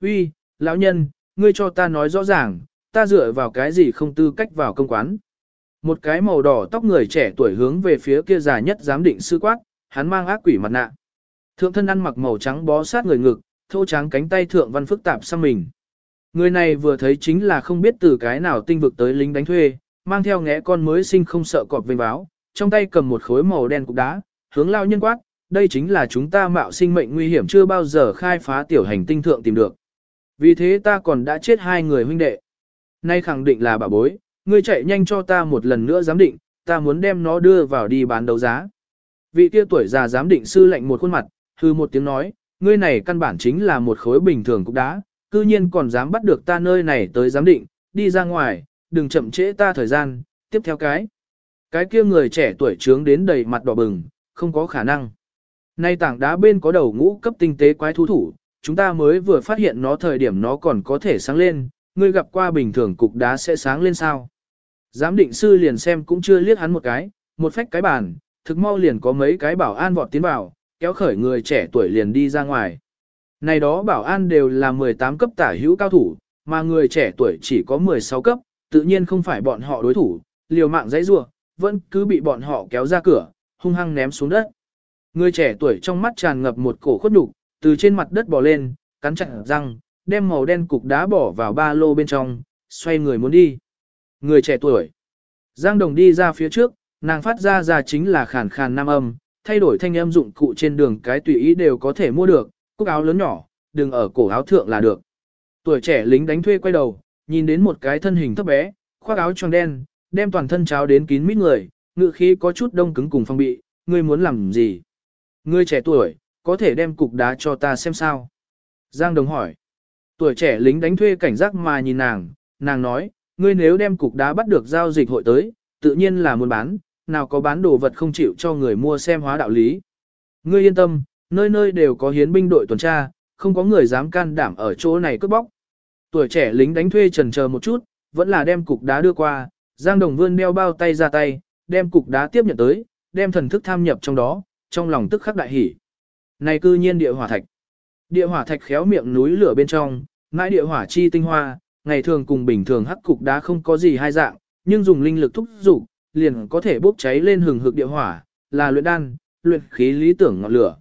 Uy, lão nhân, ngươi cho ta nói rõ ràng, ta dựa vào cái gì không tư cách vào công quán. Một cái màu đỏ tóc người trẻ tuổi hướng về phía kia già nhất giám định sư quát, hắn mang ác quỷ mặt nạ. Thượng thân ăn mặc màu trắng bó sát người ngực, thô trắng cánh tay thượng văn phức tạp sang mình. Người này vừa thấy chính là không biết từ cái nào tinh vực tới lính đánh thuê, mang theo ngẽ con mới sinh không sợ cọp vênh báo, trong tay cầm một khối màu đen cục đá, hướng lao nhân quát, đây chính là chúng ta mạo sinh mệnh nguy hiểm chưa bao giờ khai phá tiểu hành tinh thượng tìm được. Vì thế ta còn đã chết hai người huynh đệ. Nay khẳng định là bà bối, ngươi chạy nhanh cho ta một lần nữa giám định, ta muốn đem nó đưa vào đi bán đấu giá. Vị kia tuổi già giám định sư lạnh một khuôn mặt, hư một tiếng nói, ngươi này căn bản chính là một khối bình thường cục đá, cư nhiên còn dám bắt được ta nơi này tới giám định, đi ra ngoài, đừng chậm trễ ta thời gian, tiếp theo cái. Cái kia người trẻ tuổi trướng đến đầy mặt đỏ bừng, không có khả năng. Nay tảng đá bên có đầu ngũ cấp tinh tế quái thú thủ, chúng ta mới vừa phát hiện nó thời điểm nó còn có thể sáng lên, ngươi gặp qua bình thường cục đá sẽ sáng lên sao. Giám định sư liền xem cũng chưa liếc hắn một cái, một phách cái bàn, thực mau liền có mấy cái bảo an vọt tiến vào, kéo khởi người trẻ tuổi liền đi ra ngoài. Này đó bảo an đều là 18 cấp tả hữu cao thủ, mà người trẻ tuổi chỉ có 16 cấp, tự nhiên không phải bọn họ đối thủ, liều mạng dãy rua, vẫn cứ bị bọn họ kéo ra cửa, hung hăng ném xuống đất. Người trẻ tuổi trong mắt tràn ngập một cổ khuất nhục, từ trên mặt đất bò lên, cắn chặt răng, đem màu đen cục đá bỏ vào ba lô bên trong, xoay người muốn đi. Người trẻ tuổi. Giang Đồng đi ra phía trước, nàng phát ra ra chính là khàn khàn nam âm, thay đổi thanh âm dụng cụ trên đường cái tùy ý đều có thể mua được, cúc áo lớn nhỏ, đừng ở cổ áo thượng là được. Tuổi trẻ lính đánh thuê quay đầu, nhìn đến một cái thân hình thấp bé, khoác áo tròn đen, đem toàn thân cháo đến kín mít người, ngự khí có chút đông cứng cùng phong bị, ngươi muốn làm gì? Ngươi trẻ tuổi, có thể đem cục đá cho ta xem sao? Giang Đồng hỏi. Tuổi trẻ lính đánh thuê cảnh giác mà nhìn nàng, nàng nói, ngươi nếu đem cục đá bắt được giao dịch hội tới, tự nhiên là muốn bán, nào có bán đồ vật không chịu cho người mua xem hóa đạo lý. Ngươi yên tâm, nơi nơi đều có hiến binh đội tuần tra, không có người dám can đảm ở chỗ này cướp bóc. Tuổi trẻ lính đánh thuê trần chờ một chút, vẫn là đem cục đá đưa qua, Giang Đồng vươn đeo bao tay ra tay, đem cục đá tiếp nhận tới, đem thần thức tham nhập trong đó, trong lòng tức khắc đại hỉ. Này cư nhiên địa hỏa thạch. Địa hỏa thạch khéo miệng núi lửa bên trong, mãi địa hỏa chi tinh hoa, ngày thường cùng bình thường hắc cục đá không có gì hai dạng, nhưng dùng linh lực thúc dục, liền có thể bốc cháy lên hừng hực địa hỏa, là luyện đan, luyện khí lý tưởng ngọn lửa.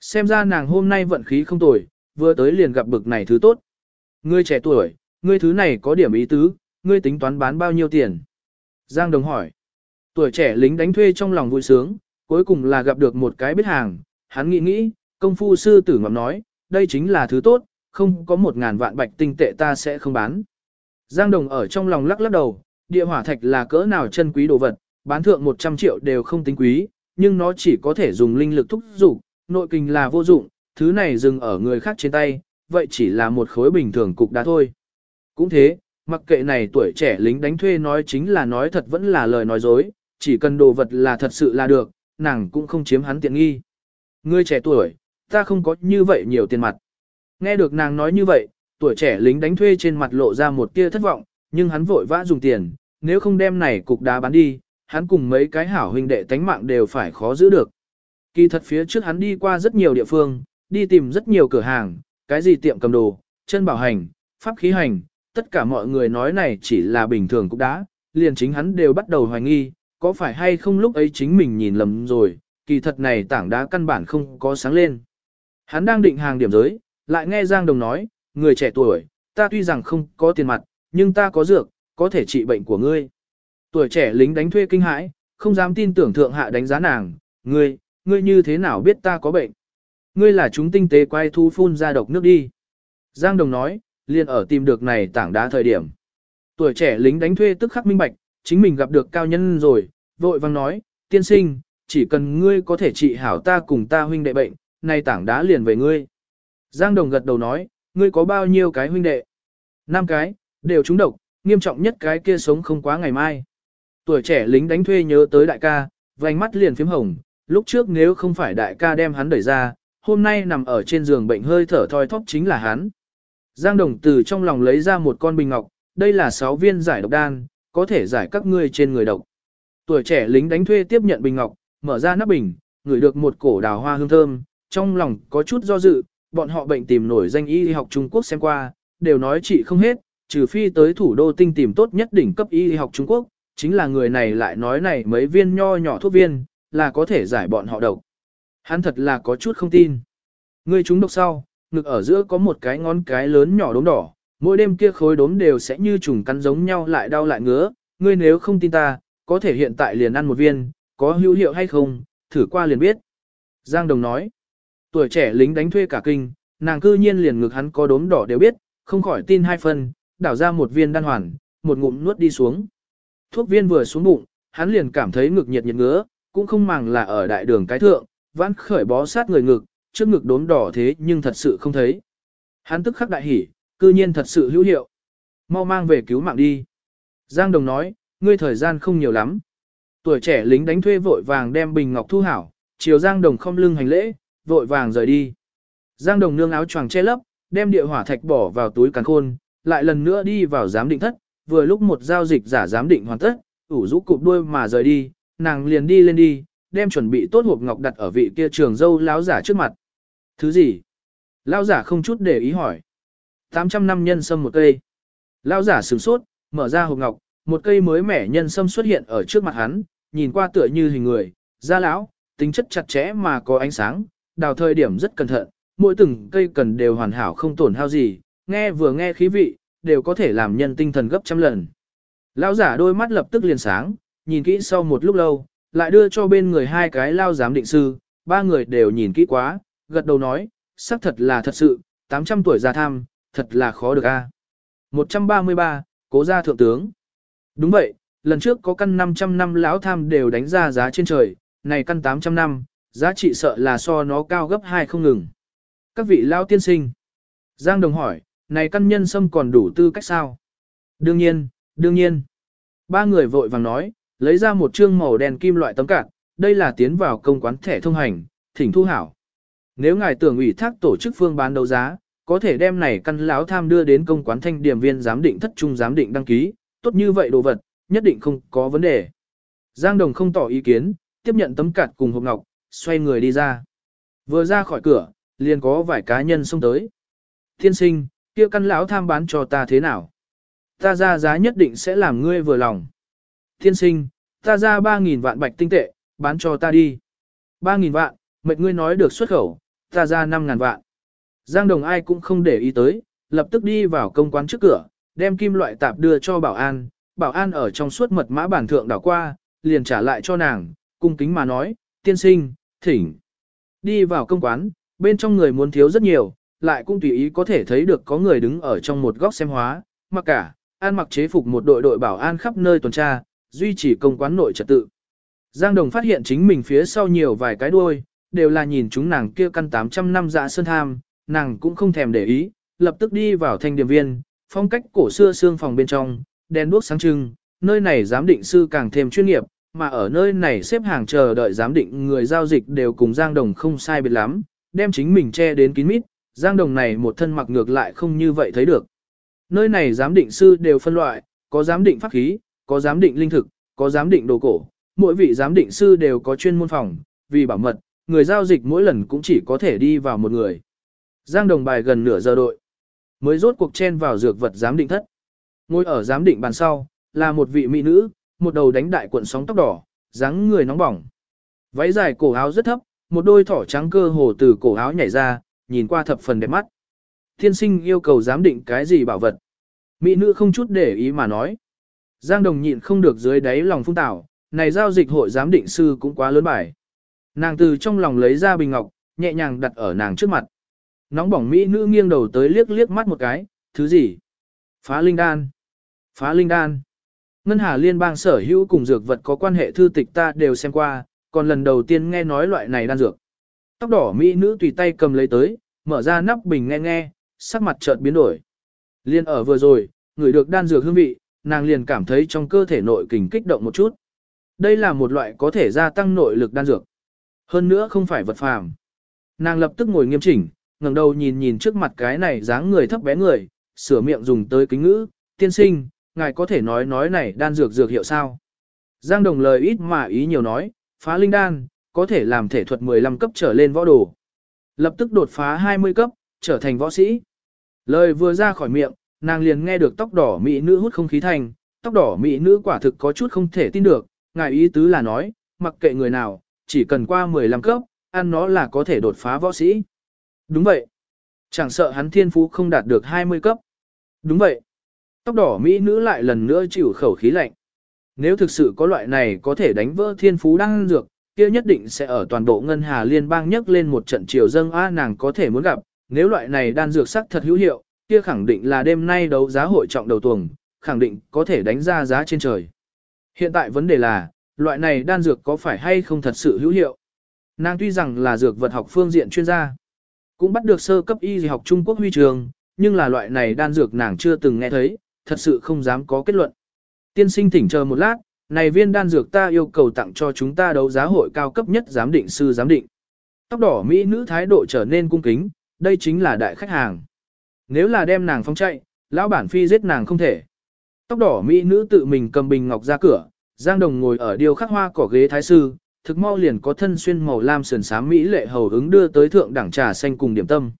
Xem ra nàng hôm nay vận khí không tồi, vừa tới liền gặp bực này thứ tốt. Ngươi trẻ tuổi, ngươi thứ này có điểm ý tứ, ngươi tính toán bán bao nhiêu tiền? Giang Đồng hỏi. Tuổi trẻ lính đánh thuê trong lòng vui sướng, cuối cùng là gặp được một cái biết hàng, hắn nghĩ nghĩ, công phu sư tử ngọc nói, đây chính là thứ tốt, không có một ngàn vạn bạch tinh tệ ta sẽ không bán. Giang Đồng ở trong lòng lắc lắc đầu, địa hỏa thạch là cỡ nào chân quý đồ vật, bán thượng 100 triệu đều không tính quý, nhưng nó chỉ có thể dùng linh lực thúc dục, nội kinh là vô dụng, thứ này dừng ở người khác trên tay, vậy chỉ là một khối bình thường cục đá thôi. Cũng thế, mặc kệ này tuổi trẻ lính đánh thuê nói chính là nói thật vẫn là lời nói dối, chỉ cần đồ vật là thật sự là được, nàng cũng không chiếm hắn tiện nghi. Ngươi trẻ tuổi, ta không có như vậy nhiều tiền mặt. Nghe được nàng nói như vậy, tuổi trẻ lính đánh thuê trên mặt lộ ra một tia thất vọng, nhưng hắn vội vã dùng tiền, nếu không đem này cục đá bán đi, hắn cùng mấy cái hảo huynh đệ tánh mạng đều phải khó giữ được. Kỳ thật phía trước hắn đi qua rất nhiều địa phương, đi tìm rất nhiều cửa hàng, cái gì tiệm cầm đồ, chân bảo hành, pháp khí hành, tất cả mọi người nói này chỉ là bình thường cục đá, liền chính hắn đều bắt đầu hoài nghi, có phải hay không lúc ấy chính mình nhìn lầm rồi, kỳ thật này tảng đá căn bản không có sáng lên. Hắn đang định hàng điểm giới, lại nghe Giang Đồng nói, người trẻ tuổi, ta tuy rằng không có tiền mặt, nhưng ta có dược, có thể trị bệnh của ngươi. Tuổi trẻ lính đánh thuê kinh hãi, không dám tin tưởng thượng hạ đánh giá nàng, ngươi, ngươi như thế nào biết ta có bệnh? Ngươi là chúng tinh tế quay thu phun ra độc nước đi. Giang Đồng nói, liền ở tìm được này tảng đá thời điểm. Tuổi trẻ lính đánh thuê tức khắc minh bạch, chính mình gặp được cao nhân rồi, vội vang nói, tiên sinh, chỉ cần ngươi có thể trị hảo ta cùng ta huynh đệ bệnh, nay tảng đá liền về ngươi. Giang Đồng gật đầu nói, ngươi có bao nhiêu cái huynh đệ? Năm cái, đều trúng độc, nghiêm trọng nhất cái kia sống không quá ngày mai. Tuổi trẻ lính đánh thuê nhớ tới đại ca, vành mắt liền phím hồng, lúc trước nếu không phải đại ca đem hắn đẩy ra, hôm nay nằm ở trên giường bệnh hơi thở thoi thóp chính là hắn. Giang Đồng từ trong lòng lấy ra một con bình ngọc, đây là 6 viên giải độc đan, có thể giải các ngươi trên người độc. Tuổi trẻ lính đánh thuê tiếp nhận bình ngọc, mở ra nắp bình, ngửi được một cổ đào hoa hương thơm, trong lòng có chút do dự, bọn họ bệnh tìm nổi danh y học Trung Quốc xem qua, đều nói trị không hết, trừ phi tới thủ đô tinh tìm tốt nhất đỉnh cấp y học Trung Quốc, chính là người này lại nói này mấy viên nho nhỏ thuốc viên, là có thể giải bọn họ độc. Hắn thật là có chút không tin. Người chúng độc sau, ngực ở giữa có một cái ngón cái lớn nhỏ đốm đỏ, mỗi đêm kia khối đốm đều sẽ như trùng cắn giống nhau lại đau lại ngứa, ngươi nếu không tin ta, có thể hiện tại liền ăn một viên, có hữu hiệu hay không, thử qua liền biết. Giang Đồng nói, tuổi trẻ lính đánh thuê cả kinh, nàng cư nhiên liền ngực hắn có đốm đỏ đều biết, không khỏi tin hai phần, đảo ra một viên đan hoàn, một ngụm nuốt đi xuống. Thuốc viên vừa xuống bụng, hắn liền cảm thấy ngực nhiệt nhiệt ngứa, cũng không màng là ở đại đường cái thượng, vãn khởi bó sát người ngực, trước ngực đốm đỏ thế nhưng thật sự không thấy. Hắn tức khắc đại hỉ, cư nhiên thật sự hữu hiệu. Mau mang về cứu mạng đi. Giang Đồng nói, ngươi thời gian không nhiều lắm. Tuổi trẻ lính đánh thuê vội vàng đem bình ngọc thu hảo, chiều Giang Đồng không lưng hành lễ, vội vàng rời đi. Giang Đồng nương áo choàng che lấp, đem địa hỏa thạch bỏ vào túi càn khôn, lại lần nữa đi vào giám định thất, vừa lúc một giao dịch giả giám định hoàn tất, ủ rũ cụp đuôi mà rời đi, nàng liền đi lên đi, đem chuẩn bị tốt hộp ngọc đặt ở vị kia trường dâu lão giả trước mặt. Thứ gì? Lão giả không chút để ý hỏi. 800 năm nhân sâm một cây. Lão giả sửng sốt, mở ra hộp ngọc, một cây mới mẻ nhân sâm xuất hiện ở trước mặt hắn, nhìn qua tựa như hình người, da lão, tính chất chặt chẽ mà có ánh sáng, đào thời điểm rất cẩn thận, mỗi từng cây cần đều hoàn hảo không tổn hao gì, nghe vừa nghe khí vị, đều có thể làm nhân tinh thần gấp trăm lần. Lão giả đôi mắt lập tức liền sáng, nhìn kỹ sau một lúc lâu, lại đưa cho bên người hai cái lao giám định sư, ba người đều nhìn kỹ quá, gật đầu nói, xác thật là thật sự, 800 tuổi già tham, thật là khó được a. 133, cố gia thượng tướng. Đúng vậy, lần trước có căn 500 năm lão tham đều đánh ra giá trên trời, này căn 800 năm, giá trị sợ là so nó cao gấp hai không ngừng. Các vị lão tiên sinh. Giang Đồng hỏi, này căn nhân sâm còn đủ tư cách sao? Đương nhiên, đương nhiên. Ba người vội vàng nói, lấy ra một trương màu đen kim loại tấm cạn, đây là tiến vào công quán thẻ thông hành, thỉnh thu hảo. Nếu ngài tưởng ủy thác tổ chức phương bán đấu giá, có thể đem này căn lão tham đưa đến công quán thanh điểm viên giám định thất trung giám định đăng ký, tốt như vậy đồ vật, nhất định không có vấn đề. Giang Đồng không tỏ ý kiến, tiếp nhận tấm cạt cùng hộp ngọc, xoay người đi ra. Vừa ra khỏi cửa, liền có vài cá nhân xông tới. Thiên sinh, kia căn lão tham bán cho ta thế nào? Ta ra giá nhất định sẽ làm ngươi vừa lòng. Thiên sinh, ta ra 3.000 vạn bạch tinh tệ, bán cho ta đi. 3.000 vạn, mệt ngươi nói được xuất khẩu, ta ra 5.000 vạn. Giang Đồng ai cũng không để ý tới, lập tức đi vào công quán trước cửa, đem kim loại tạp đưa cho bảo an, bảo an ở trong suốt mật mã bản thượng đảo qua, liền trả lại cho nàng, cung kính mà nói, tiên sinh, thỉnh. Đi vào công quán, bên trong người muốn thiếu rất nhiều, lại cũng tùy ý có thể thấy được có người đứng ở trong một góc xem hóa, mặc cả, an mặc chế phục một đội đội bảo an khắp nơi tuần tra, duy trì công quán nội trật tự. Giang Đồng phát hiện chính mình phía sau nhiều vài cái đuôi, đều là nhìn chúng nàng kia căn 800 năm dạ sơn tham, nàng cũng không thèm để ý, lập tức đi vào thanh điểm viên, phong cách cổ xưa xương phòng bên trong, đèn đuốc sáng trưng, nơi này giám định sư càng thêm chuyên nghiệp, mà ở nơi này xếp hàng chờ đợi giám định người giao dịch đều cùng Giang Đồng không sai biệt lắm, đem chính mình che đến kín mít, Giang Đồng này một thân mặc ngược lại không như vậy thấy được. Nơi này giám định sư đều phân loại, có giám định pháp khí, có giám định linh thực, có giám định đồ cổ, mỗi vị giám định sư đều có chuyên môn phòng, vì bảo mật, người giao dịch mỗi lần cũng chỉ có thể đi vào một người. Giang Đồng bài gần nửa giờ đội, mới rốt cuộc chen vào dược vật giám định thất. Ngồi ở giám định bàn sau, là một vị mỹ nữ, một đầu đánh đại cuộn sóng tóc đỏ, dáng người nóng bỏng. Váy dài cổ áo rất thấp, một đôi thỏ trắng cơ hồ từ cổ áo nhảy ra, nhìn qua thập phần đẹp mắt. Thiên sinh yêu cầu giám định cái gì bảo vật. Mỹ nữ không chút để ý mà nói. Giang Đồng nhịn không được dưới đáy lòng phung tảo, này giao dịch hội giám định sư cũng quá lớn bài. Nàng từ trong lòng lấy ra bình ngọc, nhẹ nhàng đặt ở nàng trước mặt. Nóng bỏng Mỹ nữ nghiêng đầu tới liếc liếc mắt một cái, thứ gì? Phá linh đan. Phá linh đan. Ngân Hà Liên bang sở hữu cùng dược vật có quan hệ thư tịch ta đều xem qua, còn lần đầu tiên nghe nói loại này đan dược. Tóc đỏ Mỹ nữ tùy tay cầm lấy tới, mở ra nắp bình nghe nghe, sắc mặt chợt biến đổi. Liên ở vừa rồi, người được đan dược hương vị, nàng liền cảm thấy trong cơ thể nội kình kích động một chút. Đây là một loại có thể gia tăng nội lực đan dược. Hơn nữa không phải vật phàm. Nàng lập tức ngồi nghiêm chỉnh, ngẩng đầu nhìn nhìn trước mặt cái này dáng người thấp bé người, sửa miệng dùng tới kính ngữ, tiên sinh, ngài có thể nói nói này đan dược dược hiệu sao? Giang Đồng lời ít mà ý nhiều nói, phá linh đan, có thể làm thể thuật 15 cấp trở lên võ đồ. Lập tức đột phá 20 cấp, trở thành võ sĩ. Lời vừa ra khỏi miệng, nàng liền nghe được tóc đỏ mỹ nữ hút không khí thành, tóc đỏ mỹ nữ quả thực có chút không thể tin được, ngài ý tứ là nói, mặc kệ người nào, chỉ cần qua 15 cấp, ăn nó là có thể đột phá võ sĩ. Đúng vậy. Chẳng sợ hắn thiên phú không đạt được 20 cấp. Đúng vậy. Tóc đỏ mỹ nữ lại lần nữa chịu khẩu khí lạnh. Nếu thực sự có loại này có thể đánh vỡ thiên phú đang dược, kia nhất định sẽ ở toàn bộ ngân hà liên bang nhấc lên một trận triều dâng a nàng có thể muốn gặp, nếu loại này đan dược sắc thật hữu hiệu, kia khẳng định là đêm nay đấu giá hội trọng đầu tuồng, khẳng định có thể đánh ra giá trên trời. Hiện tại vấn đề là, loại này đan dược có phải hay không thật sự hữu hiệu? Nàng tuy rằng là dược vật học phương diện chuyên gia, cũng bắt được sơ cấp y học Trung Quốc huy trường, nhưng là loại này đan dược nàng chưa từng nghe thấy, thật sự không dám có kết luận. Tiên sinh thỉnh chờ một lát, này viên đan dược ta yêu cầu tặng cho chúng ta đấu giá hội cao cấp nhất giám định sư giám định. Tóc đỏ Mỹ nữ thái độ trở nên cung kính, đây chính là đại khách hàng. Nếu là đem nàng phóng chạy, lão bản phi giết nàng không thể. Tóc đỏ Mỹ nữ tự mình cầm bình ngọc ra cửa, Giang Đồng ngồi ở điêu khắc hoa cỏ ghế thái sư, thực mau liền có thân xuyên màu lam sườn xám Mỹ lệ hầu ứng đưa tới thượng đẳng trà xanh cùng điểm tâm.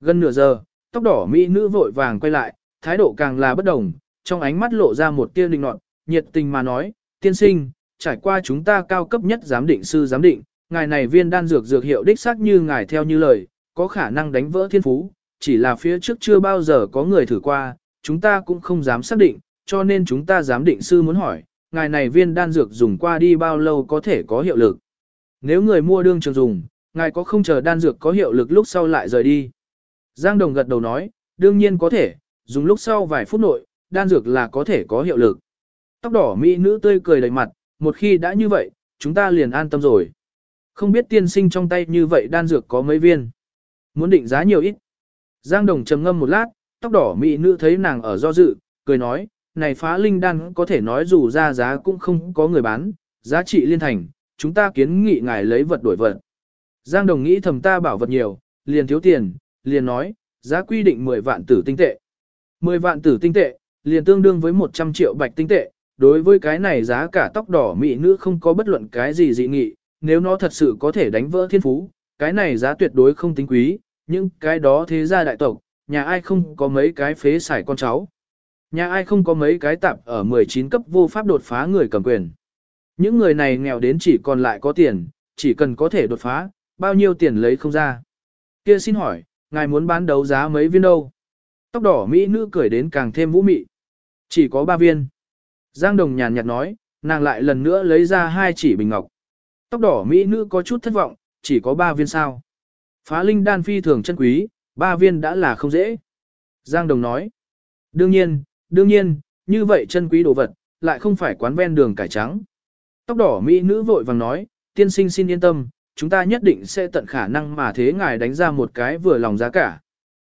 Gần nửa giờ, tóc đỏ Mỹ nữ vội vàng quay lại, thái độ càng là bất đồng, trong ánh mắt lộ ra một tia linh nọt, nhiệt tình mà nói, tiên sinh, trải qua chúng ta cao cấp nhất giám định sư giám định, ngài này viên đan dược dược hiệu đích xác như ngài theo như lời, có khả năng đánh vỡ thiên phú, chỉ là phía trước chưa bao giờ có người thử qua, chúng ta cũng không dám xác định, cho nên chúng ta giám định sư muốn hỏi, ngài này viên đan dược dùng qua đi bao lâu có thể có hiệu lực. Nếu người mua đương trường dùng, ngài có không chờ đan dược có hiệu lực lúc sau lại rời đi. Giang Đồng gật đầu nói, đương nhiên có thể, dùng lúc sau vài phút nội, đan dược là có thể có hiệu lực. Tóc đỏ mỹ nữ tươi cười đầy mặt, một khi đã như vậy, chúng ta liền an tâm rồi. Không biết tiên sinh trong tay như vậy đan dược có mấy viên. Muốn định giá nhiều ít. Giang Đồng trầm ngâm một lát, tóc đỏ mỹ nữ thấy nàng ở do dự, cười nói, này phá linh đan có thể nói dù ra giá cũng không có người bán, giá trị liên thành, chúng ta kiến nghị ngài lấy vật đổi vật. Giang Đồng nghĩ thầm ta bảo vật nhiều, liền thiếu tiền, liền nói, giá quy định 10 vạn tử tinh tệ. 10 vạn tử tinh tệ, liền tương đương với 100 triệu bạch tinh tệ, đối với cái này giá cả tóc đỏ mỹ nữ không có bất luận cái gì dị nghị, nếu nó thật sự có thể đánh vỡ thiên phú, cái này giá tuyệt đối không tính quý, nhưng cái đó thế gia đại tộc, nhà ai không có mấy cái phế xài con cháu. Nhà ai không có mấy cái tạp ở 19 cấp vô pháp đột phá người cầm quyền. Những người này nghèo đến chỉ còn lại có tiền, chỉ cần có thể đột phá, bao nhiêu tiền lấy không ra. Kia xin hỏi, ngài muốn bán đấu giá mấy viên đâu? Tóc đỏ Mỹ nữ cười đến càng thêm vũ mị. Chỉ có ba viên. Giang Đồng nhàn nhạt nói, nàng lại lần nữa lấy ra hai chỉ bình ngọc. Tóc đỏ Mỹ nữ có chút thất vọng, chỉ có ba viên sao. Phá linh đan phi thường chân quý, ba viên đã là không dễ. Giang Đồng nói, đương nhiên, đương nhiên, như vậy chân quý đồ vật, lại không phải quán ven đường cải trắng. Tóc đỏ Mỹ nữ vội vàng nói, tiên sinh xin yên tâm, chúng ta nhất định sẽ tận khả năng mà thế ngài đánh ra một cái vừa lòng giá cả.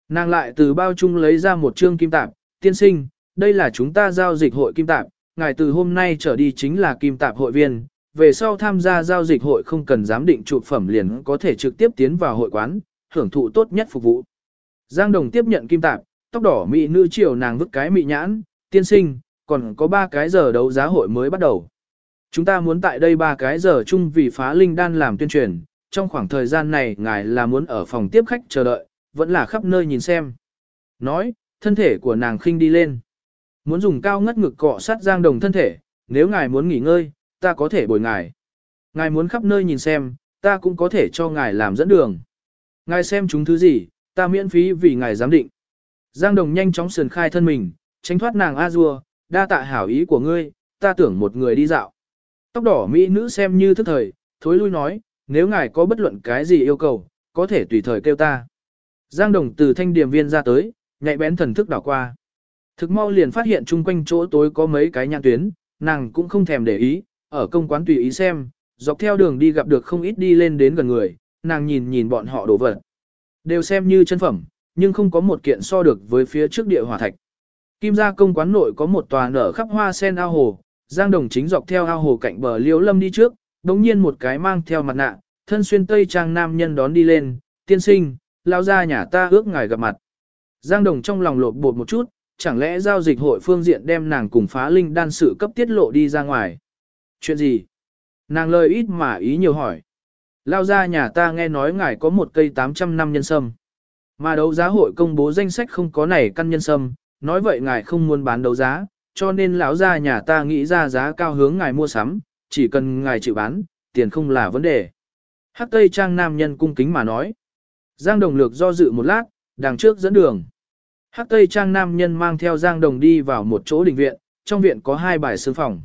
Nàng lại từ bao chung lấy ra một trương kim tạp, tiên sinh, đây là chúng ta giao dịch hội kim tạp, ngài từ hôm nay trở đi chính là kim tạp hội viên, về sau tham gia giao dịch hội không cần giám định trụ phẩm liền có thể trực tiếp tiến vào hội quán, hưởng thụ tốt nhất phục vụ. Giang Đồng tiếp nhận kim tạp, tóc đỏ mỹ nữ chiều nàng vứt cái mỹ nhãn, tiên sinh, còn có 3 cái giờ đấu giá hội mới bắt đầu. Chúng ta muốn tại đây 3 cái giờ chung vì phá linh đan làm tuyên truyền, trong khoảng thời gian này ngài là muốn ở phòng tiếp khách chờ đợi, vẫn là khắp nơi nhìn xem. Nói, thân thể của nàng khinh đi lên. Muốn dùng cao ngất ngực cọ sát Giang Đồng thân thể, nếu ngài muốn nghỉ ngơi, ta có thể bồi ngài. Ngài muốn khắp nơi nhìn xem, ta cũng có thể cho ngài làm dẫn đường. Ngài xem chúng thứ gì, ta miễn phí vì ngài giám định. Giang Đồng nhanh chóng sườn khai thân mình, tránh thoát nàng a dua, đa tạ hảo ý của ngươi, ta tưởng một người đi dạo. Tóc đỏ mỹ nữ xem như thức thời, thối lui nói, nếu ngài có bất luận cái gì yêu cầu, có thể tùy thời kêu ta. Giang Đồng từ thanh điểm viên ra tới, nhạy bén thần thức đảo qua. Thực mau liền phát hiện chung quanh chỗ tối có mấy cái nhãn tuyến, nàng cũng không thèm để ý, ở công quán tùy ý xem, dọc theo đường đi gặp được không ít đi lên đến gần người, nàng nhìn nhìn bọn họ đổ vật. Đều xem như chân phẩm, nhưng không có một kiện so được với phía trước địa hỏa thạch. Kim gia công quán nội có một tòa nở khắp hoa sen ao hồ, Giang Đồng chính dọc theo ao hồ cạnh bờ Liễu Lâm đi trước, đống nhiên một cái mang theo mặt nạ, thân xuyên tây trang nam nhân đón đi lên, tiên sinh, lao ra nhà ta ước ngài gặp mặt. Giang Đồng trong lòng lột bột một chút, chẳng lẽ giao dịch hội phương diện đem nàng cùng phá linh đan sự cấp tiết lộ đi ra ngoài. Chuyện gì? Nàng lời ít mà ý nhiều hỏi. Lao ra nhà ta nghe nói ngài có một cây 800 năm nhân sâm. Mà đấu giá hội công bố danh sách không có này căn nhân sâm, nói vậy ngài không muốn bán đấu giá, cho nên lão gia nhà ta nghĩ ra giá cao hướng ngài mua sắm, chỉ cần ngài chịu bán, tiền không là vấn đề. Hắc Tây Trang nam nhân cung kính mà nói. Giang Đồng lược do dự một lát, đằng trước dẫn đường. Hắc Tây Trang nam nhân mang theo Giang Đồng đi vào một chỗ đình viện, trong viện có hai bài sương phòng.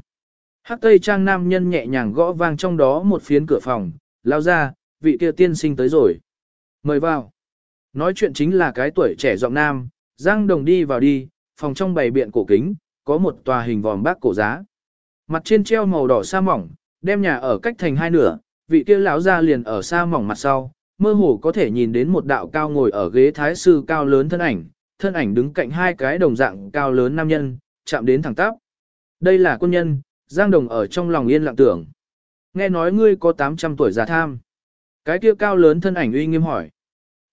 Hắc Tây Trang nam nhân nhẹ nhàng gõ vang trong đó một phiến cửa phòng, lao ra, vị kia tiên sinh tới rồi. Mời vào. Nói chuyện chính là cái tuổi trẻ giọng nam, Giang Đồng đi vào đi, phòng trong bày biện cổ kính, có một tòa hình vòm bác cổ giá. Mặt trên treo màu đỏ sa mỏng, đem nhà ở cách thành hai nửa, vị kia lão ra liền ở sa mỏng mặt sau, mơ hồ có thể nhìn đến một đạo cao ngồi ở ghế thái sư cao lớn thân ảnh, thân ảnh đứng cạnh hai cái đồng dạng cao lớn nam nhân, chạm đến thẳng tắp. Đây là quân nhân, Giang Đồng ở trong lòng yên lặng tưởng. Nghe nói ngươi có 800 tuổi già tham. Cái kia cao lớn thân ảnh uy nghiêm hỏi.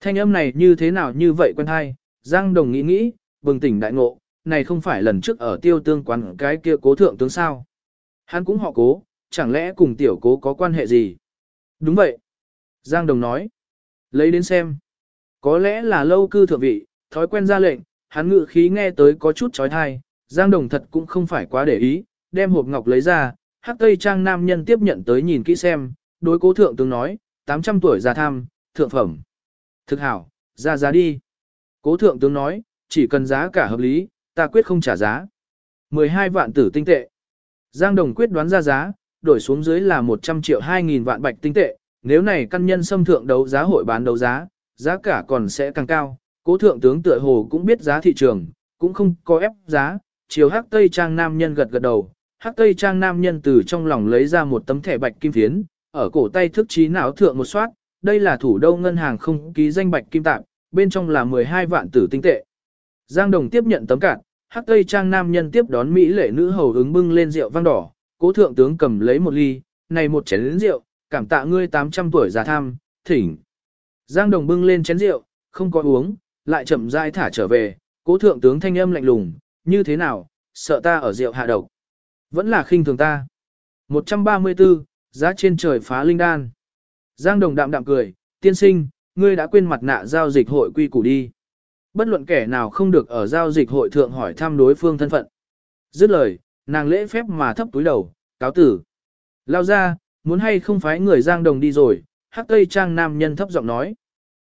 Thanh âm này như thế nào như vậy quen hay, Giang Đồng nghĩ nghĩ, bừng tỉnh đại ngộ, này không phải lần trước ở tiêu tương quán cái kia cố thượng tướng sao. Hắn cũng họ cố, chẳng lẽ cùng tiểu cố có quan hệ gì? Đúng vậy. Giang Đồng nói. Lấy đến xem. Có lẽ là lâu cư thượng vị, thói quen ra lệnh, hắn ngự khí nghe tới có chút trói thai, Giang Đồng thật cũng không phải quá để ý, đem hộp ngọc lấy ra, hắc tây trang nam nhân tiếp nhận tới nhìn kỹ xem, đối cố thượng tướng nói, 800 tuổi già tham, thượng phẩm. Thực hảo, ra giá đi. Cố thượng tướng nói, chỉ cần giá cả hợp lý, ta quyết không trả giá. 12 vạn tử tinh tệ. Giang Đồng quyết đoán ra giá, đổi xuống dưới là 100 triệu 2.000 vạn bạch tinh tệ, nếu này căn nhân xâm thượng đấu giá hội bán đấu giá, giá cả còn sẽ càng cao. Cố thượng tướng tựa hồ cũng biết giá thị trường, cũng không có ép giá, chiều hắc tây trang nam nhân gật gật đầu, hắc tây trang nam nhân từ trong lòng lấy ra một tấm thẻ bạch kim phiến, ở cổ tay thức trí não thượng một soát, đây là thủ đô ngân hàng không ký danh bạch kim tạm, bên trong là 12 vạn tử tinh tệ. Giang Đồng tiếp nhận tấm cạn, hắc tây trang nam nhân tiếp đón Mỹ lệ nữ hầu ứng bưng lên rượu vang đỏ, cố thượng tướng cầm lấy một ly, này một chén rượu, cảm tạ ngươi 800 tuổi già tham, thỉnh. Giang Đồng bưng lên chén rượu, không có uống, lại chậm rãi thả trở về, cố thượng tướng thanh âm lạnh lùng, như thế nào, sợ ta ở rượu hạ độc. Vẫn là khinh thường ta. 134, giá trên trời phá linh đan. Giang Đồng đạm đạm cười, tiên sinh, ngươi đã quên mặt nạ giao dịch hội quy củ đi. Bất luận kẻ nào không được ở giao dịch hội thượng hỏi thăm đối phương thân phận. Dứt lời, nàng lễ phép mà thấp túi đầu, cáo tử. Lao ra, muốn hay không phái người Giang Đồng đi rồi, hắc tây trang nam nhân thấp giọng nói.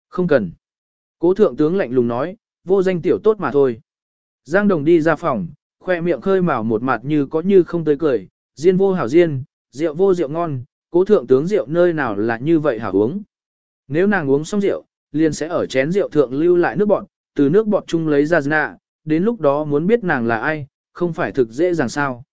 Không cần. Cố thượng tướng lạnh lùng nói, vô danh tiểu tốt mà thôi. Giang Đồng đi ra phòng, khoe miệng khơi mào một mặt như có như không tới cười, diên vô hảo diên, rượu vô rượu ngon, cố thượng tướng rượu nơi nào là như vậy hảo uống. Nếu nàng uống xong rượu, liền sẽ ở chén rượu thượng lưu lại nước bọt, từ nước bọt chung lấy ra nạ, đến lúc đó muốn biết nàng là ai, không phải thực dễ dàng sao.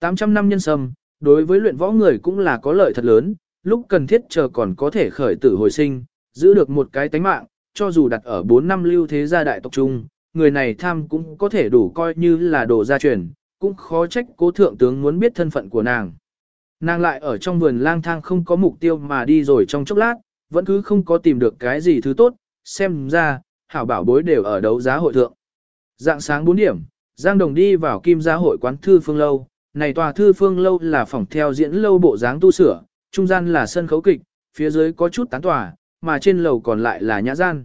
800 năm nhân sâm, đối với luyện võ người cũng là có lợi thật lớn, lúc cần thiết chờ còn có thể khởi tử hồi sinh, giữ được một cái tánh mạng, cho dù đặt ở 4 năm lưu thế gia đại tộc trung, người này tham cũng có thể đủ coi như là đồ gia truyền, cũng khó trách cố thượng tướng muốn biết thân phận của nàng. Nàng lại ở trong vườn lang thang không có mục tiêu mà đi rồi trong chốc lát, vẫn cứ không có tìm được cái gì thứ tốt, xem ra, hảo bảo bối đều ở đấu giá hội thượng. Dạng sáng 4 điểm, Giang Đồng đi vào kim gia hội quán thư phương lâu, này tòa thư phương lâu là phòng theo diễn lâu bộ dáng tu sửa, trung gian là sân khấu kịch, phía dưới có chút tán tòa, mà trên lầu còn lại là nhã gian.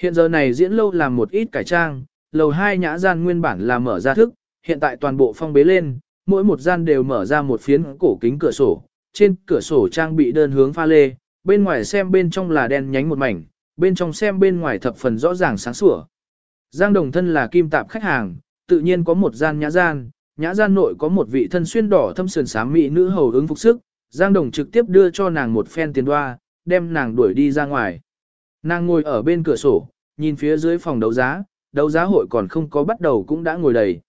Hiện giờ này diễn lâu làm một ít cải trang, lầu hai nhã gian nguyên bản là mở ra thức, hiện tại toàn bộ phong bế lên, mỗi một gian đều mở ra một phiến cổ kính cửa sổ, trên cửa sổ trang bị đơn hướng pha lê, bên ngoài xem bên trong là đen nhánh một mảnh, bên trong xem bên ngoài thập phần rõ ràng sáng sủa. Giang Đồng thân là kim tạp khách hàng, tự nhiên có một gian nhã gian, nhã gian nội có một vị thân xuyên đỏ thâm sườn xám mỹ nữ hầu ứng phục sức, Giang Đồng trực tiếp đưa cho nàng một phen tiền đoa, đem nàng đuổi đi ra ngoài. Nàng ngồi ở bên cửa sổ, nhìn phía dưới phòng đấu giá, đấu giá hội còn không có bắt đầu cũng đã ngồi đầy.